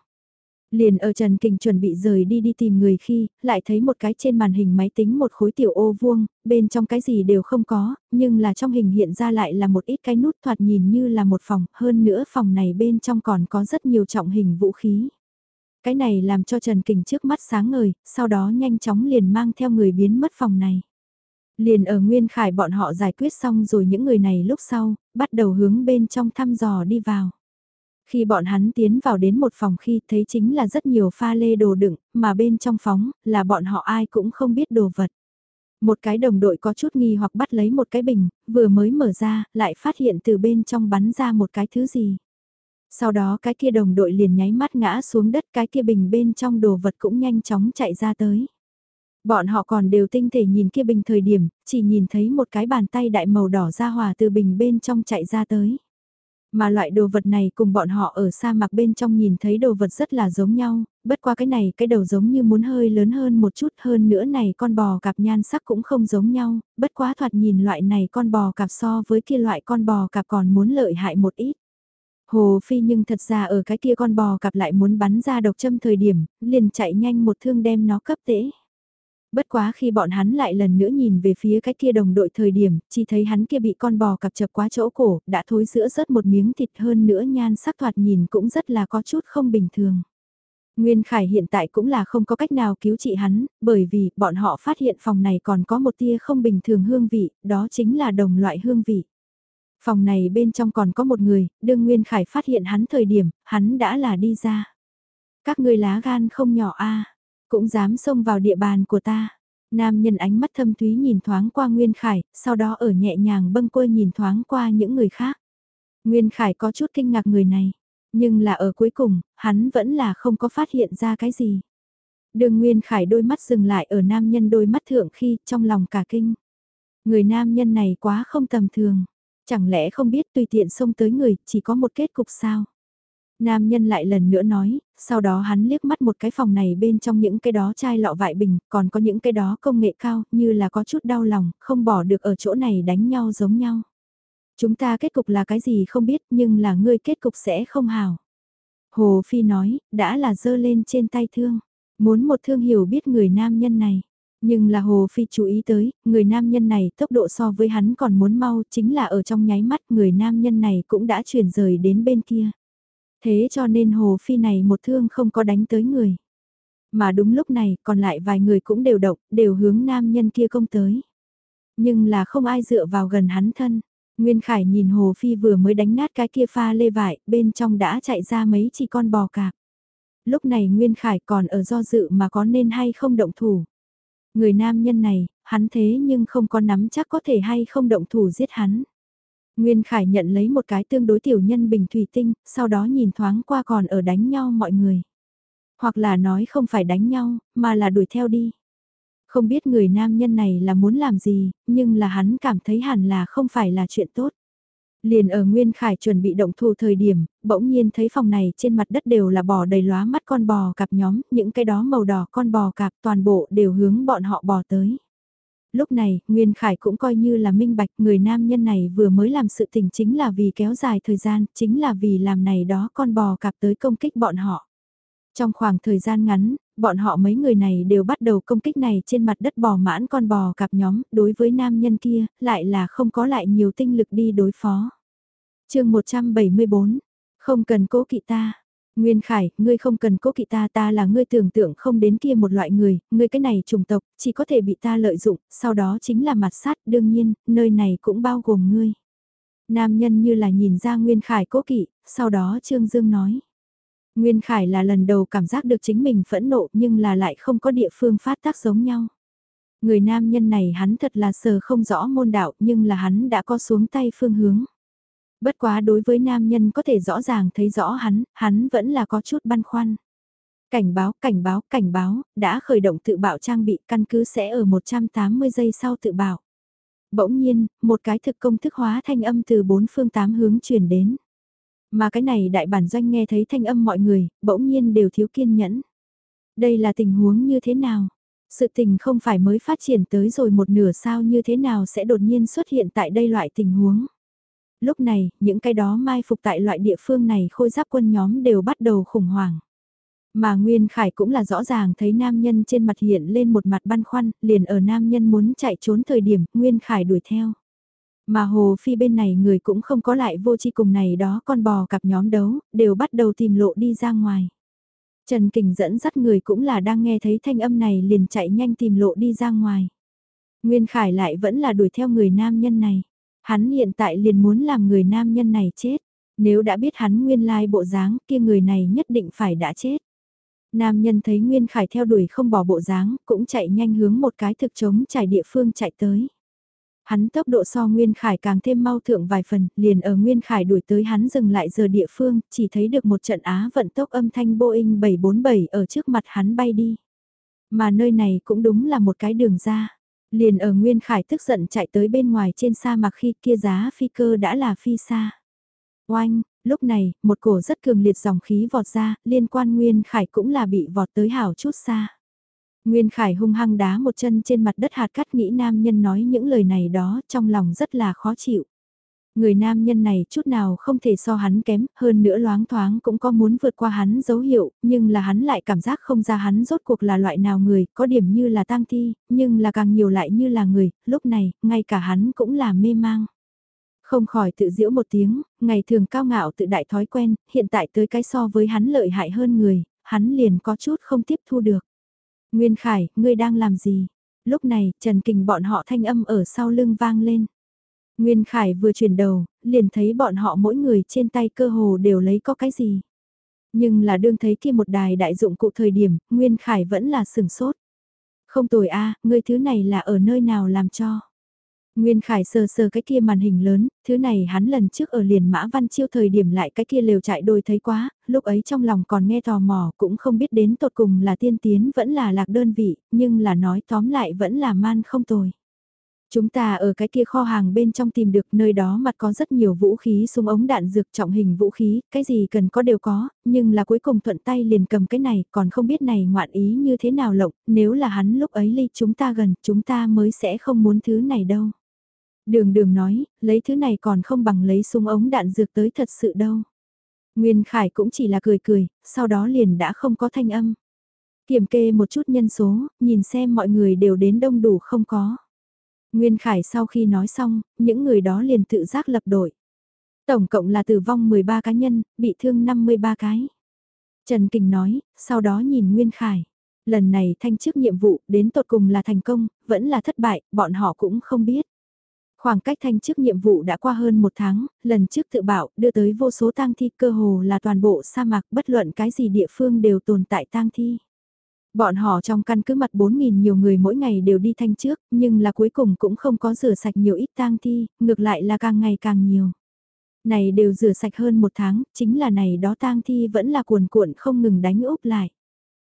Liền ở Trần Kình chuẩn bị rời đi đi tìm người khi, lại thấy một cái trên màn hình máy tính một khối tiểu ô vuông, bên trong cái gì đều không có, nhưng là trong hình hiện ra lại là một ít cái nút thoạt nhìn như là một phòng, hơn nữa phòng này bên trong còn có rất nhiều trọng hình vũ khí. Cái này làm cho Trần Kình trước mắt sáng ngời, sau đó nhanh chóng liền mang theo người biến mất phòng này. Liền ở Nguyên Khải bọn họ giải quyết xong rồi những người này lúc sau, bắt đầu hướng bên trong thăm dò đi vào. Khi bọn hắn tiến vào đến một phòng khi thấy chính là rất nhiều pha lê đồ đựng, mà bên trong phóng là bọn họ ai cũng không biết đồ vật. Một cái đồng đội có chút nghi hoặc bắt lấy một cái bình, vừa mới mở ra, lại phát hiện từ bên trong bắn ra một cái thứ gì. Sau đó cái kia đồng đội liền nháy mắt ngã xuống đất cái kia bình bên trong đồ vật cũng nhanh chóng chạy ra tới. Bọn họ còn đều tinh thể nhìn kia bình thời điểm, chỉ nhìn thấy một cái bàn tay đại màu đỏ ra hòa từ bình bên trong chạy ra tới. Mà loại đồ vật này cùng bọn họ ở sa mạc bên trong nhìn thấy đồ vật rất là giống nhau, bất qua cái này cái đầu giống như muốn hơi lớn hơn một chút hơn nữa này con bò cạp nhan sắc cũng không giống nhau, bất quá thoạt nhìn loại này con bò cạp so với kia loại con bò cạp còn muốn lợi hại một ít. Hồ Phi nhưng thật ra ở cái kia con bò cặp lại muốn bắn ra độc châm thời điểm, liền chạy nhanh một thương đem nó cấp tễ. Bất quá khi bọn hắn lại lần nữa nhìn về phía cái kia đồng đội thời điểm, chỉ thấy hắn kia bị con bò cặp chập quá chỗ cổ, đã thối giữa rớt một miếng thịt hơn nữa nhan sắc thoạt nhìn cũng rất là có chút không bình thường. Nguyên Khải hiện tại cũng là không có cách nào cứu trị hắn, bởi vì bọn họ phát hiện phòng này còn có một tia không bình thường hương vị, đó chính là đồng loại hương vị. Phòng này bên trong còn có một người, đương Nguyên Khải phát hiện hắn thời điểm, hắn đã là đi ra. Các ngươi lá gan không nhỏ a cũng dám xông vào địa bàn của ta. Nam nhân ánh mắt thâm thúy nhìn thoáng qua Nguyên Khải, sau đó ở nhẹ nhàng bâng quơ nhìn thoáng qua những người khác. Nguyên Khải có chút kinh ngạc người này, nhưng là ở cuối cùng, hắn vẫn là không có phát hiện ra cái gì. Đường Nguyên Khải đôi mắt dừng lại ở nam nhân đôi mắt thượng khi trong lòng cả kinh. Người nam nhân này quá không tầm thường. Chẳng lẽ không biết tùy tiện xông tới người, chỉ có một kết cục sao? Nam nhân lại lần nữa nói, sau đó hắn liếc mắt một cái phòng này bên trong những cái đó chai lọ vại bình, còn có những cái đó công nghệ cao, như là có chút đau lòng, không bỏ được ở chỗ này đánh nhau giống nhau. Chúng ta kết cục là cái gì không biết, nhưng là ngươi kết cục sẽ không hào. Hồ Phi nói, đã là dơ lên trên tay thương, muốn một thương hiểu biết người nam nhân này. Nhưng là Hồ Phi chú ý tới, người nam nhân này tốc độ so với hắn còn muốn mau chính là ở trong nháy mắt người nam nhân này cũng đã chuyển rời đến bên kia. Thế cho nên Hồ Phi này một thương không có đánh tới người. Mà đúng lúc này còn lại vài người cũng đều động, đều hướng nam nhân kia công tới. Nhưng là không ai dựa vào gần hắn thân. Nguyên Khải nhìn Hồ Phi vừa mới đánh nát cái kia pha lê vải, bên trong đã chạy ra mấy chỉ con bò cạp. Lúc này Nguyên Khải còn ở do dự mà có nên hay không động thủ. Người nam nhân này, hắn thế nhưng không có nắm chắc có thể hay không động thủ giết hắn. Nguyên Khải nhận lấy một cái tương đối tiểu nhân bình thủy tinh, sau đó nhìn thoáng qua còn ở đánh nhau mọi người. Hoặc là nói không phải đánh nhau, mà là đuổi theo đi. Không biết người nam nhân này là muốn làm gì, nhưng là hắn cảm thấy hẳn là không phải là chuyện tốt. Liền ở Nguyên Khải chuẩn bị động thủ thời điểm, bỗng nhiên thấy phòng này trên mặt đất đều là bò đầy lóa mắt con bò cặp nhóm, những cái đó màu đỏ con bò cặp toàn bộ đều hướng bọn họ bò tới. Lúc này, Nguyên Khải cũng coi như là minh bạch người nam nhân này vừa mới làm sự tình chính là vì kéo dài thời gian, chính là vì làm này đó con bò cặp tới công kích bọn họ. Trong khoảng thời gian ngắn, bọn họ mấy người này đều bắt đầu công kích này trên mặt đất bò mãn con bò cặp nhóm, đối với nam nhân kia, lại là không có lại nhiều tinh lực đi đối phó. chương 174, không cần cố kỵ ta. Nguyên Khải, ngươi không cần cố kỵ ta ta là ngươi tưởng tượng không đến kia một loại người, ngươi cái này trùng tộc, chỉ có thể bị ta lợi dụng, sau đó chính là mặt sát, đương nhiên, nơi này cũng bao gồm ngươi. Nam nhân như là nhìn ra Nguyên Khải cố kỵ, sau đó Trương Dương nói. Nguyên Khải là lần đầu cảm giác được chính mình phẫn nộ nhưng là lại không có địa phương phát tác giống nhau. Người nam nhân này hắn thật là sờ không rõ môn đạo nhưng là hắn đã có xuống tay phương hướng. Bất quá đối với nam nhân có thể rõ ràng thấy rõ hắn, hắn vẫn là có chút băn khoăn. Cảnh báo, cảnh báo, cảnh báo, đã khởi động tự bảo trang bị căn cứ sẽ ở 180 giây sau tự bảo. Bỗng nhiên, một cái thực công thức hóa thanh âm từ bốn phương tám hướng truyền đến. Mà cái này đại bản doanh nghe thấy thanh âm mọi người, bỗng nhiên đều thiếu kiên nhẫn. Đây là tình huống như thế nào? Sự tình không phải mới phát triển tới rồi một nửa sao như thế nào sẽ đột nhiên xuất hiện tại đây loại tình huống? Lúc này, những cái đó mai phục tại loại địa phương này khôi giáp quân nhóm đều bắt đầu khủng hoảng. Mà Nguyên Khải cũng là rõ ràng thấy nam nhân trên mặt hiện lên một mặt băn khoăn, liền ở nam nhân muốn chạy trốn thời điểm, Nguyên Khải đuổi theo. Mà Hồ Phi bên này người cũng không có lại vô chi cùng này đó con bò cặp nhóm đấu, đều bắt đầu tìm lộ đi ra ngoài. Trần Kình dẫn dắt người cũng là đang nghe thấy thanh âm này liền chạy nhanh tìm lộ đi ra ngoài. Nguyên Khải lại vẫn là đuổi theo người nam nhân này. Hắn hiện tại liền muốn làm người nam nhân này chết. Nếu đã biết hắn nguyên lai bộ dáng kia người này nhất định phải đã chết. Nam nhân thấy Nguyên Khải theo đuổi không bỏ bộ dáng, cũng chạy nhanh hướng một cái thực chống trải địa phương chạy tới. Hắn tốc độ so Nguyên Khải càng thêm mau thượng vài phần, liền ở Nguyên Khải đuổi tới hắn dừng lại giờ địa phương, chỉ thấy được một trận á vận tốc âm thanh Boeing 747 ở trước mặt hắn bay đi. Mà nơi này cũng đúng là một cái đường ra. Liền ở Nguyên Khải tức giận chạy tới bên ngoài trên sa mạc khi kia giá phi cơ đã là phi xa. Oanh, lúc này, một cổ rất cường liệt dòng khí vọt ra, liên quan Nguyên Khải cũng là bị vọt tới hảo chút xa. Nguyên Khải hung hăng đá một chân trên mặt đất hạt cắt nghĩ nam nhân nói những lời này đó trong lòng rất là khó chịu. Người nam nhân này chút nào không thể so hắn kém, hơn nữa loáng thoáng cũng có muốn vượt qua hắn dấu hiệu, nhưng là hắn lại cảm giác không ra hắn rốt cuộc là loại nào người, có điểm như là tang thi, nhưng là càng nhiều lại như là người, lúc này, ngay cả hắn cũng là mê mang. Không khỏi tự giễu một tiếng, ngày thường cao ngạo tự đại thói quen, hiện tại tới cái so với hắn lợi hại hơn người, hắn liền có chút không tiếp thu được. Nguyên Khải, ngươi đang làm gì? Lúc này, Trần Kình bọn họ thanh âm ở sau lưng vang lên. Nguyên Khải vừa chuyển đầu, liền thấy bọn họ mỗi người trên tay cơ hồ đều lấy có cái gì. Nhưng là đương thấy kia một đài đại dụng cụ thời điểm, Nguyên Khải vẫn là sừng sốt. Không tồi a, ngươi thứ này là ở nơi nào làm cho? Nguyên Khải sờ sờ cái kia màn hình lớn, thứ này hắn lần trước ở liền Mã Văn Chiêu thời điểm lại cái kia lều chạy đôi thấy quá, lúc ấy trong lòng còn nghe tò mò cũng không biết đến tột cùng là tiên tiến vẫn là lạc đơn vị, nhưng là nói tóm lại vẫn là man không tồi. Chúng ta ở cái kia kho hàng bên trong tìm được nơi đó mặt có rất nhiều vũ khí súng ống đạn dược trọng hình vũ khí, cái gì cần có đều có, nhưng là cuối cùng thuận tay liền cầm cái này, còn không biết này ngoạn ý như thế nào lộng, nếu là hắn lúc ấy ly chúng ta gần, chúng ta mới sẽ không muốn thứ này đâu. Đường đường nói, lấy thứ này còn không bằng lấy súng ống đạn dược tới thật sự đâu. Nguyên Khải cũng chỉ là cười cười, sau đó liền đã không có thanh âm. Kiểm kê một chút nhân số, nhìn xem mọi người đều đến đông đủ không có. Nguyên Khải sau khi nói xong, những người đó liền tự giác lập đội. Tổng cộng là tử vong 13 cá nhân, bị thương 53 cái. Trần Kình nói, sau đó nhìn Nguyên Khải. Lần này thanh chức nhiệm vụ đến tột cùng là thành công, vẫn là thất bại, bọn họ cũng không biết. Khoảng cách thanh chức nhiệm vụ đã qua hơn một tháng, lần trước tự bảo đưa tới vô số tang thi cơ hồ là toàn bộ sa mạc bất luận cái gì địa phương đều tồn tại tang thi. Bọn họ trong căn cứ mặt 4.000 nhiều người mỗi ngày đều đi thanh trước, nhưng là cuối cùng cũng không có rửa sạch nhiều ít tang thi, ngược lại là càng ngày càng nhiều. Này đều rửa sạch hơn một tháng, chính là này đó tang thi vẫn là cuồn cuộn không ngừng đánh úp lại.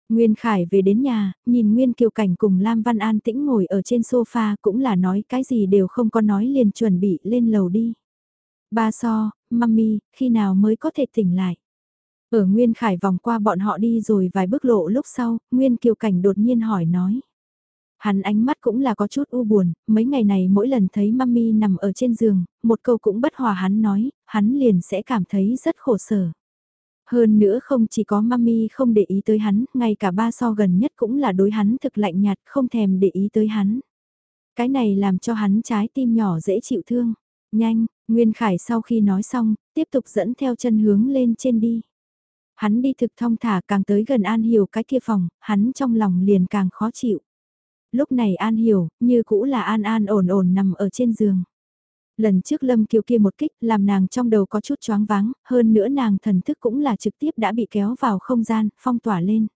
Nguyên Khải về đến nhà, nhìn Nguyên Kiều Cảnh cùng Lam Văn An tĩnh ngồi ở trên sofa cũng là nói cái gì đều không có nói liền chuẩn bị lên lầu đi. Ba so, mami, khi nào mới có thể tỉnh lại? Ở Nguyên Khải vòng qua bọn họ đi rồi vài bước lộ lúc sau, Nguyên Kiều Cảnh đột nhiên hỏi nói. Hắn ánh mắt cũng là có chút u buồn, mấy ngày này mỗi lần thấy mami nằm ở trên giường, một câu cũng bất hòa hắn nói, hắn liền sẽ cảm thấy rất khổ sở. Hơn nữa không chỉ có mami không để ý tới hắn, ngay cả ba so gần nhất cũng là đối hắn thực lạnh nhạt không thèm để ý tới hắn. Cái này làm cho hắn trái tim nhỏ dễ chịu thương. Nhanh, Nguyên Khải sau khi nói xong, tiếp tục dẫn theo chân hướng lên trên đi. Hắn đi thực thong thả càng tới gần An Hiểu cái kia phòng, hắn trong lòng liền càng khó chịu. Lúc này An Hiểu, như cũ là An An ổn ổn nằm ở trên giường. Lần trước Lâm Kiều kia một kích làm nàng trong đầu có chút choáng váng, hơn nữa nàng thần thức cũng là trực tiếp đã bị kéo vào không gian, phong tỏa lên.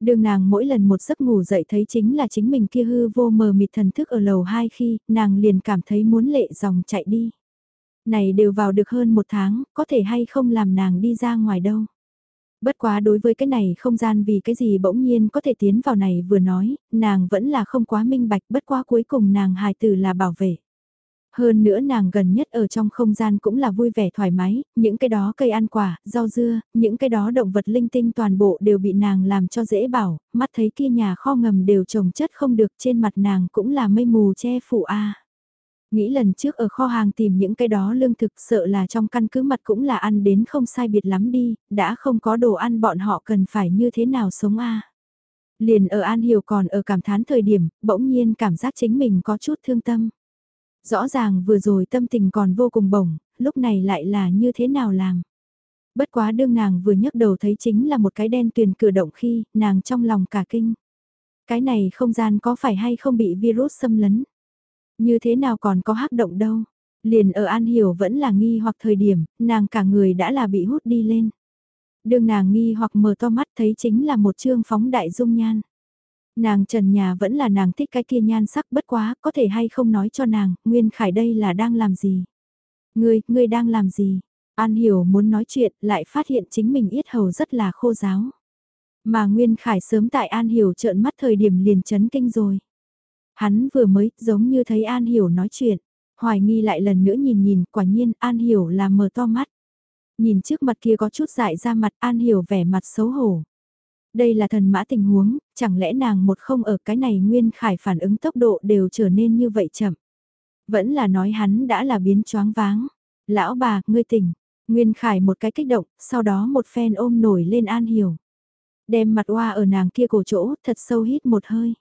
Đường nàng mỗi lần một giấc ngủ dậy thấy chính là chính mình kia hư vô mờ mịt thần thức ở lầu hai khi, nàng liền cảm thấy muốn lệ dòng chạy đi. Này đều vào được hơn một tháng, có thể hay không làm nàng đi ra ngoài đâu. Bất quá đối với cái này không gian vì cái gì bỗng nhiên có thể tiến vào này vừa nói, nàng vẫn là không quá minh bạch bất quá cuối cùng nàng hài tử là bảo vệ. Hơn nữa nàng gần nhất ở trong không gian cũng là vui vẻ thoải mái, những cái đó cây ăn quả, rau dưa, những cái đó động vật linh tinh toàn bộ đều bị nàng làm cho dễ bảo, mắt thấy kia nhà kho ngầm đều trồng chất không được trên mặt nàng cũng là mây mù che phủ a. Nghĩ lần trước ở kho hàng tìm những cái đó lương thực sợ là trong căn cứ mặt cũng là ăn đến không sai biệt lắm đi, đã không có đồ ăn bọn họ cần phải như thế nào sống a. Liền ở An Hiểu còn ở cảm thán thời điểm, bỗng nhiên cảm giác chính mình có chút thương tâm. Rõ ràng vừa rồi tâm tình còn vô cùng bổng, lúc này lại là như thế nào làm. Bất quá đương nàng vừa nhấc đầu thấy chính là một cái đen tuyền cử động khi, nàng trong lòng cả kinh. Cái này không gian có phải hay không bị virus xâm lấn? Như thế nào còn có hắc động đâu? Liền ở An Hiểu vẫn là nghi hoặc thời điểm, nàng cả người đã là bị hút đi lên. đường nàng nghi hoặc mở to mắt thấy chính là một chương phóng đại dung nhan. Nàng trần nhà vẫn là nàng thích cái kia nhan sắc bất quá, có thể hay không nói cho nàng, Nguyên Khải đây là đang làm gì? Ngươi, ngươi đang làm gì? An Hiểu muốn nói chuyện, lại phát hiện chính mình yết hầu rất là khô giáo. Mà Nguyên Khải sớm tại An Hiểu trợn mắt thời điểm liền chấn kinh rồi. Hắn vừa mới, giống như thấy An Hiểu nói chuyện. Hoài nghi lại lần nữa nhìn nhìn, quả nhiên An Hiểu là mờ to mắt. Nhìn trước mặt kia có chút dại ra mặt An Hiểu vẻ mặt xấu hổ. Đây là thần mã tình huống, chẳng lẽ nàng một không ở cái này Nguyên Khải phản ứng tốc độ đều trở nên như vậy chậm. Vẫn là nói hắn đã là biến choáng váng. Lão bà, ngươi tỉnh. Nguyên Khải một cái kích động, sau đó một phen ôm nổi lên An Hiểu. Đem mặt oa ở nàng kia cổ chỗ, thật sâu hít một hơi.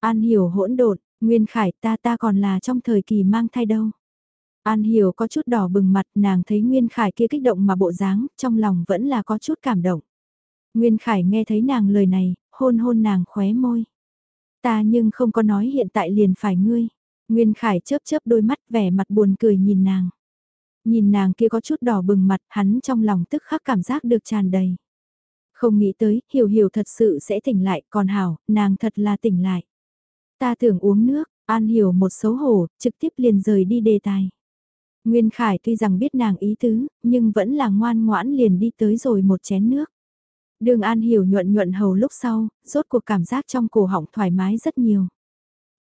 An Hiểu hỗn độn, Nguyên Khải ta ta còn là trong thời kỳ mang thai đâu. An Hiểu có chút đỏ bừng mặt nàng thấy Nguyên Khải kia kích động mà bộ dáng, trong lòng vẫn là có chút cảm động. Nguyên Khải nghe thấy nàng lời này, hôn hôn nàng khóe môi. Ta nhưng không có nói hiện tại liền phải ngươi. Nguyên Khải chớp chớp đôi mắt vẻ mặt buồn cười nhìn nàng. Nhìn nàng kia có chút đỏ bừng mặt, hắn trong lòng tức khắc cảm giác được tràn đầy. Không nghĩ tới, hiểu hiểu thật sự sẽ tỉnh lại, còn hảo, nàng thật là tỉnh lại. Ta tưởng uống nước, An hiểu một xấu hổ, trực tiếp liền rời đi đề tài. Nguyên Khải tuy rằng biết nàng ý tứ, nhưng vẫn là ngoan ngoãn liền đi tới rồi một chén nước. Đường An hiểu nhuận nhuận hầu lúc sau, rốt cuộc cảm giác trong cổ họng thoải mái rất nhiều.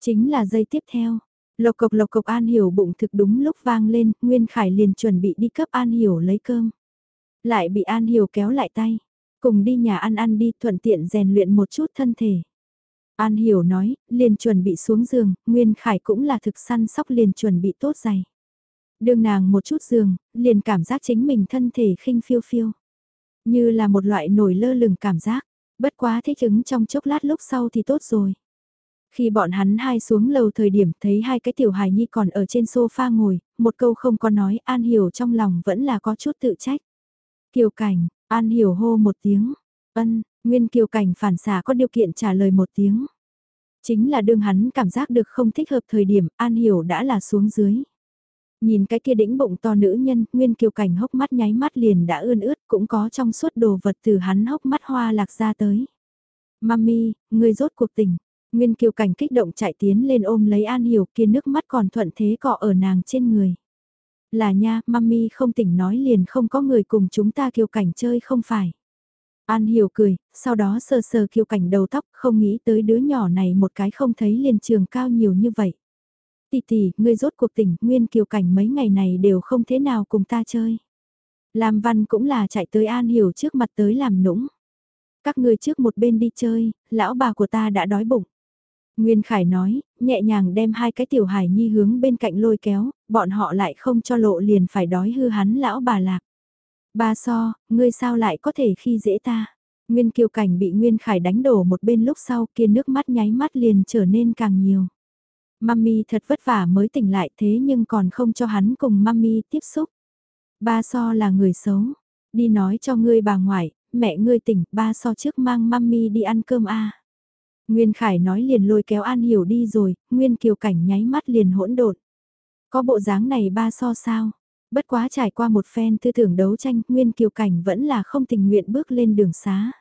Chính là giây tiếp theo, Lộc cộc lộc cộc An Hiểu bụng thực đúng lúc vang lên, Nguyên Khải liền chuẩn bị đi cấp An Hiểu lấy cơm. Lại bị An Hiểu kéo lại tay, cùng đi nhà ăn ăn đi thuận tiện rèn luyện một chút thân thể. An Hiểu nói, liền chuẩn bị xuống giường, Nguyên Khải cũng là thực săn sóc liền chuẩn bị tốt giày. Đường nàng một chút giường, liền cảm giác chính mình thân thể khinh phiêu phiêu. Như là một loại nổi lơ lửng cảm giác, bất quá thích ứng trong chốc lát lúc sau thì tốt rồi. Khi bọn hắn hai xuống lầu thời điểm thấy hai cái tiểu hài nhi còn ở trên sofa ngồi, một câu không có nói, An Hiểu trong lòng vẫn là có chút tự trách. Kiều Cảnh, An Hiểu hô một tiếng, ân, Nguyên Kiều Cảnh phản xả có điều kiện trả lời một tiếng. Chính là đương hắn cảm giác được không thích hợp thời điểm, An Hiểu đã là xuống dưới. Nhìn cái kia đĩnh bụng to nữ nhân, Nguyên Kiều Cảnh hốc mắt nháy mắt liền đã ươn ướt, cũng có trong suốt đồ vật từ hắn hốc mắt hoa lạc ra tới. Mami, người rốt cuộc tình. Nguyên Kiều Cảnh kích động chạy tiến lên ôm lấy An Hiểu kia nước mắt còn thuận thế cọ ở nàng trên người. Là nha, mami không tỉnh nói liền không có người cùng chúng ta Kiều Cảnh chơi không phải. An Hiểu cười, sau đó sờ sờ Kiều Cảnh đầu tóc không nghĩ tới đứa nhỏ này một cái không thấy liền trường cao nhiều như vậy. Tỷ tỷ, ngươi rốt cuộc tỉnh, Nguyên Kiều Cảnh mấy ngày này đều không thế nào cùng ta chơi. Lam Văn cũng là chạy tới An Hiểu trước mặt tới làm nũng. Các ngươi trước một bên đi chơi, lão bà của ta đã đói bụng. Nguyên Khải nói, nhẹ nhàng đem hai cái tiểu hải nhi hướng bên cạnh lôi kéo, bọn họ lại không cho lộ liền phải đói hư hắn lão bà lạc. Ba so, ngươi sao lại có thể khi dễ ta? Nguyên Kiều Cảnh bị Nguyên Khải đánh đổ một bên lúc sau kia nước mắt nháy mắt liền trở nên càng nhiều. Mami thật vất vả mới tỉnh lại thế nhưng còn không cho hắn cùng Mami tiếp xúc. Ba so là người xấu. Đi nói cho ngươi bà ngoại, mẹ ngươi tỉnh, ba so trước mang Mami đi ăn cơm a. Nguyên Khải nói liền lôi kéo An Hiểu đi rồi, Nguyên Kiều Cảnh nháy mắt liền hỗn độn. Có bộ dáng này ba so sao? Bất quá trải qua một phen tư tưởng đấu tranh, Nguyên Kiều Cảnh vẫn là không tình nguyện bước lên đường xá.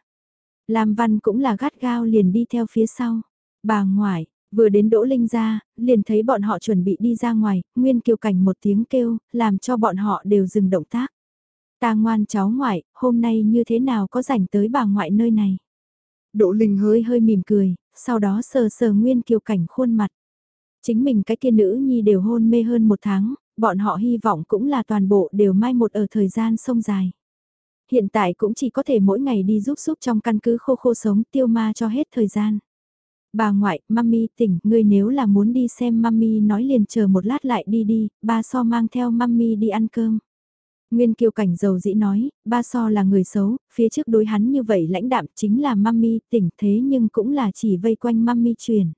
Lam Văn cũng là gắt gao liền đi theo phía sau. Bà ngoại, Vừa đến Đỗ Linh ra, liền thấy bọn họ chuẩn bị đi ra ngoài, Nguyên Kiều Cảnh một tiếng kêu, làm cho bọn họ đều dừng động tác. Ta ngoan cháu ngoại, hôm nay như thế nào có rảnh tới bà ngoại nơi này? Đỗ Linh hơi hơi mỉm cười, sau đó sờ sờ Nguyên Kiều Cảnh khuôn mặt. Chính mình cái kia nữ nhi đều hôn mê hơn một tháng, bọn họ hy vọng cũng là toàn bộ đều mai một ở thời gian sông dài. Hiện tại cũng chỉ có thể mỗi ngày đi giúp giúp trong căn cứ khô khô sống tiêu ma cho hết thời gian. Bà ngoại, mami tỉnh, ngươi nếu là muốn đi xem mami nói liền chờ một lát lại đi đi, ba so mang theo mami đi ăn cơm. Nguyên Kiều Cảnh dầu dĩ nói, ba so là người xấu, phía trước đối hắn như vậy lãnh đạm chính là mami tỉnh thế nhưng cũng là chỉ vây quanh mami truyền.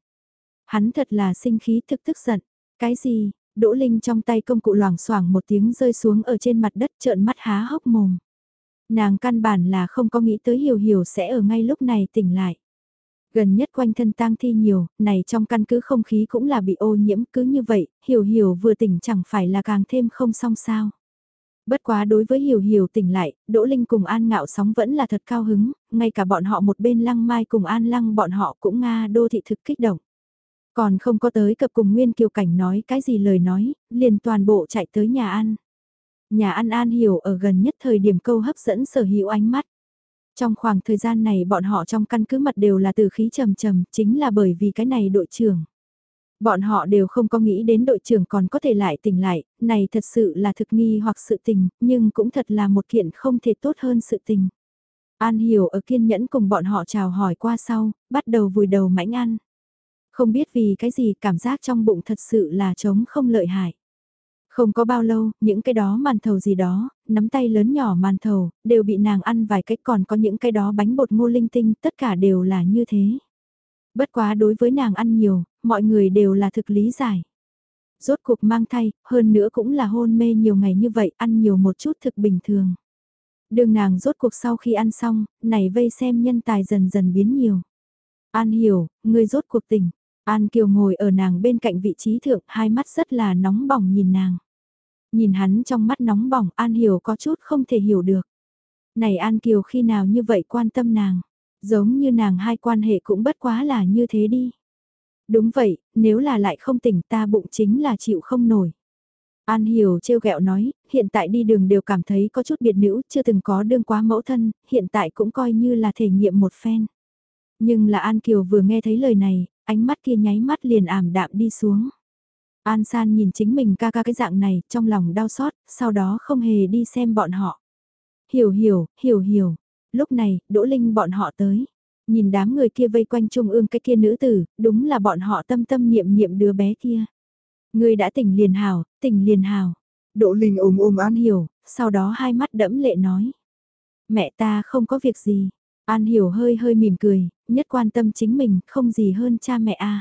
Hắn thật là sinh khí thực tức giận. Cái gì, Đỗ Linh trong tay công cụ loảng xoảng một tiếng rơi xuống ở trên mặt đất trợn mắt há hốc mồm. Nàng căn bản là không có nghĩ tới hiểu hiểu sẽ ở ngay lúc này tỉnh lại. Gần nhất quanh thân tang thi nhiều, này trong căn cứ không khí cũng là bị ô nhiễm cứ như vậy, hiểu hiểu vừa tỉnh chẳng phải là càng thêm không xong sao. Bất quá đối với hiểu hiểu tỉnh lại, Đỗ Linh cùng An Ngạo sóng vẫn là thật cao hứng, ngay cả bọn họ một bên lăng mai cùng An lăng bọn họ cũng Nga đô thị thực kích động. Còn không có tới cập cùng Nguyên Kiều Cảnh nói cái gì lời nói, liền toàn bộ chạy tới nhà ăn. Nhà ăn An Hiểu ở gần nhất thời điểm câu hấp dẫn sở hữu ánh mắt. Trong khoảng thời gian này bọn họ trong căn cứ mặt đều là từ khí trầm trầm, chính là bởi vì cái này đội trưởng. Bọn họ đều không có nghĩ đến đội trưởng còn có thể lại tỉnh lại, này thật sự là thực nghi hoặc sự tình, nhưng cũng thật là một kiện không thể tốt hơn sự tình. An Hiểu ở kiên nhẫn cùng bọn họ chào hỏi qua sau, bắt đầu vùi đầu mãnh ăn. Không biết vì cái gì cảm giác trong bụng thật sự là trống không lợi hại. Không có bao lâu, những cái đó màn thầu gì đó, nắm tay lớn nhỏ màn thầu, đều bị nàng ăn vài cách còn có những cái đó bánh bột ngô linh tinh, tất cả đều là như thế. Bất quá đối với nàng ăn nhiều, mọi người đều là thực lý giải. Rốt cuộc mang thai, hơn nữa cũng là hôn mê nhiều ngày như vậy, ăn nhiều một chút thực bình thường. Đường nàng rốt cuộc sau khi ăn xong, này vây xem nhân tài dần dần biến nhiều. An hiểu, người rốt cuộc tỉnh. An Kiều ngồi ở nàng bên cạnh vị trí thượng, hai mắt rất là nóng bỏng nhìn nàng. Nhìn hắn trong mắt nóng bỏng, An Hiểu có chút không thể hiểu được. Này An Kiều khi nào như vậy quan tâm nàng, giống như nàng hai quan hệ cũng bất quá là như thế đi. Đúng vậy, nếu là lại không tỉnh ta bụng chính là chịu không nổi. An Hiểu trêu ghẹo nói, hiện tại đi đường đều cảm thấy có chút biệt nữ, chưa từng có đương quá mẫu thân, hiện tại cũng coi như là thể nghiệm một phen. Nhưng là An Kiều vừa nghe thấy lời này, ánh mắt kia nháy mắt liền ảm đạm đi xuống. An San nhìn chính mình ca ca cái dạng này, trong lòng đau xót, sau đó không hề đi xem bọn họ. Hiểu hiểu, hiểu hiểu. Lúc này, Đỗ Linh bọn họ tới. Nhìn đám người kia vây quanh trung ương cái kia nữ tử, đúng là bọn họ tâm tâm niệm niệm đứa bé kia. Người đã tỉnh liền hào, tỉnh liền hào. Đỗ Linh ôm ôm An Hiểu, sau đó hai mắt đẫm lệ nói. Mẹ ta không có việc gì. An Hiểu hơi hơi mỉm cười, nhất quan tâm chính mình, không gì hơn cha mẹ a.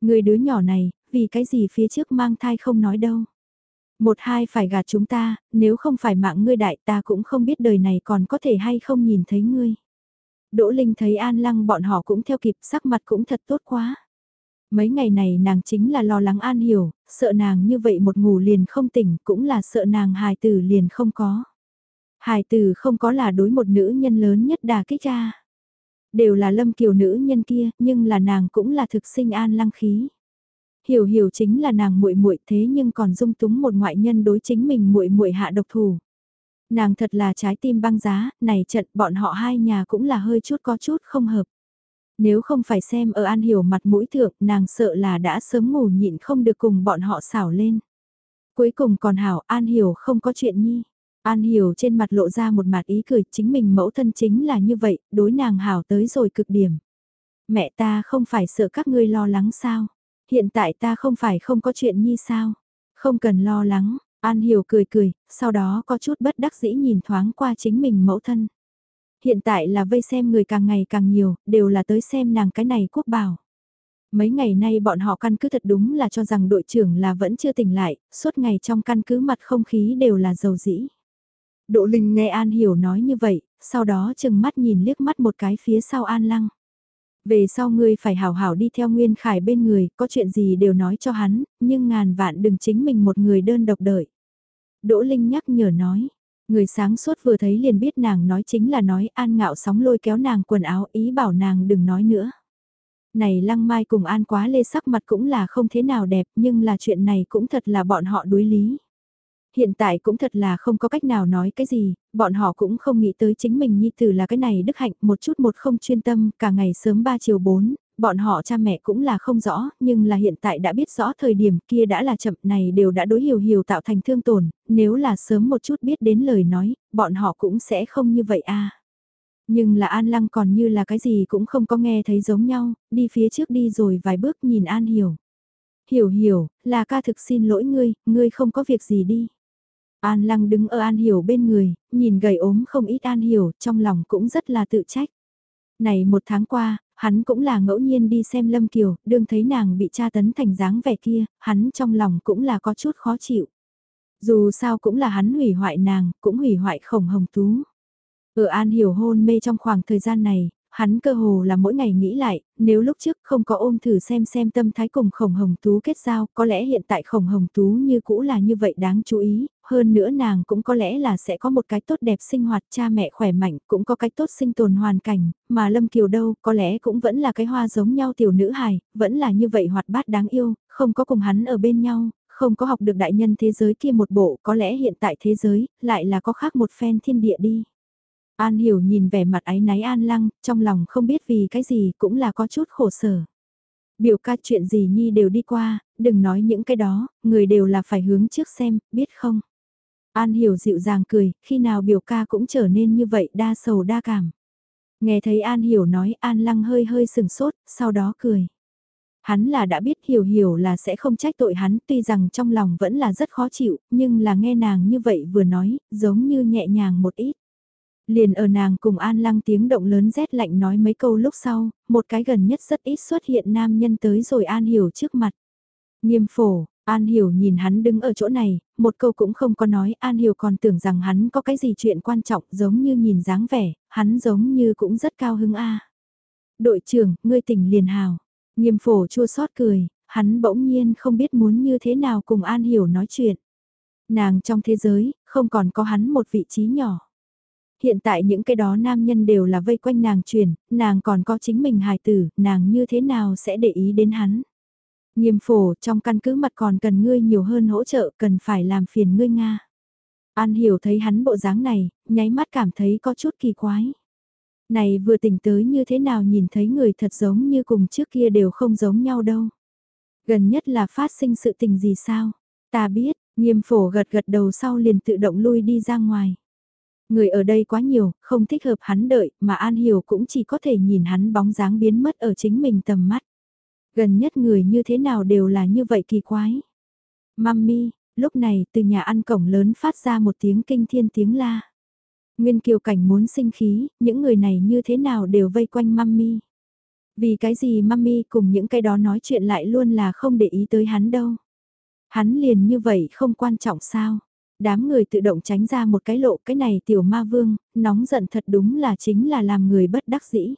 Người đứa nhỏ này, vì cái gì phía trước mang thai không nói đâu. Một hai phải gạt chúng ta, nếu không phải mạng ngươi đại ta cũng không biết đời này còn có thể hay không nhìn thấy ngươi. Đỗ Linh thấy An Lăng bọn họ cũng theo kịp sắc mặt cũng thật tốt quá. Mấy ngày này nàng chính là lo lắng An Hiểu, sợ nàng như vậy một ngủ liền không tỉnh cũng là sợ nàng hài tử liền không có. Hài tử không có là đối một nữ nhân lớn nhất đà kích ra. Đều là lâm kiều nữ nhân kia, nhưng là nàng cũng là thực sinh an lăng khí. Hiểu hiểu chính là nàng muội muội thế nhưng còn dung túng một ngoại nhân đối chính mình muội muội hạ độc thủ. Nàng thật là trái tim băng giá, này trận bọn họ hai nhà cũng là hơi chút có chút không hợp. Nếu không phải xem ở An Hiểu mặt mũi thượng, nàng sợ là đã sớm ngủ nhịn không được cùng bọn họ xảo lên. Cuối cùng còn Hảo, An Hiểu không có chuyện nhi. An Hiểu trên mặt lộ ra một mặt ý cười, chính mình mẫu thân chính là như vậy, đối nàng Hảo tới rồi cực điểm. Mẹ ta không phải sợ các ngươi lo lắng sao? Hiện tại ta không phải không có chuyện nhi sao? Không cần lo lắng, An Hiểu cười cười, sau đó có chút bất đắc dĩ nhìn thoáng qua chính mình mẫu thân. Hiện tại là vây xem người càng ngày càng nhiều, đều là tới xem nàng cái này quốc bảo. Mấy ngày nay bọn họ căn cứ thật đúng là cho rằng đội trưởng là vẫn chưa tỉnh lại, suốt ngày trong căn cứ mặt không khí đều là dầu dĩ. Đỗ Linh nghe An Hiểu nói như vậy, sau đó chừng mắt nhìn liếc mắt một cái phía sau An Lăng. Về sau ngươi phải hảo hảo đi theo Nguyên Khải bên người, có chuyện gì đều nói cho hắn, nhưng ngàn vạn đừng chính mình một người đơn độc đợi. Đỗ Linh nhắc nhở nói, người sáng suốt vừa thấy liền biết nàng nói chính là nói An ngạo sóng lôi kéo nàng quần áo ý bảo nàng đừng nói nữa. Này Lăng Mai cùng An quá lê sắc mặt cũng là không thế nào đẹp nhưng là chuyện này cũng thật là bọn họ đối lý. Hiện tại cũng thật là không có cách nào nói cái gì, bọn họ cũng không nghĩ tới chính mình nhi tử là cái này đức hạnh một chút một không chuyên tâm, cả ngày sớm 3 chiều 4, bọn họ cha mẹ cũng là không rõ, nhưng là hiện tại đã biết rõ thời điểm kia đã là chậm này đều đã đối hiểu hiểu tạo thành thương tổn, nếu là sớm một chút biết đến lời nói, bọn họ cũng sẽ không như vậy a. Nhưng là An Lăng còn như là cái gì cũng không có nghe thấy giống nhau, đi phía trước đi rồi vài bước nhìn An Hiểu. Hiểu hiểu, là ca thực xin lỗi ngươi, ngươi không có việc gì đi. An Lăng đứng ở An Hiểu bên người, nhìn gầy ốm không ít An Hiểu, trong lòng cũng rất là tự trách. Này một tháng qua, hắn cũng là ngẫu nhiên đi xem Lâm Kiều, đương thấy nàng bị tra tấn thành dáng vẻ kia, hắn trong lòng cũng là có chút khó chịu. Dù sao cũng là hắn hủy hoại nàng, cũng hủy hoại khổng hồng tú. Ở An Hiểu hôn mê trong khoảng thời gian này, hắn cơ hồ là mỗi ngày nghĩ lại, nếu lúc trước không có ôm thử xem xem tâm thái cùng khổng hồng tú kết giao, có lẽ hiện tại khổng hồng tú như cũ là như vậy đáng chú ý, hơn nữa nàng cũng có lẽ là sẽ có một cái tốt đẹp sinh hoạt cha mẹ khỏe mạnh, cũng có cái tốt sinh tồn hoàn cảnh, mà Lâm Kiều đâu, có lẽ cũng vẫn là cái hoa giống nhau tiểu nữ hài, vẫn là như vậy hoạt bát đáng yêu, không có cùng hắn ở bên nhau, không có học được đại nhân thế giới kia một bộ, có lẽ hiện tại thế giới, lại là có khác một phen thiên địa đi. An hiểu nhìn vẻ mặt ái náy an lăng, trong lòng không biết vì cái gì cũng là có chút khổ sở. Biểu ca chuyện gì nhi đều đi qua, đừng nói những cái đó, người đều là phải hướng trước xem, biết không? An hiểu dịu dàng cười, khi nào biểu ca cũng trở nên như vậy đa sầu đa cảm. Nghe thấy An hiểu nói An lăng hơi hơi sừng sốt, sau đó cười. Hắn là đã biết hiểu hiểu là sẽ không trách tội hắn tuy rằng trong lòng vẫn là rất khó chịu, nhưng là nghe nàng như vậy vừa nói, giống như nhẹ nhàng một ít. Liền ở nàng cùng An Lăng tiếng động lớn rét lạnh nói mấy câu lúc sau, một cái gần nhất rất ít xuất hiện nam nhân tới rồi An Hiểu trước mặt. Nghiêm phổ, An Hiểu nhìn hắn đứng ở chỗ này, một câu cũng không có nói, An Hiểu còn tưởng rằng hắn có cái gì chuyện quan trọng giống như nhìn dáng vẻ, hắn giống như cũng rất cao hứng a. Đội trưởng, ngươi tỉnh liền hào. Nghiêm phổ chua xót cười, hắn bỗng nhiên không biết muốn như thế nào cùng An Hiểu nói chuyện. Nàng trong thế giới, không còn có hắn một vị trí nhỏ. Hiện tại những cái đó nam nhân đều là vây quanh nàng truyền, nàng còn có chính mình hài tử, nàng như thế nào sẽ để ý đến hắn. Nghiêm phổ trong căn cứ mặt còn cần ngươi nhiều hơn hỗ trợ, cần phải làm phiền ngươi Nga. An hiểu thấy hắn bộ dáng này, nháy mắt cảm thấy có chút kỳ quái. Này vừa tỉnh tới như thế nào nhìn thấy người thật giống như cùng trước kia đều không giống nhau đâu. Gần nhất là phát sinh sự tình gì sao? Ta biết, nghiêm phổ gật gật đầu sau liền tự động lui đi ra ngoài. Người ở đây quá nhiều, không thích hợp hắn đợi, mà An Hiểu cũng chỉ có thể nhìn hắn bóng dáng biến mất ở chính mình tầm mắt. Gần nhất người như thế nào đều là như vậy kỳ quái. Mami, lúc này từ nhà ăn cổng lớn phát ra một tiếng kinh thiên tiếng la. Nguyên Kiều Cảnh muốn sinh khí, những người này như thế nào đều vây quanh mami. Vì cái gì mami cùng những cái đó nói chuyện lại luôn là không để ý tới hắn đâu. Hắn liền như vậy không quan trọng sao. Đám người tự động tránh ra một cái lộ cái này tiểu ma vương, nóng giận thật đúng là chính là làm người bất đắc dĩ.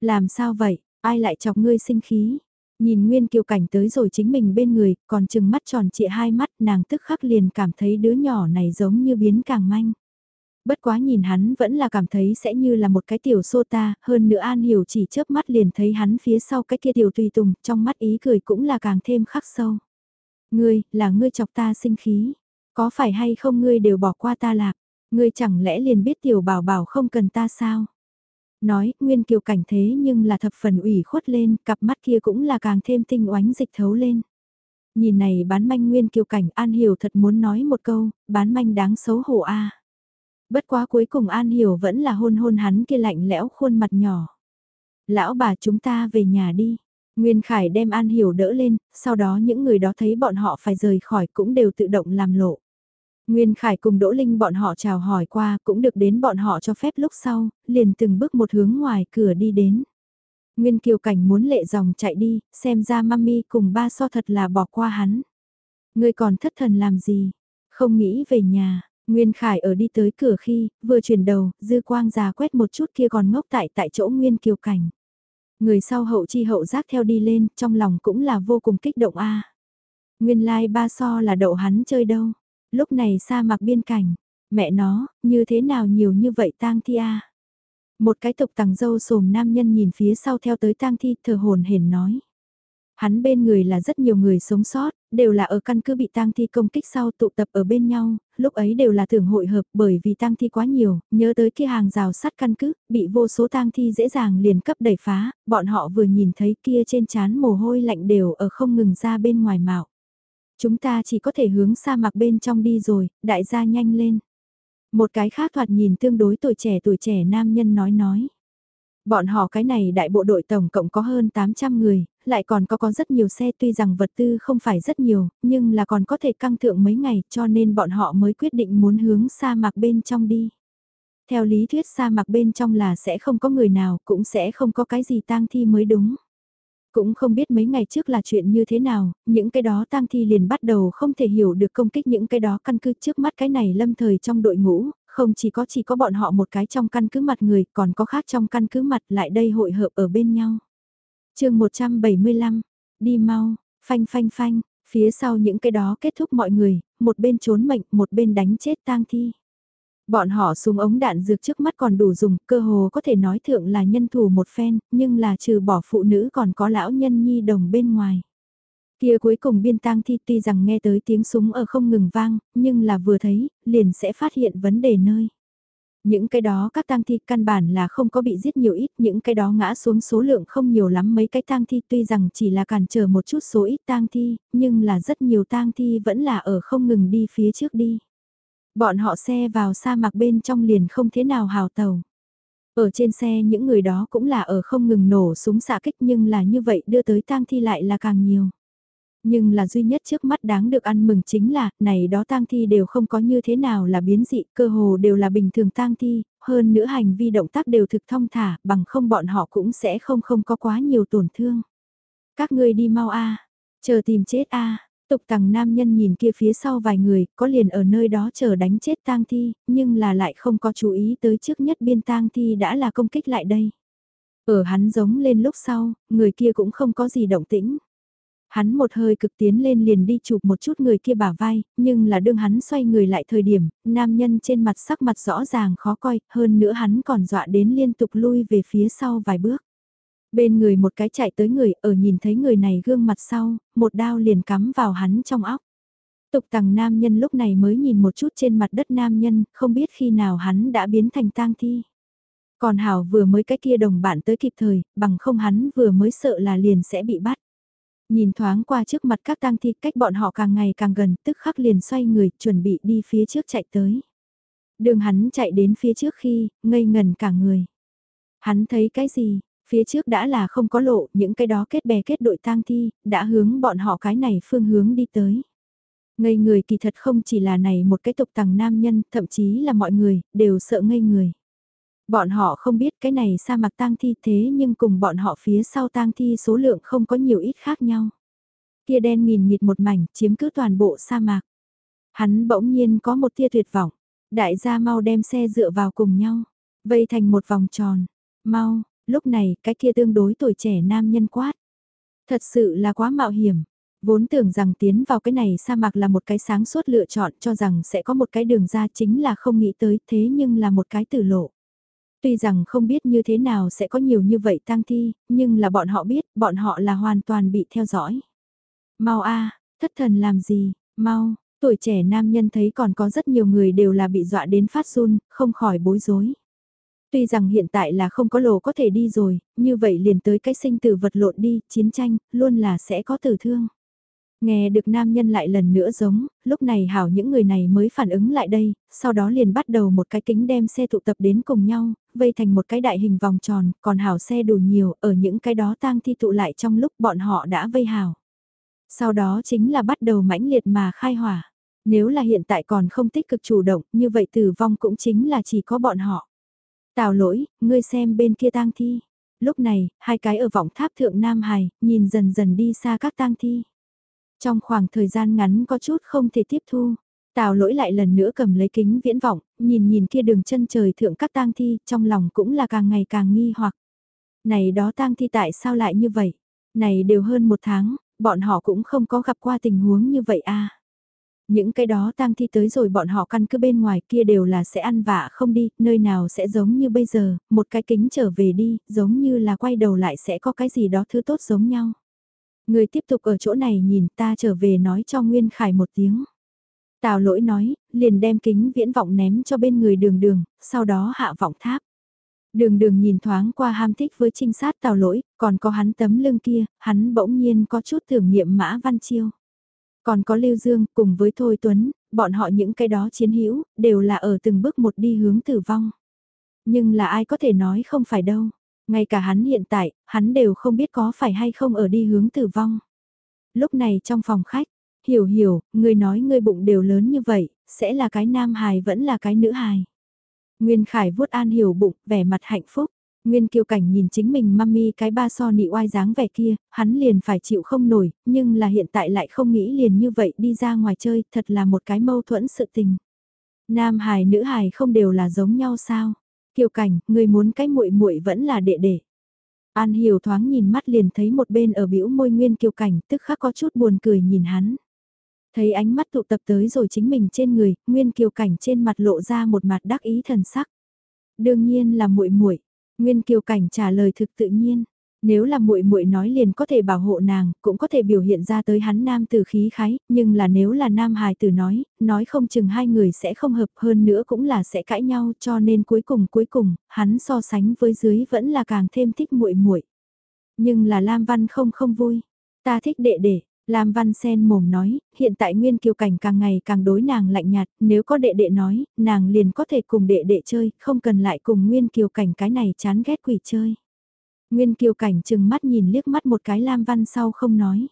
Làm sao vậy, ai lại chọc ngươi sinh khí? Nhìn Nguyên Kiều Cảnh tới rồi chính mình bên người, còn chừng mắt tròn trịa hai mắt nàng tức khắc liền cảm thấy đứa nhỏ này giống như biến càng manh. Bất quá nhìn hắn vẫn là cảm thấy sẽ như là một cái tiểu sô ta, hơn nữa An Hiểu chỉ chớp mắt liền thấy hắn phía sau cái kia tiểu tùy tùng, trong mắt ý cười cũng là càng thêm khắc sâu. Ngươi, là ngươi chọc ta sinh khí, có phải hay không ngươi đều bỏ qua ta lạc, ngươi chẳng lẽ liền biết tiểu bảo bảo không cần ta sao? Nói, Nguyên Kiều cảnh thế nhưng là thập phần ủy khuất lên, cặp mắt kia cũng là càng thêm tinh oánh dịch thấu lên. Nhìn này bán manh Nguyên Kiều cảnh An Hiểu thật muốn nói một câu, bán manh đáng xấu hổ a. Bất quá cuối cùng An Hiểu vẫn là hôn hôn hắn kia lạnh lẽo khuôn mặt nhỏ. Lão bà chúng ta về nhà đi. Nguyên Khải đem An Hiểu đỡ lên, sau đó những người đó thấy bọn họ phải rời khỏi cũng đều tự động làm lộ. Nguyên Khải cùng Đỗ Linh bọn họ chào hỏi qua cũng được đến bọn họ cho phép lúc sau, liền từng bước một hướng ngoài cửa đi đến. Nguyên Kiều Cảnh muốn lệ dòng chạy đi, xem ra mami cùng ba so thật là bỏ qua hắn. Người còn thất thần làm gì? Không nghĩ về nhà, Nguyên Khải ở đi tới cửa khi, vừa chuyển đầu, dư quang già quét một chút kia còn ngốc tại tại chỗ Nguyên Kiều Cảnh. Người sau hậu chi hậu giác theo đi lên, trong lòng cũng là vô cùng kích động a. Nguyên lai like ba so là đậu hắn chơi đâu. Lúc này sa mạc biên cảnh, mẹ nó, như thế nào nhiều như vậy tang thi a. Một cái tục tằng dâu sồm nam nhân nhìn phía sau theo tới tang thi thờ hồn hển nói. Hắn bên người là rất nhiều người sống sót, đều là ở căn cứ bị tang thi công kích sau tụ tập ở bên nhau, lúc ấy đều là tưởng hội hợp bởi vì tang thi quá nhiều, nhớ tới kia hàng rào sắt căn cứ, bị vô số tang thi dễ dàng liền cấp đẩy phá, bọn họ vừa nhìn thấy kia trên chán mồ hôi lạnh đều ở không ngừng ra bên ngoài mạo. Chúng ta chỉ có thể hướng sa mạc bên trong đi rồi, đại gia nhanh lên. Một cái khác thoạt nhìn tương đối tuổi trẻ tuổi trẻ nam nhân nói nói. Bọn họ cái này đại bộ đội tổng cộng có hơn 800 người, lại còn có có rất nhiều xe tuy rằng vật tư không phải rất nhiều, nhưng là còn có thể căng thượng mấy ngày cho nên bọn họ mới quyết định muốn hướng sa mạc bên trong đi. Theo lý thuyết sa mạc bên trong là sẽ không có người nào cũng sẽ không có cái gì tang thi mới đúng. Cũng không biết mấy ngày trước là chuyện như thế nào, những cái đó tang thi liền bắt đầu không thể hiểu được công kích những cái đó căn cứ trước mắt cái này lâm thời trong đội ngũ, không chỉ có chỉ có bọn họ một cái trong căn cứ mặt người, còn có khác trong căn cứ mặt lại đây hội hợp ở bên nhau. chương 175, đi mau, phanh phanh phanh, phía sau những cái đó kết thúc mọi người, một bên trốn mệnh, một bên đánh chết tang thi. Bọn họ súng ống đạn dược trước mắt còn đủ dùng, cơ hồ có thể nói thượng là nhân thủ một phen, nhưng là trừ bỏ phụ nữ còn có lão nhân nhi đồng bên ngoài. Kia cuối cùng biên tang thi tuy rằng nghe tới tiếng súng ở không ngừng vang, nhưng là vừa thấy, liền sẽ phát hiện vấn đề nơi. Những cái đó các tang thi căn bản là không có bị giết nhiều ít, những cái đó ngã xuống số lượng không nhiều lắm mấy cái tang thi tuy rằng chỉ là cản trở một chút số ít tang thi, nhưng là rất nhiều tang thi vẫn là ở không ngừng đi phía trước đi. Bọn họ xe vào sa mạc bên trong liền không thế nào hào tàu. Ở trên xe những người đó cũng là ở không ngừng nổ súng xạ kích nhưng là như vậy đưa tới tang thi lại là càng nhiều. Nhưng là duy nhất trước mắt đáng được ăn mừng chính là, này đó tang thi đều không có như thế nào là biến dị, cơ hồ đều là bình thường tang thi, hơn nữa hành vi động tác đều thực thông thả, bằng không bọn họ cũng sẽ không không có quá nhiều tổn thương. Các ngươi đi mau a chờ tìm chết a Tục tằng nam nhân nhìn kia phía sau vài người, có liền ở nơi đó chờ đánh chết tang thi, nhưng là lại không có chú ý tới trước nhất biên tang thi đã là công kích lại đây. Ở hắn giống lên lúc sau, người kia cũng không có gì động tĩnh. Hắn một hơi cực tiến lên liền đi chụp một chút người kia bả vai, nhưng là đương hắn xoay người lại thời điểm, nam nhân trên mặt sắc mặt rõ ràng khó coi, hơn nữa hắn còn dọa đến liên tục lui về phía sau vài bước. Bên người một cái chạy tới người ở nhìn thấy người này gương mặt sau, một đao liền cắm vào hắn trong óc. Tục tằng nam nhân lúc này mới nhìn một chút trên mặt đất nam nhân, không biết khi nào hắn đã biến thành tang thi. Còn Hảo vừa mới cái kia đồng bạn tới kịp thời, bằng không hắn vừa mới sợ là liền sẽ bị bắt. Nhìn thoáng qua trước mặt các tang thi cách bọn họ càng ngày càng gần, tức khắc liền xoay người, chuẩn bị đi phía trước chạy tới. Đường hắn chạy đến phía trước khi, ngây ngần cả người. Hắn thấy cái gì, phía trước đã là không có lộ, những cái đó kết bè kết đội tang thi, đã hướng bọn họ cái này phương hướng đi tới. Ngây người kỳ thật không chỉ là này một cái tục tằng nam nhân, thậm chí là mọi người, đều sợ ngây người. Bọn họ không biết cái này sa mạc tang thi thế nhưng cùng bọn họ phía sau tang thi số lượng không có nhiều ít khác nhau. Kia đen nghìn nghịt một mảnh chiếm cứ toàn bộ sa mạc. Hắn bỗng nhiên có một tia tuyệt vọng. Đại gia mau đem xe dựa vào cùng nhau. Vây thành một vòng tròn. Mau, lúc này cái kia tương đối tuổi trẻ nam nhân quát. Thật sự là quá mạo hiểm. Vốn tưởng rằng tiến vào cái này sa mạc là một cái sáng suốt lựa chọn cho rằng sẽ có một cái đường ra chính là không nghĩ tới thế nhưng là một cái tử lộ. Tuy rằng không biết như thế nào sẽ có nhiều như vậy tang thi, nhưng là bọn họ biết, bọn họ là hoàn toàn bị theo dõi. Mau a, thất thần làm gì, mau, tuổi trẻ nam nhân thấy còn có rất nhiều người đều là bị dọa đến phát run, không khỏi bối rối. Tuy rằng hiện tại là không có lồ có thể đi rồi, như vậy liền tới cái sinh tử vật lộn đi, chiến tranh, luôn là sẽ có tử thương. Nghe được nam nhân lại lần nữa giống, lúc này hảo những người này mới phản ứng lại đây, sau đó liền bắt đầu một cái kính đem xe tụ tập đến cùng nhau, vây thành một cái đại hình vòng tròn, còn hảo xe đủ nhiều, ở những cái đó tang thi tụ lại trong lúc bọn họ đã vây hảo. Sau đó chính là bắt đầu mãnh liệt mà khai hỏa. Nếu là hiện tại còn không tích cực chủ động, như vậy tử vong cũng chính là chỉ có bọn họ. Tào lỗi, ngươi xem bên kia tang thi. Lúc này, hai cái ở vọng tháp thượng Nam Hải, nhìn dần dần đi xa các tang thi. Trong khoảng thời gian ngắn có chút không thể tiếp thu. Tào lỗi lại lần nữa cầm lấy kính viễn vọng, nhìn nhìn kia đường chân trời thượng các tang thi, trong lòng cũng là càng ngày càng nghi hoặc. Này đó tang thi tại sao lại như vậy? Này đều hơn một tháng, bọn họ cũng không có gặp qua tình huống như vậy à. Những cái đó tang thi tới rồi bọn họ căn cứ bên ngoài kia đều là sẽ ăn vạ không đi, nơi nào sẽ giống như bây giờ, một cái kính trở về đi, giống như là quay đầu lại sẽ có cái gì đó thứ tốt giống nhau. Người tiếp tục ở chỗ này nhìn ta trở về nói cho Nguyên Khải một tiếng. Tào lỗi nói, liền đem kính viễn vọng ném cho bên người đường đường, sau đó hạ vọng tháp. Đường đường nhìn thoáng qua ham thích với trinh sát tào lỗi, còn có hắn tấm lưng kia, hắn bỗng nhiên có chút tưởng niệm mã văn chiêu. Còn có Lưu Dương cùng với Thôi Tuấn, bọn họ những cái đó chiến hữu đều là ở từng bước một đi hướng tử vong. Nhưng là ai có thể nói không phải đâu. Ngay cả hắn hiện tại, hắn đều không biết có phải hay không ở đi hướng tử vong. Lúc này trong phòng khách, hiểu hiểu, người nói người bụng đều lớn như vậy, sẽ là cái nam hài vẫn là cái nữ hài. Nguyên Khải vuốt an hiểu bụng, vẻ mặt hạnh phúc. Nguyên Kiều Cảnh nhìn chính mình mami cái ba so nị oai dáng vẻ kia, hắn liền phải chịu không nổi, nhưng là hiện tại lại không nghĩ liền như vậy đi ra ngoài chơi, thật là một cái mâu thuẫn sự tình. Nam hài nữ hài không đều là giống nhau sao? Kiều Cảnh, người muốn cái muội muội vẫn là đệ đệ. An Hiểu thoáng nhìn mắt liền thấy một bên ở bĩu môi Nguyên Kiều Cảnh, tức khắc có chút buồn cười nhìn hắn. Thấy ánh mắt tụ tập tới rồi chính mình trên người, Nguyên Kiều Cảnh trên mặt lộ ra một mặt đắc ý thần sắc. Đương nhiên là muội muội. Nguyên Kiều Cảnh trả lời thực tự nhiên. Nếu là muội muội nói liền có thể bảo hộ nàng, cũng có thể biểu hiện ra tới hắn nam tử khí khái, nhưng là nếu là nam hài tử nói, nói không chừng hai người sẽ không hợp hơn nữa cũng là sẽ cãi nhau, cho nên cuối cùng cuối cùng, hắn so sánh với dưới vẫn là càng thêm thích muội muội. Nhưng là Lam Văn không không vui, ta thích đệ đệ, Lam Văn Sen mồm nói, hiện tại Nguyên Kiều Cảnh càng ngày càng đối nàng lạnh nhạt, nếu có đệ đệ nói, nàng liền có thể cùng đệ đệ chơi, không cần lại cùng Nguyên Kiều Cảnh cái này chán ghét quỷ chơi. Nguyên Kiều Cảnh chừng mắt nhìn liếc mắt một cái Lam Văn sau không nói.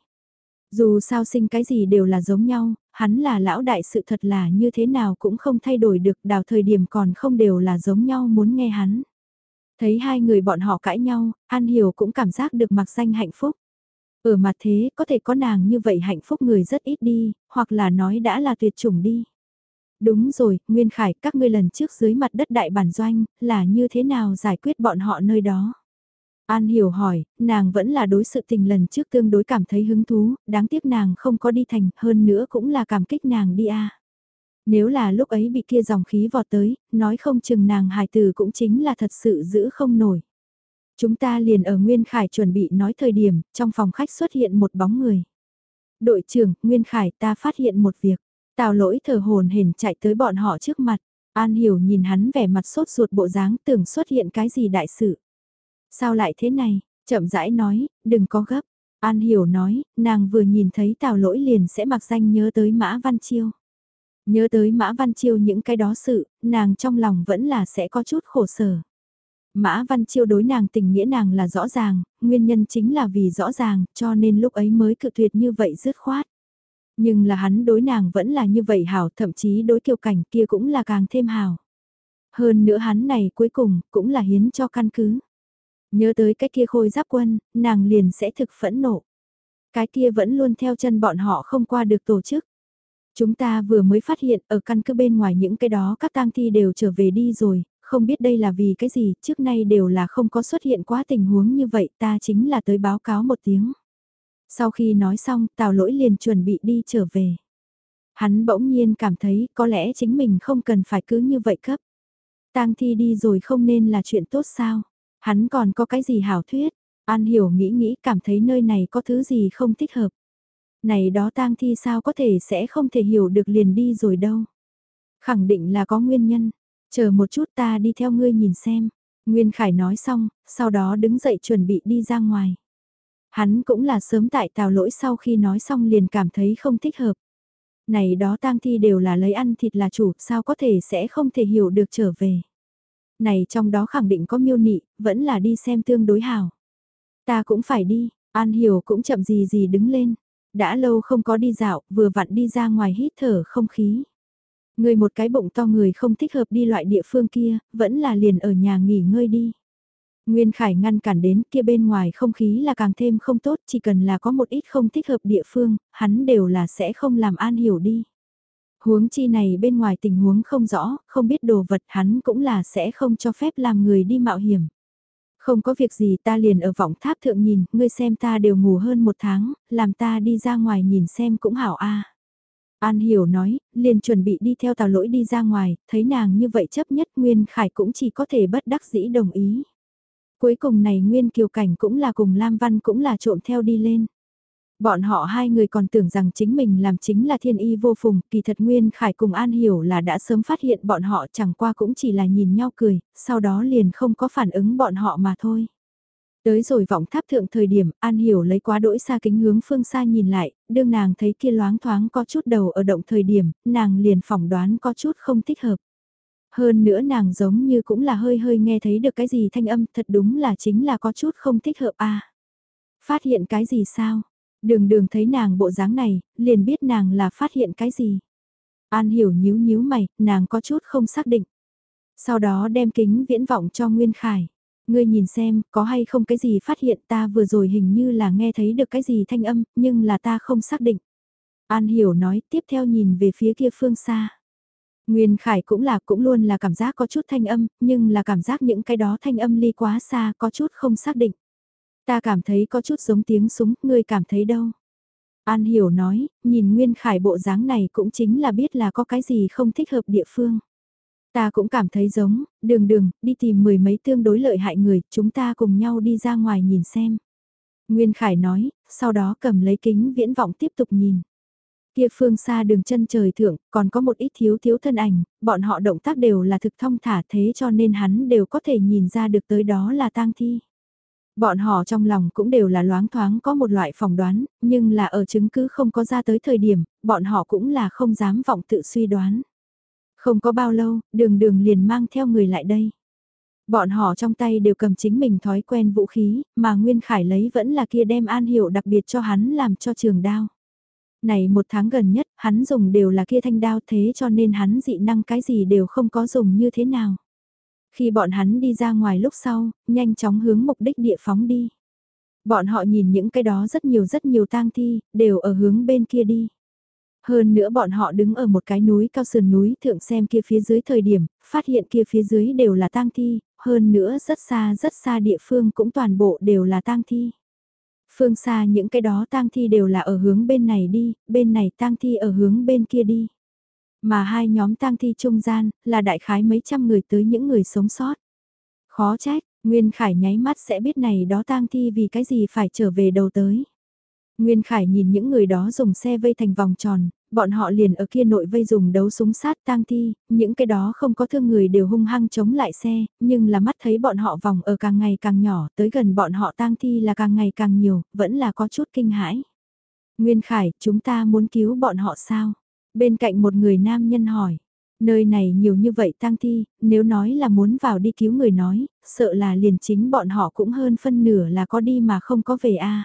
Dù sao sinh cái gì đều là giống nhau, hắn là lão đại sự thật là như thế nào cũng không thay đổi được đào thời điểm còn không đều là giống nhau muốn nghe hắn. Thấy hai người bọn họ cãi nhau, An Hiểu cũng cảm giác được mặc danh hạnh phúc. Ừ Ở mặt thế có thể có nàng như vậy hạnh phúc người rất ít đi, hoặc là nói đã là tuyệt chủng đi. Đúng rồi, Nguyên Khải, các ngươi lần trước dưới mặt đất đại bản doanh, là như thế nào giải quyết bọn họ nơi đó? An hiểu hỏi, nàng vẫn là đối sự tình lần trước tương đối cảm thấy hứng thú, đáng tiếc nàng không có đi thành, hơn nữa cũng là cảm kích nàng đi a. Nếu là lúc ấy bị kia dòng khí vọt tới, nói không chừng nàng hài tử cũng chính là thật sự giữ không nổi. Chúng ta liền ở Nguyên Khải chuẩn bị nói thời điểm, trong phòng khách xuất hiện một bóng người. Đội trưởng, Nguyên Khải ta phát hiện một việc. Tào lỗi thở hồn hển chạy tới bọn họ trước mặt. An hiểu nhìn hắn vẻ mặt sốt ruột bộ dáng tưởng xuất hiện cái gì đại sự. Sao lại thế này? Chậm rãi nói, đừng có gấp. An Hiểu nói, nàng vừa nhìn thấy Tào Lỗi liền sẽ mặc danh nhớ tới Mã Văn Chiêu. Nhớ tới Mã Văn Chiêu những cái đó sự, nàng trong lòng vẫn là sẽ có chút khổ sở. Mã Văn Chiêu đối nàng tình nghĩa nàng là rõ ràng, nguyên nhân chính là vì rõ ràng, cho nên lúc ấy mới cự tuyệt như vậy dứt khoát. Nhưng là hắn đối nàng vẫn là như vậy hảo, thậm chí đối kiều cảnh kia cũng là càng thêm hảo. Hơn nữa hắn này cuối cùng cũng là hiến cho căn cứ. Nhớ tới cái kia khôi giáp quân, nàng liền sẽ thực phẫn nộ. Cái kia vẫn luôn theo chân bọn họ không qua được tổ chức. Chúng ta vừa mới phát hiện ở căn cứ bên ngoài những cái đó các tang thi đều trở về đi rồi, không biết đây là vì cái gì, trước nay đều là không có xuất hiện quá tình huống như vậy, ta chính là tới báo cáo một tiếng. Sau khi nói xong, Tào Lỗi liền chuẩn bị đi trở về. Hắn bỗng nhiên cảm thấy có lẽ chính mình không cần phải cứ như vậy cấp. tang thi đi rồi không nên là chuyện tốt sao? Hắn còn có cái gì hảo thuyết? An hiểu nghĩ nghĩ cảm thấy nơi này có thứ gì không thích hợp. Này đó tang thi sao có thể sẽ không thể hiểu được liền đi rồi đâu. Khẳng định là có nguyên nhân. Chờ một chút ta đi theo ngươi nhìn xem. Nguyên Khải nói xong, sau đó đứng dậy chuẩn bị đi ra ngoài. Hắn cũng là sớm tại tào lỗi sau khi nói xong liền cảm thấy không thích hợp. Này đó tang thi đều là lấy ăn thịt là chủ, sao có thể sẽ không thể hiểu được trở về. Này trong đó khẳng định có miêu nị, vẫn là đi xem tương đối hảo. Ta cũng phải đi, An Hiểu cũng chậm gì gì đứng lên. Đã lâu không có đi dạo, vừa vặn đi ra ngoài hít thở không khí. Người một cái bụng to người không thích hợp đi loại địa phương kia, vẫn là liền ở nhà nghỉ ngơi đi. Nguyên Khải ngăn cản đến kia bên ngoài không khí là càng thêm không tốt, chỉ cần là có một ít không thích hợp địa phương, hắn đều là sẽ không làm an hiểu đi. Huống chi này bên ngoài tình huống không rõ, không biết đồ vật hắn cũng là sẽ không cho phép làm người đi mạo hiểm. Không có việc gì ta liền ở vọng tháp thượng nhìn, ngươi xem ta đều ngủ hơn một tháng, làm ta đi ra ngoài nhìn xem cũng hảo a. An hiểu nói, liền chuẩn bị đi theo tàu lỗi đi ra ngoài, thấy nàng như vậy chấp nhất Nguyên Khải cũng chỉ có thể bất đắc dĩ đồng ý. Cuối cùng này Nguyên Kiều Cảnh cũng là cùng Lam Văn cũng là trộm theo đi lên. Bọn họ hai người còn tưởng rằng chính mình làm chính là thiên y vô phùng, kỳ thật Nguyên Khải cùng An Hiểu là đã sớm phát hiện bọn họ chẳng qua cũng chỉ là nhìn nhau cười, sau đó liền không có phản ứng bọn họ mà thôi. Tới rồi vọng tháp thượng thời điểm, An Hiểu lấy quá đỗi xa kính hướng phương xa nhìn lại, đương nàng thấy kia loáng thoáng có chút đầu ở động thời điểm, nàng liền phỏng đoán có chút không thích hợp. Hơn nữa nàng giống như cũng là hơi hơi nghe thấy được cái gì thanh âm, thật đúng là chính là có chút không thích hợp a Phát hiện cái gì sao? Đường đường thấy nàng bộ dáng này, liền biết nàng là phát hiện cái gì. An hiểu nhíu nhíu mày, nàng có chút không xác định. Sau đó đem kính viễn vọng cho Nguyên Khải. Ngươi nhìn xem, có hay không cái gì phát hiện ta vừa rồi hình như là nghe thấy được cái gì thanh âm, nhưng là ta không xác định. An hiểu nói, tiếp theo nhìn về phía kia phương xa. Nguyên Khải cũng là cũng luôn là cảm giác có chút thanh âm, nhưng là cảm giác những cái đó thanh âm ly quá xa có chút không xác định. Ta cảm thấy có chút giống tiếng súng, ngươi cảm thấy đâu? An Hiểu nói, nhìn Nguyên Khải bộ dáng này cũng chính là biết là có cái gì không thích hợp địa phương. Ta cũng cảm thấy giống, đường đường, đi tìm mười mấy tương đối lợi hại người, chúng ta cùng nhau đi ra ngoài nhìn xem. Nguyên Khải nói, sau đó cầm lấy kính viễn vọng tiếp tục nhìn. Kia phương xa đường chân trời thượng, còn có một ít thiếu thiếu thân ảnh, bọn họ động tác đều là thực thông thả thế cho nên hắn đều có thể nhìn ra được tới đó là tang thi. Bọn họ trong lòng cũng đều là loáng thoáng có một loại phỏng đoán, nhưng là ở chứng cứ không có ra tới thời điểm, bọn họ cũng là không dám vọng tự suy đoán. Không có bao lâu, đường đường liền mang theo người lại đây. Bọn họ trong tay đều cầm chính mình thói quen vũ khí, mà Nguyên Khải lấy vẫn là kia đem an hiệu đặc biệt cho hắn làm cho trường đao. Này một tháng gần nhất, hắn dùng đều là kia thanh đao thế cho nên hắn dị năng cái gì đều không có dùng như thế nào. Khi bọn hắn đi ra ngoài lúc sau, nhanh chóng hướng mục đích địa phóng đi. Bọn họ nhìn những cái đó rất nhiều rất nhiều tang thi, đều ở hướng bên kia đi. Hơn nữa bọn họ đứng ở một cái núi cao sườn núi thượng xem kia phía dưới thời điểm, phát hiện kia phía dưới đều là tang thi, hơn nữa rất xa rất xa địa phương cũng toàn bộ đều là tang thi. Phương xa những cái đó tang thi đều là ở hướng bên này đi, bên này tang thi ở hướng bên kia đi. Mà hai nhóm tang thi trung gian, là đại khái mấy trăm người tới những người sống sót. Khó trách, Nguyên Khải nháy mắt sẽ biết này đó tang thi vì cái gì phải trở về đầu tới. Nguyên Khải nhìn những người đó dùng xe vây thành vòng tròn, bọn họ liền ở kia nội vây dùng đấu súng sát tang thi, những cái đó không có thương người đều hung hăng chống lại xe, nhưng là mắt thấy bọn họ vòng ở càng ngày càng nhỏ, tới gần bọn họ tang thi là càng ngày càng nhiều, vẫn là có chút kinh hãi. Nguyên Khải, chúng ta muốn cứu bọn họ sao? Bên cạnh một người nam nhân hỏi. Nơi này nhiều như vậy tang thi, nếu nói là muốn vào đi cứu người nói, sợ là liền chính bọn họ cũng hơn phân nửa là có đi mà không có về a.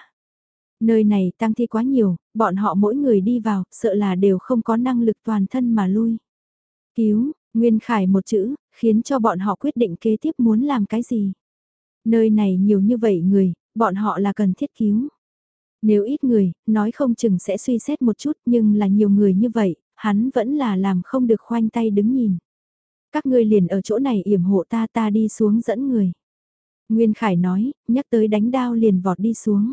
Nơi này tăng thi quá nhiều, bọn họ mỗi người đi vào, sợ là đều không có năng lực toàn thân mà lui. Cứu, Nguyên Khải một chữ, khiến cho bọn họ quyết định kế tiếp muốn làm cái gì. Nơi này nhiều như vậy người, bọn họ là cần thiết cứu. Nếu ít người, nói không chừng sẽ suy xét một chút nhưng là nhiều người như vậy, hắn vẫn là làm không được khoanh tay đứng nhìn. Các ngươi liền ở chỗ này yểm hộ ta ta đi xuống dẫn người. Nguyên Khải nói, nhắc tới đánh đao liền vọt đi xuống.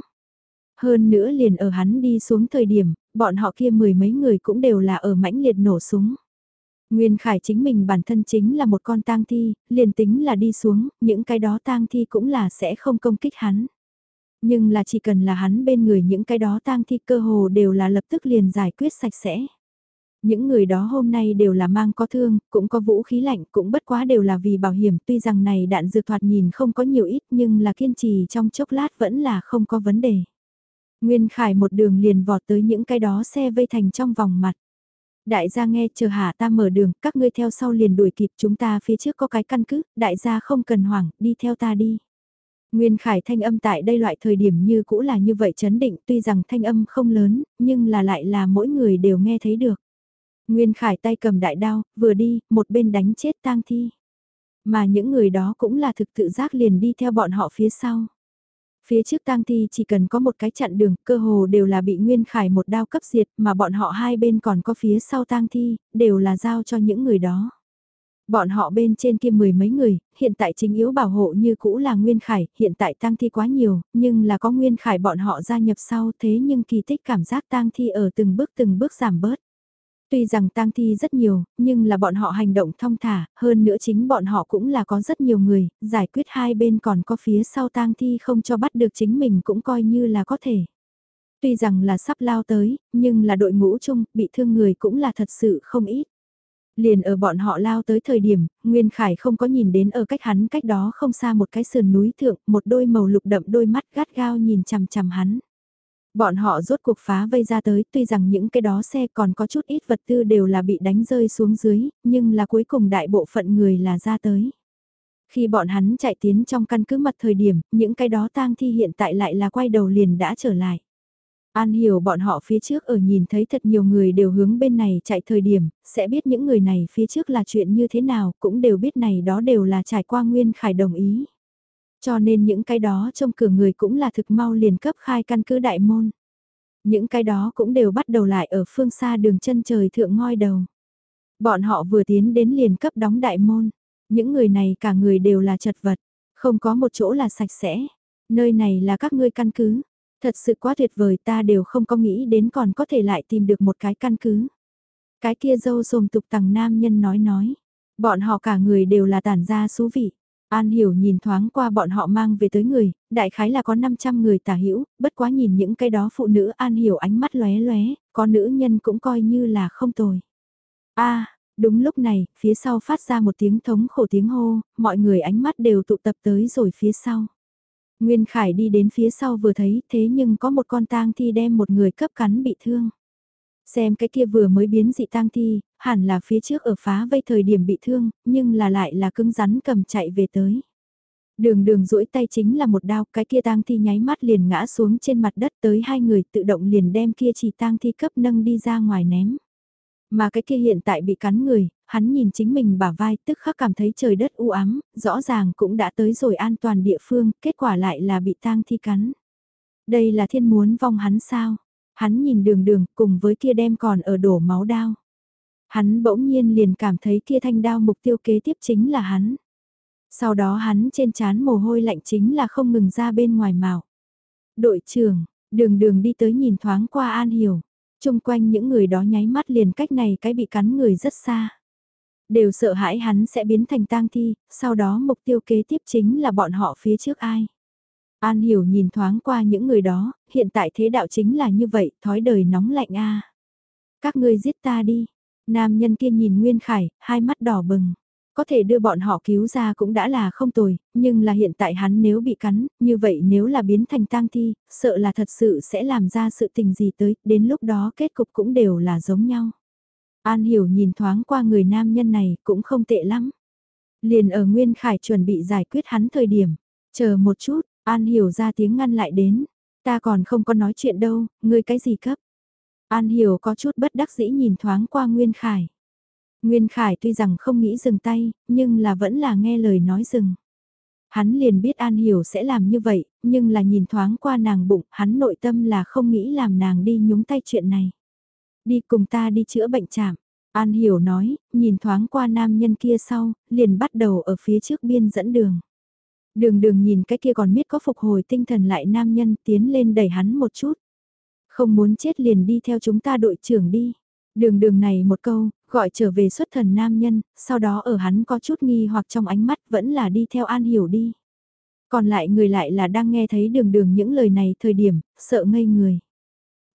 Hơn nữa liền ở hắn đi xuống thời điểm, bọn họ kia mười mấy người cũng đều là ở mãnh liệt nổ súng. Nguyên Khải chính mình bản thân chính là một con tang thi, liền tính là đi xuống, những cái đó tang thi cũng là sẽ không công kích hắn. Nhưng là chỉ cần là hắn bên người những cái đó tang thi cơ hồ đều là lập tức liền giải quyết sạch sẽ. Những người đó hôm nay đều là mang có thương, cũng có vũ khí lạnh, cũng bất quá đều là vì bảo hiểm, tuy rằng này đạn dược thoạt nhìn không có nhiều ít nhưng là kiên trì trong chốc lát vẫn là không có vấn đề. Nguyên Khải một đường liền vọt tới những cái đó xe vây thành trong vòng mặt. Đại gia nghe chờ hạ ta mở đường, các ngươi theo sau liền đuổi kịp chúng ta phía trước có cái căn cứ, đại gia không cần hoảng, đi theo ta đi. Nguyên Khải thanh âm tại đây loại thời điểm như cũ là như vậy chấn định tuy rằng thanh âm không lớn, nhưng là lại là mỗi người đều nghe thấy được. Nguyên Khải tay cầm đại đao, vừa đi, một bên đánh chết tang thi. Mà những người đó cũng là thực tự giác liền đi theo bọn họ phía sau. Phía trước tang thi chỉ cần có một cái chặn đường, cơ hồ đều là bị Nguyên Khải một đao cấp diệt, mà bọn họ hai bên còn có phía sau tang thi, đều là giao cho những người đó. Bọn họ bên trên kia mười mấy người, hiện tại chính yếu bảo hộ như cũ là Nguyên Khải, hiện tại tang thi quá nhiều, nhưng là có Nguyên Khải bọn họ gia nhập sau thế nhưng kỳ tích cảm giác tang thi ở từng bước từng bước giảm bớt. Tuy rằng tang thi rất nhiều, nhưng là bọn họ hành động thong thả, hơn nữa chính bọn họ cũng là có rất nhiều người, giải quyết hai bên còn có phía sau tang thi không cho bắt được chính mình cũng coi như là có thể. Tuy rằng là sắp lao tới, nhưng là đội ngũ chung, bị thương người cũng là thật sự không ít. Liền ở bọn họ lao tới thời điểm, Nguyên Khải không có nhìn đến ở cách hắn cách đó không xa một cái sườn núi thượng, một đôi màu lục đậm đôi mắt gắt gao nhìn chằm chằm hắn. Bọn họ rốt cuộc phá vây ra tới, tuy rằng những cái đó xe còn có chút ít vật tư đều là bị đánh rơi xuống dưới, nhưng là cuối cùng đại bộ phận người là ra tới. Khi bọn hắn chạy tiến trong căn cứ mật thời điểm, những cái đó tang thi hiện tại lại là quay đầu liền đã trở lại. An hiểu bọn họ phía trước ở nhìn thấy thật nhiều người đều hướng bên này chạy thời điểm, sẽ biết những người này phía trước là chuyện như thế nào, cũng đều biết này đó đều là trải qua Nguyên Khải đồng ý. Cho nên những cái đó trong cửa người cũng là thực mau liền cấp khai căn cứ đại môn. Những cái đó cũng đều bắt đầu lại ở phương xa đường chân trời thượng ngoi đầu. Bọn họ vừa tiến đến liền cấp đóng đại môn. Những người này cả người đều là chật vật, không có một chỗ là sạch sẽ. Nơi này là các ngươi căn cứ. Thật sự quá tuyệt vời ta đều không có nghĩ đến còn có thể lại tìm được một cái căn cứ. Cái kia dâu xồm tục tằng nam nhân nói nói. Bọn họ cả người đều là tản ra xú vị. An Hiểu nhìn thoáng qua bọn họ mang về tới người, đại khái là có 500 người tả hữu, bất quá nhìn những cái đó phụ nữ An Hiểu ánh mắt lóe lóe, có nữ nhân cũng coi như là không tồi. a đúng lúc này, phía sau phát ra một tiếng thống khổ tiếng hô, mọi người ánh mắt đều tụ tập tới rồi phía sau. Nguyên Khải đi đến phía sau vừa thấy thế nhưng có một con tang thi đem một người cấp cắn bị thương. Xem cái kia vừa mới biến dị tang thi, hẳn là phía trước ở phá vây thời điểm bị thương, nhưng là lại là cứng rắn cầm chạy về tới. Đường đường duỗi tay chính là một đao, cái kia tang thi nháy mắt liền ngã xuống trên mặt đất tới hai người tự động liền đem kia chỉ tang thi cấp nâng đi ra ngoài ném. Mà cái kia hiện tại bị cắn người, hắn nhìn chính mình bả vai tức khắc cảm thấy trời đất u ám, rõ ràng cũng đã tới rồi an toàn địa phương, kết quả lại là bị tang thi cắn. Đây là thiên muốn vong hắn sao? Hắn nhìn đường đường cùng với kia đem còn ở đổ máu đao. Hắn bỗng nhiên liền cảm thấy kia thanh đao mục tiêu kế tiếp chính là hắn. Sau đó hắn trên chán mồ hôi lạnh chính là không ngừng ra bên ngoài mạo. Đội trưởng, đường đường đi tới nhìn thoáng qua An Hiểu. Trung quanh những người đó nháy mắt liền cách này cái bị cắn người rất xa. Đều sợ hãi hắn sẽ biến thành tang thi, sau đó mục tiêu kế tiếp chính là bọn họ phía trước ai. An hiểu nhìn thoáng qua những người đó, hiện tại thế đạo chính là như vậy, thói đời nóng lạnh a. Các ngươi giết ta đi. Nam nhân kia nhìn Nguyên Khải, hai mắt đỏ bừng. Có thể đưa bọn họ cứu ra cũng đã là không tồi, nhưng là hiện tại hắn nếu bị cắn, như vậy nếu là biến thành tang thi, sợ là thật sự sẽ làm ra sự tình gì tới, đến lúc đó kết cục cũng đều là giống nhau. An Hiểu nhìn thoáng qua người nam nhân này cũng không tệ lắm. Liền ở Nguyên Khải chuẩn bị giải quyết hắn thời điểm, chờ một chút, An Hiểu ra tiếng ngăn lại đến, ta còn không có nói chuyện đâu, ngươi cái gì cấp. An Hiểu có chút bất đắc dĩ nhìn thoáng qua Nguyên Khải. Nguyên Khải tuy rằng không nghĩ dừng tay, nhưng là vẫn là nghe lời nói dừng. Hắn liền biết An Hiểu sẽ làm như vậy, nhưng là nhìn thoáng qua nàng bụng, hắn nội tâm là không nghĩ làm nàng đi nhúng tay chuyện này. Đi cùng ta đi chữa bệnh chạm. An Hiểu nói, nhìn thoáng qua nam nhân kia sau, liền bắt đầu ở phía trước biên dẫn đường. Đường đường nhìn cái kia còn biết có phục hồi tinh thần lại nam nhân tiến lên đẩy hắn một chút. Không muốn chết liền đi theo chúng ta đội trưởng đi. Đường đường này một câu, gọi trở về xuất thần nam nhân, sau đó ở hắn có chút nghi hoặc trong ánh mắt vẫn là đi theo An Hiểu đi. Còn lại người lại là đang nghe thấy đường đường những lời này thời điểm, sợ ngây người.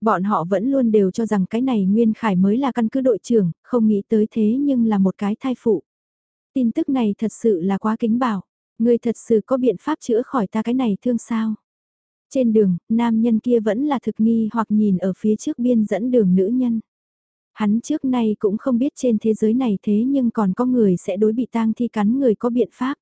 Bọn họ vẫn luôn đều cho rằng cái này Nguyên Khải mới là căn cứ đội trưởng, không nghĩ tới thế nhưng là một cái thai phụ. Tin tức này thật sự là quá kính bảo, người thật sự có biện pháp chữa khỏi ta cái này thương sao. Trên đường, nam nhân kia vẫn là thực nghi hoặc nhìn ở phía trước biên dẫn đường nữ nhân. Hắn trước nay cũng không biết trên thế giới này thế nhưng còn có người sẽ đối bị tang thi cắn người có biện pháp.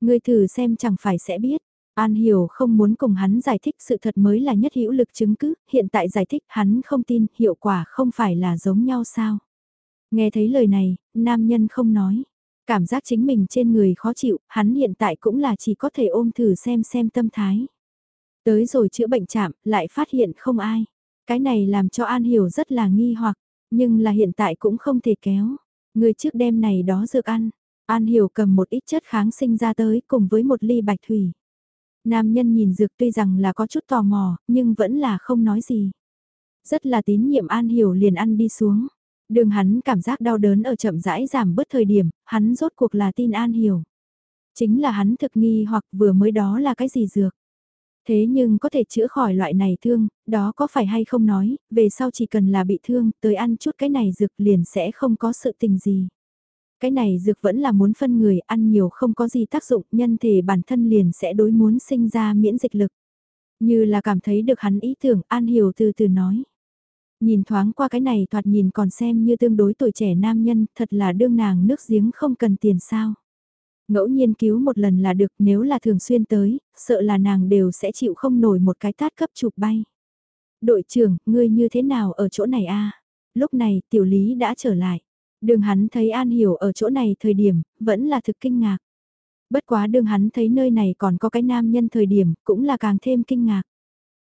Người thử xem chẳng phải sẽ biết. An Hiểu không muốn cùng hắn giải thích sự thật mới là nhất hữu lực chứng cứ, hiện tại giải thích hắn không tin, hiệu quả không phải là giống nhau sao. Nghe thấy lời này, nam nhân không nói. Cảm giác chính mình trên người khó chịu, hắn hiện tại cũng là chỉ có thể ôm thử xem xem tâm thái. Tới rồi chữa bệnh chạm, lại phát hiện không ai. Cái này làm cho An Hiểu rất là nghi hoặc, nhưng là hiện tại cũng không thể kéo. Người trước đêm này đó dược ăn. An Hiểu cầm một ít chất kháng sinh ra tới cùng với một ly bạch thủy. Nam nhân nhìn dược tuy rằng là có chút tò mò, nhưng vẫn là không nói gì. Rất là tín nhiệm An Hiểu liền ăn đi xuống. Đường hắn cảm giác đau đớn ở chậm rãi giảm bớt thời điểm, hắn rốt cuộc là tin An Hiểu. Chính là hắn thực nghi hoặc vừa mới đó là cái gì dược. Thế nhưng có thể chữa khỏi loại này thương, đó có phải hay không nói, về sau chỉ cần là bị thương, tới ăn chút cái này dược liền sẽ không có sự tình gì. Cái này dược vẫn là muốn phân người, ăn nhiều không có gì tác dụng, nhân thể bản thân liền sẽ đối muốn sinh ra miễn dịch lực. Như là cảm thấy được hắn ý tưởng, An Hiểu từ từ nói. Nhìn thoáng qua cái này thoạt nhìn còn xem như tương đối tuổi trẻ nam nhân, thật là đương nàng nước giếng không cần tiền sao. Ngẫu nhiên cứu một lần là được nếu là thường xuyên tới, sợ là nàng đều sẽ chịu không nổi một cái tát cấp chụp bay. Đội trưởng, ngươi như thế nào ở chỗ này a? Lúc này, tiểu lý đã trở lại. Đường hắn thấy An Hiểu ở chỗ này thời điểm, vẫn là thực kinh ngạc. Bất quá đường hắn thấy nơi này còn có cái nam nhân thời điểm, cũng là càng thêm kinh ngạc.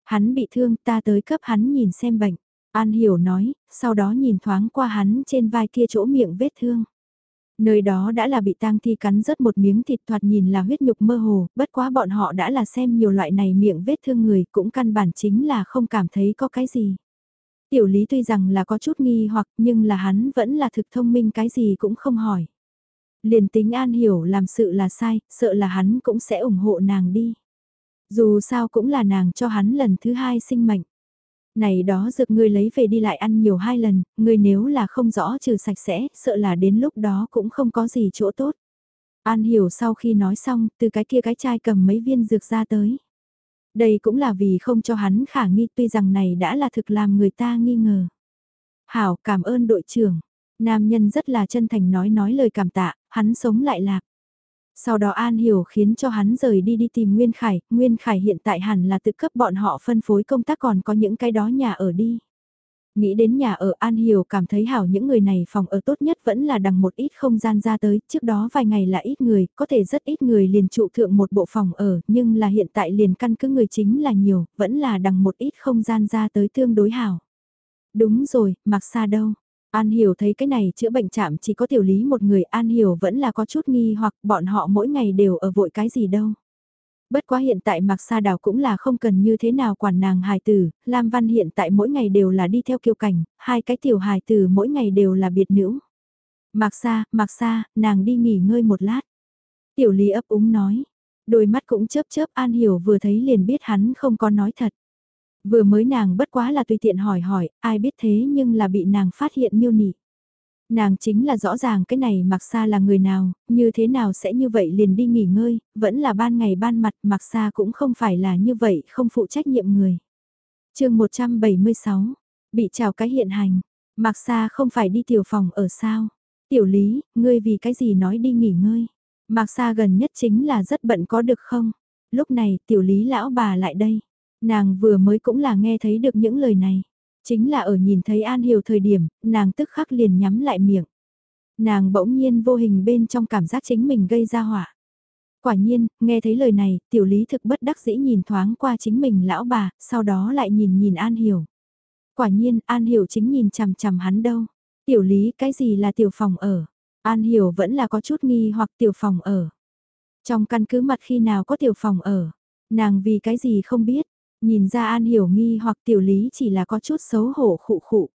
Hắn bị thương ta tới cấp hắn nhìn xem bệnh. An Hiểu nói, sau đó nhìn thoáng qua hắn trên vai kia chỗ miệng vết thương. Nơi đó đã là bị tang thi cắn rớt một miếng thịt thoạt nhìn là huyết nhục mơ hồ, bất quá bọn họ đã là xem nhiều loại này miệng vết thương người cũng căn bản chính là không cảm thấy có cái gì. Tiểu lý tuy rằng là có chút nghi hoặc nhưng là hắn vẫn là thực thông minh cái gì cũng không hỏi. Liền tính an hiểu làm sự là sai, sợ là hắn cũng sẽ ủng hộ nàng đi. Dù sao cũng là nàng cho hắn lần thứ hai sinh mệnh. Này đó dược ngươi lấy về đi lại ăn nhiều hai lần, ngươi nếu là không rõ trừ sạch sẽ, sợ là đến lúc đó cũng không có gì chỗ tốt. An hiểu sau khi nói xong, từ cái kia cái chai cầm mấy viên dược ra tới. Đây cũng là vì không cho hắn khả nghi tuy rằng này đã là thực làm người ta nghi ngờ. Hảo cảm ơn đội trưởng. Nam nhân rất là chân thành nói nói lời cảm tạ, hắn sống lại lạc. Sau đó An Hiểu khiến cho hắn rời đi đi tìm Nguyên Khải, Nguyên Khải hiện tại hẳn là tự cấp bọn họ phân phối công tác còn có những cái đó nhà ở đi. Nghĩ đến nhà ở An Hiểu cảm thấy hảo những người này phòng ở tốt nhất vẫn là đằng một ít không gian ra tới, trước đó vài ngày là ít người, có thể rất ít người liền trụ thượng một bộ phòng ở, nhưng là hiện tại liền căn cứ người chính là nhiều, vẫn là đằng một ít không gian ra tới tương đối hảo. Đúng rồi, mặc xa đâu, An Hiểu thấy cái này chữa bệnh chạm chỉ có tiểu lý một người An Hiểu vẫn là có chút nghi hoặc bọn họ mỗi ngày đều ở vội cái gì đâu. Bất quá hiện tại Mạc Sa Đào cũng là không cần như thế nào quản nàng hài tử, Lam Văn hiện tại mỗi ngày đều là đi theo kiều cảnh, hai cái tiểu hài tử mỗi ngày đều là biệt nữ. Mạc Sa, Mạc Sa, nàng đi nghỉ ngơi một lát. Tiểu Lý ấp úng nói, đôi mắt cũng chớp chớp An Hiểu vừa thấy liền biết hắn không có nói thật. Vừa mới nàng bất quá là tùy tiện hỏi hỏi, ai biết thế nhưng là bị nàng phát hiện miêu nị. Nàng chính là rõ ràng cái này mặc xa là người nào, như thế nào sẽ như vậy liền đi nghỉ ngơi, vẫn là ban ngày ban mặt mặc xa cũng không phải là như vậy không phụ trách nhiệm người. chương 176, bị trào cái hiện hành, mặc xa không phải đi tiểu phòng ở sao. Tiểu lý, ngươi vì cái gì nói đi nghỉ ngơi. Mạc xa gần nhất chính là rất bận có được không? Lúc này tiểu lý lão bà lại đây. Nàng vừa mới cũng là nghe thấy được những lời này. Chính là ở nhìn thấy An Hiểu thời điểm, nàng tức khắc liền nhắm lại miệng. Nàng bỗng nhiên vô hình bên trong cảm giác chính mình gây ra họa. Quả nhiên, nghe thấy lời này, tiểu lý thực bất đắc dĩ nhìn thoáng qua chính mình lão bà, sau đó lại nhìn nhìn An Hiểu. Quả nhiên, An Hiểu chính nhìn chằm chằm hắn đâu. Tiểu lý cái gì là tiểu phòng ở? An Hiểu vẫn là có chút nghi hoặc tiểu phòng ở. Trong căn cứ mặt khi nào có tiểu phòng ở, nàng vì cái gì không biết, nhìn ra An Hiểu nghi hoặc tiểu lý chỉ là có chút xấu hổ khụ khụ.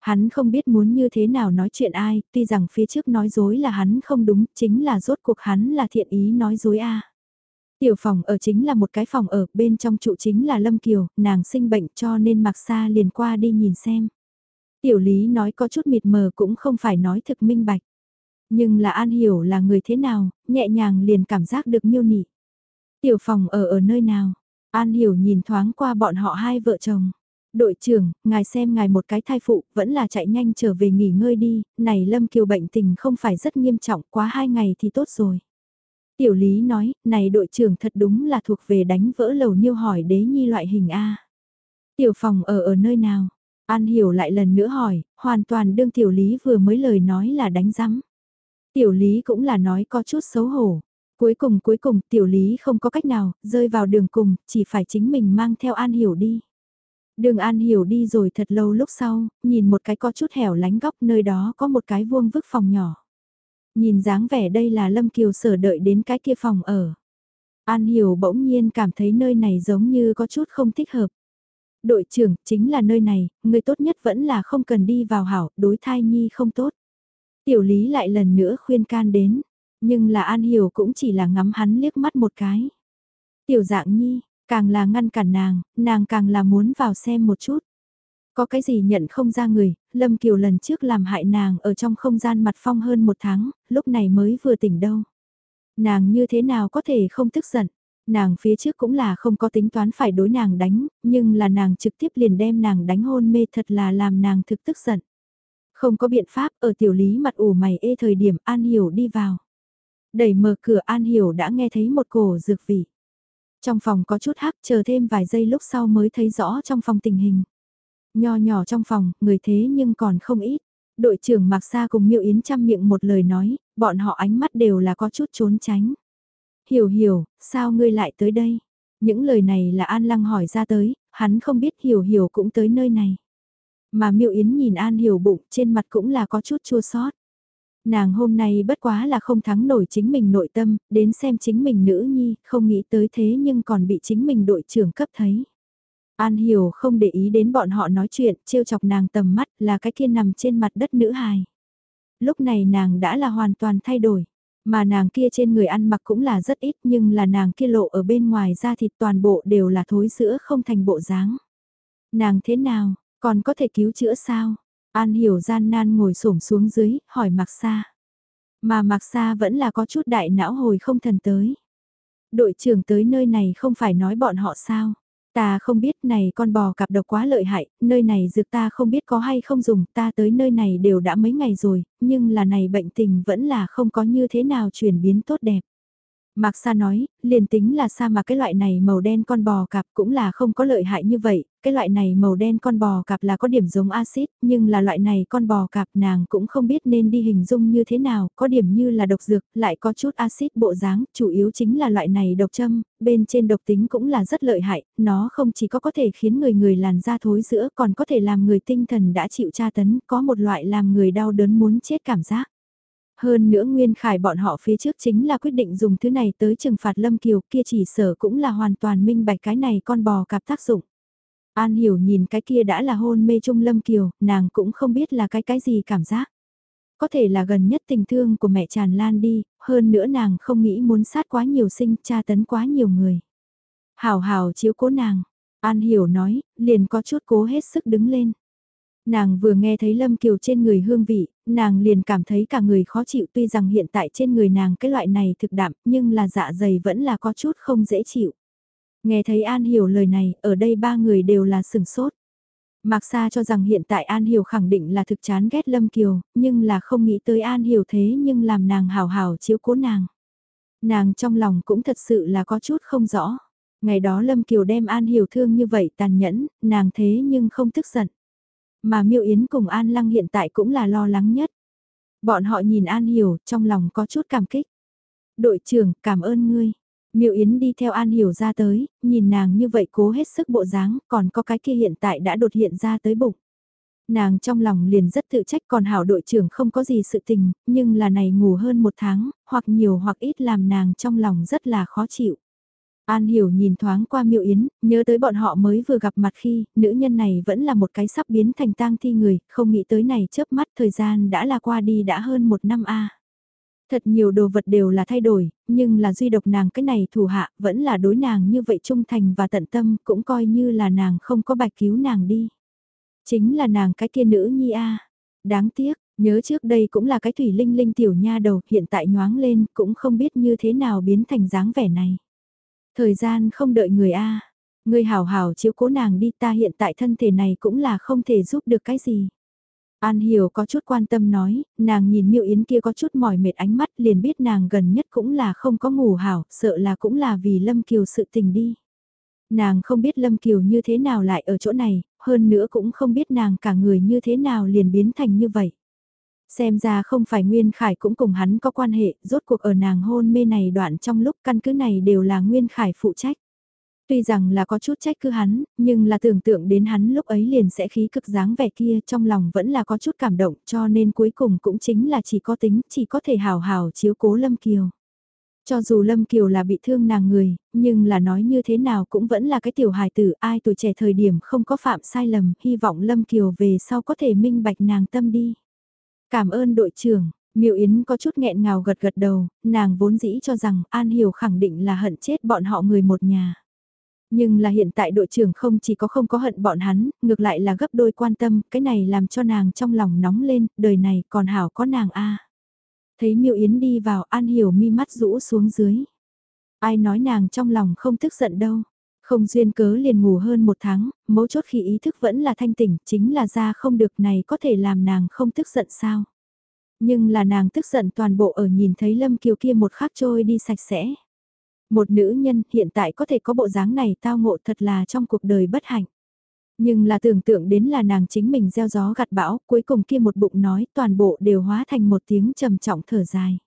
Hắn không biết muốn như thế nào nói chuyện ai, tuy rằng phía trước nói dối là hắn không đúng, chính là rốt cuộc hắn là thiện ý nói dối a. Tiểu phòng ở chính là một cái phòng ở, bên trong trụ chính là Lâm Kiều, nàng sinh bệnh cho nên mặc xa liền qua đi nhìn xem. Tiểu lý nói có chút mịt mờ cũng không phải nói thực minh bạch. Nhưng là An Hiểu là người thế nào, nhẹ nhàng liền cảm giác được miêu nị. Tiểu phòng ở ở nơi nào? An Hiểu nhìn thoáng qua bọn họ hai vợ chồng. Đội trưởng, ngài xem ngài một cái thai phụ, vẫn là chạy nhanh trở về nghỉ ngơi đi, này Lâm Kiều bệnh tình không phải rất nghiêm trọng, quá hai ngày thì tốt rồi. Tiểu Lý nói, này đội trưởng thật đúng là thuộc về đánh vỡ lầu niêu hỏi đế nhi loại hình A. Tiểu phòng ở ở nơi nào? An Hiểu lại lần nữa hỏi, hoàn toàn đương Tiểu Lý vừa mới lời nói là đánh rắm. Tiểu lý cũng là nói có chút xấu hổ. Cuối cùng cuối cùng tiểu lý không có cách nào, rơi vào đường cùng, chỉ phải chính mình mang theo An Hiểu đi. Đường An Hiểu đi rồi thật lâu lúc sau, nhìn một cái có chút hẻo lánh góc nơi đó có một cái vuông vức phòng nhỏ. Nhìn dáng vẻ đây là Lâm Kiều sở đợi đến cái kia phòng ở. An Hiểu bỗng nhiên cảm thấy nơi này giống như có chút không thích hợp. Đội trưởng, chính là nơi này, người tốt nhất vẫn là không cần đi vào hảo, đối thai nhi không tốt. Tiểu lý lại lần nữa khuyên can đến, nhưng là An Hiểu cũng chỉ là ngắm hắn liếc mắt một cái. Tiểu dạng nhi, càng là ngăn cản nàng, nàng càng là muốn vào xem một chút. Có cái gì nhận không ra người, Lâm Kiều lần trước làm hại nàng ở trong không gian mặt phong hơn một tháng, lúc này mới vừa tỉnh đâu. Nàng như thế nào có thể không tức giận, nàng phía trước cũng là không có tính toán phải đối nàng đánh, nhưng là nàng trực tiếp liền đem nàng đánh hôn mê thật là làm nàng thực tức giận. Không có biện pháp ở tiểu lý mặt ủ mày ê thời điểm An Hiểu đi vào. Đẩy mở cửa An Hiểu đã nghe thấy một cổ dược vị. Trong phòng có chút hắc chờ thêm vài giây lúc sau mới thấy rõ trong phòng tình hình. Nho nhỏ trong phòng, người thế nhưng còn không ít. Đội trưởng Mạc Sa cùng Miêu Yến chăm miệng một lời nói, bọn họ ánh mắt đều là có chút trốn tránh. Hiểu hiểu, sao ngươi lại tới đây? Những lời này là An Lăng hỏi ra tới, hắn không biết hiểu hiểu cũng tới nơi này. Mà Miêu Yến nhìn An Hiểu bụng trên mặt cũng là có chút chua sót. Nàng hôm nay bất quá là không thắng nổi chính mình nội tâm, đến xem chính mình nữ nhi, không nghĩ tới thế nhưng còn bị chính mình đội trưởng cấp thấy. An Hiểu không để ý đến bọn họ nói chuyện, trêu chọc nàng tầm mắt là cái kia nằm trên mặt đất nữ hài. Lúc này nàng đã là hoàn toàn thay đổi, mà nàng kia trên người ăn mặc cũng là rất ít nhưng là nàng kia lộ ở bên ngoài ra thịt toàn bộ đều là thối sữa không thành bộ dáng. Nàng thế nào, còn có thể cứu chữa sao? An hiểu gian nan ngồi xổm xuống dưới, hỏi Mạc Sa. Mà Mạc Sa vẫn là có chút đại não hồi không thần tới. Đội trưởng tới nơi này không phải nói bọn họ sao? Ta không biết này con bò cặp độc quá lợi hại, nơi này dược ta không biết có hay không dùng, ta tới nơi này đều đã mấy ngày rồi, nhưng là này bệnh tình vẫn là không có như thế nào chuyển biến tốt đẹp. Mạc Sa nói, liền tính là sa mà cái loại này màu đen con bò cạp cũng là không có lợi hại như vậy, cái loại này màu đen con bò cạp là có điểm giống axit, nhưng là loại này con bò cạp nàng cũng không biết nên đi hình dung như thế nào, có điểm như là độc dược, lại có chút axit bộ dáng, chủ yếu chính là loại này độc châm, bên trên độc tính cũng là rất lợi hại, nó không chỉ có có thể khiến người người làn da thối giữa còn có thể làm người tinh thần đã chịu tra tấn, có một loại làm người đau đớn muốn chết cảm giác. Hơn nữa Nguyên Khải bọn họ phía trước chính là quyết định dùng thứ này tới trừng phạt Lâm Kiều kia chỉ sở cũng là hoàn toàn minh bạch cái này con bò cạp tác dụng. An hiểu nhìn cái kia đã là hôn mê trung Lâm Kiều, nàng cũng không biết là cái cái gì cảm giác. Có thể là gần nhất tình thương của mẹ tràn lan đi, hơn nữa nàng không nghĩ muốn sát quá nhiều sinh, tra tấn quá nhiều người. Hào hào chiếu cố nàng, An Hiểu nói, liền có chút cố hết sức đứng lên. Nàng vừa nghe thấy Lâm Kiều trên người hương vị, nàng liền cảm thấy cả người khó chịu tuy rằng hiện tại trên người nàng cái loại này thực đạm nhưng là dạ dày vẫn là có chút không dễ chịu. Nghe thấy An Hiểu lời này, ở đây ba người đều là sừng sốt. Mạc Sa cho rằng hiện tại An Hiểu khẳng định là thực chán ghét Lâm Kiều, nhưng là không nghĩ tới An Hiểu thế nhưng làm nàng hào hào chiếu cố nàng. Nàng trong lòng cũng thật sự là có chút không rõ. Ngày đó Lâm Kiều đem An Hiểu thương như vậy tàn nhẫn, nàng thế nhưng không tức giận. Mà Miêu Yến cùng An Lăng hiện tại cũng là lo lắng nhất. Bọn họ nhìn An Hiểu, trong lòng có chút cảm kích. Đội trưởng, cảm ơn ngươi. Miêu Yến đi theo An Hiểu ra tới, nhìn nàng như vậy cố hết sức bộ dáng, còn có cái kia hiện tại đã đột hiện ra tới bụng. Nàng trong lòng liền rất tự trách còn hảo đội trưởng không có gì sự tình, nhưng là này ngủ hơn một tháng, hoặc nhiều hoặc ít làm nàng trong lòng rất là khó chịu. An Hiểu nhìn thoáng qua Miệu Yến, nhớ tới bọn họ mới vừa gặp mặt khi, nữ nhân này vẫn là một cái sắp biến thành tang thi người, không nghĩ tới này chớp mắt thời gian đã là qua đi đã hơn một năm a. Thật nhiều đồ vật đều là thay đổi, nhưng là duy độc nàng cái này thủ hạ, vẫn là đối nàng như vậy trung thành và tận tâm, cũng coi như là nàng không có bạch cứu nàng đi. Chính là nàng cái kia nữ nhi a. Đáng tiếc, nhớ trước đây cũng là cái thủy linh linh tiểu nha đầu, hiện tại nhoáng lên, cũng không biết như thế nào biến thành dáng vẻ này. Thời gian không đợi người A. Người hảo hảo chiếu cố nàng đi ta hiện tại thân thể này cũng là không thể giúp được cái gì. An Hiểu có chút quan tâm nói, nàng nhìn Miệu Yến kia có chút mỏi mệt ánh mắt liền biết nàng gần nhất cũng là không có ngủ hảo, sợ là cũng là vì Lâm Kiều sự tình đi. Nàng không biết Lâm Kiều như thế nào lại ở chỗ này, hơn nữa cũng không biết nàng cả người như thế nào liền biến thành như vậy. Xem ra không phải Nguyên Khải cũng cùng hắn có quan hệ, rốt cuộc ở nàng hôn mê này đoạn trong lúc căn cứ này đều là Nguyên Khải phụ trách. Tuy rằng là có chút trách cứ hắn, nhưng là tưởng tượng đến hắn lúc ấy liền sẽ khí cực dáng vẻ kia trong lòng vẫn là có chút cảm động cho nên cuối cùng cũng chính là chỉ có tính, chỉ có thể hào hào chiếu cố Lâm Kiều. Cho dù Lâm Kiều là bị thương nàng người, nhưng là nói như thế nào cũng vẫn là cái tiểu hài tử ai tuổi trẻ thời điểm không có phạm sai lầm, hy vọng Lâm Kiều về sau có thể minh bạch nàng tâm đi. Cảm ơn đội trưởng, Miêu Yến có chút nghẹn ngào gật gật đầu, nàng vốn dĩ cho rằng An Hiểu khẳng định là hận chết bọn họ người một nhà. Nhưng là hiện tại đội trưởng không chỉ có không có hận bọn hắn, ngược lại là gấp đôi quan tâm, cái này làm cho nàng trong lòng nóng lên, đời này còn hảo có nàng a. Thấy Miêu Yến đi vào An Hiểu mi mắt rũ xuống dưới. Ai nói nàng trong lòng không tức giận đâu. Không duyên cớ liền ngủ hơn một tháng, mấu chốt khi ý thức vẫn là thanh tỉnh, chính là ra không được này có thể làm nàng không tức giận sao. Nhưng là nàng tức giận toàn bộ ở nhìn thấy Lâm Kiều kia một khắc trôi đi sạch sẽ. Một nữ nhân hiện tại có thể có bộ dáng này tao ngộ thật là trong cuộc đời bất hạnh. Nhưng là tưởng tượng đến là nàng chính mình gieo gió gặt bão, cuối cùng kia một bụng nói toàn bộ đều hóa thành một tiếng trầm trọng thở dài.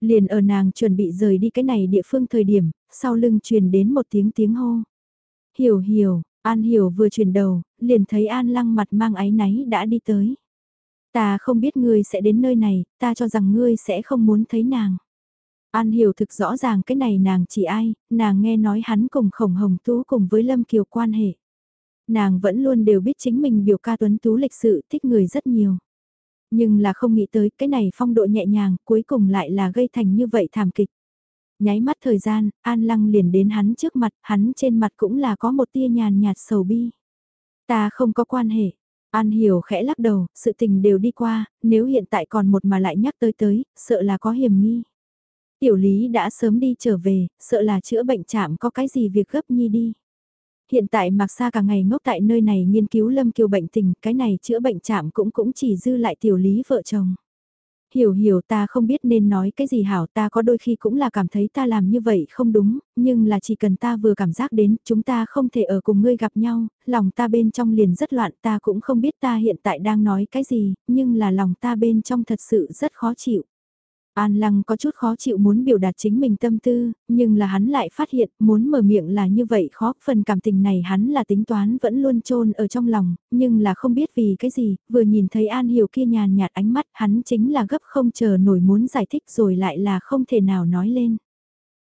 Liền ở nàng chuẩn bị rời đi cái này địa phương thời điểm, sau lưng truyền đến một tiếng tiếng hô. Hiểu hiểu, An Hiểu vừa chuyển đầu, liền thấy An lăng mặt mang áy náy đã đi tới. Ta không biết ngươi sẽ đến nơi này, ta cho rằng ngươi sẽ không muốn thấy nàng. An Hiểu thực rõ ràng cái này nàng chỉ ai, nàng nghe nói hắn cùng khổng hồng tú cùng với Lâm Kiều quan hệ. Nàng vẫn luôn đều biết chính mình biểu ca tuấn tú lịch sự thích người rất nhiều. Nhưng là không nghĩ tới cái này phong độ nhẹ nhàng cuối cùng lại là gây thành như vậy thảm kịch. Nháy mắt thời gian, An Lăng liền đến hắn trước mặt, hắn trên mặt cũng là có một tia nhàn nhạt sầu bi. Ta không có quan hệ. An hiểu khẽ lắc đầu, sự tình đều đi qua, nếu hiện tại còn một mà lại nhắc tới tới, sợ là có hiểm nghi. Tiểu lý đã sớm đi trở về, sợ là chữa bệnh chạm có cái gì việc gấp nhi đi. Hiện tại Mạc Sa cả ngày ngốc tại nơi này nghiên cứu Lâm Kiều bệnh tình, cái này chữa bệnh chạm cũng cũng chỉ dư lại tiểu lý vợ chồng. Hiểu hiểu ta không biết nên nói cái gì hảo ta có đôi khi cũng là cảm thấy ta làm như vậy không đúng, nhưng là chỉ cần ta vừa cảm giác đến chúng ta không thể ở cùng ngươi gặp nhau, lòng ta bên trong liền rất loạn ta cũng không biết ta hiện tại đang nói cái gì, nhưng là lòng ta bên trong thật sự rất khó chịu. An Lăng có chút khó chịu muốn biểu đạt chính mình tâm tư, nhưng là hắn lại phát hiện muốn mở miệng là như vậy khó, phần cảm tình này hắn là tính toán vẫn luôn trôn ở trong lòng, nhưng là không biết vì cái gì, vừa nhìn thấy An Hiểu kia nhàn nhạt ánh mắt hắn chính là gấp không chờ nổi muốn giải thích rồi lại là không thể nào nói lên.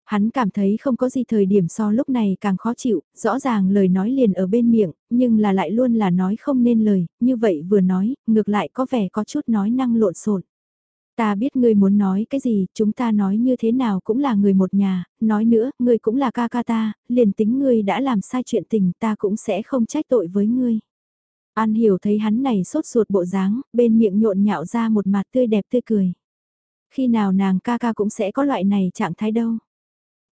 Hắn cảm thấy không có gì thời điểm so lúc này càng khó chịu, rõ ràng lời nói liền ở bên miệng, nhưng là lại luôn là nói không nên lời, như vậy vừa nói, ngược lại có vẻ có chút nói năng lộn xộn. Ta biết ngươi muốn nói cái gì, chúng ta nói như thế nào cũng là người một nhà, nói nữa, ngươi cũng là ca ca ta, liền tính ngươi đã làm sai chuyện tình ta cũng sẽ không trách tội với ngươi. An hiểu thấy hắn này sốt ruột bộ dáng, bên miệng nhộn nhạo ra một mặt tươi đẹp tươi cười. Khi nào nàng ca ca cũng sẽ có loại này trạng thái đâu.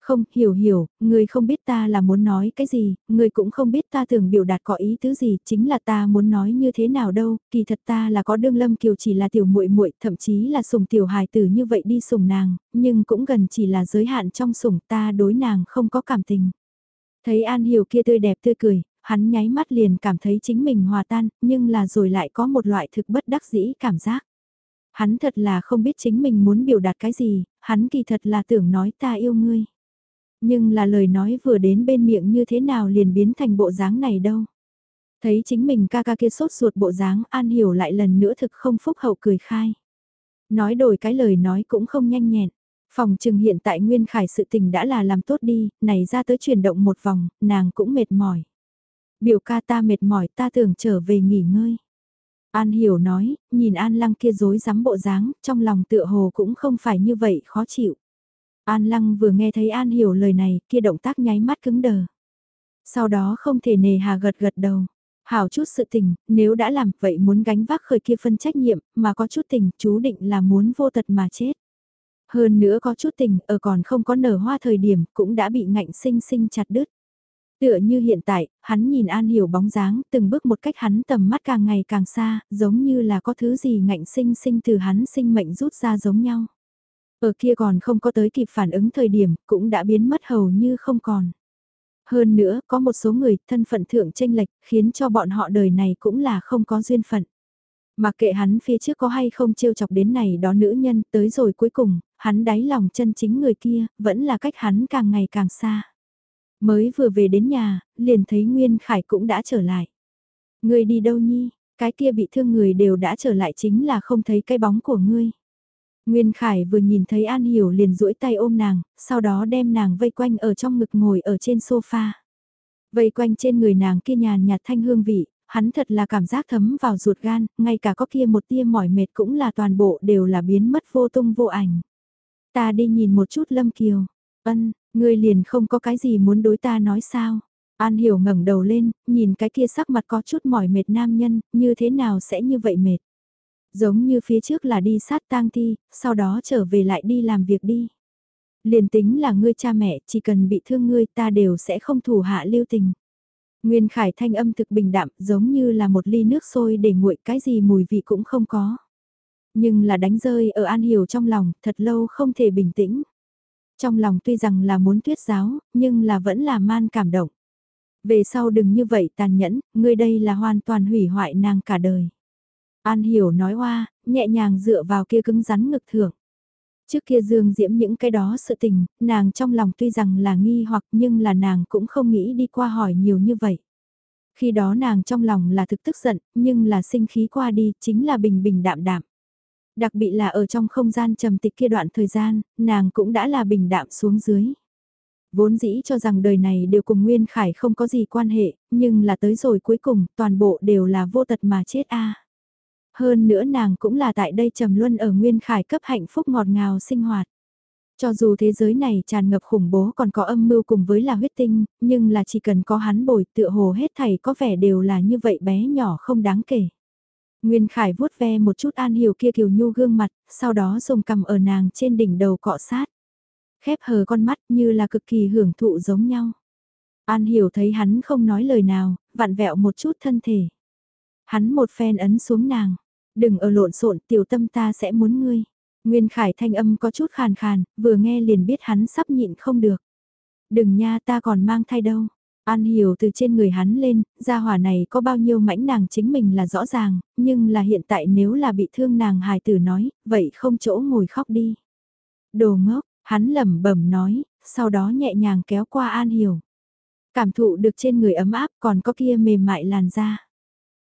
Không, hiểu hiểu, người không biết ta là muốn nói cái gì, người cũng không biết ta thường biểu đạt có ý tứ gì, chính là ta muốn nói như thế nào đâu, kỳ thật ta là có đương lâm kiều chỉ là tiểu muội muội, thậm chí là sùng tiểu hài tử như vậy đi sùng nàng, nhưng cũng gần chỉ là giới hạn trong sùng ta đối nàng không có cảm tình. Thấy An Hiểu kia tươi đẹp tươi cười, hắn nháy mắt liền cảm thấy chính mình hòa tan, nhưng là rồi lại có một loại thực bất đắc dĩ cảm giác. Hắn thật là không biết chính mình muốn biểu đạt cái gì, hắn kỳ thật là tưởng nói ta yêu ngươi. Nhưng là lời nói vừa đến bên miệng như thế nào liền biến thành bộ dáng này đâu. Thấy chính mình ca ca kia sốt ruột bộ dáng an hiểu lại lần nữa thực không phúc hậu cười khai. Nói đổi cái lời nói cũng không nhanh nhẹn. Phòng trừng hiện tại Nguyên Khải sự tình đã là làm tốt đi, này ra tới chuyển động một vòng, nàng cũng mệt mỏi. Biểu ca ta mệt mỏi ta tưởng trở về nghỉ ngơi. An hiểu nói, nhìn An lăng kia dối rắm bộ dáng, trong lòng tựa hồ cũng không phải như vậy khó chịu. An lăng vừa nghe thấy An hiểu lời này, kia động tác nháy mắt cứng đờ. Sau đó không thể nề hà gật gật đầu. Hảo chút sự tình, nếu đã làm vậy muốn gánh vác khởi kia phân trách nhiệm, mà có chút tình chú định là muốn vô tật mà chết. Hơn nữa có chút tình, ở còn không có nở hoa thời điểm, cũng đã bị ngạnh sinh sinh chặt đứt. Tựa như hiện tại, hắn nhìn An Hiểu bóng dáng, từng bước một cách hắn tầm mắt càng ngày càng xa, giống như là có thứ gì ngạnh sinh sinh từ hắn sinh mệnh rút ra giống nhau. Ở kia còn không có tới kịp phản ứng thời điểm, cũng đã biến mất hầu như không còn. Hơn nữa, có một số người thân phận thượng tranh lệch, khiến cho bọn họ đời này cũng là không có duyên phận. Mà kệ hắn phía trước có hay không trêu chọc đến này đó nữ nhân, tới rồi cuối cùng, hắn đáy lòng chân chính người kia, vẫn là cách hắn càng ngày càng xa. Mới vừa về đến nhà, liền thấy Nguyên Khải cũng đã trở lại. Người đi đâu nhi, cái kia bị thương người đều đã trở lại chính là không thấy cái bóng của ngươi. Nguyên Khải vừa nhìn thấy An Hiểu liền duỗi tay ôm nàng, sau đó đem nàng vây quanh ở trong ngực ngồi ở trên sofa. Vây quanh trên người nàng kia nhàn nhạt thanh hương vị, hắn thật là cảm giác thấm vào ruột gan, ngay cả có kia một tia mỏi mệt cũng là toàn bộ đều là biến mất vô tung vô ảnh. Ta đi nhìn một chút Lâm Kiều. Ân, ngươi liền không có cái gì muốn đối ta nói sao? An Hiểu ngẩng đầu lên, nhìn cái kia sắc mặt có chút mỏi mệt nam nhân, như thế nào sẽ như vậy mệt? Giống như phía trước là đi sát tang thi, sau đó trở về lại đi làm việc đi. Liền tính là ngươi cha mẹ, chỉ cần bị thương ngươi ta đều sẽ không thủ hạ lưu tình. Nguyên Khải thanh âm thực bình đạm, giống như là một ly nước sôi để nguội cái gì mùi vị cũng không có. Nhưng là đánh rơi ở An Hiểu trong lòng, thật lâu không thể bình tĩnh. Trong lòng tuy rằng là muốn tuyết giáo, nhưng là vẫn là man cảm động. Về sau đừng như vậy tàn nhẫn, ngươi đây là hoàn toàn hủy hoại nàng cả đời. An hiểu nói hoa, nhẹ nhàng dựa vào kia cứng rắn ngực thưởng. Trước kia dương diễm những cái đó sự tình, nàng trong lòng tuy rằng là nghi hoặc nhưng là nàng cũng không nghĩ đi qua hỏi nhiều như vậy. Khi đó nàng trong lòng là thực tức giận, nhưng là sinh khí qua đi, chính là bình bình đạm đạm. Đặc biệt là ở trong không gian trầm tịch kia đoạn thời gian, nàng cũng đã là bình đạm xuống dưới. Vốn dĩ cho rằng đời này đều cùng Nguyên Khải không có gì quan hệ, nhưng là tới rồi cuối cùng, toàn bộ đều là vô tật mà chết a. Hơn nữa nàng cũng là tại đây trầm luân ở Nguyên Khải cấp hạnh phúc ngọt ngào sinh hoạt. Cho dù thế giới này tràn ngập khủng bố còn có âm mưu cùng với là huyết tinh, nhưng là chỉ cần có hắn bồi tựa hồ hết thảy có vẻ đều là như vậy bé nhỏ không đáng kể. Nguyên Khải vuốt ve một chút An Hiểu kia kiều nhu gương mặt, sau đó dùng cầm ở nàng trên đỉnh đầu cọ sát. Khép hờ con mắt như là cực kỳ hưởng thụ giống nhau. An Hiểu thấy hắn không nói lời nào, vặn vẹo một chút thân thể. Hắn một phen ấn xuống nàng, đừng ở lộn xộn tiểu tâm ta sẽ muốn ngươi. Nguyên Khải thanh âm có chút khàn khàn, vừa nghe liền biết hắn sắp nhịn không được. Đừng nha ta còn mang thai đâu. An hiểu từ trên người hắn lên, gia hỏa này có bao nhiêu mãnh nàng chính mình là rõ ràng, nhưng là hiện tại nếu là bị thương nàng hài tử nói, vậy không chỗ ngồi khóc đi. Đồ ngốc, hắn lẩm bẩm nói, sau đó nhẹ nhàng kéo qua An hiểu. Cảm thụ được trên người ấm áp còn có kia mềm mại làn da.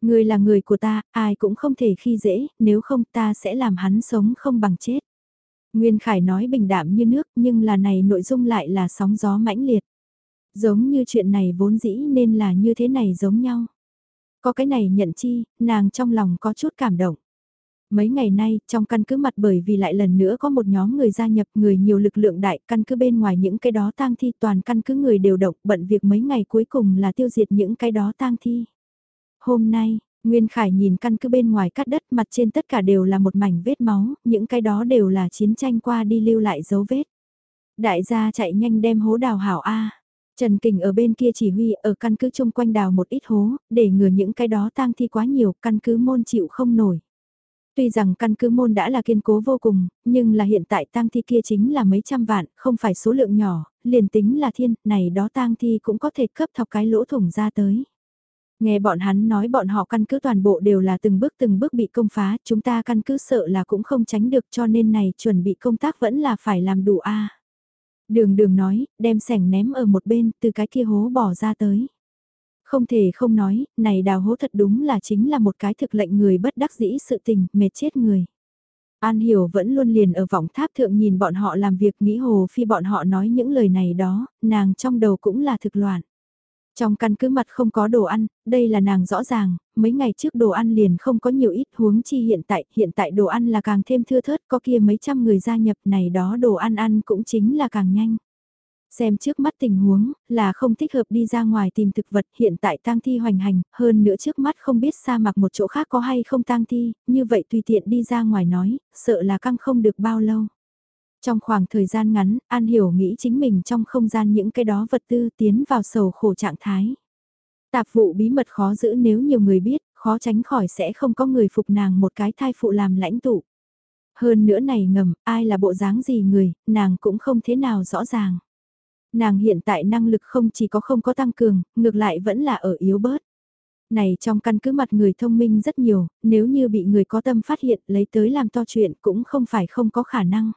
Người là người của ta, ai cũng không thể khi dễ, nếu không ta sẽ làm hắn sống không bằng chết. Nguyên Khải nói bình đạm như nước nhưng là này nội dung lại là sóng gió mãnh liệt. Giống như chuyện này vốn dĩ nên là như thế này giống nhau. Có cái này nhận chi, nàng trong lòng có chút cảm động. Mấy ngày nay, trong căn cứ mặt bởi vì lại lần nữa có một nhóm người gia nhập người nhiều lực lượng đại, căn cứ bên ngoài những cái đó tang thi toàn căn cứ người đều động, bận việc mấy ngày cuối cùng là tiêu diệt những cái đó tang thi. Hôm nay, Nguyên Khải nhìn căn cứ bên ngoài cắt đất mặt trên tất cả đều là một mảnh vết máu, những cái đó đều là chiến tranh qua đi lưu lại dấu vết. Đại gia chạy nhanh đem hố đào hảo A. Trần Kình ở bên kia chỉ huy ở căn cứ chung quanh đào một ít hố, để ngừa những cái đó tang thi quá nhiều, căn cứ môn chịu không nổi. Tuy rằng căn cứ môn đã là kiên cố vô cùng, nhưng là hiện tại tang thi kia chính là mấy trăm vạn, không phải số lượng nhỏ, liền tính là thiên, này đó tang thi cũng có thể cấp thọc cái lỗ thủng ra tới. Nghe bọn hắn nói bọn họ căn cứ toàn bộ đều là từng bước từng bước bị công phá, chúng ta căn cứ sợ là cũng không tránh được cho nên này chuẩn bị công tác vẫn là phải làm đủ a. Đường đường nói, đem sẻng ném ở một bên, từ cái kia hố bỏ ra tới. Không thể không nói, này đào hố thật đúng là chính là một cái thực lệnh người bất đắc dĩ sự tình, mệt chết người. An Hiểu vẫn luôn liền ở vọng tháp thượng nhìn bọn họ làm việc nghĩ hồ phi bọn họ nói những lời này đó, nàng trong đầu cũng là thực loạn. Trong căn cứ mặt không có đồ ăn, đây là nàng rõ ràng, mấy ngày trước đồ ăn liền không có nhiều ít huống chi hiện tại, hiện tại đồ ăn là càng thêm thưa thớt, có kia mấy trăm người gia nhập này đó đồ ăn ăn cũng chính là càng nhanh. Xem trước mắt tình huống, là không thích hợp đi ra ngoài tìm thực vật hiện tại tang thi hoành hành, hơn nữa trước mắt không biết sa mạc một chỗ khác có hay không tang thi, như vậy tùy tiện đi ra ngoài nói, sợ là căng không được bao lâu. Trong khoảng thời gian ngắn, An Hiểu nghĩ chính mình trong không gian những cái đó vật tư tiến vào sầu khổ trạng thái. Tạp vụ bí mật khó giữ nếu nhiều người biết, khó tránh khỏi sẽ không có người phục nàng một cái thai phụ làm lãnh tụ. Hơn nữa này ngầm, ai là bộ dáng gì người, nàng cũng không thế nào rõ ràng. Nàng hiện tại năng lực không chỉ có không có tăng cường, ngược lại vẫn là ở yếu bớt. Này trong căn cứ mặt người thông minh rất nhiều, nếu như bị người có tâm phát hiện lấy tới làm to chuyện cũng không phải không có khả năng.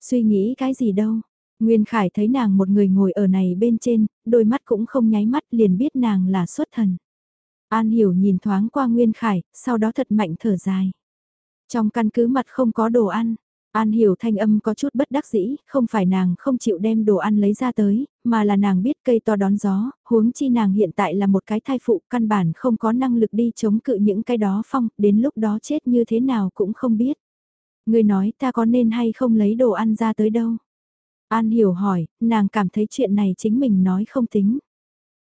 Suy nghĩ cái gì đâu. Nguyên Khải thấy nàng một người ngồi ở này bên trên, đôi mắt cũng không nháy mắt liền biết nàng là xuất thần. An Hiểu nhìn thoáng qua Nguyên Khải, sau đó thật mạnh thở dài. Trong căn cứ mặt không có đồ ăn, An hiểu thanh âm có chút bất đắc dĩ, không phải nàng không chịu đem đồ ăn lấy ra tới, mà là nàng biết cây to đón gió, huống chi nàng hiện tại là một cái thai phụ căn bản không có năng lực đi chống cự những cái đó phong, đến lúc đó chết như thế nào cũng không biết. Người nói ta có nên hay không lấy đồ ăn ra tới đâu? An hiểu hỏi, nàng cảm thấy chuyện này chính mình nói không tính.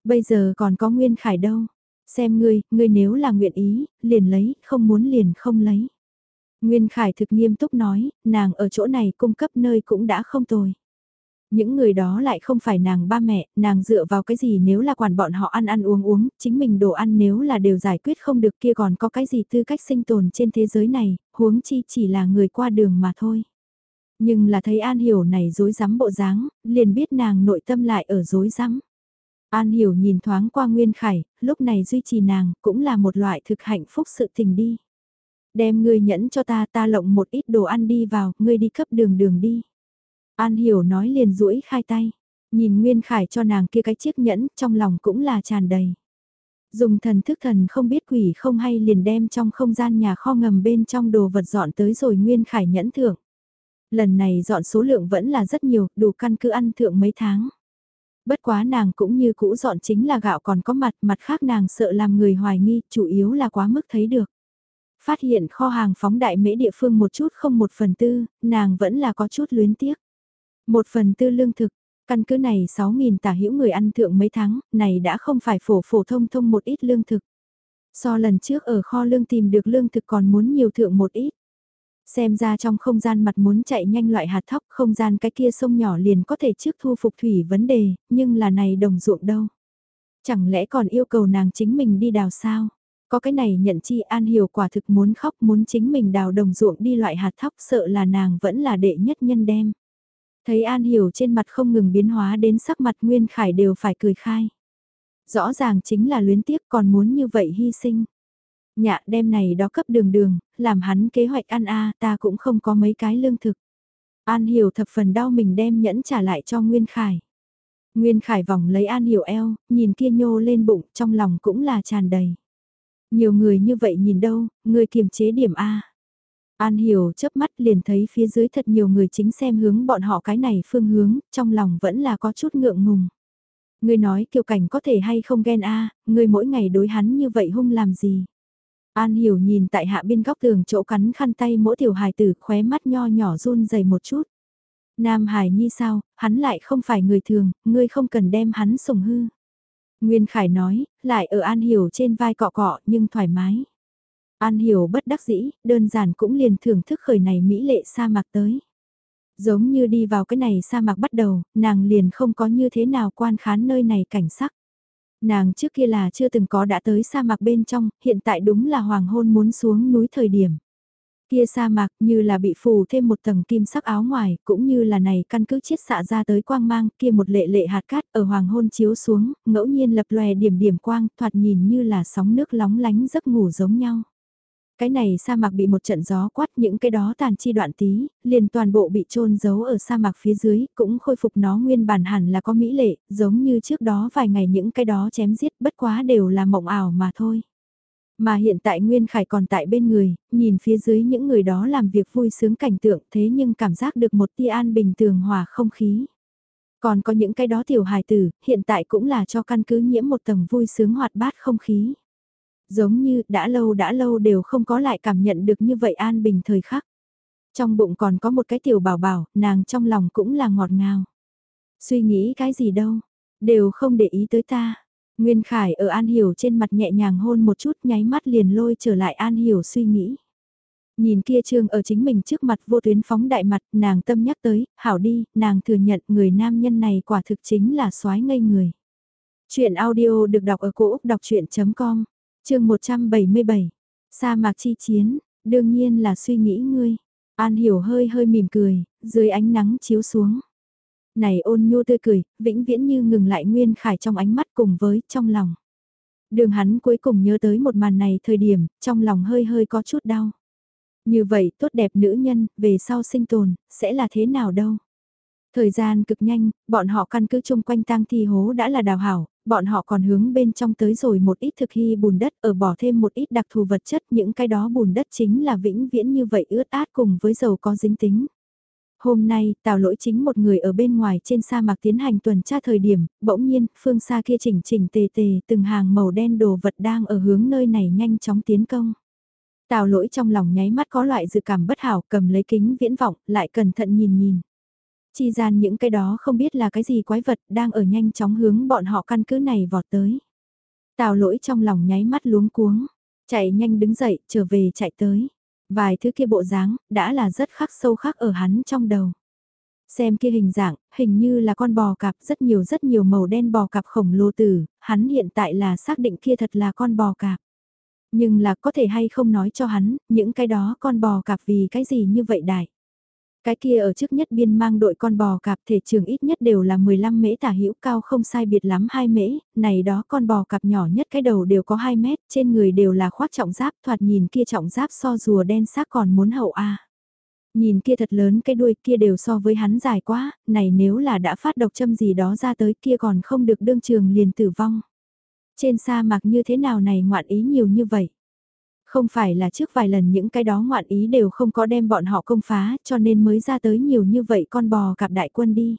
Bây giờ còn có Nguyên Khải đâu? Xem ngươi, ngươi nếu là nguyện ý, liền lấy, không muốn liền không lấy. Nguyên Khải thực nghiêm túc nói, nàng ở chỗ này cung cấp nơi cũng đã không tồi. Những người đó lại không phải nàng ba mẹ, nàng dựa vào cái gì nếu là quản bọn họ ăn ăn uống uống, chính mình đồ ăn nếu là đều giải quyết không được kia còn có cái gì tư cách sinh tồn trên thế giới này, huống chi chỉ là người qua đường mà thôi. Nhưng là thấy An Hiểu này dối rắm bộ dáng, liền biết nàng nội tâm lại ở dối rắm. An Hiểu nhìn thoáng qua Nguyên Khải, lúc này duy trì nàng cũng là một loại thực hạnh phúc sự tình đi. Đem ngươi nhẫn cho ta ta lộng một ít đồ ăn đi vào, ngươi đi cấp đường đường đi. An hiểu nói liền duỗi khai tay, nhìn Nguyên Khải cho nàng kia cái chiếc nhẫn, trong lòng cũng là tràn đầy. Dùng thần thức thần không biết quỷ không hay liền đem trong không gian nhà kho ngầm bên trong đồ vật dọn tới rồi Nguyên Khải nhẫn thưởng. Lần này dọn số lượng vẫn là rất nhiều, đủ căn cứ ăn thượng mấy tháng. Bất quá nàng cũng như cũ dọn chính là gạo còn có mặt, mặt khác nàng sợ làm người hoài nghi, chủ yếu là quá mức thấy được phát hiện kho hàng phóng đại mễ địa phương một chút không một phần tư, nàng vẫn là có chút luyến tiếc. Một phần tư lương thực, căn cứ này 6.000 tả hữu người ăn thượng mấy tháng, này đã không phải phổ phổ thông thông một ít lương thực. So lần trước ở kho lương tìm được lương thực còn muốn nhiều thượng một ít. Xem ra trong không gian mặt muốn chạy nhanh loại hạt thóc không gian cái kia sông nhỏ liền có thể trước thu phục thủy vấn đề, nhưng là này đồng ruộng đâu. Chẳng lẽ còn yêu cầu nàng chính mình đi đào sao? Có cái này nhận chi An Hiểu quả thực muốn khóc muốn chính mình đào đồng ruộng đi loại hạt thóc sợ là nàng vẫn là đệ nhất nhân đem. Thấy An Hiểu trên mặt không ngừng biến hóa đến sắc mặt Nguyên Khải đều phải cười khai. Rõ ràng chính là luyến tiếc còn muốn như vậy hy sinh. Nhạ đem này đó cấp đường đường, làm hắn kế hoạch ăn a ta cũng không có mấy cái lương thực. An Hiểu thập phần đau mình đem nhẫn trả lại cho Nguyên Khải. Nguyên Khải vòng lấy An Hiểu eo, nhìn kia nhô lên bụng, trong lòng cũng là tràn đầy. Nhiều người như vậy nhìn đâu, người kiềm chế điểm A. An hiểu chớp mắt liền thấy phía dưới thật nhiều người chính xem hướng bọn họ cái này phương hướng, trong lòng vẫn là có chút ngượng ngùng. Người nói kiều cảnh có thể hay không ghen A, người mỗi ngày đối hắn như vậy hung làm gì. An hiểu nhìn tại hạ bên góc tường chỗ cắn khăn tay mỗi tiểu hài tử khóe mắt nho nhỏ run dày một chút. Nam Hải Nhi sao, hắn lại không phải người thường, ngươi không cần đem hắn sủng hư. Nguyên Khải nói, lại ở An Hiểu trên vai cọ cọ nhưng thoải mái. An Hiểu bất đắc dĩ, đơn giản cũng liền thưởng thức khởi này mỹ lệ sa mạc tới. Giống như đi vào cái này sa mạc bắt đầu, nàng liền không có như thế nào quan khán nơi này cảnh sắc. Nàng trước kia là chưa từng có đã tới sa mạc bên trong, hiện tại đúng là hoàng hôn muốn xuống núi thời điểm. Kia sa mạc như là bị phủ thêm một tầng kim sắc áo ngoài, cũng như là này căn cứ chiết xạ ra tới quang mang, kia một lệ lệ hạt cát ở hoàng hôn chiếu xuống, ngẫu nhiên lập lòe điểm điểm quang, thoạt nhìn như là sóng nước lóng lánh giấc ngủ giống nhau. Cái này sa mạc bị một trận gió quát những cái đó tàn chi đoạn tí, liền toàn bộ bị trôn giấu ở sa mạc phía dưới, cũng khôi phục nó nguyên bản hẳn là có mỹ lệ, giống như trước đó vài ngày những cái đó chém giết bất quá đều là mộng ảo mà thôi. Mà hiện tại Nguyên Khải còn tại bên người, nhìn phía dưới những người đó làm việc vui sướng cảnh tượng thế nhưng cảm giác được một tia an bình tường hòa không khí. Còn có những cái đó tiểu hài tử, hiện tại cũng là cho căn cứ nhiễm một tầng vui sướng hoạt bát không khí. Giống như đã lâu đã lâu đều không có lại cảm nhận được như vậy an bình thời khắc. Trong bụng còn có một cái tiểu bảo bảo, nàng trong lòng cũng là ngọt ngào. Suy nghĩ cái gì đâu, đều không để ý tới ta. Nguyên Khải ở An Hiểu trên mặt nhẹ nhàng hôn một chút nháy mắt liền lôi trở lại An Hiểu suy nghĩ. Nhìn kia trương ở chính mình trước mặt vô tuyến phóng đại mặt, nàng tâm nhắc tới, hảo đi, nàng thừa nhận người nam nhân này quả thực chính là soái ngây người. Chuyện audio được đọc ở cổ Úc đọc chuyện.com, chương 177, sa mạc chi chiến, đương nhiên là suy nghĩ ngươi. An Hiểu hơi hơi mỉm cười, dưới ánh nắng chiếu xuống. Này ôn nhu tươi cười, vĩnh viễn như ngừng lại Nguyên Khải trong ánh mắt cùng với trong lòng. Đường hắn cuối cùng nhớ tới một màn này thời điểm, trong lòng hơi hơi có chút đau. Như vậy tốt đẹp nữ nhân, về sau sinh tồn, sẽ là thế nào đâu? Thời gian cực nhanh, bọn họ căn cứ chung quanh tang thi hố đã là đào hảo, bọn họ còn hướng bên trong tới rồi một ít thực hy bùn đất ở bỏ thêm một ít đặc thù vật chất những cái đó bùn đất chính là vĩnh viễn như vậy ướt át cùng với dầu có dính tính. Hôm nay, Tào Lỗi chính một người ở bên ngoài trên sa mạc tiến hành tuần tra thời điểm, bỗng nhiên, phương xa kia chỉnh chỉnh tề tề, từng hàng màu đen đồ vật đang ở hướng nơi này nhanh chóng tiến công. Tào Lỗi trong lòng nháy mắt có loại dự cảm bất hảo, cầm lấy kính viễn vọng, lại cẩn thận nhìn nhìn. Chi gian những cái đó không biết là cái gì quái vật đang ở nhanh chóng hướng bọn họ căn cứ này vọt tới. Tào Lỗi trong lòng nháy mắt luống cuống, chạy nhanh đứng dậy, trở về chạy tới. Vài thứ kia bộ dáng, đã là rất khắc sâu khắc ở hắn trong đầu. Xem kia hình dạng, hình như là con bò cạp rất nhiều rất nhiều màu đen bò cạp khổng lồ tử, hắn hiện tại là xác định kia thật là con bò cạp. Nhưng là có thể hay không nói cho hắn, những cái đó con bò cạp vì cái gì như vậy đại. Cái kia ở trước nhất biên mang đội con bò cạp thể trường ít nhất đều là 15 mễ tả hữu cao không sai biệt lắm 2 mễ, này đó con bò cạp nhỏ nhất cái đầu đều có 2 mét, trên người đều là khoác trọng giáp, thoạt nhìn kia trọng giáp so rùa đen xác còn muốn hậu a. Nhìn kia thật lớn cái đuôi kia đều so với hắn dài quá, này nếu là đã phát độc châm gì đó ra tới kia còn không được đương trường liền tử vong. Trên sa mạc như thế nào này ngoạn ý nhiều như vậy? Không phải là trước vài lần những cái đó ngoạn ý đều không có đem bọn họ công phá cho nên mới ra tới nhiều như vậy con bò cặp đại quân đi.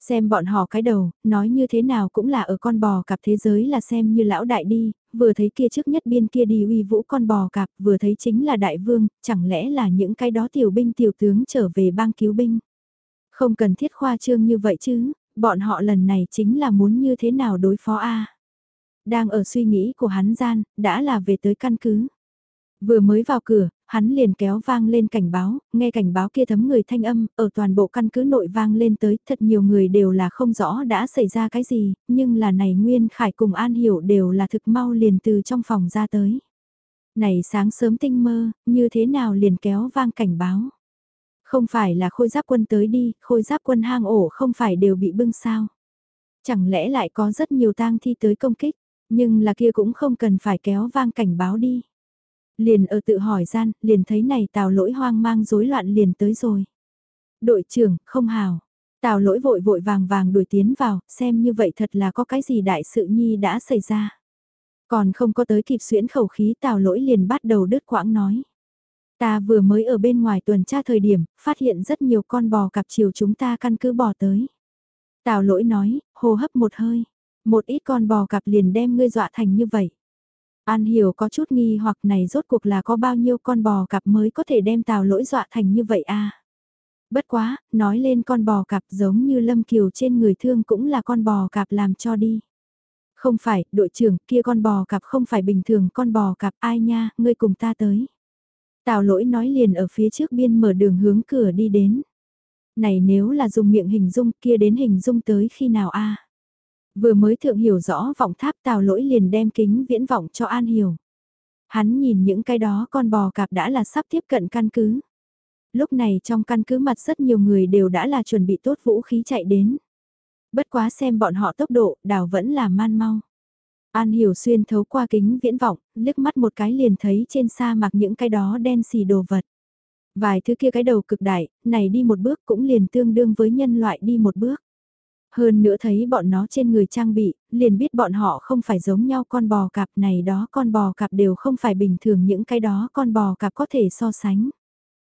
Xem bọn họ cái đầu, nói như thế nào cũng là ở con bò cặp thế giới là xem như lão đại đi, vừa thấy kia trước nhất biên kia đi uy vũ con bò cặp, vừa thấy chính là đại vương, chẳng lẽ là những cái đó tiểu binh tiểu tướng trở về bang cứu binh. Không cần thiết khoa trương như vậy chứ, bọn họ lần này chính là muốn như thế nào đối phó A. Đang ở suy nghĩ của hắn gian, đã là về tới căn cứ. Vừa mới vào cửa, hắn liền kéo vang lên cảnh báo, nghe cảnh báo kia thấm người thanh âm, ở toàn bộ căn cứ nội vang lên tới, thật nhiều người đều là không rõ đã xảy ra cái gì, nhưng là này Nguyên Khải cùng An Hiểu đều là thực mau liền từ trong phòng ra tới. Này sáng sớm tinh mơ, như thế nào liền kéo vang cảnh báo. Không phải là khôi giáp quân tới đi, khôi giáp quân hang ổ không phải đều bị bưng sao. Chẳng lẽ lại có rất nhiều tang thi tới công kích, nhưng là kia cũng không cần phải kéo vang cảnh báo đi. Liền ở tự hỏi gian, liền thấy này tào lỗi hoang mang rối loạn liền tới rồi. Đội trưởng, không hào. Tào lỗi vội vội vàng vàng đuổi tiến vào, xem như vậy thật là có cái gì đại sự nhi đã xảy ra. Còn không có tới kịp xuyễn khẩu khí tào lỗi liền bắt đầu đứt quãng nói. Ta vừa mới ở bên ngoài tuần tra thời điểm, phát hiện rất nhiều con bò cặp chiều chúng ta căn cứ bò tới. Tào lỗi nói, hô hấp một hơi, một ít con bò cặp liền đem ngươi dọa thành như vậy. An hiểu có chút nghi hoặc này rốt cuộc là có bao nhiêu con bò cặp mới có thể đem tào lỗi dọa thành như vậy a Bất quá, nói lên con bò cặp giống như lâm kiều trên người thương cũng là con bò cặp làm cho đi. Không phải, đội trưởng, kia con bò cặp không phải bình thường con bò cặp ai nha, ngươi cùng ta tới. Tào lỗi nói liền ở phía trước biên mở đường hướng cửa đi đến. Này nếu là dùng miệng hình dung kia đến hình dung tới khi nào a Vừa mới thượng hiểu rõ vọng tháp tào lỗi liền đem kính viễn vọng cho An Hiểu. Hắn nhìn những cái đó con bò cạp đã là sắp tiếp cận căn cứ. Lúc này trong căn cứ mặt rất nhiều người đều đã là chuẩn bị tốt vũ khí chạy đến. Bất quá xem bọn họ tốc độ, đào vẫn là man mau. An Hiểu xuyên thấu qua kính viễn vọng, liếc mắt một cái liền thấy trên sa mạc những cái đó đen xì đồ vật. Vài thứ kia cái đầu cực đại, này đi một bước cũng liền tương đương với nhân loại đi một bước. Hơn nữa thấy bọn nó trên người trang bị, liền biết bọn họ không phải giống nhau con bò cạp này đó con bò cạp đều không phải bình thường những cái đó con bò cạp có thể so sánh.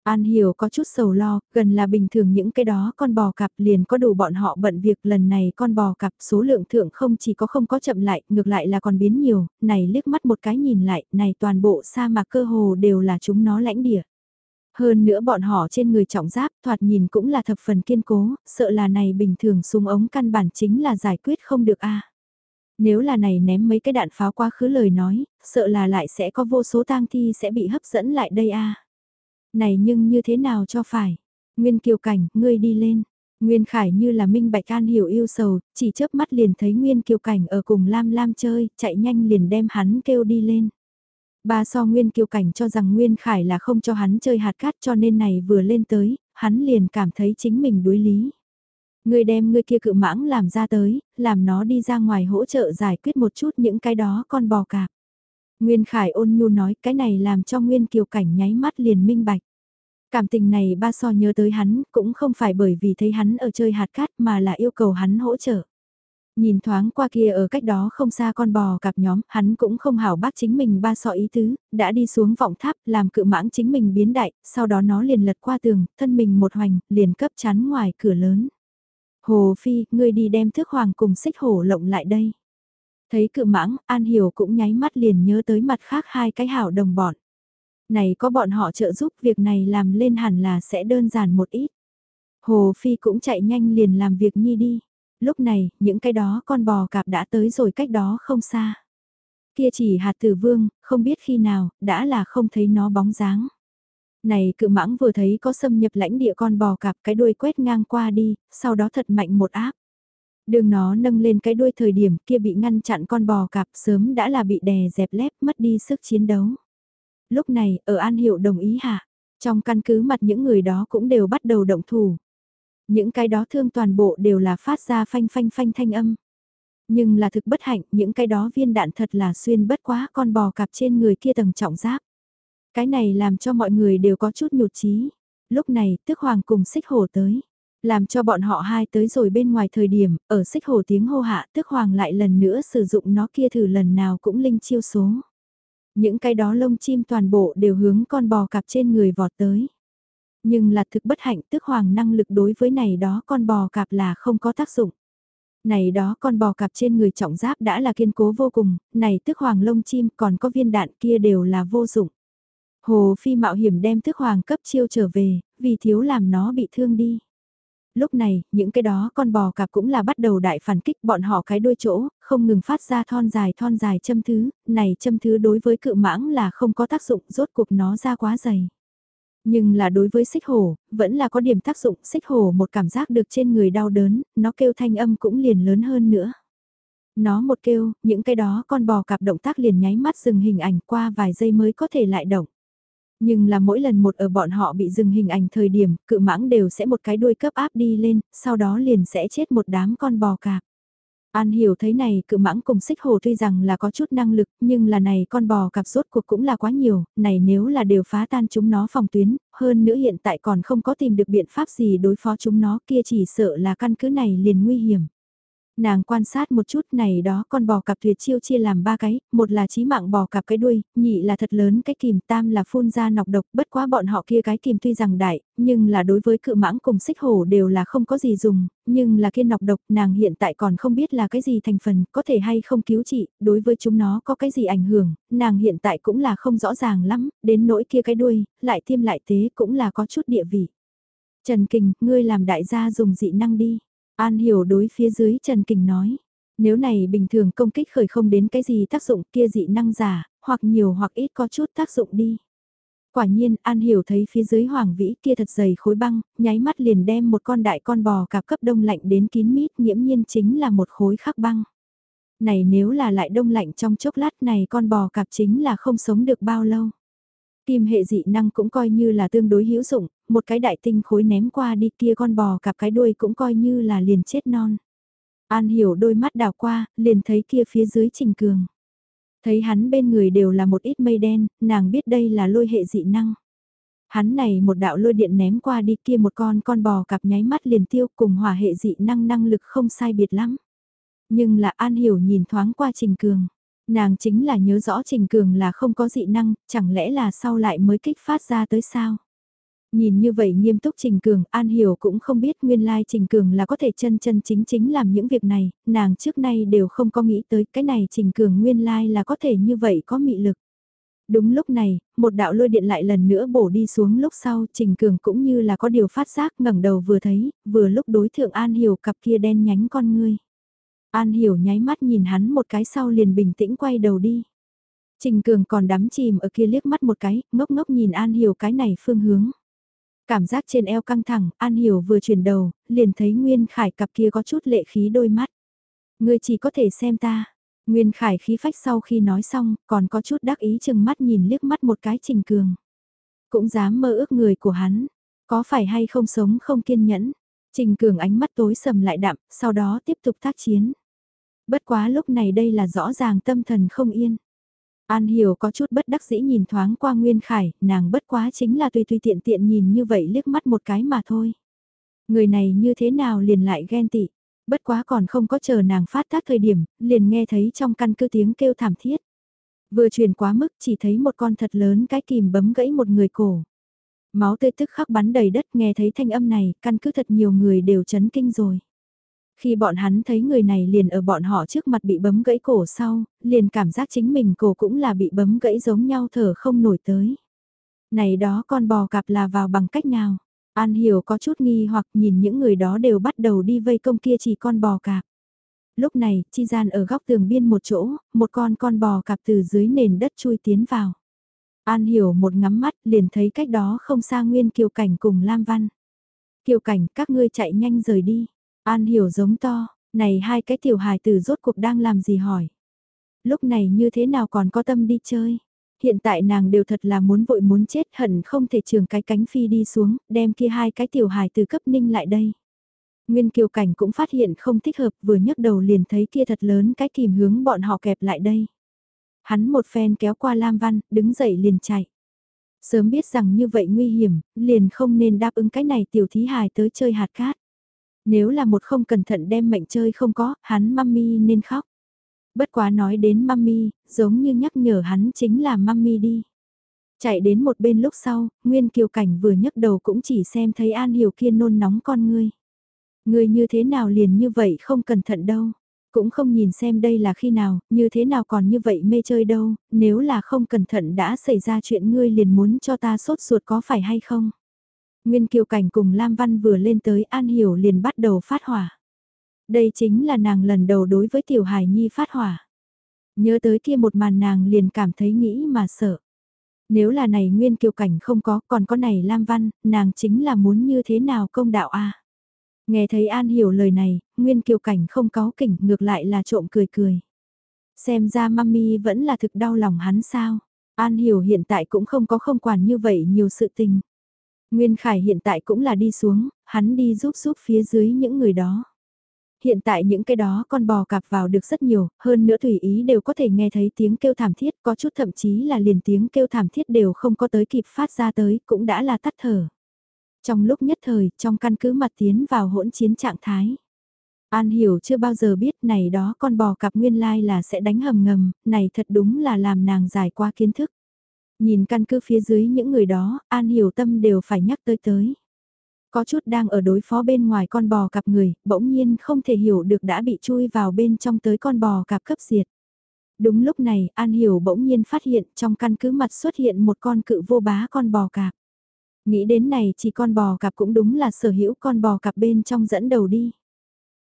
An Hiểu có chút sầu lo, gần là bình thường những cái đó con bò cặp liền có đủ bọn họ bận việc lần này con bò cặp số lượng thượng không chỉ có không có chậm lại, ngược lại là còn biến nhiều, này liếc mắt một cái nhìn lại, này toàn bộ sa mạc cơ hồ đều là chúng nó lãnh địa. Hơn nữa bọn họ trên người trọng giáp thoạt nhìn cũng là thập phần kiên cố, sợ là này bình thường súng ống căn bản chính là giải quyết không được a. Nếu là này ném mấy cái đạn pháo quá khứ lời nói, sợ là lại sẽ có vô số tang thi sẽ bị hấp dẫn lại đây a. Này nhưng như thế nào cho phải? Nguyên Kiều Cảnh, ngươi đi lên. Nguyên Khải như là minh bạch an hiểu yêu sầu, chỉ chớp mắt liền thấy Nguyên Kiều Cảnh ở cùng Lam Lam chơi, chạy nhanh liền đem hắn kêu đi lên. Ba so Nguyên Kiều Cảnh cho rằng Nguyên Khải là không cho hắn chơi hạt cát cho nên này vừa lên tới, hắn liền cảm thấy chính mình đối lý. Người đem người kia cự mãng làm ra tới, làm nó đi ra ngoài hỗ trợ giải quyết một chút những cái đó con bò cạp. Nguyên Khải ôn nhu nói cái này làm cho Nguyên Kiều Cảnh nháy mắt liền minh bạch. Cảm tình này ba so nhớ tới hắn cũng không phải bởi vì thấy hắn ở chơi hạt cát mà là yêu cầu hắn hỗ trợ. Nhìn thoáng qua kia ở cách đó không xa con bò cặp nhóm, hắn cũng không hảo bác chính mình ba sọ ý tứ, đã đi xuống vọng tháp, làm cự mãng chính mình biến đại, sau đó nó liền lật qua tường, thân mình một hoành, liền cấp chắn ngoài cửa lớn. Hồ Phi, ngươi đi đem thước hoàng cùng xích hổ lộng lại đây. Thấy cự mãng, An Hiểu cũng nháy mắt liền nhớ tới mặt khác hai cái hảo đồng bọn. Này có bọn họ trợ giúp việc này làm lên hẳn là sẽ đơn giản một ít. Hồ Phi cũng chạy nhanh liền làm việc nhi đi. Lúc này, những cái đó con bò cạp đã tới rồi cách đó không xa. Kia chỉ hạt tử vương, không biết khi nào, đã là không thấy nó bóng dáng. Này cự mãng vừa thấy có xâm nhập lãnh địa con bò cạp cái đuôi quét ngang qua đi, sau đó thật mạnh một áp. Đường nó nâng lên cái đuôi thời điểm kia bị ngăn chặn con bò cạp sớm đã là bị đè dẹp lép mất đi sức chiến đấu. Lúc này, ở An Hiệu đồng ý hạ, trong căn cứ mặt những người đó cũng đều bắt đầu động thủ. Những cái đó thương toàn bộ đều là phát ra phanh phanh phanh thanh âm. Nhưng là thực bất hạnh, những cái đó viên đạn thật là xuyên bất quá con bò cạp trên người kia tầng trọng giáp. Cái này làm cho mọi người đều có chút nhụt chí. Lúc này, tức hoàng cùng xích hổ tới. Làm cho bọn họ hai tới rồi bên ngoài thời điểm, ở xích hổ tiếng hô hạ tức hoàng lại lần nữa sử dụng nó kia thử lần nào cũng linh chiêu số. Những cái đó lông chim toàn bộ đều hướng con bò cạp trên người vọt tới. Nhưng là thực bất hạnh tức hoàng năng lực đối với này đó con bò cạp là không có tác dụng. Này đó con bò cạp trên người trọng giáp đã là kiên cố vô cùng, này tức hoàng lông chim còn có viên đạn kia đều là vô dụng. Hồ Phi mạo hiểm đem tức hoàng cấp chiêu trở về, vì thiếu làm nó bị thương đi. Lúc này, những cái đó con bò cạp cũng là bắt đầu đại phản kích bọn họ cái đuôi chỗ, không ngừng phát ra thon dài thon dài châm thứ, này châm thứ đối với cự mãng là không có tác dụng rốt cuộc nó ra quá dày. Nhưng là đối với xích hổ, vẫn là có điểm tác dụng xích hổ một cảm giác được trên người đau đớn, nó kêu thanh âm cũng liền lớn hơn nữa. Nó một kêu, những cái đó con bò cạp động tác liền nháy mắt dừng hình ảnh qua vài giây mới có thể lại động. Nhưng là mỗi lần một ở bọn họ bị dừng hình ảnh thời điểm, cự mãng đều sẽ một cái đuôi cấp áp đi lên, sau đó liền sẽ chết một đám con bò cạp. An hiểu thấy này cự mãng cùng xích hồ tuy rằng là có chút năng lực, nhưng là này con bò cặp rốt cuộc cũng là quá nhiều, này nếu là đều phá tan chúng nó phòng tuyến, hơn nữa hiện tại còn không có tìm được biện pháp gì đối phó chúng nó kia chỉ sợ là căn cứ này liền nguy hiểm. Nàng quan sát một chút này đó con bò cặp tuyệt chiêu chia làm ba cái, một là chí mạng bò cặp cái đuôi, nhị là thật lớn cái kìm tam là phun ra nọc độc, bất quá bọn họ kia cái kìm tuy rằng đại, nhưng là đối với cự mãng cùng xích hổ đều là không có gì dùng, nhưng là kia nọc độc nàng hiện tại còn không biết là cái gì thành phần, có thể hay không cứu trị, đối với chúng nó có cái gì ảnh hưởng, nàng hiện tại cũng là không rõ ràng lắm, đến nỗi kia cái đuôi, lại tiêm lại tế cũng là có chút địa vị. Trần Kình, ngươi làm đại gia dùng dị năng đi. An hiểu đối phía dưới Trần Kình nói. Nếu này bình thường công kích khởi không đến cái gì tác dụng kia dị năng giả, hoặc nhiều hoặc ít có chút tác dụng đi. Quả nhiên, An Hiểu thấy phía dưới hoàng vĩ kia thật dày khối băng, nháy mắt liền đem một con đại con bò cạp cấp đông lạnh đến kín mít nghiễm nhiên chính là một khối khắc băng. Này nếu là lại đông lạnh trong chốc lát này con bò cạp chính là không sống được bao lâu. Kim hệ dị năng cũng coi như là tương đối hữu dụng, một cái đại tinh khối ném qua đi kia con bò cặp cái đuôi cũng coi như là liền chết non. An hiểu đôi mắt đào qua, liền thấy kia phía dưới trình cường. Thấy hắn bên người đều là một ít mây đen, nàng biết đây là lôi hệ dị năng. Hắn này một đạo lôi điện ném qua đi kia một con con bò cặp nháy mắt liền tiêu cùng hỏa hệ dị năng năng lực không sai biệt lắm. Nhưng là An Hiểu nhìn thoáng qua Trình Cường. Nàng chính là nhớ rõ Trình Cường là không có dị năng, chẳng lẽ là sau lại mới kích phát ra tới sao? Nhìn như vậy nghiêm túc Trình Cường, An Hiểu cũng không biết nguyên lai Trình Cường là có thể chân chân chính chính làm những việc này, nàng trước nay đều không có nghĩ tới cái này Trình Cường nguyên lai là có thể như vậy có mị lực. Đúng lúc này, một đạo lôi điện lại lần nữa bổ đi xuống lúc sau Trình Cường cũng như là có điều phát giác ngẩng đầu vừa thấy, vừa lúc đối thượng An Hiểu cặp kia đen nhánh con ngươi. An Hiểu nháy mắt nhìn hắn một cái sau liền bình tĩnh quay đầu đi. Trình Cường còn đắm chìm ở kia liếc mắt một cái, ngốc ngốc nhìn An Hiểu cái này phương hướng. Cảm giác trên eo căng thẳng, An Hiểu vừa chuyển đầu, liền thấy Nguyên Khải cặp kia có chút lệ khí đôi mắt. Ngươi chỉ có thể xem ta. Nguyên Khải khí phách sau khi nói xong, còn có chút đắc ý chừng mắt nhìn liếc mắt một cái Trình Cường. Cũng dám mơ ước người của hắn, có phải hay không sống không kiên nhẫn. Trình Cường ánh mắt tối sầm lại đạm, sau đó tiếp tục tác chiến. Bất quá lúc này đây là rõ ràng tâm thần không yên. An Hiểu có chút bất đắc dĩ nhìn thoáng qua Nguyên Khải, nàng bất quá chính là tùy tùy tiện tiện nhìn như vậy liếc mắt một cái mà thôi. Người này như thế nào liền lại ghen tị, bất quá còn không có chờ nàng phát tác thời điểm, liền nghe thấy trong căn cứ tiếng kêu thảm thiết. Vừa truyền quá mức chỉ thấy một con thật lớn cái kìm bấm gãy một người cổ. Máu tươi tức khắc bắn đầy đất nghe thấy thanh âm này, căn cứ thật nhiều người đều chấn kinh rồi. Khi bọn hắn thấy người này liền ở bọn họ trước mặt bị bấm gãy cổ sau, liền cảm giác chính mình cổ cũng là bị bấm gãy giống nhau thở không nổi tới. Này đó con bò cạp là vào bằng cách nào? An hiểu có chút nghi hoặc nhìn những người đó đều bắt đầu đi vây công kia chỉ con bò cạp. Lúc này, chi gian ở góc tường biên một chỗ, một con con bò cạp từ dưới nền đất chui tiến vào. An hiểu một ngắm mắt liền thấy cách đó không xa nguyên kiều cảnh cùng Lam Văn. Kiều cảnh các ngươi chạy nhanh rời đi. An hiểu giống to, này hai cái tiểu hài tử rốt cuộc đang làm gì hỏi. Lúc này như thế nào còn có tâm đi chơi. Hiện tại nàng đều thật là muốn vội muốn chết hận không thể trường cái cánh phi đi xuống, đem kia hai cái tiểu hài từ cấp ninh lại đây. Nguyên kiều cảnh cũng phát hiện không thích hợp vừa nhấc đầu liền thấy kia thật lớn cái kìm hướng bọn họ kẹp lại đây. Hắn một phen kéo qua Lam Văn, đứng dậy liền chạy. Sớm biết rằng như vậy nguy hiểm, liền không nên đáp ứng cái này tiểu thí hài tới chơi hạt cát. Nếu là một không cẩn thận đem mệnh chơi không có, hắn mami nên khóc. Bất quá nói đến mami, giống như nhắc nhở hắn chính là mami đi. Chạy đến một bên lúc sau, Nguyên Kiều Cảnh vừa nhấc đầu cũng chỉ xem thấy An Hiểu kia nôn nóng con ngươi. Ngươi như thế nào liền như vậy không cẩn thận đâu. Cũng không nhìn xem đây là khi nào, như thế nào còn như vậy mê chơi đâu, nếu là không cẩn thận đã xảy ra chuyện ngươi liền muốn cho ta sốt ruột có phải hay không. Nguyên Kiều Cảnh cùng Lam Văn vừa lên tới An Hiểu liền bắt đầu phát hỏa. Đây chính là nàng lần đầu đối với Tiểu Hải Nhi phát hỏa. Nhớ tới kia một màn nàng liền cảm thấy nghĩ mà sợ. Nếu là này Nguyên Kiều Cảnh không có, còn có này Lam Văn, nàng chính là muốn như thế nào công đạo a Nghe thấy An hiểu lời này, Nguyên Kiều Cảnh không có kỉnh ngược lại là trộm cười cười. Xem ra mami vẫn là thực đau lòng hắn sao. An hiểu hiện tại cũng không có không quản như vậy nhiều sự tình. Nguyên Khải hiện tại cũng là đi xuống, hắn đi giúp giúp phía dưới những người đó. Hiện tại những cái đó con bò cạp vào được rất nhiều, hơn nữa tùy ý đều có thể nghe thấy tiếng kêu thảm thiết, có chút thậm chí là liền tiếng kêu thảm thiết đều không có tới kịp phát ra tới, cũng đã là tắt thở. Trong lúc nhất thời, trong căn cứ mặt tiến vào hỗn chiến trạng thái. An hiểu chưa bao giờ biết này đó con bò cặp nguyên lai là sẽ đánh hầm ngầm, này thật đúng là làm nàng giải qua kiến thức. Nhìn căn cứ phía dưới những người đó, An hiểu tâm đều phải nhắc tới tới. Có chút đang ở đối phó bên ngoài con bò cặp người, bỗng nhiên không thể hiểu được đã bị chui vào bên trong tới con bò cặp cấp diệt. Đúng lúc này, An Hiểu bỗng nhiên phát hiện trong căn cứ mặt xuất hiện một con cự vô bá con bò cạp. Nghĩ đến này chỉ con bò cạp cũng đúng là sở hữu con bò cạp bên trong dẫn đầu đi.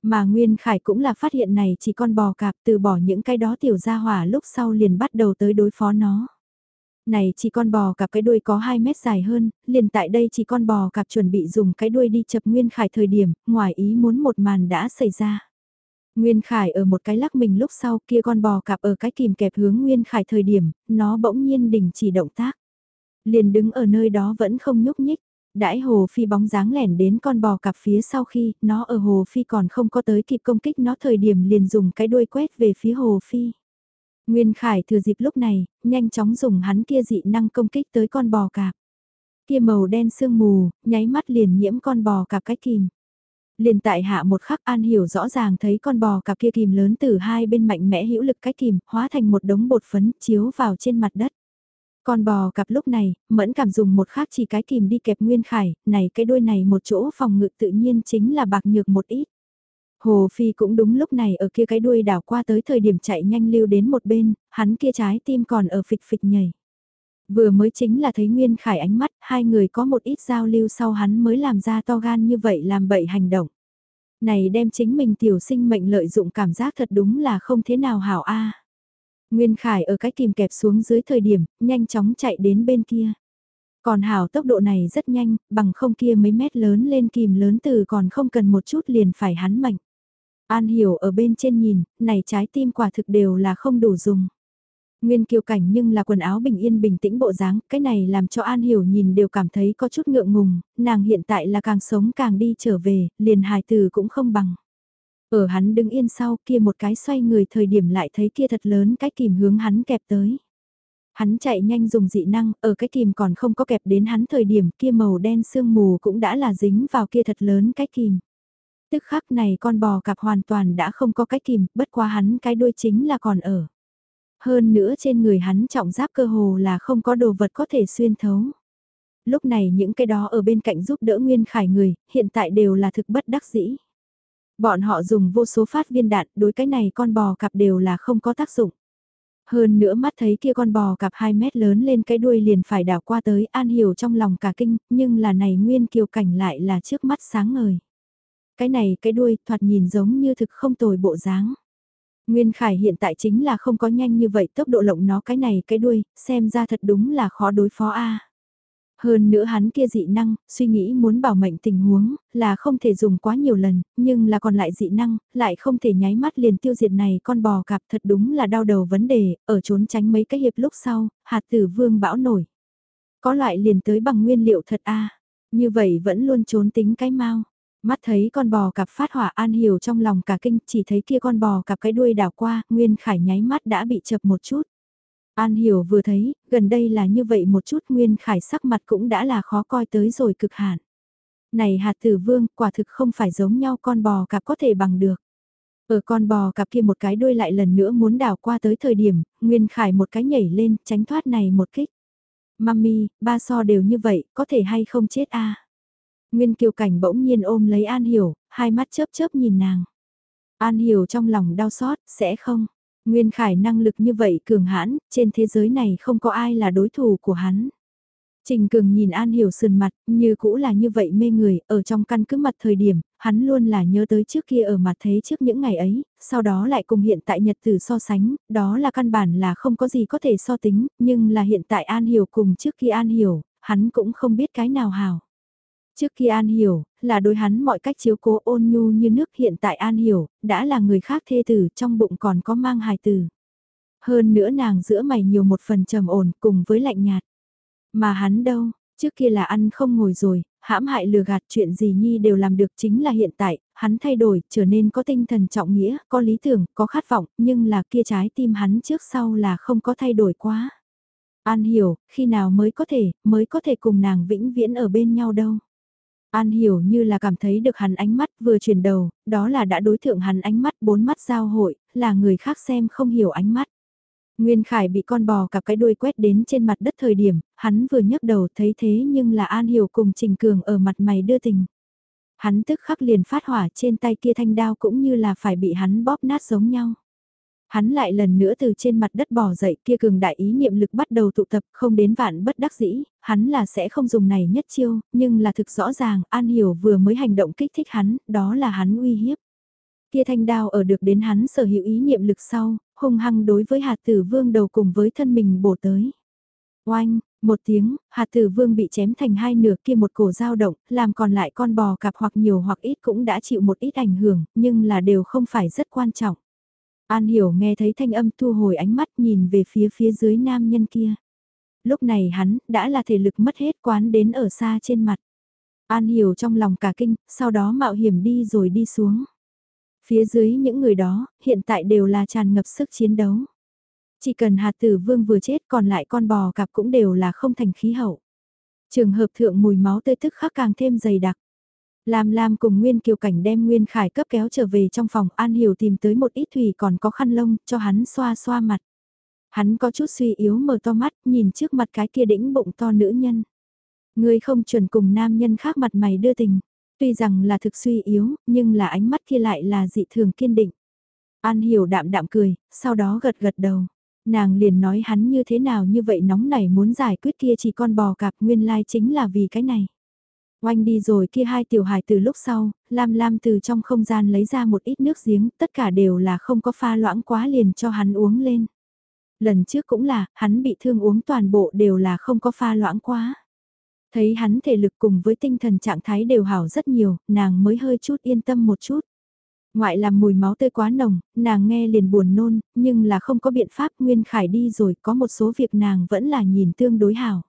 Mà Nguyên Khải cũng là phát hiện này chỉ con bò cạp từ bỏ những cái đó tiểu ra hỏa lúc sau liền bắt đầu tới đối phó nó. Này chỉ con bò cặp cái đuôi có 2 mét dài hơn, liền tại đây chỉ con bò cặp chuẩn bị dùng cái đuôi đi chập Nguyên Khải thời điểm, ngoài ý muốn một màn đã xảy ra. Nguyên Khải ở một cái lắc mình lúc sau kia con bò cạp ở cái kìm kẹp hướng Nguyên Khải thời điểm, nó bỗng nhiên đình chỉ động tác. Liền đứng ở nơi đó vẫn không nhúc nhích. Đãi Hồ Phi bóng dáng lẻn đến con bò cặp phía sau khi nó ở Hồ Phi còn không có tới kịp công kích nó thời điểm liền dùng cái đuôi quét về phía Hồ Phi. Nguyên Khải thừa dịp lúc này, nhanh chóng dùng hắn kia dị năng công kích tới con bò cạp. Kia màu đen sương mù, nháy mắt liền nhiễm con bò cạp cái kìm. Liền tại hạ một khắc An hiểu rõ ràng thấy con bò cặp kia kìm lớn từ hai bên mạnh mẽ hữu lực cái kìm, hóa thành một đống bột phấn chiếu vào trên mặt đất. Con bò cặp lúc này, mẫn cảm dùng một khác chỉ cái kìm đi kẹp nguyên khải, này cái đuôi này một chỗ phòng ngự tự nhiên chính là bạc nhược một ít. Hồ Phi cũng đúng lúc này ở kia cái đuôi đảo qua tới thời điểm chạy nhanh lưu đến một bên, hắn kia trái tim còn ở phịch phịch nhảy. Vừa mới chính là thấy Nguyên Khải ánh mắt, hai người có một ít giao lưu sau hắn mới làm ra to gan như vậy làm bậy hành động. Này đem chính mình tiểu sinh mệnh lợi dụng cảm giác thật đúng là không thế nào hảo a. Nguyên Khải ở cái kìm kẹp xuống dưới thời điểm, nhanh chóng chạy đến bên kia. Còn hảo tốc độ này rất nhanh, bằng không kia mấy mét lớn lên kìm lớn từ còn không cần một chút liền phải hắn mạnh. An hiểu ở bên trên nhìn, này trái tim quả thực đều là không đủ dùng. Nguyên kiều cảnh nhưng là quần áo bình yên bình tĩnh bộ dáng, cái này làm cho An Hiểu nhìn đều cảm thấy có chút ngượng ngùng, nàng hiện tại là càng sống càng đi trở về, liền hài từ cũng không bằng. Ở hắn đứng yên sau kia một cái xoay người thời điểm lại thấy kia thật lớn cái kìm hướng hắn kẹp tới. Hắn chạy nhanh dùng dị năng, ở cái kìm còn không có kẹp đến hắn thời điểm kia màu đen sương mù cũng đã là dính vào kia thật lớn cái kìm. Tức khắc này con bò cạp hoàn toàn đã không có cái kìm, bất quá hắn cái đuôi chính là còn ở. Hơn nữa trên người hắn trọng giáp cơ hồ là không có đồ vật có thể xuyên thấu. Lúc này những cái đó ở bên cạnh giúp đỡ Nguyên Khải người, hiện tại đều là thực bất đắc dĩ. Bọn họ dùng vô số phát viên đạn, đối cái này con bò cạp đều là không có tác dụng. Hơn nữa mắt thấy kia con bò cặp 2 mét lớn lên cái đuôi liền phải đảo qua tới an hiểu trong lòng cả kinh, nhưng là này nguyên kiều cảnh lại là trước mắt sáng ngời. Cái này cái đuôi thoạt nhìn giống như thực không tồi bộ dáng. Nguyên Khải hiện tại chính là không có nhanh như vậy tốc độ lộng nó cái này cái đuôi, xem ra thật đúng là khó đối phó a. Hơn nữa hắn kia dị năng, suy nghĩ muốn bảo mệnh tình huống, là không thể dùng quá nhiều lần, nhưng là còn lại dị năng, lại không thể nháy mắt liền tiêu diệt này con bò cạp thật đúng là đau đầu vấn đề, ở trốn tránh mấy cái hiệp lúc sau, hạt tử vương bão nổi. Có loại liền tới bằng nguyên liệu thật a như vậy vẫn luôn trốn tính cái mau. Mắt thấy con bò cặp phát hỏa an hiểu trong lòng cả kinh chỉ thấy kia con bò cặp cái đuôi đảo qua, Nguyên Khải nháy mắt đã bị chập một chút. An hiểu vừa thấy, gần đây là như vậy một chút Nguyên Khải sắc mặt cũng đã là khó coi tới rồi cực hạn. Này hạt tử vương, quả thực không phải giống nhau con bò cặp có thể bằng được. Ở con bò cặp kia một cái đuôi lại lần nữa muốn đảo qua tới thời điểm, Nguyên Khải một cái nhảy lên, tránh thoát này một kích. Mami, ba so đều như vậy, có thể hay không chết a Nguyên Kiều Cảnh bỗng nhiên ôm lấy An Hiểu, hai mắt chớp chớp nhìn nàng. An Hiểu trong lòng đau xót, sẽ không. Nguyên Khải năng lực như vậy cường hãn, trên thế giới này không có ai là đối thủ của hắn. Trình Cường nhìn An Hiểu sườn mặt, như cũ là như vậy mê người, ở trong căn cứ mặt thời điểm, hắn luôn là nhớ tới trước kia ở mặt thế trước những ngày ấy, sau đó lại cùng hiện tại nhật tử so sánh, đó là căn bản là không có gì có thể so tính, nhưng là hiện tại An Hiểu cùng trước kia An Hiểu, hắn cũng không biết cái nào hào. Trước khi An Hiểu, là đối hắn mọi cách chiếu cố ôn nhu như nước hiện tại An Hiểu, đã là người khác thê tử trong bụng còn có mang hài tử. Hơn nữa nàng giữa mày nhiều một phần trầm ổn cùng với lạnh nhạt. Mà hắn đâu, trước kia là ăn không ngồi rồi, hãm hại lừa gạt chuyện gì nhi đều làm được chính là hiện tại, hắn thay đổi, trở nên có tinh thần trọng nghĩa, có lý tưởng, có khát vọng, nhưng là kia trái tim hắn trước sau là không có thay đổi quá. An hiểu, khi nào mới có thể, mới có thể cùng nàng vĩnh viễn ở bên nhau đâu. An hiểu như là cảm thấy được hắn ánh mắt vừa chuyển đầu, đó là đã đối thượng hắn ánh mắt bốn mắt giao hội, là người khác xem không hiểu ánh mắt. Nguyên Khải bị con bò cặp cái đuôi quét đến trên mặt đất thời điểm, hắn vừa nhấc đầu thấy thế nhưng là An Hiểu cùng Trình Cường ở mặt mày đưa tình. Hắn tức khắc liền phát hỏa trên tay kia thanh đao cũng như là phải bị hắn bóp nát giống nhau. Hắn lại lần nữa từ trên mặt đất bò dậy kia cường đại ý niệm lực bắt đầu tụ tập không đến vạn bất đắc dĩ, hắn là sẽ không dùng này nhất chiêu, nhưng là thực rõ ràng An Hiểu vừa mới hành động kích thích hắn, đó là hắn uy hiếp. Kia thanh đao ở được đến hắn sở hữu ý niệm lực sau, hung hăng đối với hạt tử vương đầu cùng với thân mình bổ tới. Oanh, một tiếng, hạt tử vương bị chém thành hai nửa kia một cổ dao động, làm còn lại con bò cặp hoặc nhiều hoặc ít cũng đã chịu một ít ảnh hưởng, nhưng là đều không phải rất quan trọng. An hiểu nghe thấy thanh âm thu hồi ánh mắt nhìn về phía phía dưới nam nhân kia. Lúc này hắn, đã là thể lực mất hết quán đến ở xa trên mặt. An hiểu trong lòng cả kinh, sau đó mạo hiểm đi rồi đi xuống. Phía dưới những người đó, hiện tại đều là tràn ngập sức chiến đấu. Chỉ cần hạt tử vương vừa chết còn lại con bò cặp cũng đều là không thành khí hậu. Trường hợp thượng mùi máu tươi tức khắc càng thêm dày đặc. Lam Lam cùng Nguyên Kiều Cảnh đem Nguyên Khải cấp kéo trở về trong phòng An Hiểu tìm tới một ít thủy còn có khăn lông cho hắn xoa xoa mặt. Hắn có chút suy yếu mở to mắt nhìn trước mặt cái kia đĩnh bụng to nữ nhân. Người không chuẩn cùng nam nhân khác mặt mày đưa tình. Tuy rằng là thực suy yếu, nhưng là ánh mắt kia lại là dị thường kiên định. An hiểu đạm đạm cười, sau đó gật gật đầu. Nàng liền nói hắn như thế nào như vậy nóng nảy muốn giải quyết kia chỉ con bò cạp nguyên lai chính là vì cái này. Oanh đi rồi kia hai tiểu hài từ lúc sau, Lam Lam từ trong không gian lấy ra một ít nước giếng, tất cả đều là không có pha loãng quá liền cho hắn uống lên. Lần trước cũng là, hắn bị thương uống toàn bộ đều là không có pha loãng quá. Thấy hắn thể lực cùng với tinh thần trạng thái đều hảo rất nhiều, nàng mới hơi chút yên tâm một chút. Ngoại làm mùi máu tươi quá nồng, nàng nghe liền buồn nôn, nhưng là không có biện pháp Nguyên Khải đi rồi, có một số việc nàng vẫn là nhìn tương đối hảo.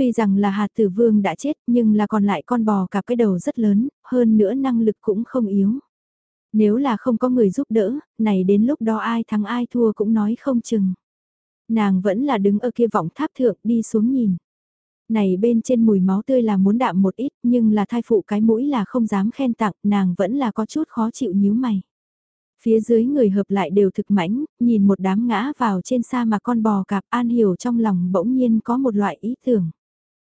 Tuy rằng là hạt tử vương đã chết nhưng là còn lại con bò cặp cái đầu rất lớn, hơn nữa năng lực cũng không yếu. Nếu là không có người giúp đỡ, này đến lúc đó ai thắng ai thua cũng nói không chừng. Nàng vẫn là đứng ở kia vọng tháp thượng đi xuống nhìn này bên trên mùi máu tươi là muốn đạm một ít nhưng là thai phụ cái mũi là không dám khen tặng, nàng vẫn là có chút khó chịu nhíu mày. Phía dưới người hợp lại đều thực mãnh, nhìn một đám ngã vào trên xa mà con bò cạp an hiểu trong lòng bỗng nhiên có một loại ý tưởng.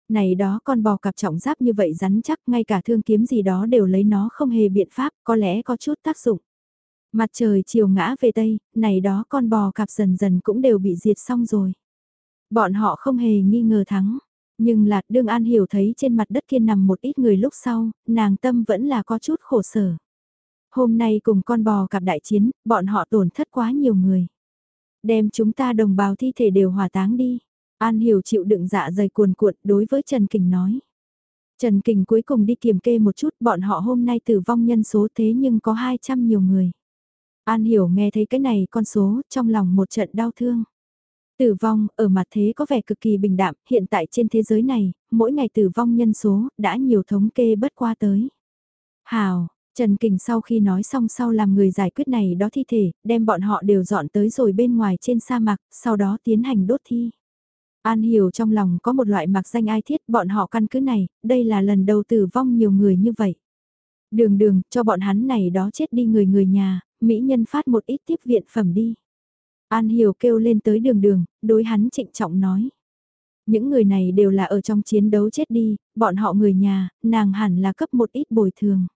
Này đó con bò cạp trọng giáp như vậy rắn chắc ngay cả thương kiếm gì đó đều lấy nó không hề biện pháp, có lẽ có chút tác dụng. Mặt trời chiều ngã về tây, này đó con bò cạp dần dần cũng đều bị diệt xong rồi. Bọn họ không hề nghi ngờ thắng, nhưng là đương An Hiểu thấy trên mặt đất kia nằm một ít người lúc sau, nàng tâm vẫn là có chút khổ sở. Hôm nay cùng con bò cặp đại chiến, bọn họ tổn thất quá nhiều người. Đem chúng ta đồng bào thi thể đều hỏa táng đi. An Hiểu chịu đựng dạ dày cuồn cuộn đối với Trần Kình nói. Trần Kình cuối cùng đi kiểm kê một chút bọn họ hôm nay tử vong nhân số thế nhưng có 200 nhiều người. An Hiểu nghe thấy cái này con số trong lòng một trận đau thương. Tử vong, ở mặt thế có vẻ cực kỳ bình đạm, hiện tại trên thế giới này, mỗi ngày tử vong nhân số, đã nhiều thống kê bất qua tới. Hào, Trần Kình sau khi nói xong sau làm người giải quyết này đó thi thể, đem bọn họ đều dọn tới rồi bên ngoài trên sa mạc, sau đó tiến hành đốt thi. An hiểu trong lòng có một loại mặc danh ai thiết bọn họ căn cứ này, đây là lần đầu tử vong nhiều người như vậy. Đường đường, cho bọn hắn này đó chết đi người người nhà, Mỹ nhân phát một ít tiếp viện phẩm đi. An Hiểu kêu lên tới đường đường, đối hắn trịnh trọng nói. Những người này đều là ở trong chiến đấu chết đi, bọn họ người nhà, nàng hẳn là cấp một ít bồi thường.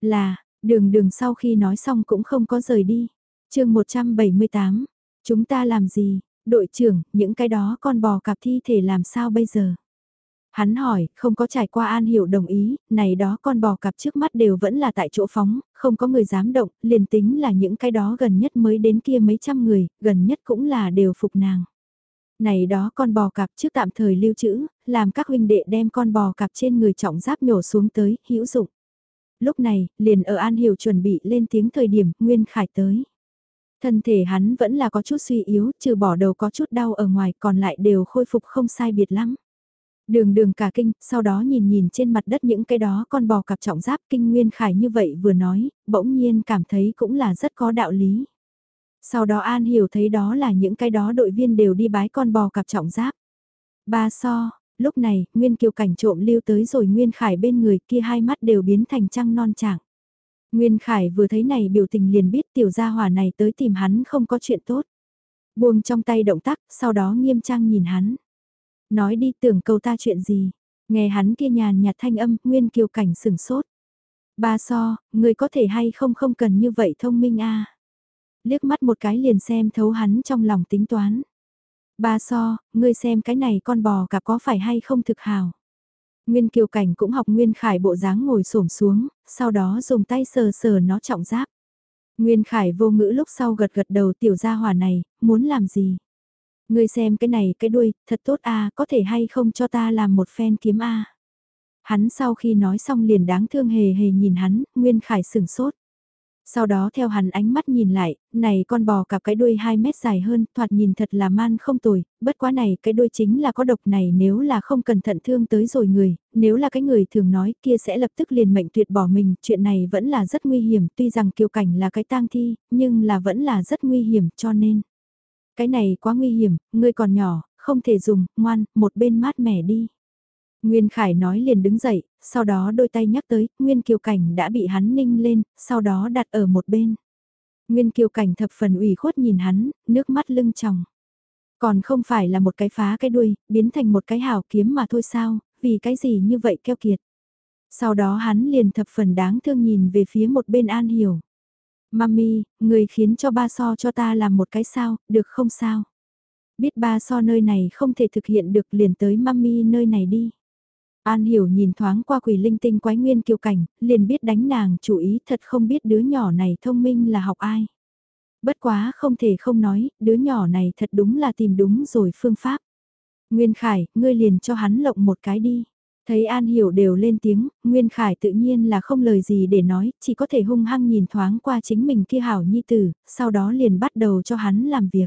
Là, đường đường sau khi nói xong cũng không có rời đi. chương 178, chúng ta làm gì, đội trưởng, những cái đó con bò cặp thi thể làm sao bây giờ? Hắn hỏi, không có trải qua An Hiểu đồng ý, này đó con bò cặp trước mắt đều vẫn là tại chỗ phóng, không có người dám động, liền tính là những cái đó gần nhất mới đến kia mấy trăm người, gần nhất cũng là đều phục nàng. Này đó con bò cặp trước tạm thời lưu trữ, làm các huynh đệ đem con bò cặp trên người trọng giáp nhổ xuống tới, hữu dụng. Lúc này, liền ở An Hiểu chuẩn bị lên tiếng thời điểm, Nguyên Khải tới. Thân thể hắn vẫn là có chút suy yếu, trừ bỏ đầu có chút đau ở ngoài còn lại đều khôi phục không sai biệt lắm. Đường đường cả kinh, sau đó nhìn nhìn trên mặt đất những cái đó con bò cặp trọng giáp kinh nguyên khải như vậy vừa nói, bỗng nhiên cảm thấy cũng là rất có đạo lý. Sau đó An hiểu thấy đó là những cái đó đội viên đều đi bái con bò cặp trọng giáp. Ba so, Lúc này, Nguyên Kiều cảnh trộm lưu tới rồi Nguyên Khải bên người kia hai mắt đều biến thành trăng non trạng. Nguyên Khải vừa thấy này biểu tình liền biết tiểu gia hỏa này tới tìm hắn không có chuyện tốt. Buông trong tay động tác, sau đó nghiêm trang nhìn hắn. Nói đi tưởng cầu ta chuyện gì. Nghe hắn kia nhàn nhạt thanh âm, Nguyên Kiều cảnh sửng sốt. Ba so, người có thể hay không không cần như vậy thông minh a Liếc mắt một cái liền xem thấu hắn trong lòng tính toán. Ba so, ngươi xem cái này con bò cạp có phải hay không thực hào. Nguyên Kiều Cảnh cũng học Nguyên Khải bộ dáng ngồi xổm xuống, sau đó dùng tay sờ sờ nó trọng giáp. Nguyên Khải vô ngữ lúc sau gật gật đầu tiểu gia hỏa này, muốn làm gì? Ngươi xem cái này cái đuôi, thật tốt a có thể hay không cho ta làm một phen kiếm a Hắn sau khi nói xong liền đáng thương hề hề nhìn hắn, Nguyên Khải sửng sốt. Sau đó theo hắn ánh mắt nhìn lại, này con bò cặp cái đuôi 2 mét dài hơn, thoạt nhìn thật là man không tồi, bất quá này cái đuôi chính là có độc này nếu là không cẩn thận thương tới rồi người, nếu là cái người thường nói kia sẽ lập tức liền mệnh tuyệt bỏ mình, chuyện này vẫn là rất nguy hiểm, tuy rằng kiều cảnh là cái tang thi, nhưng là vẫn là rất nguy hiểm cho nên. Cái này quá nguy hiểm, ngươi còn nhỏ, không thể dùng, ngoan, một bên mát mẻ đi. Nguyên Khải nói liền đứng dậy, sau đó đôi tay nhắc tới, Nguyên Kiều Cảnh đã bị hắn ninh lên, sau đó đặt ở một bên. Nguyên Kiều Cảnh thập phần ủy khuất nhìn hắn, nước mắt lưng tròng. Còn không phải là một cái phá cái đuôi, biến thành một cái hào kiếm mà thôi sao, vì cái gì như vậy keo kiệt. Sau đó hắn liền thập phần đáng thương nhìn về phía một bên An Hiểu. Mami, người khiến cho ba so cho ta làm một cái sao, được không sao? Biết ba so nơi này không thể thực hiện được liền tới mami nơi này đi. An hiểu nhìn thoáng qua quỷ linh tinh quái nguyên kiều cảnh, liền biết đánh nàng chủ ý thật không biết đứa nhỏ này thông minh là học ai. Bất quá không thể không nói, đứa nhỏ này thật đúng là tìm đúng rồi phương pháp. Nguyên Khải, ngươi liền cho hắn lộng một cái đi. Thấy An Hiểu đều lên tiếng, Nguyên Khải tự nhiên là không lời gì để nói, chỉ có thể hung hăng nhìn thoáng qua chính mình kia hảo nhi tử, sau đó liền bắt đầu cho hắn làm việc.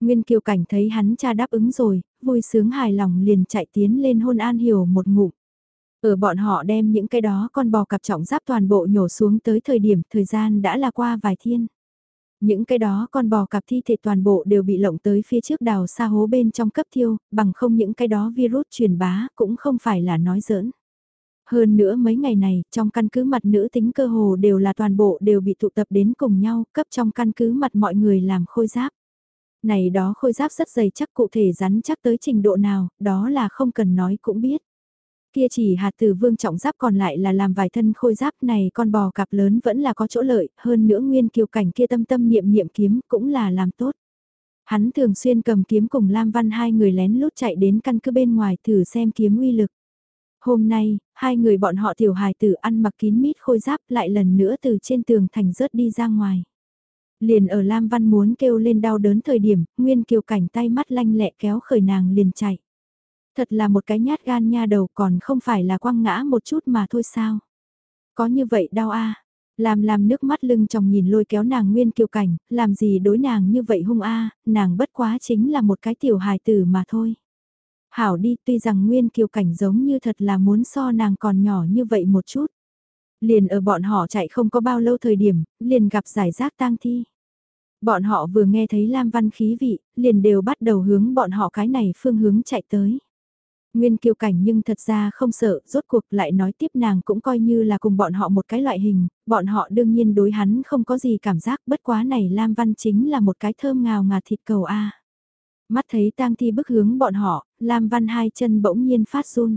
Nguyên Kiều Cảnh thấy hắn cha đáp ứng rồi, vui sướng hài lòng liền chạy tiến lên hôn An Hiểu một ngụm. Ở bọn họ đem những cái đó con bò cặp trọng giáp toàn bộ nhổ xuống tới thời điểm thời gian đã là qua vài thiên. Những cái đó con bò cặp thi thể toàn bộ đều bị lộng tới phía trước đào xa hố bên trong cấp thiêu, bằng không những cái đó virus truyền bá cũng không phải là nói giỡn. Hơn nữa mấy ngày này, trong căn cứ mặt nữ tính cơ hồ đều là toàn bộ đều bị tụ tập đến cùng nhau, cấp trong căn cứ mặt mọi người làm khôi giáp này đó khôi giáp rất dày chắc cụ thể rắn chắc tới trình độ nào, đó là không cần nói cũng biết. Kia chỉ hạt từ vương trọng giáp còn lại là làm vài thân khôi giáp này con bò cặp lớn vẫn là có chỗ lợi, hơn nữa nguyên kiều cảnh kia tâm tâm niệm niệm kiếm cũng là làm tốt. Hắn thường xuyên cầm kiếm cùng Lam Văn hai người lén lút chạy đến căn cứ bên ngoài thử xem kiếm uy lực. Hôm nay, hai người bọn họ tiểu hài tử ăn mặc kín mít khôi giáp lại lần nữa từ trên tường thành rớt đi ra ngoài. Liền ở Lam Văn muốn kêu lên đau đớn thời điểm, Nguyên Kiều Cảnh tay mắt lanh lẹ kéo khởi nàng liền chạy. Thật là một cái nhát gan nha đầu còn không phải là quăng ngã một chút mà thôi sao. Có như vậy đau a Làm làm nước mắt lưng chồng nhìn lôi kéo nàng Nguyên Kiều Cảnh, làm gì đối nàng như vậy hung a nàng bất quá chính là một cái tiểu hài tử mà thôi. Hảo đi tuy rằng Nguyên Kiều Cảnh giống như thật là muốn so nàng còn nhỏ như vậy một chút. Liền ở bọn họ chạy không có bao lâu thời điểm, liền gặp giải rác tang thi. Bọn họ vừa nghe thấy Lam Văn khí vị, liền đều bắt đầu hướng bọn họ cái này phương hướng chạy tới. Nguyên kiều cảnh nhưng thật ra không sợ, rốt cuộc lại nói tiếp nàng cũng coi như là cùng bọn họ một cái loại hình, bọn họ đương nhiên đối hắn không có gì cảm giác bất quá này Lam Văn chính là một cái thơm ngào ngạt thịt cầu A. Mắt thấy tang thi bức hướng bọn họ, Lam Văn hai chân bỗng nhiên phát run.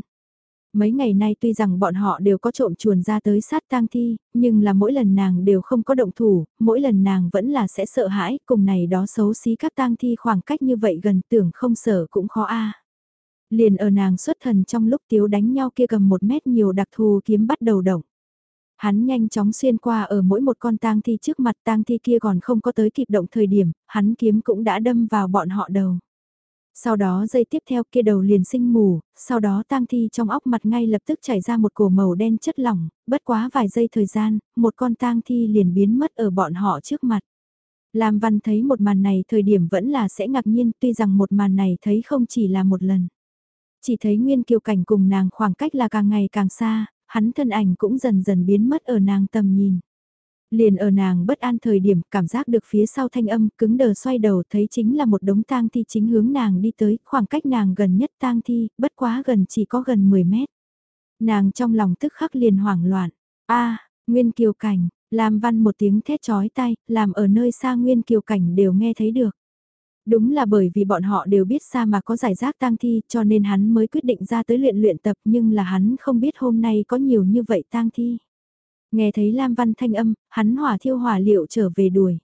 Mấy ngày nay tuy rằng bọn họ đều có trộm chuồn ra tới sát tang thi, nhưng là mỗi lần nàng đều không có động thủ, mỗi lần nàng vẫn là sẽ sợ hãi, cùng này đó xấu xí các tang thi khoảng cách như vậy gần tưởng không sợ cũng khó a. Liền ở nàng xuất thần trong lúc tiếu đánh nhau kia cầm một mét nhiều đặc thù kiếm bắt đầu động. Hắn nhanh chóng xuyên qua ở mỗi một con tang thi trước mặt tang thi kia còn không có tới kịp động thời điểm, hắn kiếm cũng đã đâm vào bọn họ đầu. Sau đó dây tiếp theo kia đầu liền sinh mù, sau đó tang thi trong óc mặt ngay lập tức chảy ra một cổ màu đen chất lỏng, bất quá vài giây thời gian, một con tang thi liền biến mất ở bọn họ trước mặt. Lam Văn thấy một màn này thời điểm vẫn là sẽ ngạc nhiên tuy rằng một màn này thấy không chỉ là một lần. Chỉ thấy Nguyên Kiều Cảnh cùng nàng khoảng cách là càng ngày càng xa, hắn thân ảnh cũng dần dần biến mất ở nàng tầm nhìn. Liền ở nàng bất an thời điểm cảm giác được phía sau thanh âm cứng đờ xoay đầu thấy chính là một đống tang thi chính hướng nàng đi tới, khoảng cách nàng gần nhất tang thi, bất quá gần chỉ có gần 10 mét. Nàng trong lòng tức khắc liền hoảng loạn. a Nguyên Kiều Cảnh, làm văn một tiếng thét chói tay, làm ở nơi xa Nguyên Kiều Cảnh đều nghe thấy được. Đúng là bởi vì bọn họ đều biết xa mà có giải rác tang thi cho nên hắn mới quyết định ra tới luyện luyện tập nhưng là hắn không biết hôm nay có nhiều như vậy tang thi. Nghe thấy Lam Văn thanh âm, hắn hỏa thiêu hỏa liệu trở về đuổi.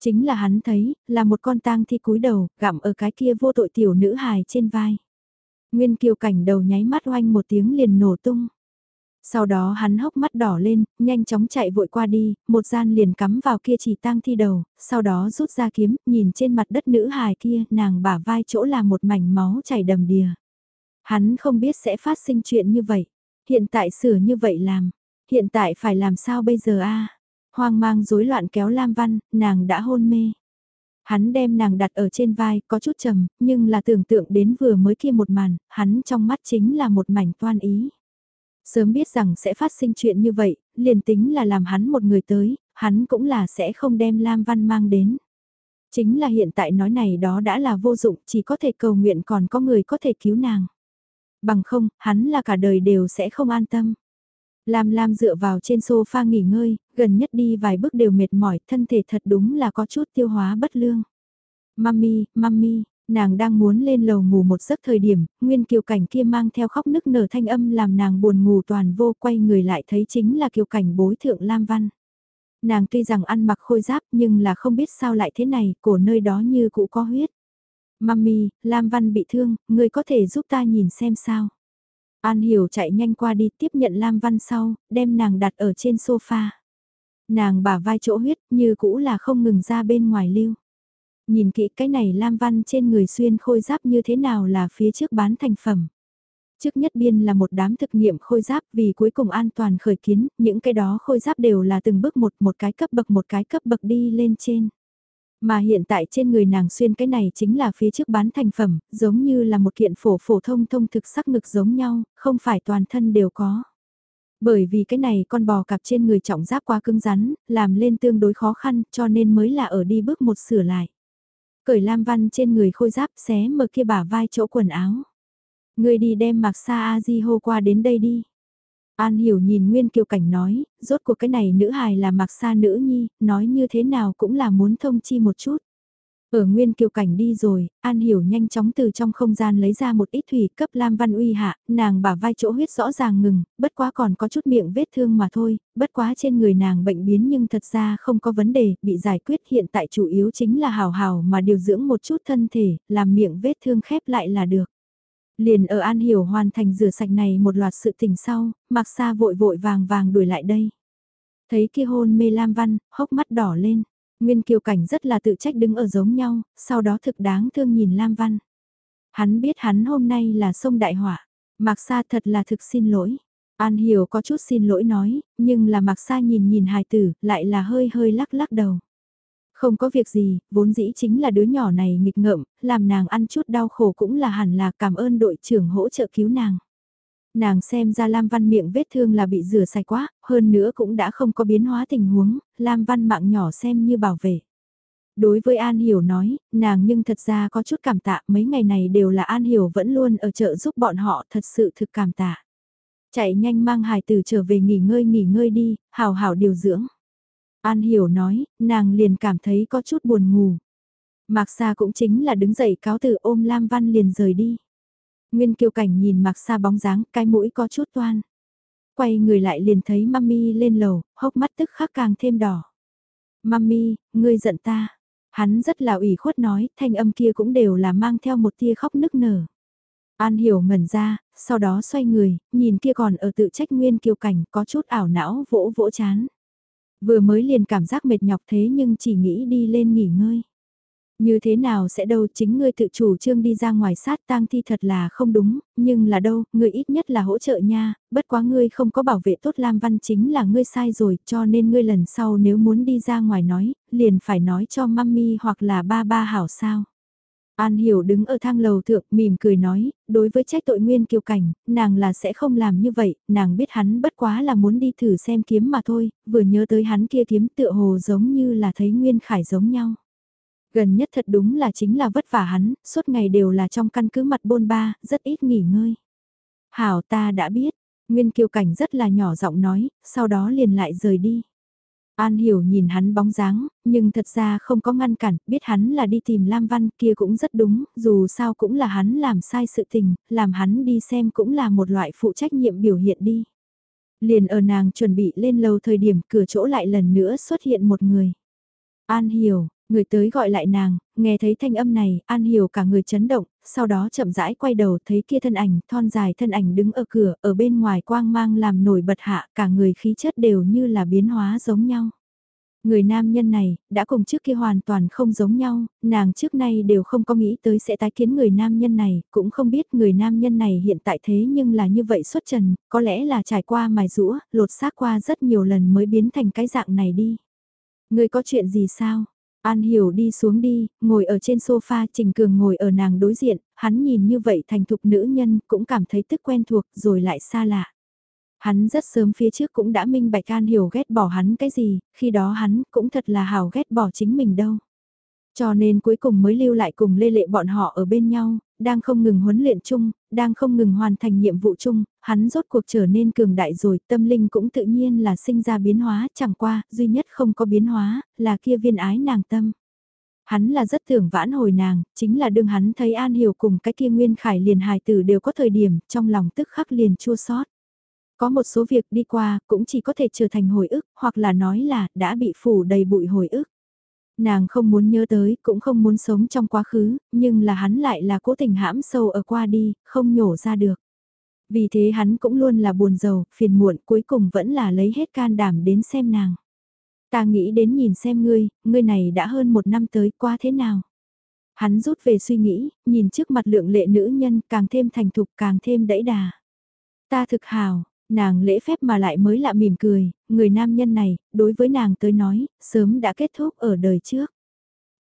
Chính là hắn thấy, là một con tang thi cúi đầu, gặm ở cái kia vô tội tiểu nữ hài trên vai. Nguyên kiều cảnh đầu nháy mắt oanh một tiếng liền nổ tung. Sau đó hắn hốc mắt đỏ lên, nhanh chóng chạy vội qua đi, một gian liền cắm vào kia chỉ tang thi đầu, sau đó rút ra kiếm, nhìn trên mặt đất nữ hài kia, nàng bả vai chỗ là một mảnh máu chảy đầm đìa. Hắn không biết sẽ phát sinh chuyện như vậy, hiện tại sửa như vậy làm, hiện tại phải làm sao bây giờ a? Hoang mang rối loạn kéo Lam Văn, nàng đã hôn mê. Hắn đem nàng đặt ở trên vai, có chút trầm, nhưng là tưởng tượng đến vừa mới kia một màn, hắn trong mắt chính là một mảnh toan ý. Sớm biết rằng sẽ phát sinh chuyện như vậy, liền tính là làm hắn một người tới, hắn cũng là sẽ không đem Lam Văn mang đến. Chính là hiện tại nói này đó đã là vô dụng, chỉ có thể cầu nguyện còn có người có thể cứu nàng. Bằng không, hắn là cả đời đều sẽ không an tâm. Lam Lam dựa vào trên sofa nghỉ ngơi, gần nhất đi vài bước đều mệt mỏi, thân thể thật đúng là có chút tiêu hóa bất lương. Mami, mami, nàng đang muốn lên lầu ngủ một giấc thời điểm, nguyên kiều cảnh kia mang theo khóc nức nở thanh âm làm nàng buồn ngủ toàn vô quay người lại thấy chính là kiều cảnh bối thượng Lam Văn. Nàng tuy rằng ăn mặc khôi giáp nhưng là không biết sao lại thế này, cổ nơi đó như cũ có huyết. Mami, Lam Văn bị thương, người có thể giúp ta nhìn xem sao. An Hiểu chạy nhanh qua đi tiếp nhận Lam Văn sau, đem nàng đặt ở trên sofa. Nàng bả vai chỗ huyết như cũ là không ngừng ra bên ngoài lưu. Nhìn kỹ cái này Lam Văn trên người xuyên khôi giáp như thế nào là phía trước bán thành phẩm. Trước nhất biên là một đám thực nghiệm khôi giáp vì cuối cùng an toàn khởi kiến, những cái đó khôi giáp đều là từng bước một một cái cấp bậc một cái cấp bậc đi lên trên. Mà hiện tại trên người nàng xuyên cái này chính là phía trước bán thành phẩm, giống như là một kiện phổ phổ thông thông thực sắc ngực giống nhau, không phải toàn thân đều có. Bởi vì cái này con bò cặp trên người trọng giáp quá cứng rắn, làm lên tương đối khó khăn cho nên mới là ở đi bước một sửa lại. Cởi lam văn trên người khôi giáp xé mở kia bả vai chỗ quần áo. Người đi đem mặc sa a di hô qua đến đây đi. An hiểu nhìn Nguyên Kiều Cảnh nói, rốt cuộc cái này nữ hài là mặc xa nữ nhi, nói như thế nào cũng là muốn thông chi một chút. Ở Nguyên Kiều Cảnh đi rồi, An Hiểu nhanh chóng từ trong không gian lấy ra một ít thủy cấp Lam Văn Uy hạ, nàng bả vai chỗ huyết rõ ràng ngừng, bất quá còn có chút miệng vết thương mà thôi, bất quá trên người nàng bệnh biến nhưng thật ra không có vấn đề, bị giải quyết hiện tại chủ yếu chính là hào hào mà điều dưỡng một chút thân thể, làm miệng vết thương khép lại là được. Liền ở An Hiểu hoàn thành rửa sạch này một loạt sự tình sau, Mạc Sa vội vội vàng vàng đuổi lại đây. Thấy kia hôn mê Lam Văn, hốc mắt đỏ lên. Nguyên Kiều Cảnh rất là tự trách đứng ở giống nhau, sau đó thực đáng thương nhìn Lam Văn. Hắn biết hắn hôm nay là sông đại họa. Mạc Sa thật là thực xin lỗi. An Hiểu có chút xin lỗi nói, nhưng là Mạc Sa nhìn nhìn hài tử, lại là hơi hơi lắc lắc đầu. Không có việc gì, vốn dĩ chính là đứa nhỏ này nghịch ngợm, làm nàng ăn chút đau khổ cũng là hẳn là cảm ơn đội trưởng hỗ trợ cứu nàng. Nàng xem ra Lam Văn miệng vết thương là bị rửa sạch quá, hơn nữa cũng đã không có biến hóa tình huống, Lam Văn mạng nhỏ xem như bảo vệ. Đối với An Hiểu nói, nàng nhưng thật ra có chút cảm tạ, mấy ngày này đều là An Hiểu vẫn luôn ở chợ giúp bọn họ thật sự thực cảm tạ. Chạy nhanh mang hài tử trở về nghỉ ngơi nghỉ ngơi đi, hào hảo điều dưỡng. An Hiểu nói, nàng liền cảm thấy có chút buồn ngủ. Mạc Sa cũng chính là đứng dậy cáo từ ôm Lam Văn liền rời đi. Nguyên Kiều Cảnh nhìn Mạc Sa bóng dáng, cái mũi có chút toan. Quay người lại liền thấy Mami lên lầu, hốc mắt tức khắc càng thêm đỏ. Mami, ngươi giận ta. Hắn rất là ủy khuất nói, thanh âm kia cũng đều là mang theo một tia khóc nức nở. An hiểu ngẩn ra, sau đó xoay người, nhìn kia còn ở tự trách Nguyên Kiều Cảnh có chút ảo não vỗ vỗ chán. Vừa mới liền cảm giác mệt nhọc thế nhưng chỉ nghĩ đi lên nghỉ ngơi. Như thế nào sẽ đâu chính ngươi tự chủ trương đi ra ngoài sát tang thi thật là không đúng, nhưng là đâu, ngươi ít nhất là hỗ trợ nha, bất quá ngươi không có bảo vệ tốt Lam Văn chính là ngươi sai rồi, cho nên ngươi lần sau nếu muốn đi ra ngoài nói, liền phải nói cho mami hoặc là ba ba hảo sao. An Hiểu đứng ở thang lầu thượng mỉm cười nói, đối với trách tội Nguyên Kiều Cảnh, nàng là sẽ không làm như vậy, nàng biết hắn bất quá là muốn đi thử xem kiếm mà thôi, vừa nhớ tới hắn kia kiếm tựa hồ giống như là thấy Nguyên Khải giống nhau. Gần nhất thật đúng là chính là vất vả hắn, suốt ngày đều là trong căn cứ mặt bôn ba, rất ít nghỉ ngơi. Hảo ta đã biết, Nguyên Kiều Cảnh rất là nhỏ giọng nói, sau đó liền lại rời đi. An hiểu nhìn hắn bóng dáng, nhưng thật ra không có ngăn cản, biết hắn là đi tìm Lam Văn kia cũng rất đúng, dù sao cũng là hắn làm sai sự tình, làm hắn đi xem cũng là một loại phụ trách nhiệm biểu hiện đi. Liền ở nàng chuẩn bị lên lầu thời điểm cửa chỗ lại lần nữa xuất hiện một người. An hiểu, người tới gọi lại nàng, nghe thấy thanh âm này, An hiểu cả người chấn động, sau đó chậm rãi quay đầu thấy kia thân ảnh, thon dài thân ảnh đứng ở cửa, ở bên ngoài quang mang làm nổi bật hạ, cả người khí chất đều như là biến hóa giống nhau. Người nam nhân này, đã cùng trước kia hoàn toàn không giống nhau, nàng trước nay đều không có nghĩ tới sẽ tái kiến người nam nhân này, cũng không biết người nam nhân này hiện tại thế nhưng là như vậy xuất trần, có lẽ là trải qua mài rũa, lột xác qua rất nhiều lần mới biến thành cái dạng này đi. Người có chuyện gì sao? An Hiểu đi xuống đi, ngồi ở trên sofa Trình Cường ngồi ở nàng đối diện, hắn nhìn như vậy thành thục nữ nhân cũng cảm thấy tức quen thuộc rồi lại xa lạ. Hắn rất sớm phía trước cũng đã minh bạch An Hiểu ghét bỏ hắn cái gì, khi đó hắn cũng thật là hào ghét bỏ chính mình đâu. Cho nên cuối cùng mới lưu lại cùng lê lệ bọn họ ở bên nhau, đang không ngừng huấn luyện chung, đang không ngừng hoàn thành nhiệm vụ chung, hắn rốt cuộc trở nên cường đại rồi, tâm linh cũng tự nhiên là sinh ra biến hóa, chẳng qua, duy nhất không có biến hóa, là kia viên ái nàng tâm. Hắn là rất tưởng vãn hồi nàng, chính là đương hắn thấy An Hiểu cùng cái kia Nguyên Khải liền hài tử đều có thời điểm, trong lòng tức khắc liền chua sót. Có một số việc đi qua, cũng chỉ có thể trở thành hồi ức, hoặc là nói là, đã bị phủ đầy bụi hồi ức. Nàng không muốn nhớ tới, cũng không muốn sống trong quá khứ, nhưng là hắn lại là cố tình hãm sâu ở qua đi, không nhổ ra được. Vì thế hắn cũng luôn là buồn giàu, phiền muộn, cuối cùng vẫn là lấy hết can đảm đến xem nàng. Ta nghĩ đến nhìn xem ngươi, ngươi này đã hơn một năm tới qua thế nào. Hắn rút về suy nghĩ, nhìn trước mặt lượng lệ nữ nhân càng thêm thành thục càng thêm đẫy đà. Ta thực hào, Nàng lễ phép mà lại mới lạ mỉm cười, người nam nhân này, đối với nàng tới nói, sớm đã kết thúc ở đời trước.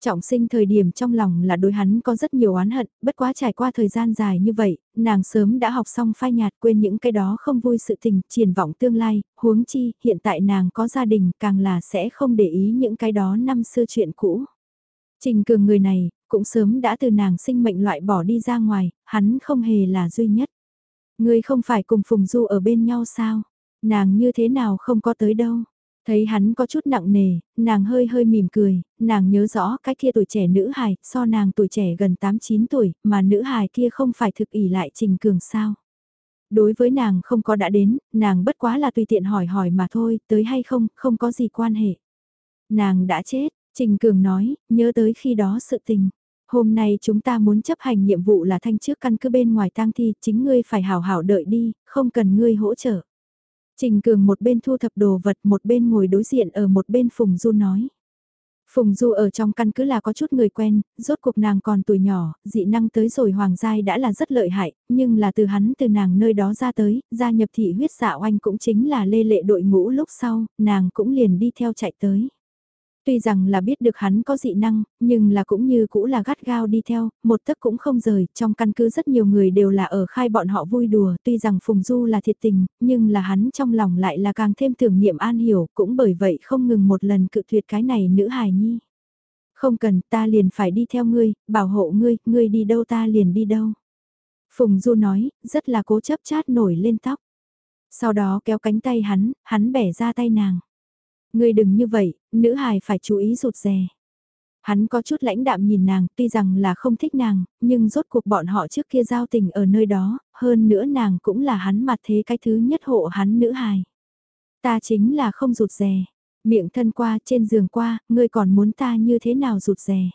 Trọng sinh thời điểm trong lòng là đối hắn có rất nhiều oán hận, bất quá trải qua thời gian dài như vậy, nàng sớm đã học xong phai nhạt quên những cái đó không vui sự tình, triển vọng tương lai, huống chi, hiện tại nàng có gia đình càng là sẽ không để ý những cái đó năm xưa chuyện cũ. Trình cường người này, cũng sớm đã từ nàng sinh mệnh loại bỏ đi ra ngoài, hắn không hề là duy nhất. Ngươi không phải cùng Phùng Du ở bên nhau sao? Nàng như thế nào không có tới đâu? Thấy hắn có chút nặng nề, nàng hơi hơi mỉm cười, nàng nhớ rõ cái kia tuổi trẻ nữ hài, so nàng tuổi trẻ gần 8-9 tuổi, mà nữ hài kia không phải thực ỷ lại trình cường sao. Đối với nàng không có đã đến, nàng bất quá là tùy tiện hỏi hỏi mà thôi, tới hay không, không có gì quan hệ. Nàng đã chết, Trình Cường nói, nhớ tới khi đó sự tình. Hôm nay chúng ta muốn chấp hành nhiệm vụ là thanh trước căn cứ bên ngoài tang thi, chính ngươi phải hảo hảo đợi đi, không cần ngươi hỗ trợ. Trình Cường một bên thu thập đồ vật một bên ngồi đối diện ở một bên Phùng Du nói. Phùng Du ở trong căn cứ là có chút người quen, rốt cuộc nàng còn tuổi nhỏ, dị năng tới rồi hoàng giai đã là rất lợi hại, nhưng là từ hắn từ nàng nơi đó ra tới, gia nhập thị huyết xạ oanh cũng chính là lê lệ đội ngũ lúc sau, nàng cũng liền đi theo chạy tới. Tuy rằng là biết được hắn có dị năng, nhưng là cũng như cũ là gắt gao đi theo, một tấc cũng không rời, trong căn cứ rất nhiều người đều là ở khai bọn họ vui đùa, tuy rằng Phùng Du là thiệt tình, nhưng là hắn trong lòng lại là càng thêm tưởng niệm an hiểu, cũng bởi vậy không ngừng một lần cự tuyệt cái này nữ hài nhi. Không cần, ta liền phải đi theo ngươi, bảo hộ ngươi, ngươi đi đâu ta liền đi đâu. Phùng Du nói, rất là cố chấp chát nổi lên tóc. Sau đó kéo cánh tay hắn, hắn bẻ ra tay nàng. Ngươi đừng như vậy, nữ hài phải chú ý rụt rè. Hắn có chút lãnh đạm nhìn nàng, tuy rằng là không thích nàng, nhưng rốt cuộc bọn họ trước kia giao tình ở nơi đó, hơn nữa nàng cũng là hắn mặt thế cái thứ nhất hộ hắn nữ hài. Ta chính là không rụt rè, miệng thân qua trên giường qua, ngươi còn muốn ta như thế nào rụt rè.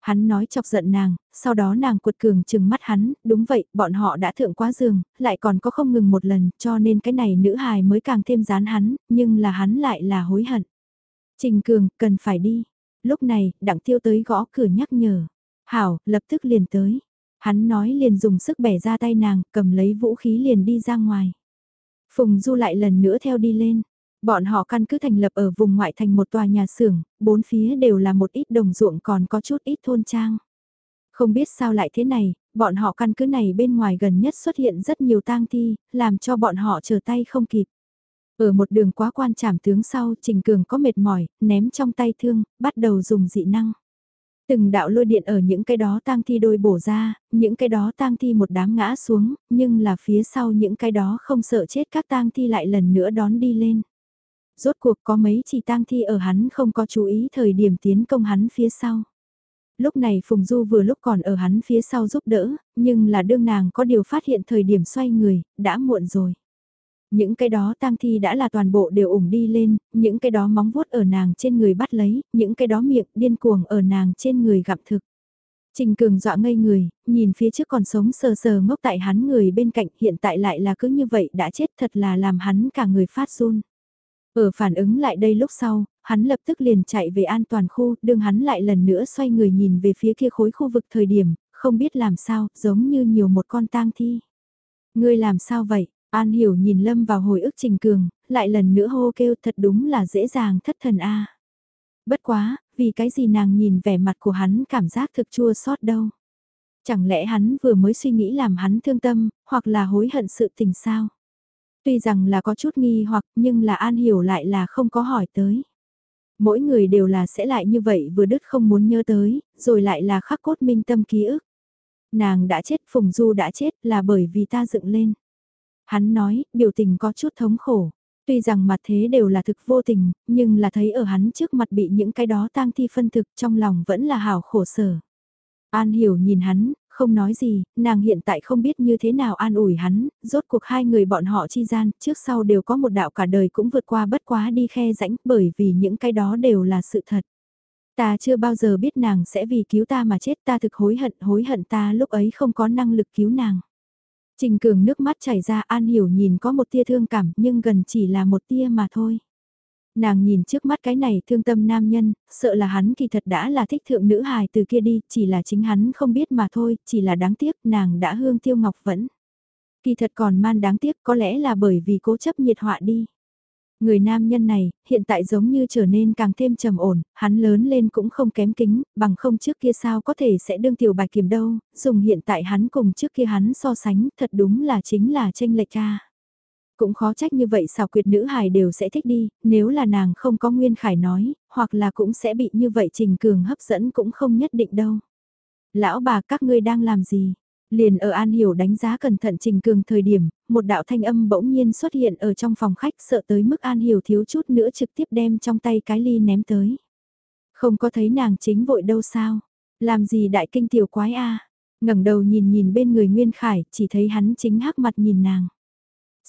Hắn nói chọc giận nàng, sau đó nàng cuột cường chừng mắt hắn, đúng vậy, bọn họ đã thượng quá giường, lại còn có không ngừng một lần, cho nên cái này nữ hài mới càng thêm dán hắn, nhưng là hắn lại là hối hận. Trình cường, cần phải đi. Lúc này, đặng tiêu tới gõ cửa nhắc nhở. Hảo, lập tức liền tới. Hắn nói liền dùng sức bẻ ra tay nàng, cầm lấy vũ khí liền đi ra ngoài. Phùng Du lại lần nữa theo đi lên. Bọn họ căn cứ thành lập ở vùng ngoại thành một tòa nhà xưởng, bốn phía đều là một ít đồng ruộng còn có chút ít thôn trang. Không biết sao lại thế này, bọn họ căn cứ này bên ngoài gần nhất xuất hiện rất nhiều tang thi, làm cho bọn họ trở tay không kịp. Ở một đường quá quan trảm tướng sau, Trình Cường có mệt mỏi, ném trong tay thương, bắt đầu dùng dị năng. Từng đạo lôi điện ở những cái đó tang thi đôi bổ ra, những cái đó tang thi một đám ngã xuống, nhưng là phía sau những cái đó không sợ chết các tang thi lại lần nữa đón đi lên. Rốt cuộc có mấy chỉ tang thi ở hắn không có chú ý thời điểm tiến công hắn phía sau. Lúc này Phùng Du vừa lúc còn ở hắn phía sau giúp đỡ, nhưng là đương nàng có điều phát hiện thời điểm xoay người, đã muộn rồi. Những cái đó tang thi đã là toàn bộ đều ủng đi lên, những cái đó móng vuốt ở nàng trên người bắt lấy, những cái đó miệng điên cuồng ở nàng trên người gặp thực. Trình cường dọa ngây người, nhìn phía trước còn sống sờ sờ ngốc tại hắn người bên cạnh hiện tại lại là cứ như vậy đã chết thật là làm hắn cả người phát run. Ở phản ứng lại đây lúc sau, hắn lập tức liền chạy về an toàn khu, đương hắn lại lần nữa xoay người nhìn về phía kia khối khu vực thời điểm, không biết làm sao, giống như nhiều một con tang thi. Ngươi làm sao vậy? An hiểu nhìn Lâm vào hồi ức Trình Cường, lại lần nữa hô kêu thật đúng là dễ dàng thất thần a. Bất quá, vì cái gì nàng nhìn vẻ mặt của hắn cảm giác thực chua xót đâu. Chẳng lẽ hắn vừa mới suy nghĩ làm hắn thương tâm, hoặc là hối hận sự tình sao? Tuy rằng là có chút nghi hoặc nhưng là An hiểu lại là không có hỏi tới. Mỗi người đều là sẽ lại như vậy vừa đứt không muốn nhớ tới, rồi lại là khắc cốt minh tâm ký ức. Nàng đã chết, Phùng Du đã chết là bởi vì ta dựng lên. Hắn nói, biểu tình có chút thống khổ. Tuy rằng mặt thế đều là thực vô tình, nhưng là thấy ở hắn trước mặt bị những cái đó tang thi phân thực trong lòng vẫn là hào khổ sở. An hiểu nhìn hắn, không nói gì, nàng hiện tại không biết như thế nào an ủi hắn, rốt cuộc hai người bọn họ chi gian, trước sau đều có một đạo cả đời cũng vượt qua bất quá đi khe rãnh bởi vì những cái đó đều là sự thật. Ta chưa bao giờ biết nàng sẽ vì cứu ta mà chết ta thực hối hận hối hận ta lúc ấy không có năng lực cứu nàng. Trình cường nước mắt chảy ra an hiểu nhìn có một tia thương cảm nhưng gần chỉ là một tia mà thôi. Nàng nhìn trước mắt cái này thương tâm nam nhân, sợ là hắn kỳ thật đã là thích thượng nữ hài từ kia đi, chỉ là chính hắn không biết mà thôi, chỉ là đáng tiếc nàng đã hương tiêu ngọc vẫn. Kỳ thật còn man đáng tiếc có lẽ là bởi vì cố chấp nhiệt họa đi. Người nam nhân này, hiện tại giống như trở nên càng thêm trầm ổn, hắn lớn lên cũng không kém kính, bằng không trước kia sao có thể sẽ đương tiểu bài kiểm đâu, dùng hiện tại hắn cùng trước kia hắn so sánh, thật đúng là chính là tranh lệch cha. Cũng khó trách như vậy xào quyệt nữ hài đều sẽ thích đi, nếu là nàng không có nguyên khải nói, hoặc là cũng sẽ bị như vậy trình cường hấp dẫn cũng không nhất định đâu. Lão bà các ngươi đang làm gì? Liền ở An Hiểu đánh giá cẩn thận Trình Cường thời điểm, một đạo thanh âm bỗng nhiên xuất hiện ở trong phòng khách sợ tới mức An Hiểu thiếu chút nữa trực tiếp đem trong tay cái ly ném tới. Không có thấy nàng chính vội đâu sao? Làm gì đại kinh tiểu quái a ngẩng đầu nhìn nhìn bên người Nguyên Khải, chỉ thấy hắn chính hắc mặt nhìn nàng.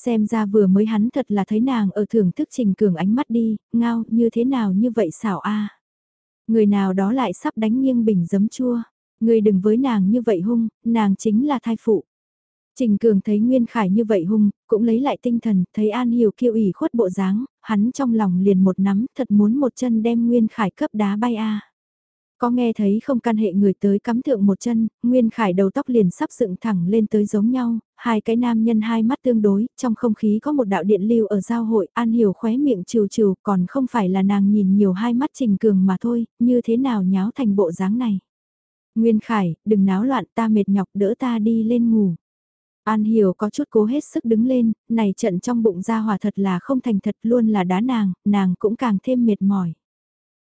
Xem ra vừa mới hắn thật là thấy nàng ở thưởng thức Trình Cường ánh mắt đi, ngao, như thế nào như vậy xảo a Người nào đó lại sắp đánh nghiêng bình giấm chua. Người đừng với nàng như vậy hung, nàng chính là thai phụ. Trình Cường thấy Nguyên Khải như vậy hung, cũng lấy lại tinh thần, thấy An Hiểu kiêu ủy khuất bộ dáng, hắn trong lòng liền một nắm, thật muốn một chân đem Nguyên Khải cấp đá bay a. Có nghe thấy không can hệ người tới cắm thượng một chân, Nguyên Khải đầu tóc liền sắp dựng thẳng lên tới giống nhau, hai cái nam nhân hai mắt tương đối, trong không khí có một đạo điện lưu ở giao hội, An Hiểu khóe miệng trừ trừ, còn không phải là nàng nhìn nhiều hai mắt Trình Cường mà thôi, như thế nào nháo thành bộ dáng này. Nguyên Khải, đừng náo loạn ta mệt nhọc đỡ ta đi lên ngủ. An Hiểu có chút cố hết sức đứng lên, này trận trong bụng ra hòa thật là không thành thật luôn là đá nàng, nàng cũng càng thêm mệt mỏi.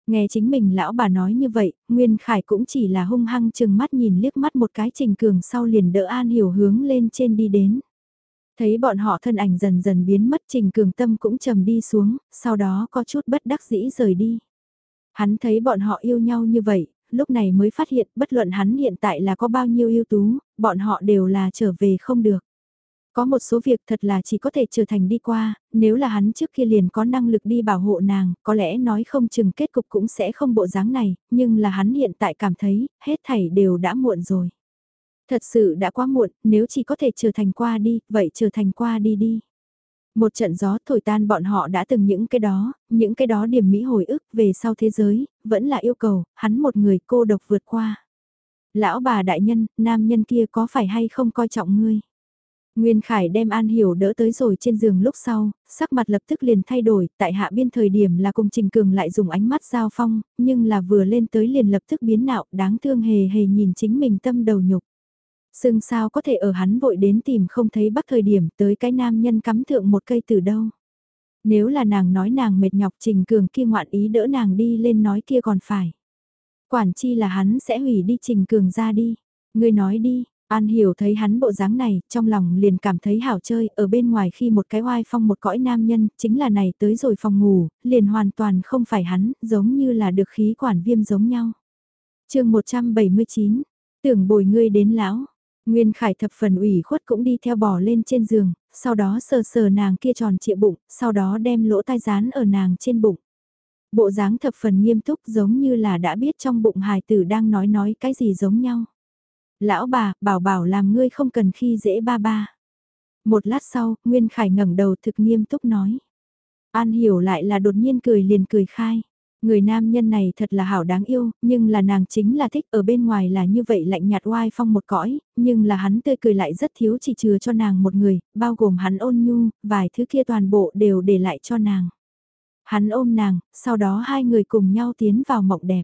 Nghe chính mình lão bà nói như vậy, Nguyên Khải cũng chỉ là hung hăng chừng mắt nhìn liếc mắt một cái trình cường sau liền đỡ An Hiểu hướng lên trên đi đến. Thấy bọn họ thân ảnh dần dần biến mất trình cường tâm cũng trầm đi xuống, sau đó có chút bất đắc dĩ rời đi. Hắn thấy bọn họ yêu nhau như vậy, lúc này mới phát hiện bất luận hắn hiện tại là có bao nhiêu ưu tú, bọn họ đều là trở về không được. Có một số việc thật là chỉ có thể trở thành đi qua, nếu là hắn trước kia liền có năng lực đi bảo hộ nàng, có lẽ nói không chừng kết cục cũng sẽ không bộ dáng này, nhưng là hắn hiện tại cảm thấy, hết thảy đều đã muộn rồi. Thật sự đã quá muộn, nếu chỉ có thể trở thành qua đi, vậy trở thành qua đi đi. Một trận gió thổi tan bọn họ đã từng những cái đó, những cái đó điểm mỹ hồi ức về sau thế giới, vẫn là yêu cầu, hắn một người cô độc vượt qua. Lão bà đại nhân, nam nhân kia có phải hay không coi trọng ngươi? Nguyên Khải đem An Hiểu đỡ tới rồi trên giường lúc sau, sắc mặt lập tức liền thay đổi, tại hạ biên thời điểm là cùng Trình Cường lại dùng ánh mắt giao phong, nhưng là vừa lên tới liền lập tức biến nạo, đáng thương hề hề nhìn chính mình tâm đầu nhục. Sưng sao có thể ở hắn vội đến tìm không thấy bắt thời điểm tới cái nam nhân cắm thượng một cây từ đâu. Nếu là nàng nói nàng mệt nhọc Trình Cường kia ngoạn ý đỡ nàng đi lên nói kia còn phải. Quản chi là hắn sẽ hủy đi Trình Cường ra đi. Ngươi nói đi, An hiểu thấy hắn bộ dáng này, trong lòng liền cảm thấy hảo chơi, ở bên ngoài khi một cái oai phong một cõi nam nhân, chính là này tới rồi phòng ngủ, liền hoàn toàn không phải hắn, giống như là được khí quản viêm giống nhau. chương 179, tưởng bồi ngươi đến lão, Nguyên Khải thập phần ủy khuất cũng đi theo bò lên trên giường, sau đó sờ sờ nàng kia tròn trịa bụng, sau đó đem lỗ tai dán ở nàng trên bụng. Bộ dáng thập phần nghiêm túc giống như là đã biết trong bụng hài tử đang nói nói cái gì giống nhau. Lão bà, bảo bảo làm ngươi không cần khi dễ ba ba. Một lát sau, Nguyên Khải ngẩng đầu thực nghiêm túc nói. An hiểu lại là đột nhiên cười liền cười khai. Người nam nhân này thật là hảo đáng yêu, nhưng là nàng chính là thích ở bên ngoài là như vậy lạnh nhạt oai phong một cõi, nhưng là hắn tươi cười lại rất thiếu chỉ chừa cho nàng một người, bao gồm hắn ôn nhu, vài thứ kia toàn bộ đều để lại cho nàng. Hắn ôm nàng, sau đó hai người cùng nhau tiến vào mộng đẹp.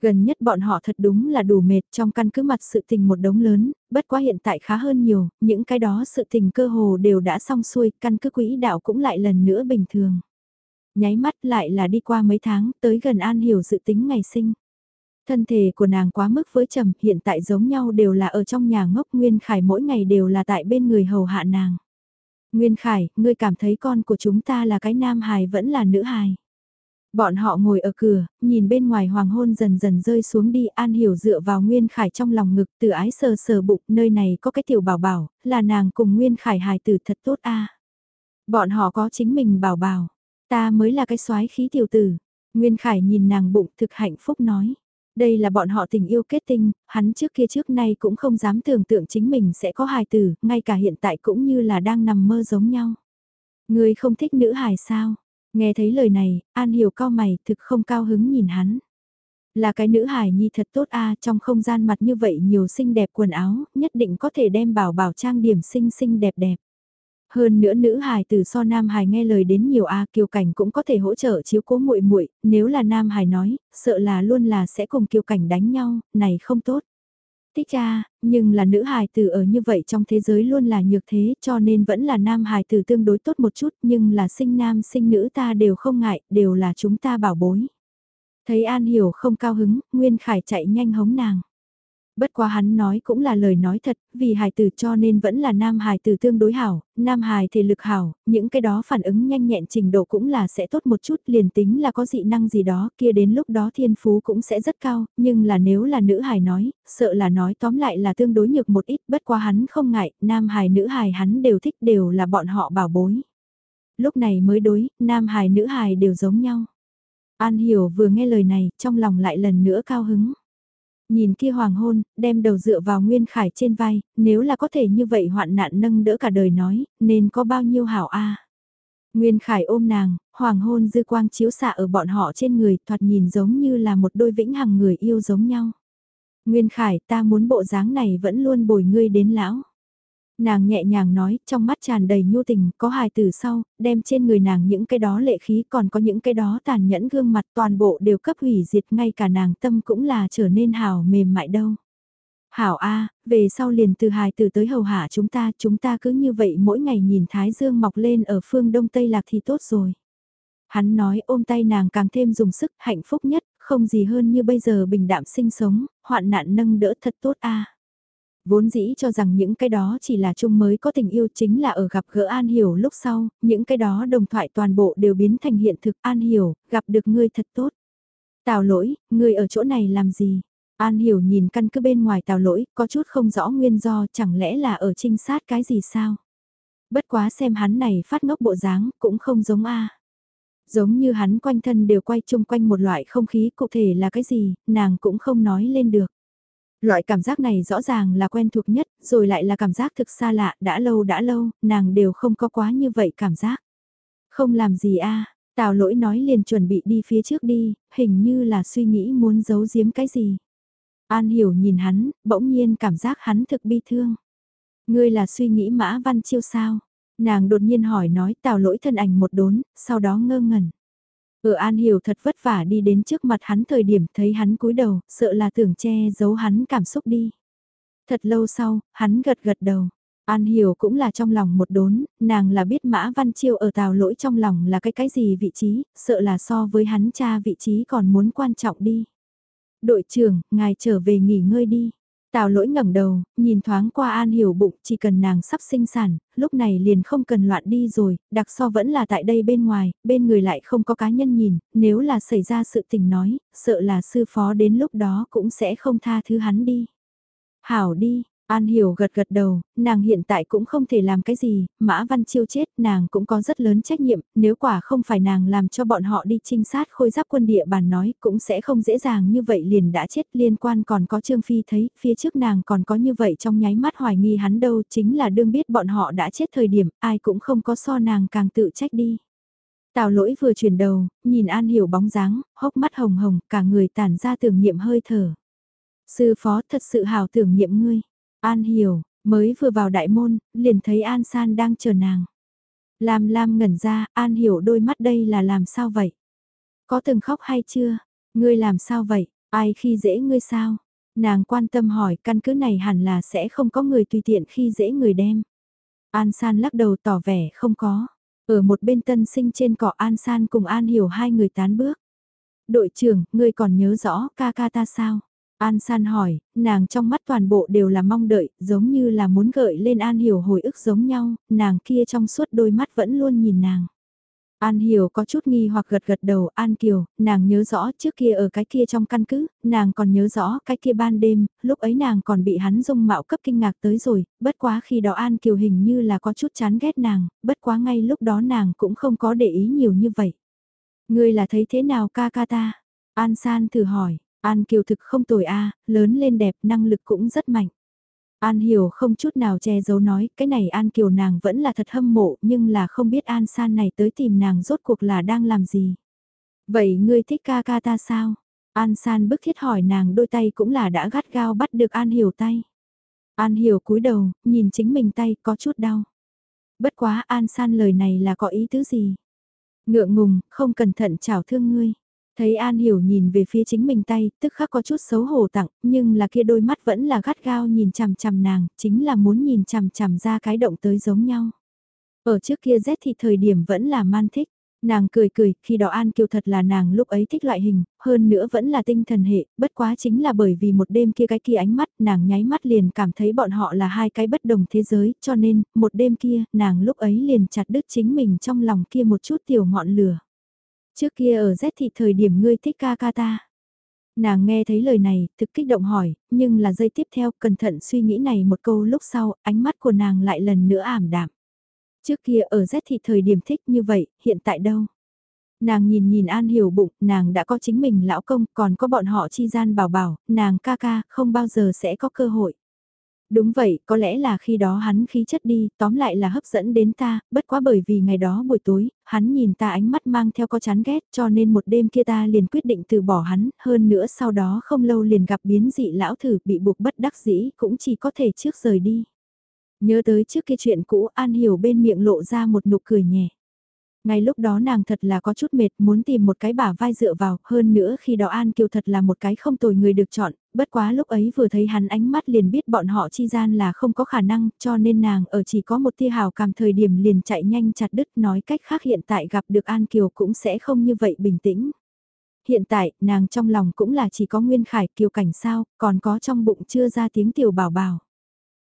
Gần nhất bọn họ thật đúng là đủ mệt trong căn cứ mặt sự tình một đống lớn, bất quá hiện tại khá hơn nhiều, những cái đó sự tình cơ hồ đều đã xong xuôi, căn cứ quỹ đạo cũng lại lần nữa bình thường. Nháy mắt lại là đi qua mấy tháng, tới gần An Hiểu dự tính ngày sinh. Thân thể của nàng quá mức với trầm, hiện tại giống nhau đều là ở trong nhà ngốc Nguyên Khải mỗi ngày đều là tại bên người hầu hạ nàng. Nguyên Khải, ngươi cảm thấy con của chúng ta là cái nam hài vẫn là nữ hài. Bọn họ ngồi ở cửa, nhìn bên ngoài hoàng hôn dần dần rơi xuống đi An Hiểu dựa vào Nguyên Khải trong lòng ngực từ ái sờ sờ bụng nơi này có cái tiểu bảo bảo, là nàng cùng Nguyên Khải hài tử thật tốt a Bọn họ có chính mình bảo bảo, ta mới là cái soái khí tiểu tử. Nguyên Khải nhìn nàng bụng thực hạnh phúc nói. Đây là bọn họ tình yêu kết tinh, hắn trước kia trước nay cũng không dám tưởng tượng chính mình sẽ có hài tử, ngay cả hiện tại cũng như là đang nằm mơ giống nhau. Người không thích nữ hài sao? Nghe thấy lời này, An Hiểu cao mày thực không cao hứng nhìn hắn. Là cái nữ hài nhi thật tốt a trong không gian mặt như vậy nhiều xinh đẹp quần áo, nhất định có thể đem bảo bảo trang điểm xinh xinh đẹp đẹp. Hơn nữa nữ hài từ so nam hài nghe lời đến nhiều a kiều cảnh cũng có thể hỗ trợ chiếu cố muội muội nếu là nam hài nói, sợ là luôn là sẽ cùng kiều cảnh đánh nhau, này không tốt. Tích cha, nhưng là nữ hài tử ở như vậy trong thế giới luôn là nhược thế cho nên vẫn là nam hài tử tương đối tốt một chút nhưng là sinh nam sinh nữ ta đều không ngại, đều là chúng ta bảo bối. Thấy An Hiểu không cao hứng, Nguyên Khải chạy nhanh hống nàng. Bất quá hắn nói cũng là lời nói thật, vì hài tử cho nên vẫn là nam hài tử tương đối hảo, nam hài thể lực hảo, những cái đó phản ứng nhanh nhẹn trình độ cũng là sẽ tốt một chút liền tính là có dị năng gì đó kia đến lúc đó thiên phú cũng sẽ rất cao, nhưng là nếu là nữ hài nói, sợ là nói tóm lại là tương đối nhược một ít, bất quá hắn không ngại, nam hài nữ hài hắn đều thích đều là bọn họ bảo bối. Lúc này mới đối, nam hài nữ hài đều giống nhau. An hiểu vừa nghe lời này, trong lòng lại lần nữa cao hứng. Nhìn kia hoàng hôn, đem đầu dựa vào Nguyên Khải trên vai, nếu là có thể như vậy hoạn nạn nâng đỡ cả đời nói, nên có bao nhiêu hảo a Nguyên Khải ôm nàng, hoàng hôn dư quang chiếu xạ ở bọn họ trên người, thoạt nhìn giống như là một đôi vĩnh hằng người yêu giống nhau. Nguyên Khải, ta muốn bộ dáng này vẫn luôn bồi ngươi đến lão. Nàng nhẹ nhàng nói, trong mắt tràn đầy nhu tình, có hài từ sau, đem trên người nàng những cái đó lệ khí còn có những cái đó tàn nhẫn gương mặt toàn bộ đều cấp hủy diệt ngay cả nàng tâm cũng là trở nên hào mềm mại đâu. Hảo A, về sau liền từ hài từ tới hầu hạ chúng ta, chúng ta cứ như vậy mỗi ngày nhìn Thái Dương mọc lên ở phương Đông Tây Lạc thì tốt rồi. Hắn nói ôm tay nàng càng thêm dùng sức hạnh phúc nhất, không gì hơn như bây giờ bình đạm sinh sống, hoạn nạn nâng đỡ thật tốt A vốn dĩ cho rằng những cái đó chỉ là chung mới có tình yêu chính là ở gặp gỡ An Hiểu lúc sau, những cái đó đồng thoại toàn bộ đều biến thành hiện thực An Hiểu, gặp được ngươi thật tốt. Tào lỗi, ngươi ở chỗ này làm gì? An Hiểu nhìn căn cứ bên ngoài tào lỗi, có chút không rõ nguyên do, chẳng lẽ là ở trinh sát cái gì sao? Bất quá xem hắn này phát ngốc bộ dáng, cũng không giống A. Giống như hắn quanh thân đều quay chung quanh một loại không khí cụ thể là cái gì, nàng cũng không nói lên được. Loại cảm giác này rõ ràng là quen thuộc nhất, rồi lại là cảm giác thực xa lạ, đã lâu đã lâu, nàng đều không có quá như vậy cảm giác. Không làm gì a Tào lỗi nói liền chuẩn bị đi phía trước đi, hình như là suy nghĩ muốn giấu giếm cái gì. An hiểu nhìn hắn, bỗng nhiên cảm giác hắn thực bi thương. Ngươi là suy nghĩ Mã Văn Chiêu sao? Nàng đột nhiên hỏi nói tào lỗi thân ảnh một đốn, sau đó ngơ ngẩn. Ở An Hiểu thật vất vả đi đến trước mặt hắn thời điểm thấy hắn cúi đầu, sợ là tưởng che giấu hắn cảm xúc đi. Thật lâu sau, hắn gật gật đầu. An Hiểu cũng là trong lòng một đốn, nàng là biết Mã Văn Chiêu ở tào lỗi trong lòng là cái cái gì vị trí, sợ là so với hắn cha vị trí còn muốn quan trọng đi. Đội trưởng, ngài trở về nghỉ ngơi đi. Tào lỗi ngẩng đầu, nhìn thoáng qua An Hiểu bụng, chỉ cần nàng sắp sinh sản, lúc này liền không cần loạn đi rồi, đặc so vẫn là tại đây bên ngoài, bên người lại không có cá nhân nhìn, nếu là xảy ra sự tình nói, sợ là sư phó đến lúc đó cũng sẽ không tha thứ hắn đi. Hảo đi, An Hiểu gật gật đầu, nàng hiện tại cũng không thể làm cái gì, Mã Văn Chiêu chết nàng cũng có rất lớn trách nhiệm, nếu quả không phải nàng làm cho bọn họ đi trinh sát khôi giáp quân địa bàn nói cũng sẽ không dễ dàng như vậy liền đã chết liên quan còn có Trương Phi thấy, phía trước nàng còn có như vậy trong nháy mắt hoài nghi hắn đâu chính là đương biết bọn họ đã chết thời điểm, ai cũng không có so nàng càng tự trách đi. Tào lỗi vừa chuyển đầu, nhìn An Hiểu bóng dáng, hốc mắt hồng hồng, cả người tản ra tưởng niệm hơi thở. Sư phó thật sự hào tưởng niệm ngươi. An hiểu, mới vừa vào đại môn, liền thấy An San đang chờ nàng. Lam Lam ngẩn ra, An hiểu đôi mắt đây là làm sao vậy? Có từng khóc hay chưa? Ngươi làm sao vậy? Ai khi dễ ngươi sao? Nàng quan tâm hỏi căn cứ này hẳn là sẽ không có người tùy tiện khi dễ người đem. An San lắc đầu tỏ vẻ không có. Ở một bên tân sinh trên cỏ An San cùng An hiểu hai người tán bước. Đội trưởng, ngươi còn nhớ rõ ca ca ta sao? An San hỏi, nàng trong mắt toàn bộ đều là mong đợi, giống như là muốn gợi lên An Hiểu hồi ức giống nhau, nàng kia trong suốt đôi mắt vẫn luôn nhìn nàng. An Hiểu có chút nghi hoặc gật gật đầu, An Kiều, nàng nhớ rõ trước kia ở cái kia trong căn cứ, nàng còn nhớ rõ cái kia ban đêm, lúc ấy nàng còn bị hắn dung mạo cấp kinh ngạc tới rồi, bất quá khi đó An Kiều hình như là có chút chán ghét nàng, bất quá ngay lúc đó nàng cũng không có để ý nhiều như vậy. Ngươi là thấy thế nào ca ca ta? An San thử hỏi, An Kiều thực không tồi a, lớn lên đẹp, năng lực cũng rất mạnh. An Hiểu không chút nào che giấu nói, cái này An Kiều nàng vẫn là thật hâm mộ, nhưng là không biết An San này tới tìm nàng rốt cuộc là đang làm gì. Vậy ngươi thích ca ca ta sao? An San bức thiết hỏi nàng đôi tay cũng là đã gắt gao bắt được An Hiểu tay. An Hiểu cúi đầu, nhìn chính mình tay có chút đau. Bất quá An San lời này là có ý tứ gì? Ngượng ngùng, không cẩn thận chảo thương ngươi. Thấy An Hiểu nhìn về phía chính mình tay, tức khắc có chút xấu hổ tặng, nhưng là kia đôi mắt vẫn là gắt gao nhìn chằm chằm nàng, chính là muốn nhìn chằm chằm ra cái động tới giống nhau. Ở trước kia Z thì thời điểm vẫn là man thích, nàng cười cười, khi đó An Kiều thật là nàng lúc ấy thích loại hình, hơn nữa vẫn là tinh thần hệ, bất quá chính là bởi vì một đêm kia cái kia ánh mắt, nàng nháy mắt liền cảm thấy bọn họ là hai cái bất đồng thế giới, cho nên, một đêm kia, nàng lúc ấy liền chặt đứt chính mình trong lòng kia một chút tiểu ngọn lửa. Trước kia ở Z thì thời điểm ngươi thích ca ca ta. Nàng nghe thấy lời này, thực kích động hỏi, nhưng là giây tiếp theo cẩn thận suy nghĩ này một câu lúc sau, ánh mắt của nàng lại lần nữa ảm đạm. Trước kia ở Z thì thời điểm thích như vậy, hiện tại đâu? Nàng nhìn nhìn An Hiểu bụng, nàng đã có chính mình lão công, còn có bọn họ chi gian bảo bảo, nàng ca ca, không bao giờ sẽ có cơ hội. Đúng vậy, có lẽ là khi đó hắn khí chất đi, tóm lại là hấp dẫn đến ta, bất quá bởi vì ngày đó buổi tối, hắn nhìn ta ánh mắt mang theo có chán ghét cho nên một đêm kia ta liền quyết định từ bỏ hắn, hơn nữa sau đó không lâu liền gặp biến dị lão thử bị buộc bất đắc dĩ cũng chỉ có thể trước rời đi. Nhớ tới trước kia chuyện cũ An Hiểu bên miệng lộ ra một nụ cười nhẹ. Ngay lúc đó nàng thật là có chút mệt muốn tìm một cái bả vai dựa vào, hơn nữa khi đó An Kiều thật là một cái không tồi người được chọn, bất quá lúc ấy vừa thấy hắn ánh mắt liền biết bọn họ chi gian là không có khả năng, cho nên nàng ở chỉ có một tia hào cảm thời điểm liền chạy nhanh chặt đứt nói cách khác hiện tại gặp được An Kiều cũng sẽ không như vậy bình tĩnh. Hiện tại, nàng trong lòng cũng là chỉ có Nguyên Khải Kiều cảnh sao, còn có trong bụng chưa ra tiếng tiểu bảo bảo.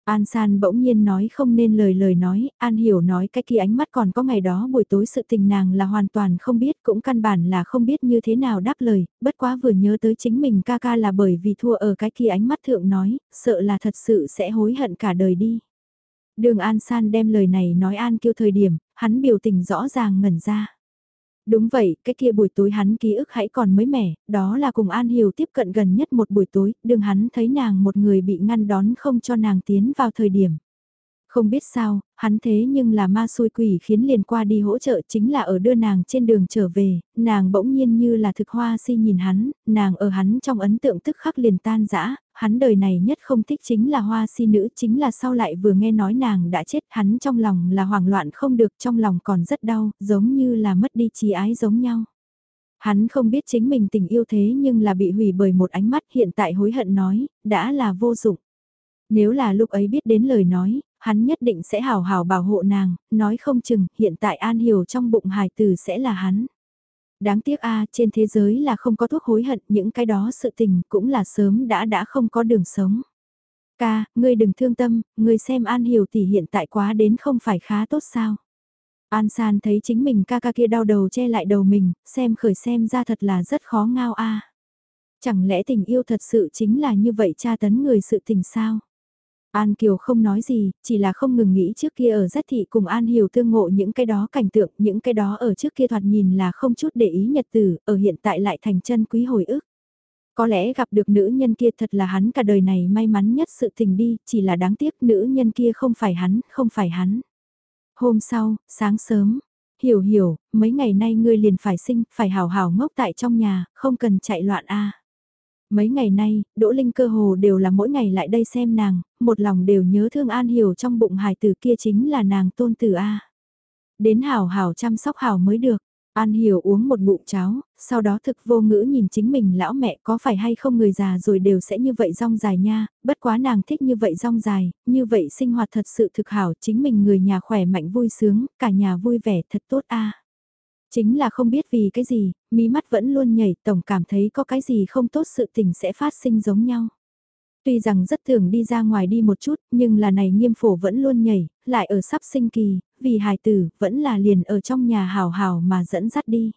An San bỗng nhiên nói không nên lời lời nói, An hiểu nói cái kia ánh mắt còn có ngày đó buổi tối sự tình nàng là hoàn toàn không biết cũng căn bản là không biết như thế nào đáp lời, bất quá vừa nhớ tới chính mình ca ca là bởi vì thua ở cái kia ánh mắt thượng nói, sợ là thật sự sẽ hối hận cả đời đi. Đường An San đem lời này nói An kêu thời điểm, hắn biểu tình rõ ràng ngẩn ra. Đúng vậy, cái kia buổi tối hắn ký ức hãy còn mới mẻ, đó là cùng An Hiểu tiếp cận gần nhất một buổi tối, đường hắn thấy nàng một người bị ngăn đón không cho nàng tiến vào thời điểm. Không biết sao, hắn thế nhưng là ma xui quỷ khiến liền qua đi hỗ trợ chính là ở đưa nàng trên đường trở về, nàng bỗng nhiên như là thực hoa si nhìn hắn, nàng ở hắn trong ấn tượng tức khắc liền tan dã hắn đời này nhất không thích chính là hoa si nữ chính là sau lại vừa nghe nói nàng đã chết hắn trong lòng là hoảng loạn không được trong lòng còn rất đau, giống như là mất đi trí ái giống nhau. Hắn không biết chính mình tình yêu thế nhưng là bị hủy bởi một ánh mắt hiện tại hối hận nói, đã là vô dụng. Nếu là lúc ấy biết đến lời nói, hắn nhất định sẽ hào hào bảo hộ nàng, nói không chừng hiện tại An Hiểu trong bụng hài tử sẽ là hắn. Đáng tiếc a trên thế giới là không có thuốc hối hận, những cái đó sự tình cũng là sớm đã đã không có đường sống. Ca, ngươi đừng thương tâm, ngươi xem An Hiểu tỷ hiện tại quá đến không phải khá tốt sao. An San thấy chính mình ca ca kia đau đầu che lại đầu mình, xem khởi xem ra thật là rất khó ngao a. Chẳng lẽ tình yêu thật sự chính là như vậy tra tấn người sự tình sao? An Kiều không nói gì, chỉ là không ngừng nghĩ trước kia ở rất thị cùng An Hiểu tương ngộ những cái đó cảnh tượng, những cái đó ở trước kia thoạt nhìn là không chút để ý nhật tử, ở hiện tại lại thành chân quý hồi ức. Có lẽ gặp được nữ nhân kia thật là hắn cả đời này may mắn nhất sự tình đi, chỉ là đáng tiếc nữ nhân kia không phải hắn, không phải hắn. Hôm sau, sáng sớm, hiểu hiểu, mấy ngày nay ngươi liền phải sinh, phải hào hào ngốc tại trong nhà, không cần chạy loạn a. Mấy ngày nay, Đỗ Linh cơ hồ đều là mỗi ngày lại đây xem nàng, một lòng đều nhớ thương An Hiểu trong bụng hài tử kia chính là nàng tôn tử A. Đến hảo hảo chăm sóc hảo mới được. An Hiểu uống một bụng cháo, sau đó thực vô ngữ nhìn chính mình lão mẹ có phải hay không người già rồi đều sẽ như vậy rong dài nha, bất quá nàng thích như vậy rong dài, như vậy sinh hoạt thật sự thực hảo, chính mình người nhà khỏe mạnh vui sướng, cả nhà vui vẻ thật tốt a. Chính là không biết vì cái gì, mí mắt vẫn luôn nhảy tổng cảm thấy có cái gì không tốt sự tình sẽ phát sinh giống nhau. Tuy rằng rất thường đi ra ngoài đi một chút, nhưng là này nghiêm phổ vẫn luôn nhảy, lại ở sắp sinh kỳ, vì hài tử, vẫn là liền ở trong nhà hào hào mà dẫn dắt đi.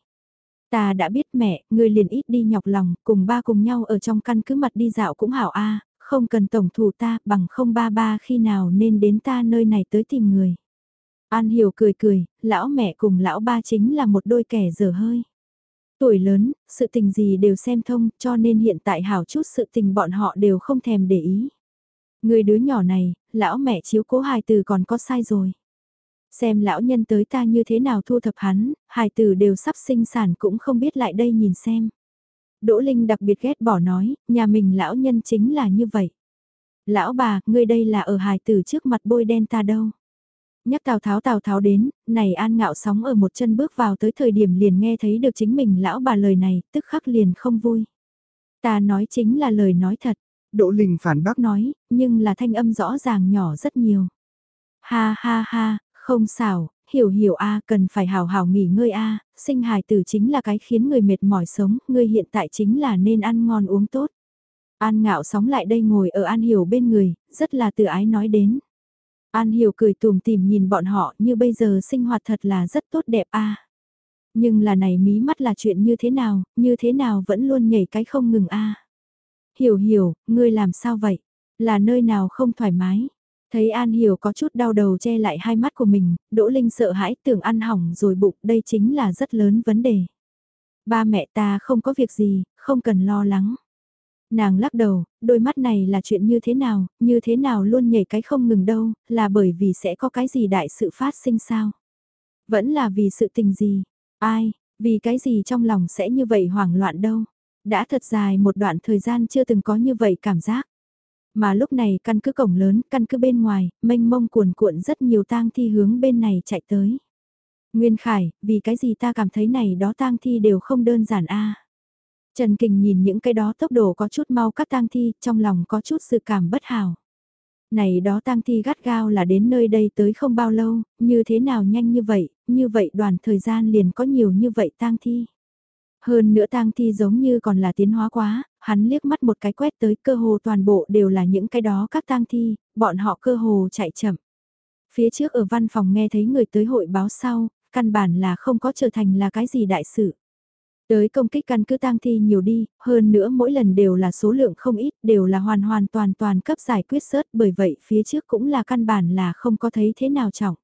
Ta đã biết mẹ, người liền ít đi nhọc lòng, cùng ba cùng nhau ở trong căn cứ mặt đi dạo cũng hảo a không cần tổng thủ ta, bằng không ba ba khi nào nên đến ta nơi này tới tìm người. An Hiểu cười cười, lão mẹ cùng lão ba chính là một đôi kẻ dở hơi. Tuổi lớn, sự tình gì đều xem thông, cho nên hiện tại hảo chút sự tình bọn họ đều không thèm để ý. Người đứa nhỏ này, lão mẹ chiếu cố hài từ còn có sai rồi. Xem lão nhân tới ta như thế nào thu thập hắn, hài tử đều sắp sinh sản cũng không biết lại đây nhìn xem. Đỗ Linh đặc biệt ghét bỏ nói, nhà mình lão nhân chính là như vậy. Lão bà, ngươi đây là ở hài tử trước mặt bôi đen ta đâu. Nhắc Tào Tháo Tào Tháo đến, này an ngạo sóng ở một chân bước vào tới thời điểm liền nghe thấy được chính mình lão bà lời này, tức khắc liền không vui. Ta nói chính là lời nói thật. Đỗ Linh phản bác nói, nhưng là thanh âm rõ ràng nhỏ rất nhiều. Ha ha ha, không xảo, hiểu hiểu a cần phải hào hào nghỉ ngơi a sinh hài tử chính là cái khiến người mệt mỏi sống, ngươi hiện tại chính là nên ăn ngon uống tốt. An ngạo sóng lại đây ngồi ở An Hiểu bên người, rất là tự ái nói đến. An Hiểu cười tùm tìm nhìn bọn họ như bây giờ sinh hoạt thật là rất tốt đẹp a. Nhưng là này mí mắt là chuyện như thế nào, như thế nào vẫn luôn nhảy cái không ngừng a. Hiểu hiểu, ngươi làm sao vậy? Là nơi nào không thoải mái? Thấy An Hiểu có chút đau đầu che lại hai mắt của mình, Đỗ Linh sợ hãi tưởng ăn hỏng rồi bụng, đây chính là rất lớn vấn đề. Ba mẹ ta không có việc gì, không cần lo lắng. Nàng lắc đầu, đôi mắt này là chuyện như thế nào, như thế nào luôn nhảy cái không ngừng đâu, là bởi vì sẽ có cái gì đại sự phát sinh sao? Vẫn là vì sự tình gì? Ai, vì cái gì trong lòng sẽ như vậy hoảng loạn đâu? Đã thật dài một đoạn thời gian chưa từng có như vậy cảm giác. Mà lúc này căn cứ cổng lớn, căn cứ bên ngoài, mênh mông cuồn cuộn rất nhiều tang thi hướng bên này chạy tới. Nguyên Khải, vì cái gì ta cảm thấy này đó tang thi đều không đơn giản a Trần Kình nhìn những cái đó tốc độ có chút mau các tang thi, trong lòng có chút sự cảm bất hảo. Này đó tang thi gắt gao là đến nơi đây tới không bao lâu, như thế nào nhanh như vậy, như vậy đoàn thời gian liền có nhiều như vậy tang thi. Hơn nữa tang thi giống như còn là tiến hóa quá, hắn liếc mắt một cái quét tới cơ hồ toàn bộ đều là những cái đó các tang thi, bọn họ cơ hồ chạy chậm. Phía trước ở văn phòng nghe thấy người tới hội báo sau, căn bản là không có trở thành là cái gì đại sự. Tới công kích căn cứ tang thi nhiều đi, hơn nữa mỗi lần đều là số lượng không ít, đều là hoàn hoàn toàn toàn cấp giải quyết sớt bởi vậy phía trước cũng là căn bản là không có thấy thế nào trọng.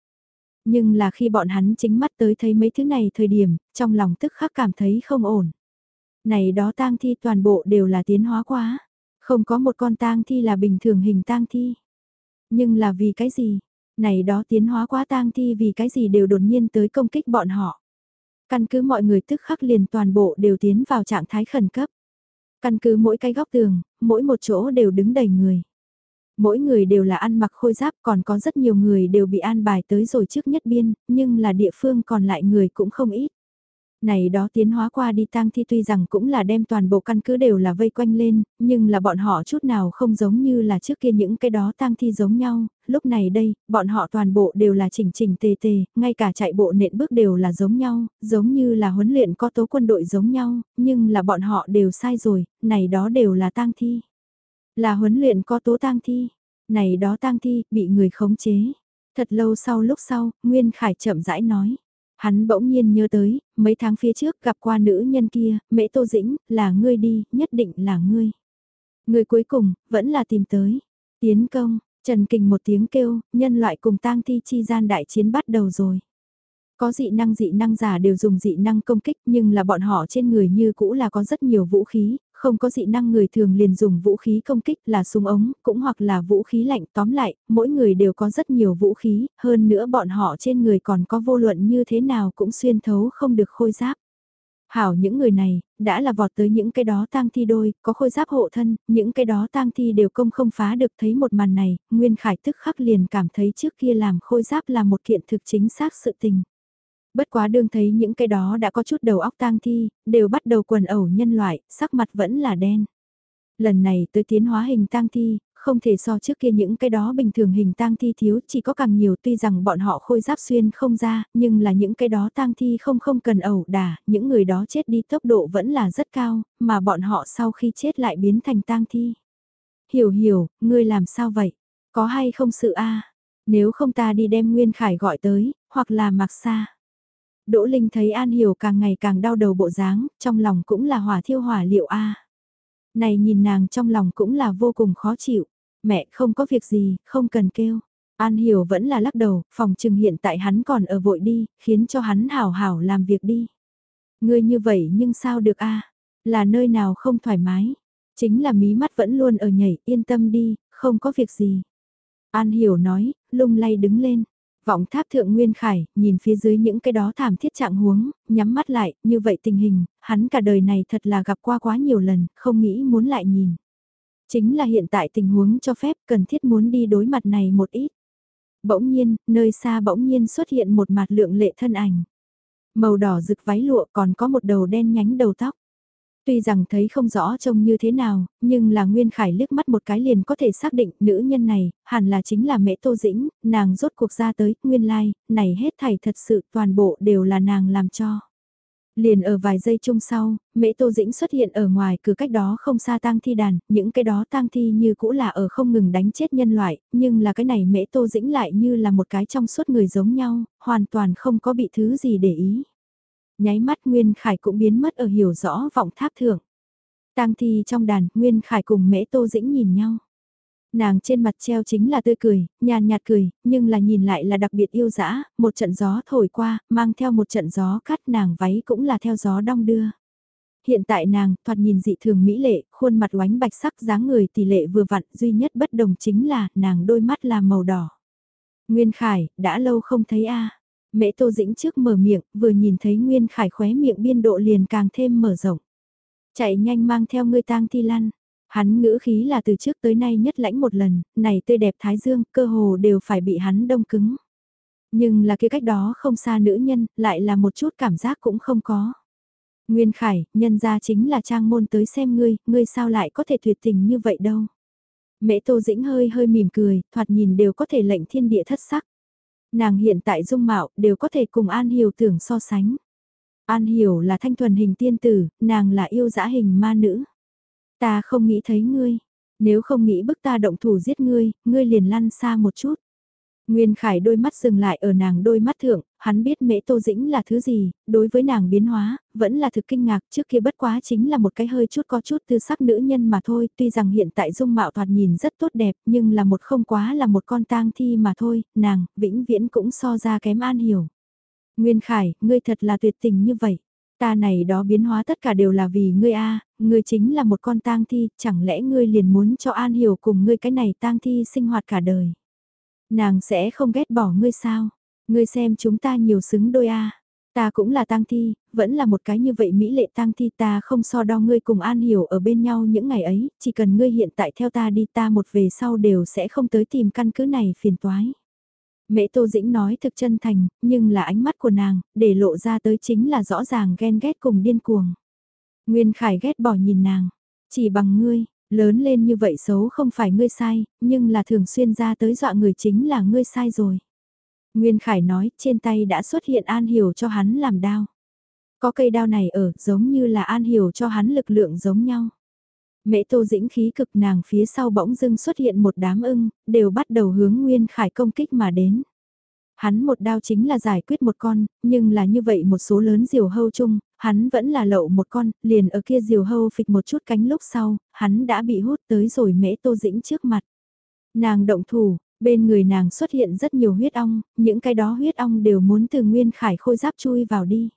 Nhưng là khi bọn hắn chính mắt tới thấy mấy thứ này thời điểm, trong lòng tức khắc cảm thấy không ổn. Này đó tang thi toàn bộ đều là tiến hóa quá, không có một con tang thi là bình thường hình tang thi. Nhưng là vì cái gì? Này đó tiến hóa quá tang thi vì cái gì đều đột nhiên tới công kích bọn họ. Căn cứ mọi người tức khắc liền toàn bộ đều tiến vào trạng thái khẩn cấp. Căn cứ mỗi cái góc tường, mỗi một chỗ đều đứng đầy người. Mỗi người đều là ăn mặc khôi giáp còn có rất nhiều người đều bị an bài tới rồi trước nhất biên, nhưng là địa phương còn lại người cũng không ít. Này đó tiến hóa qua đi tang thi tuy rằng cũng là đem toàn bộ căn cứ đều là vây quanh lên, nhưng là bọn họ chút nào không giống như là trước kia những cái đó tang thi giống nhau, lúc này đây, bọn họ toàn bộ đều là chỉnh chỉnh tề tề, ngay cả chạy bộ nện bước đều là giống nhau, giống như là huấn luyện có tố quân đội giống nhau, nhưng là bọn họ đều sai rồi, này đó đều là tang thi. Là huấn luyện có tố tang thi, này đó tang thi, bị người khống chế. Thật lâu sau lúc sau, Nguyên Khải chậm rãi nói. Hắn bỗng nhiên nhớ tới, mấy tháng phía trước gặp qua nữ nhân kia, mễ tô dĩnh, là ngươi đi, nhất định là ngươi. Người cuối cùng, vẫn là tìm tới. Tiến công, Trần Kình một tiếng kêu, nhân loại cùng tang thi chi gian đại chiến bắt đầu rồi. Có dị năng dị năng giả đều dùng dị năng công kích nhưng là bọn họ trên người như cũ là có rất nhiều vũ khí, không có dị năng người thường liền dùng vũ khí công kích là súng ống, cũng hoặc là vũ khí lạnh tóm lại, mỗi người đều có rất nhiều vũ khí, hơn nữa bọn họ trên người còn có vô luận như thế nào cũng xuyên thấu không được khôi giáp. Hảo những người này, đã là vọt tới những cái đó tang thi đôi, có khôi giáp hộ thân, những cái đó tang thi đều công không phá được thấy một màn này, Nguyên Khải tức khắc liền cảm thấy trước kia làm khôi giáp là một kiện thực chính xác sự tình. Bất quá đương thấy những cái đó đã có chút đầu óc tang thi, đều bắt đầu quần ẩu nhân loại, sắc mặt vẫn là đen. Lần này tới tiến hóa hình tang thi, không thể so trước kia những cái đó bình thường hình tang thi thiếu, chỉ có càng nhiều tuy rằng bọn họ khôi giáp xuyên không ra, nhưng là những cái đó tang thi không không cần ẩu đả, những người đó chết đi tốc độ vẫn là rất cao, mà bọn họ sau khi chết lại biến thành tang thi. Hiểu hiểu, ngươi làm sao vậy? Có hay không sự a Nếu không ta đi đem Nguyên Khải gọi tới, hoặc là mặc xa. Đỗ Linh thấy An Hiểu càng ngày càng đau đầu bộ dáng, trong lòng cũng là hỏa thiêu hỏa liệu a. Này nhìn nàng trong lòng cũng là vô cùng khó chịu. Mẹ không có việc gì, không cần kêu. An Hiểu vẫn là lắc đầu, phòng trừng hiện tại hắn còn ở vội đi, khiến cho hắn hảo hảo làm việc đi. Ngươi như vậy nhưng sao được a? Là nơi nào không thoải mái? Chính là mí mắt vẫn luôn ở nhảy, yên tâm đi, không có việc gì. An Hiểu nói, lung lay đứng lên, Vọng tháp thượng Nguyên Khải, nhìn phía dưới những cái đó thảm thiết trạng huống, nhắm mắt lại, như vậy tình hình, hắn cả đời này thật là gặp qua quá nhiều lần, không nghĩ muốn lại nhìn. Chính là hiện tại tình huống cho phép cần thiết muốn đi đối mặt này một ít. Bỗng nhiên, nơi xa bỗng nhiên xuất hiện một mặt lượng lệ thân ảnh. Màu đỏ rực váy lụa còn có một đầu đen nhánh đầu tóc. Tuy rằng thấy không rõ trông như thế nào, nhưng là Nguyên Khải liếc mắt một cái liền có thể xác định nữ nhân này, hẳn là chính là mẹ Tô Dĩnh, nàng rốt cuộc ra tới, nguyên lai, like, này hết thảy thật sự toàn bộ đều là nàng làm cho. Liền ở vài giây chung sau, mẹ Tô Dĩnh xuất hiện ở ngoài cửa cách đó không xa tang thi đàn, những cái đó tang thi như cũ là ở không ngừng đánh chết nhân loại, nhưng là cái này mẹ Tô Dĩnh lại như là một cái trong suốt người giống nhau, hoàn toàn không có bị thứ gì để ý nháy mắt Nguyên Khải cũng biến mất ở hiểu rõ vọng tháp thượng. Tang thi trong đàn, Nguyên Khải cùng mễ Tô Dĩnh nhìn nhau. Nàng trên mặt treo chính là tươi cười, nhàn nhạt cười, nhưng là nhìn lại là đặc biệt yêu dã, một trận gió thổi qua, mang theo một trận gió cắt nàng váy cũng là theo gió đong đưa. Hiện tại nàng, thoạt nhìn dị thường mỹ lệ, khuôn mặt oánh bạch sắc dáng người tỷ lệ vừa vặn, duy nhất bất đồng chính là, nàng đôi mắt là màu đỏ. Nguyên Khải, đã lâu không thấy a Mễ Tô Dĩnh trước mở miệng, vừa nhìn thấy Nguyên Khải khóe miệng biên độ liền càng thêm mở rộng. Chạy nhanh mang theo ngươi tang thi lăn. Hắn ngữ khí là từ trước tới nay nhất lãnh một lần, này tươi đẹp thái dương, cơ hồ đều phải bị hắn đông cứng. Nhưng là kia cách đó không xa nữ nhân, lại là một chút cảm giác cũng không có. Nguyên Khải, nhân ra chính là trang môn tới xem ngươi, ngươi sao lại có thể tuyệt tình như vậy đâu. Mễ Tô Dĩnh hơi hơi mỉm cười, thoạt nhìn đều có thể lệnh thiên địa thất sắc. Nàng hiện tại dung mạo đều có thể cùng An Hiểu tưởng so sánh. An Hiểu là thanh thuần hình tiên tử, nàng là yêu dã hình ma nữ. Ta không nghĩ thấy ngươi, nếu không nghĩ bức ta động thủ giết ngươi, ngươi liền lăn xa một chút. Nguyên Khải đôi mắt dừng lại ở nàng đôi mắt thượng, hắn biết mễ tô dĩnh là thứ gì, đối với nàng biến hóa, vẫn là thực kinh ngạc trước kia bất quá chính là một cái hơi chút có chút tư sắc nữ nhân mà thôi, tuy rằng hiện tại dung mạo thoạt nhìn rất tốt đẹp nhưng là một không quá là một con tang thi mà thôi, nàng, vĩnh viễn cũng so ra kém an hiểu. Nguyên Khải, ngươi thật là tuyệt tình như vậy. Ta này đó biến hóa tất cả đều là vì ngươi a, ngươi chính là một con tang thi, chẳng lẽ ngươi liền muốn cho An Hiểu cùng ngươi cái này tang thi sinh hoạt cả đời. Nàng sẽ không ghét bỏ ngươi sao? Ngươi xem chúng ta nhiều xứng đôi a. Ta cũng là tang thi, vẫn là một cái như vậy mỹ lệ tang thi ta không so đo ngươi cùng An Hiểu ở bên nhau những ngày ấy, chỉ cần ngươi hiện tại theo ta đi ta một về sau đều sẽ không tới tìm căn cứ này phiền toái. Mễ Tô Dĩnh nói thực chân thành, nhưng là ánh mắt của nàng, để lộ ra tới chính là rõ ràng ghen ghét cùng điên cuồng. Nguyên Khải ghét bỏ nhìn nàng, chỉ bằng ngươi, lớn lên như vậy xấu không phải ngươi sai, nhưng là thường xuyên ra tới dọa người chính là ngươi sai rồi. Nguyên Khải nói, trên tay đã xuất hiện An Hiểu cho hắn làm đao. Có cây đao này ở, giống như là An Hiểu cho hắn lực lượng giống nhau. Mễ Tô Dĩnh khí cực nàng phía sau bỗng dưng xuất hiện một đám ưng, đều bắt đầu hướng Nguyên Khải công kích mà đến. Hắn một đao chính là giải quyết một con, nhưng là như vậy một số lớn diều hâu chung, hắn vẫn là lậu một con, liền ở kia diều hâu phịch một chút cánh lúc sau, hắn đã bị hút tới rồi Mễ Tô Dĩnh trước mặt. Nàng động thủ, bên người nàng xuất hiện rất nhiều huyết ong, những cái đó huyết ong đều muốn từ Nguyên Khải khôi giáp chui vào đi.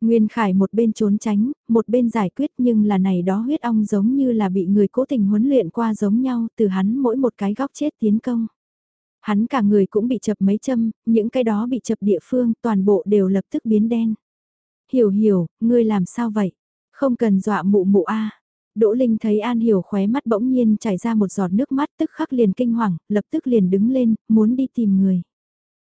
Nguyên Khải một bên trốn tránh, một bên giải quyết nhưng là này đó huyết ong giống như là bị người cố tình huấn luyện qua giống nhau từ hắn mỗi một cái góc chết tiến công. Hắn cả người cũng bị chập mấy châm, những cái đó bị chập địa phương toàn bộ đều lập tức biến đen. Hiểu hiểu, ngươi làm sao vậy? Không cần dọa mụ mụ a. Đỗ Linh thấy An Hiểu khóe mắt bỗng nhiên chảy ra một giọt nước mắt tức khắc liền kinh hoàng, lập tức liền đứng lên, muốn đi tìm người.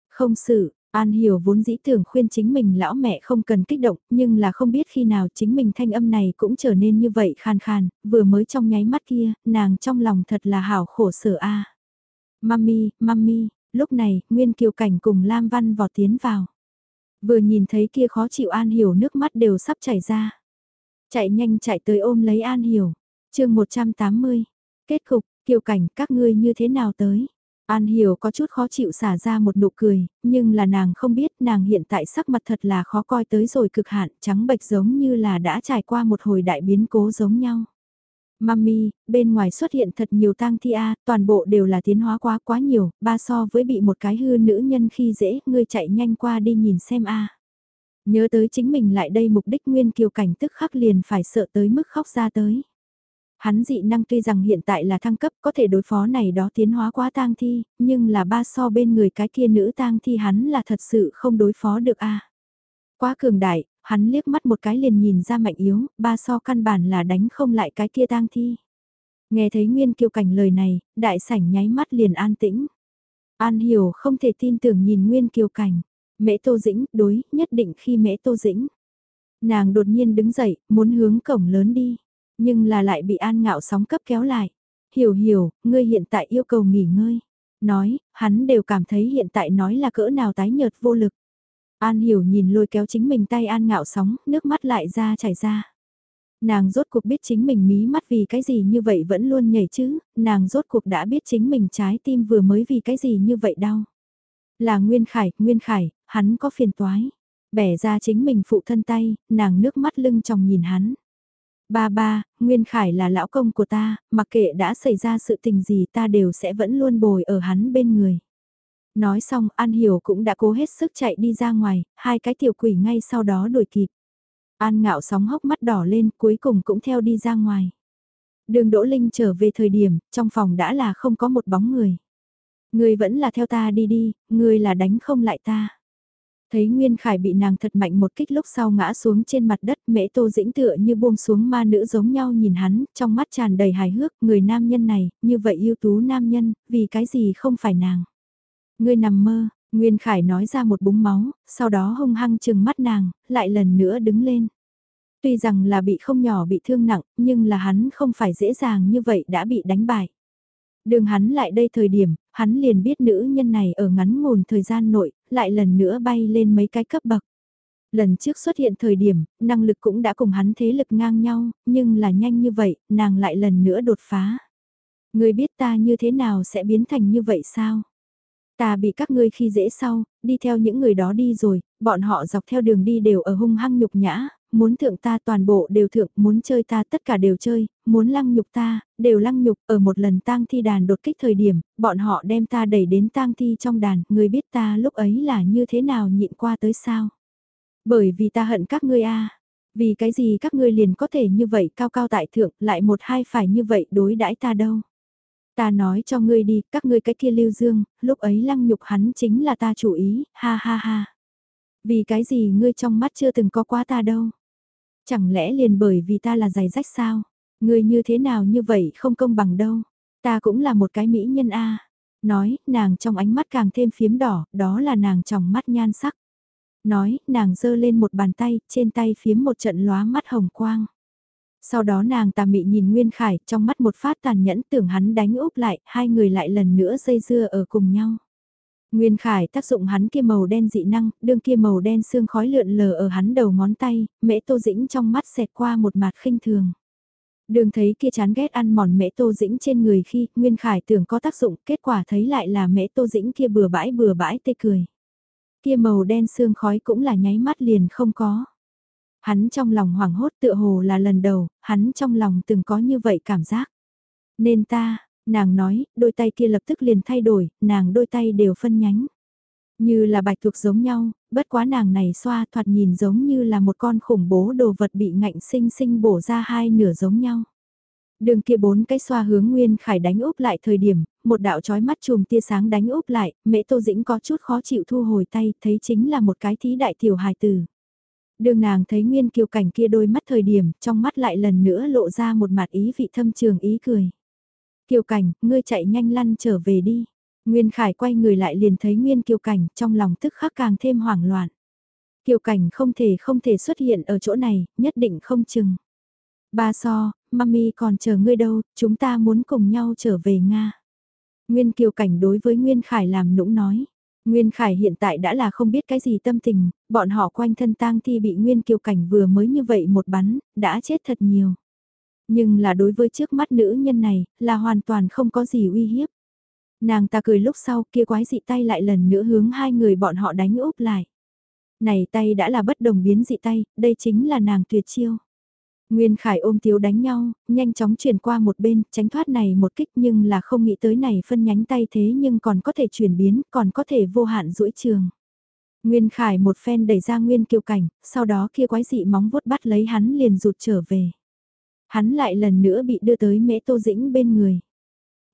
Không sự, An Hiểu vốn dĩ tưởng khuyên chính mình lão mẹ không cần kích động, nhưng là không biết khi nào chính mình thanh âm này cũng trở nên như vậy khan khan, vừa mới trong nháy mắt kia, nàng trong lòng thật là hảo khổ sở a. Mami, mami, lúc này, Nguyên Kiều Cảnh cùng Lam Văn vọt tiến vào. Vừa nhìn thấy kia khó chịu An Hiểu nước mắt đều sắp chảy ra. Chạy nhanh chạy tới ôm lấy An Hiểu. chương 180. Kết cục, Kiều Cảnh các ngươi như thế nào tới? An Hiểu có chút khó chịu xả ra một nụ cười, nhưng là nàng không biết nàng hiện tại sắc mặt thật là khó coi tới rồi cực hạn, trắng bệch giống như là đã trải qua một hồi đại biến cố giống nhau. Mami, bên ngoài xuất hiện thật nhiều tang thi a, toàn bộ đều là tiến hóa quá quá nhiều, ba so với bị một cái hư nữ nhân khi dễ, ngươi chạy nhanh qua đi nhìn xem a. Nhớ tới chính mình lại đây mục đích nguyên kiều cảnh tức khắc liền phải sợ tới mức khóc ra tới. Hắn dị năng tuy rằng hiện tại là thăng cấp có thể đối phó này đó tiến hóa quá tang thi, nhưng là ba so bên người cái kia nữ tang thi hắn là thật sự không đối phó được a. Quá cường đại, hắn liếc mắt một cái liền nhìn ra mạnh yếu, ba so căn bản là đánh không lại cái kia tang thi. Nghe thấy Nguyên Kiều Cảnh lời này, đại sảnh nháy mắt liền an tĩnh. An hiểu không thể tin tưởng nhìn Nguyên Kiều Cảnh. Mễ Tô Dĩnh, đối, nhất định khi Mễ Tô Dĩnh. Nàng đột nhiên đứng dậy, muốn hướng cổng lớn đi, nhưng là lại bị An Ngạo sóng cấp kéo lại. Hiểu hiểu, ngươi hiện tại yêu cầu nghỉ ngơi. Nói, hắn đều cảm thấy hiện tại nói là cỡ nào tái nhợt vô lực. An hiểu nhìn lôi kéo chính mình tay An Ngạo sóng, nước mắt lại ra chảy ra. Nàng rốt cuộc biết chính mình mí mắt vì cái gì như vậy vẫn luôn nhảy chứ, nàng rốt cuộc đã biết chính mình trái tim vừa mới vì cái gì như vậy đau. Là Nguyên Khải, Nguyên Khải, hắn có phiền toái. Bẻ ra chính mình phụ thân tay, nàng nước mắt lưng tròng nhìn hắn. Ba ba, Nguyên Khải là lão công của ta, mặc kệ đã xảy ra sự tình gì ta đều sẽ vẫn luôn bồi ở hắn bên người. Nói xong An Hiểu cũng đã cố hết sức chạy đi ra ngoài, hai cái tiểu quỷ ngay sau đó đuổi kịp. An ngạo sóng hốc mắt đỏ lên cuối cùng cũng theo đi ra ngoài. Đường Đỗ Linh trở về thời điểm, trong phòng đã là không có một bóng người. Người vẫn là theo ta đi đi, người là đánh không lại ta. Thấy Nguyên Khải bị nàng thật mạnh một kích lúc sau ngã xuống trên mặt đất mễ tô dĩnh tựa như buông xuống ma nữ giống nhau nhìn hắn, trong mắt tràn đầy hài hước, người nam nhân này, như vậy ưu tú nam nhân, vì cái gì không phải nàng. Ngươi nằm mơ, Nguyên Khải nói ra một búng máu, sau đó hung hăng chừng mắt nàng, lại lần nữa đứng lên. Tuy rằng là bị không nhỏ bị thương nặng, nhưng là hắn không phải dễ dàng như vậy đã bị đánh bại. Đường hắn lại đây thời điểm, hắn liền biết nữ nhân này ở ngắn ngủn thời gian nội, lại lần nữa bay lên mấy cái cấp bậc. Lần trước xuất hiện thời điểm, năng lực cũng đã cùng hắn thế lực ngang nhau, nhưng là nhanh như vậy, nàng lại lần nữa đột phá. Người biết ta như thế nào sẽ biến thành như vậy sao? Ta bị các ngươi khi dễ sau, đi theo những người đó đi rồi, bọn họ dọc theo đường đi đều ở hung hăng nhục nhã, muốn thượng ta toàn bộ đều thượng, muốn chơi ta tất cả đều chơi, muốn lăng nhục ta, đều lăng nhục, ở một lần tang thi đàn đột kích thời điểm, bọn họ đem ta đẩy đến tang thi trong đàn, người biết ta lúc ấy là như thế nào nhịn qua tới sao. Bởi vì ta hận các ngươi a vì cái gì các ngươi liền có thể như vậy cao cao tại thượng, lại một hai phải như vậy đối đãi ta đâu. Ta nói cho ngươi đi, các ngươi cái kia lưu dương, lúc ấy lăng nhục hắn chính là ta chủ ý, ha ha ha. Vì cái gì ngươi trong mắt chưa từng có quá ta đâu. Chẳng lẽ liền bởi vì ta là giày rách sao? Ngươi như thế nào như vậy không công bằng đâu. Ta cũng là một cái mỹ nhân a. Nói, nàng trong ánh mắt càng thêm phiếm đỏ, đó là nàng trong mắt nhan sắc. Nói, nàng giơ lên một bàn tay, trên tay phiếm một trận lóa mắt hồng quang. Sau đó nàng tà mị nhìn Nguyên Khải, trong mắt một phát tàn nhẫn tưởng hắn đánh úp lại, hai người lại lần nữa dây dưa ở cùng nhau. Nguyên Khải tác dụng hắn kia màu đen dị năng, đương kia màu đen xương khói lượn lờ ở hắn đầu ngón tay, mễ tô dĩnh trong mắt xẹt qua một mặt khinh thường. Đường thấy kia chán ghét ăn mòn mễ tô dĩnh trên người khi Nguyên Khải tưởng có tác dụng, kết quả thấy lại là mễ tô dĩnh kia bừa bãi bừa bãi tê cười. Kia màu đen xương khói cũng là nháy mắt liền không có. Hắn trong lòng hoảng hốt tựa hồ là lần đầu, hắn trong lòng từng có như vậy cảm giác. Nên ta, nàng nói, đôi tay kia lập tức liền thay đổi, nàng đôi tay đều phân nhánh. Như là bạch thuộc giống nhau, bất quá nàng này xoa thoạt nhìn giống như là một con khủng bố đồ vật bị ngạnh sinh sinh bổ ra hai nửa giống nhau. Đường kia bốn cái xoa hướng Nguyên Khải đánh úp lại thời điểm, một đạo chói mắt chùm tia sáng đánh úp lại, mẹ Tô Dĩnh có chút khó chịu thu hồi tay, thấy chính là một cái thí đại tiểu hài tử. Đường nàng thấy Nguyên Kiều Cảnh kia đôi mắt thời điểm, trong mắt lại lần nữa lộ ra một mặt ý vị thâm trường ý cười. Kiều Cảnh, ngươi chạy nhanh lăn trở về đi. Nguyên Khải quay người lại liền thấy Nguyên Kiều Cảnh, trong lòng tức khắc càng thêm hoảng loạn. Kiều Cảnh không thể không thể xuất hiện ở chỗ này, nhất định không chừng. Ba so, mami còn chờ ngươi đâu, chúng ta muốn cùng nhau trở về Nga. Nguyên Kiều Cảnh đối với Nguyên Khải làm nũng nói. Nguyên Khải hiện tại đã là không biết cái gì tâm tình, bọn họ quanh thân tang thi bị Nguyên Kiều Cảnh vừa mới như vậy một bắn, đã chết thật nhiều. Nhưng là đối với trước mắt nữ nhân này, là hoàn toàn không có gì uy hiếp. Nàng ta cười lúc sau kia quái dị tay lại lần nữa hướng hai người bọn họ đánh úp lại. Này tay đã là bất đồng biến dị tay, đây chính là nàng tuyệt chiêu. Nguyên Khải ôm Tiếu đánh nhau, nhanh chóng chuyển qua một bên, tránh thoát này một kích nhưng là không nghĩ tới này phân nhánh tay thế nhưng còn có thể chuyển biến, còn có thể vô hạn duỗi trường. Nguyên Khải một phen đẩy ra Nguyên Kiều Cảnh, sau đó kia quái dị móng vuốt bắt lấy hắn liền rụt trở về. Hắn lại lần nữa bị đưa tới mễ tô dĩnh bên người.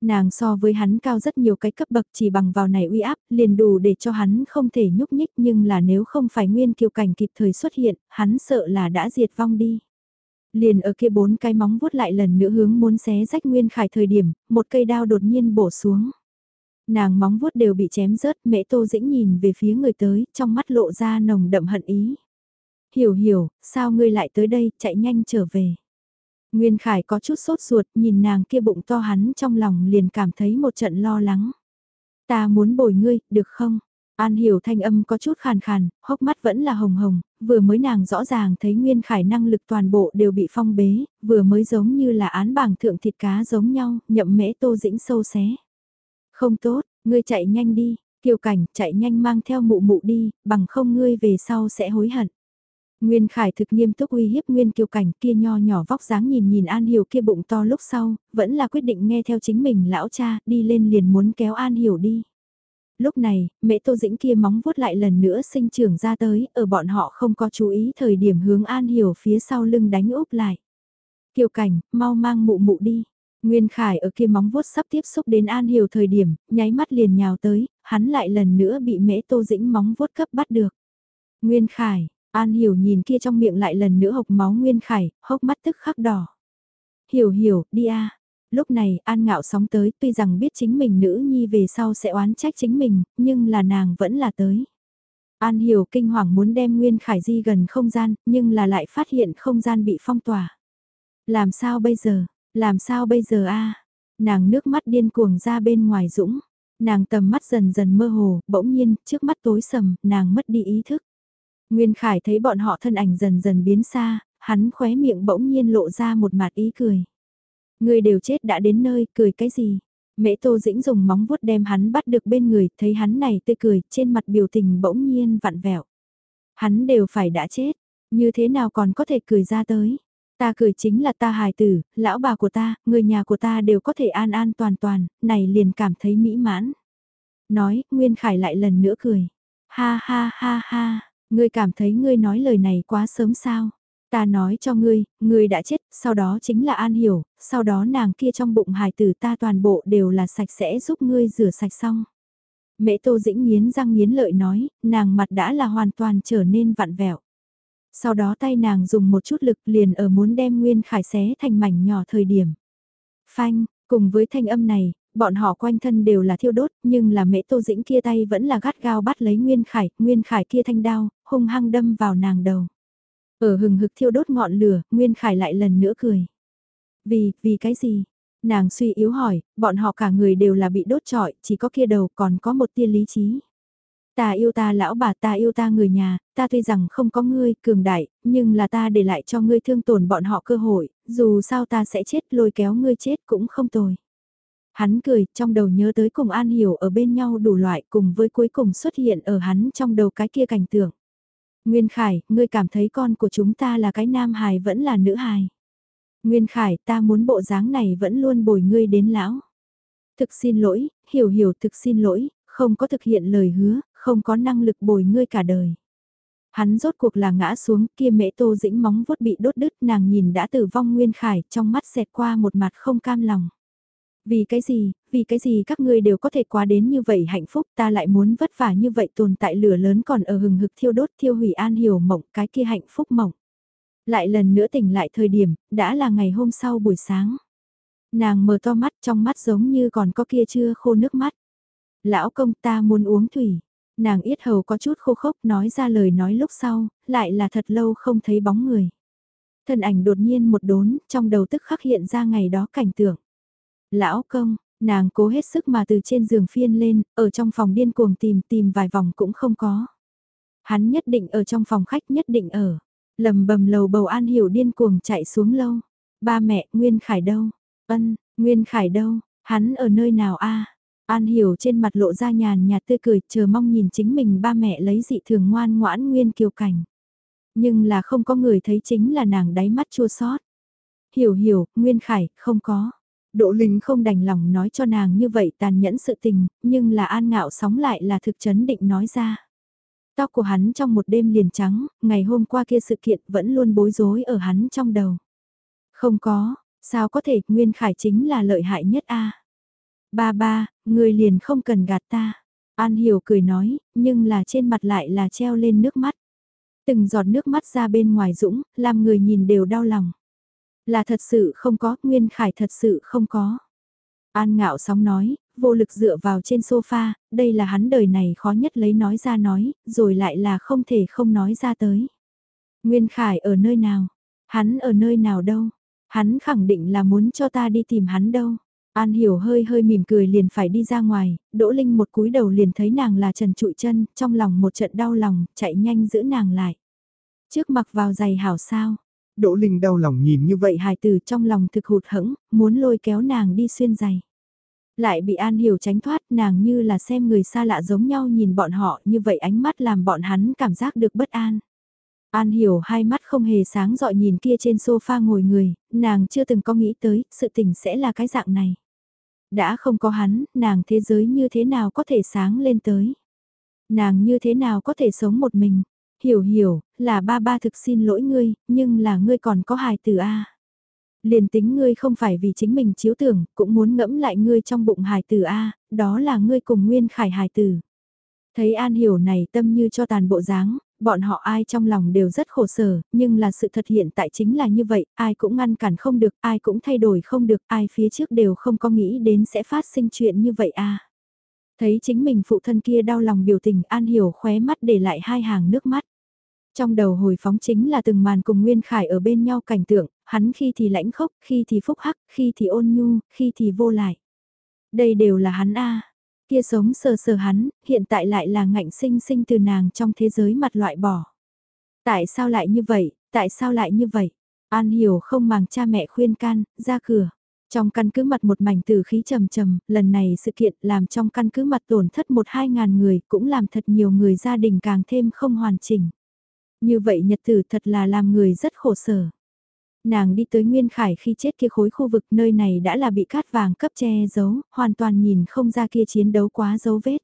Nàng so với hắn cao rất nhiều cái cấp bậc chỉ bằng vào này uy áp liền đủ để cho hắn không thể nhúc nhích nhưng là nếu không phải Nguyên Kiều Cảnh kịp thời xuất hiện, hắn sợ là đã diệt vong đi liền ở kia bốn cái móng vuốt lại lần nữa hướng muốn xé rách Nguyên Khải thời điểm, một cây đao đột nhiên bổ xuống. Nàng móng vuốt đều bị chém rớt, mẹ Tô Dĩnh nhìn về phía người tới, trong mắt lộ ra nồng đậm hận ý. Hiểu hiểu, sao ngươi lại tới đây, chạy nhanh trở về. Nguyên Khải có chút sốt ruột, nhìn nàng kia bụng to hắn trong lòng liền cảm thấy một trận lo lắng. Ta muốn bồi ngươi, được không? An hiểu thanh âm có chút khàn khàn, hốc mắt vẫn là hồng hồng, vừa mới nàng rõ ràng thấy nguyên khải năng lực toàn bộ đều bị phong bế, vừa mới giống như là án bảng thượng thịt cá giống nhau, nhậm mễ tô dĩnh sâu xé. Không tốt, ngươi chạy nhanh đi, kiều cảnh chạy nhanh mang theo mụ mụ đi, bằng không ngươi về sau sẽ hối hận. Nguyên Khải thực nghiêm túc uy hiếp Nguyên Kiều Cảnh kia nho nhỏ vóc dáng nhìn nhìn An Hiểu kia bụng to lúc sau, vẫn là quyết định nghe theo chính mình lão cha, đi lên liền muốn kéo An Hiểu đi. Lúc này, mẹ Tô Dĩnh kia móng vuốt lại lần nữa sinh trưởng ra tới, ở bọn họ không có chú ý thời điểm hướng An Hiểu phía sau lưng đánh úp lại. Kiều Cảnh, mau mang mụ mụ đi. Nguyên Khải ở kia móng vuốt sắp tiếp xúc đến An Hiểu thời điểm, nháy mắt liền nhào tới, hắn lại lần nữa bị mễ Tô Dĩnh móng vuốt cấp bắt được. Nguyên Khải, An Hiểu nhìn kia trong miệng lại lần nữa hộc máu Nguyên Khải, hốc mắt tức khắc đỏ. Hiểu hiểu, đi a lúc này An Ngạo sóng tới tuy rằng biết chính mình nữ nhi về sau sẽ oán trách chính mình, nhưng là nàng vẫn là tới. An hiểu kinh hoàng muốn đem Nguyên Khải Di gần không gian, nhưng là lại phát hiện không gian bị phong tỏa. Làm sao bây giờ, làm sao bây giờ a Nàng nước mắt điên cuồng ra bên ngoài dũng, nàng tầm mắt dần dần mơ hồ, bỗng nhiên, trước mắt tối sầm, nàng mất đi ý thức. Nguyên Khải thấy bọn họ thân ảnh dần dần biến xa, hắn khóe miệng bỗng nhiên lộ ra một mặt ý cười. Người đều chết đã đến nơi, cười cái gì? Mễ Tô Dĩnh dùng móng vuốt đem hắn bắt được bên người, thấy hắn này tươi cười, trên mặt biểu tình bỗng nhiên vặn vẹo. Hắn đều phải đã chết, như thế nào còn có thể cười ra tới? Ta cười chính là ta hài tử, lão bà của ta, người nhà của ta đều có thể an an toàn toàn, này liền cảm thấy mỹ mãn. Nói, Nguyên Khải lại lần nữa cười. Ha ha ha ha, ngươi cảm thấy ngươi nói lời này quá sớm sao? Ta nói cho ngươi, ngươi đã chết, sau đó chính là An Hiểu, sau đó nàng kia trong bụng hài tử ta toàn bộ đều là sạch sẽ giúp ngươi rửa sạch xong. Mễ Tô Dĩnh nghiến răng nghiến lợi nói, nàng mặt đã là hoàn toàn trở nên vặn vẹo. Sau đó tay nàng dùng một chút lực liền ở muốn đem Nguyên Khải xé thành mảnh nhỏ thời điểm. Phanh, cùng với thanh âm này, bọn họ quanh thân đều là thiêu đốt, nhưng là mễ Tô Dĩnh kia tay vẫn là gắt gao bắt lấy Nguyên Khải, Nguyên Khải kia thanh đao, hung hăng đâm vào nàng đầu. Ở hừng hực thiêu đốt ngọn lửa, Nguyên Khải lại lần nữa cười. Vì, vì cái gì? Nàng suy yếu hỏi, bọn họ cả người đều là bị đốt trọi, chỉ có kia đầu còn có một tia lý trí. Ta yêu ta lão bà ta yêu ta người nhà, ta tuy rằng không có ngươi cường đại, nhưng là ta để lại cho ngươi thương tổn bọn họ cơ hội, dù sao ta sẽ chết lôi kéo ngươi chết cũng không tồi. Hắn cười, trong đầu nhớ tới cùng An Hiểu ở bên nhau đủ loại cùng với cuối cùng xuất hiện ở hắn trong đầu cái kia cảnh tượng. Nguyên Khải, ngươi cảm thấy con của chúng ta là cái nam hài vẫn là nữ hài. Nguyên Khải, ta muốn bộ dáng này vẫn luôn bồi ngươi đến lão. Thực xin lỗi, hiểu hiểu thực xin lỗi, không có thực hiện lời hứa, không có năng lực bồi ngươi cả đời. Hắn rốt cuộc là ngã xuống kia mễ tô dĩnh móng vuốt bị đốt đứt nàng nhìn đã tử vong Nguyên Khải trong mắt xẹt qua một mặt không cam lòng. Vì cái gì, vì cái gì các ngươi đều có thể qua đến như vậy hạnh phúc ta lại muốn vất vả như vậy tồn tại lửa lớn còn ở hừng hực thiêu đốt thiêu hủy an hiểu mộng cái kia hạnh phúc mộng. Lại lần nữa tỉnh lại thời điểm, đã là ngày hôm sau buổi sáng. Nàng mở to mắt trong mắt giống như còn có kia chưa khô nước mắt. Lão công ta muốn uống thủy. Nàng yết hầu có chút khô khốc nói ra lời nói lúc sau, lại là thật lâu không thấy bóng người. Thân ảnh đột nhiên một đốn, trong đầu tức khắc hiện ra ngày đó cảnh tượng. Lão công, nàng cố hết sức mà từ trên giường phiên lên, ở trong phòng điên cuồng tìm tìm vài vòng cũng không có. Hắn nhất định ở trong phòng khách nhất định ở. lầm bầm lầu bầu An Hiểu điên cuồng chạy xuống lâu. Ba mẹ, Nguyên Khải đâu? Ân, Nguyên Khải đâu? Hắn ở nơi nào a? An Hiểu trên mặt lộ ra nhàn nhạt tươi cười, chờ mong nhìn chính mình ba mẹ lấy dị thường ngoan ngoãn Nguyên Kiều Cảnh. Nhưng là không có người thấy chính là nàng đáy mắt chua xót. Hiểu hiểu, Nguyên Khải, không có. Đỗ Linh không đành lòng nói cho nàng như vậy tàn nhẫn sự tình, nhưng là an ngạo sóng lại là thực chấn định nói ra. Tóc của hắn trong một đêm liền trắng, ngày hôm qua kia sự kiện vẫn luôn bối rối ở hắn trong đầu. Không có, sao có thể, Nguyên Khải chính là lợi hại nhất a Ba ba, người liền không cần gạt ta. An Hiểu cười nói, nhưng là trên mặt lại là treo lên nước mắt. Từng giọt nước mắt ra bên ngoài dũng, làm người nhìn đều đau lòng. Là thật sự không có, Nguyên Khải thật sự không có. An ngạo sóng nói, vô lực dựa vào trên sofa, đây là hắn đời này khó nhất lấy nói ra nói, rồi lại là không thể không nói ra tới. Nguyên Khải ở nơi nào? Hắn ở nơi nào đâu? Hắn khẳng định là muốn cho ta đi tìm hắn đâu. An Hiểu hơi hơi mỉm cười liền phải đi ra ngoài, Đỗ Linh một cúi đầu liền thấy nàng là Trần Trụi chân, trong lòng một trận đau lòng, chạy nhanh giữ nàng lại. Trước mặc vào giày hảo sao, Đỗ Linh đau lòng nhìn như vậy hài từ trong lòng thực hụt hẫng, muốn lôi kéo nàng đi xuyên giày. Lại bị An Hiểu tránh thoát nàng như là xem người xa lạ giống nhau nhìn bọn họ như vậy ánh mắt làm bọn hắn cảm giác được bất an. An Hiểu hai mắt không hề sáng dọi nhìn kia trên sofa ngồi người, nàng chưa từng có nghĩ tới sự tình sẽ là cái dạng này. Đã không có hắn, nàng thế giới như thế nào có thể sáng lên tới. Nàng như thế nào có thể sống một mình. Hiểu hiểu, là ba ba thực xin lỗi ngươi, nhưng là ngươi còn có hài tử a. Liền tính ngươi không phải vì chính mình chiếu tưởng, cũng muốn ngẫm lại ngươi trong bụng hài tử a, đó là ngươi cùng Nguyên Khải hài tử. Thấy An Hiểu này tâm như cho tàn bộ dáng, bọn họ ai trong lòng đều rất khổ sở, nhưng là sự thật hiện tại chính là như vậy, ai cũng ngăn cản không được, ai cũng thay đổi không được, ai phía trước đều không có nghĩ đến sẽ phát sinh chuyện như vậy a. Thấy chính mình phụ thân kia đau lòng biểu tình An Hiểu khóe mắt để lại hai hàng nước mắt. Trong đầu hồi phóng chính là từng màn cùng Nguyên Khải ở bên nhau cảnh tượng, hắn khi thì lãnh khốc, khi thì phúc hắc, khi thì ôn nhu, khi thì vô lại. Đây đều là hắn a kia sống sờ sờ hắn, hiện tại lại là ngạnh sinh sinh từ nàng trong thế giới mặt loại bỏ. Tại sao lại như vậy, tại sao lại như vậy? An hiểu không màng cha mẹ khuyên can, ra cửa. Trong căn cứ mặt một mảnh từ khí trầm trầm, lần này sự kiện làm trong căn cứ mặt tổn thất một hai ngàn người, cũng làm thật nhiều người gia đình càng thêm không hoàn chỉnh. Như vậy nhật tử thật là làm người rất khổ sở. Nàng đi tới Nguyên Khải khi chết kia khối khu vực nơi này đã là bị cát vàng cấp che giấu, hoàn toàn nhìn không ra kia chiến đấu quá dấu vết.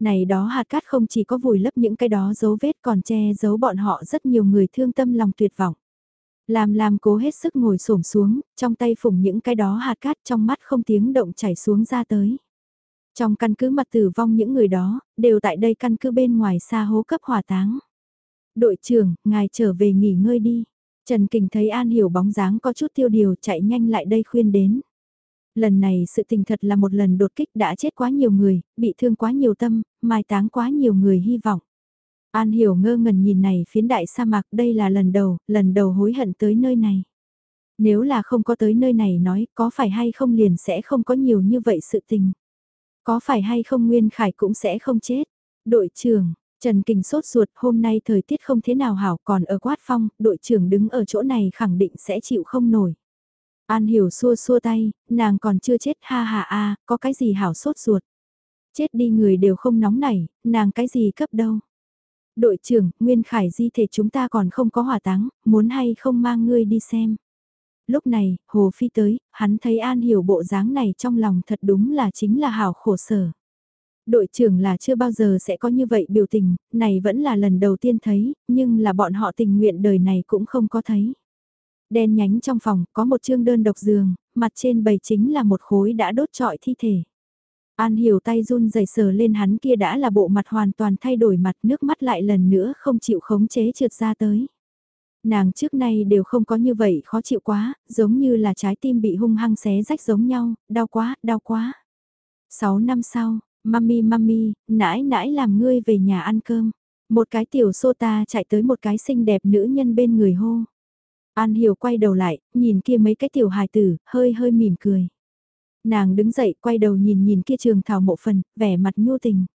Này đó hạt cát không chỉ có vùi lấp những cái đó dấu vết còn che giấu bọn họ rất nhiều người thương tâm lòng tuyệt vọng. Làm làm cố hết sức ngồi xổm xuống, trong tay phủng những cái đó hạt cát trong mắt không tiếng động chảy xuống ra tới. Trong căn cứ mặt tử vong những người đó, đều tại đây căn cứ bên ngoài xa hố cấp hỏa táng. Đội trưởng, ngài trở về nghỉ ngơi đi. Trần Kình thấy An Hiểu bóng dáng có chút tiêu điều chạy nhanh lại đây khuyên đến. Lần này sự tình thật là một lần đột kích đã chết quá nhiều người, bị thương quá nhiều tâm, mai táng quá nhiều người hy vọng. An Hiểu ngơ ngẩn nhìn này phiến đại sa mạc đây là lần đầu, lần đầu hối hận tới nơi này. Nếu là không có tới nơi này nói có phải hay không liền sẽ không có nhiều như vậy sự tình. Có phải hay không Nguyên Khải cũng sẽ không chết. Đội trưởng, Trần Kình sốt ruột hôm nay thời tiết không thế nào hảo còn ở quát phong, đội trưởng đứng ở chỗ này khẳng định sẽ chịu không nổi. An hiểu xua xua tay, nàng còn chưa chết ha ha a, có cái gì hảo sốt ruột. Chết đi người đều không nóng nảy, nàng cái gì cấp đâu. Đội trưởng, Nguyên Khải di thể chúng ta còn không có hỏa táng, muốn hay không mang ngươi đi xem. Lúc này, Hồ Phi tới, hắn thấy An hiểu bộ dáng này trong lòng thật đúng là chính là hảo khổ sở. Đội trưởng là chưa bao giờ sẽ có như vậy biểu tình, này vẫn là lần đầu tiên thấy, nhưng là bọn họ tình nguyện đời này cũng không có thấy. Đen nhánh trong phòng, có một chương đơn độc giường, mặt trên bầy chính là một khối đã đốt trọi thi thể. An hiểu tay run rẩy sờ lên hắn kia đã là bộ mặt hoàn toàn thay đổi mặt nước mắt lại lần nữa không chịu khống chế trượt ra tới. Nàng trước nay đều không có như vậy khó chịu quá, giống như là trái tim bị hung hăng xé rách giống nhau, đau quá, đau quá. Sáu năm sau, mami mami, nãi nãi làm ngươi về nhà ăn cơm. Một cái tiểu sô ta chạy tới một cái xinh đẹp nữ nhân bên người hô. An Hiểu quay đầu lại, nhìn kia mấy cái tiểu hài tử, hơi hơi mỉm cười. Nàng đứng dậy quay đầu nhìn nhìn kia trường thảo mộ phần, vẻ mặt nhu tình.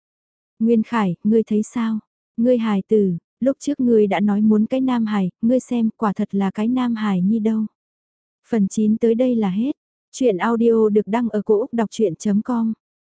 Nguyên Khải, ngươi thấy sao? Ngươi hài tử, lúc trước ngươi đã nói muốn cái nam hài, ngươi xem quả thật là cái nam hài nhi đâu. Phần 9 tới đây là hết. Chuyện audio được đăng ở cổ Úc đọc chuyện.com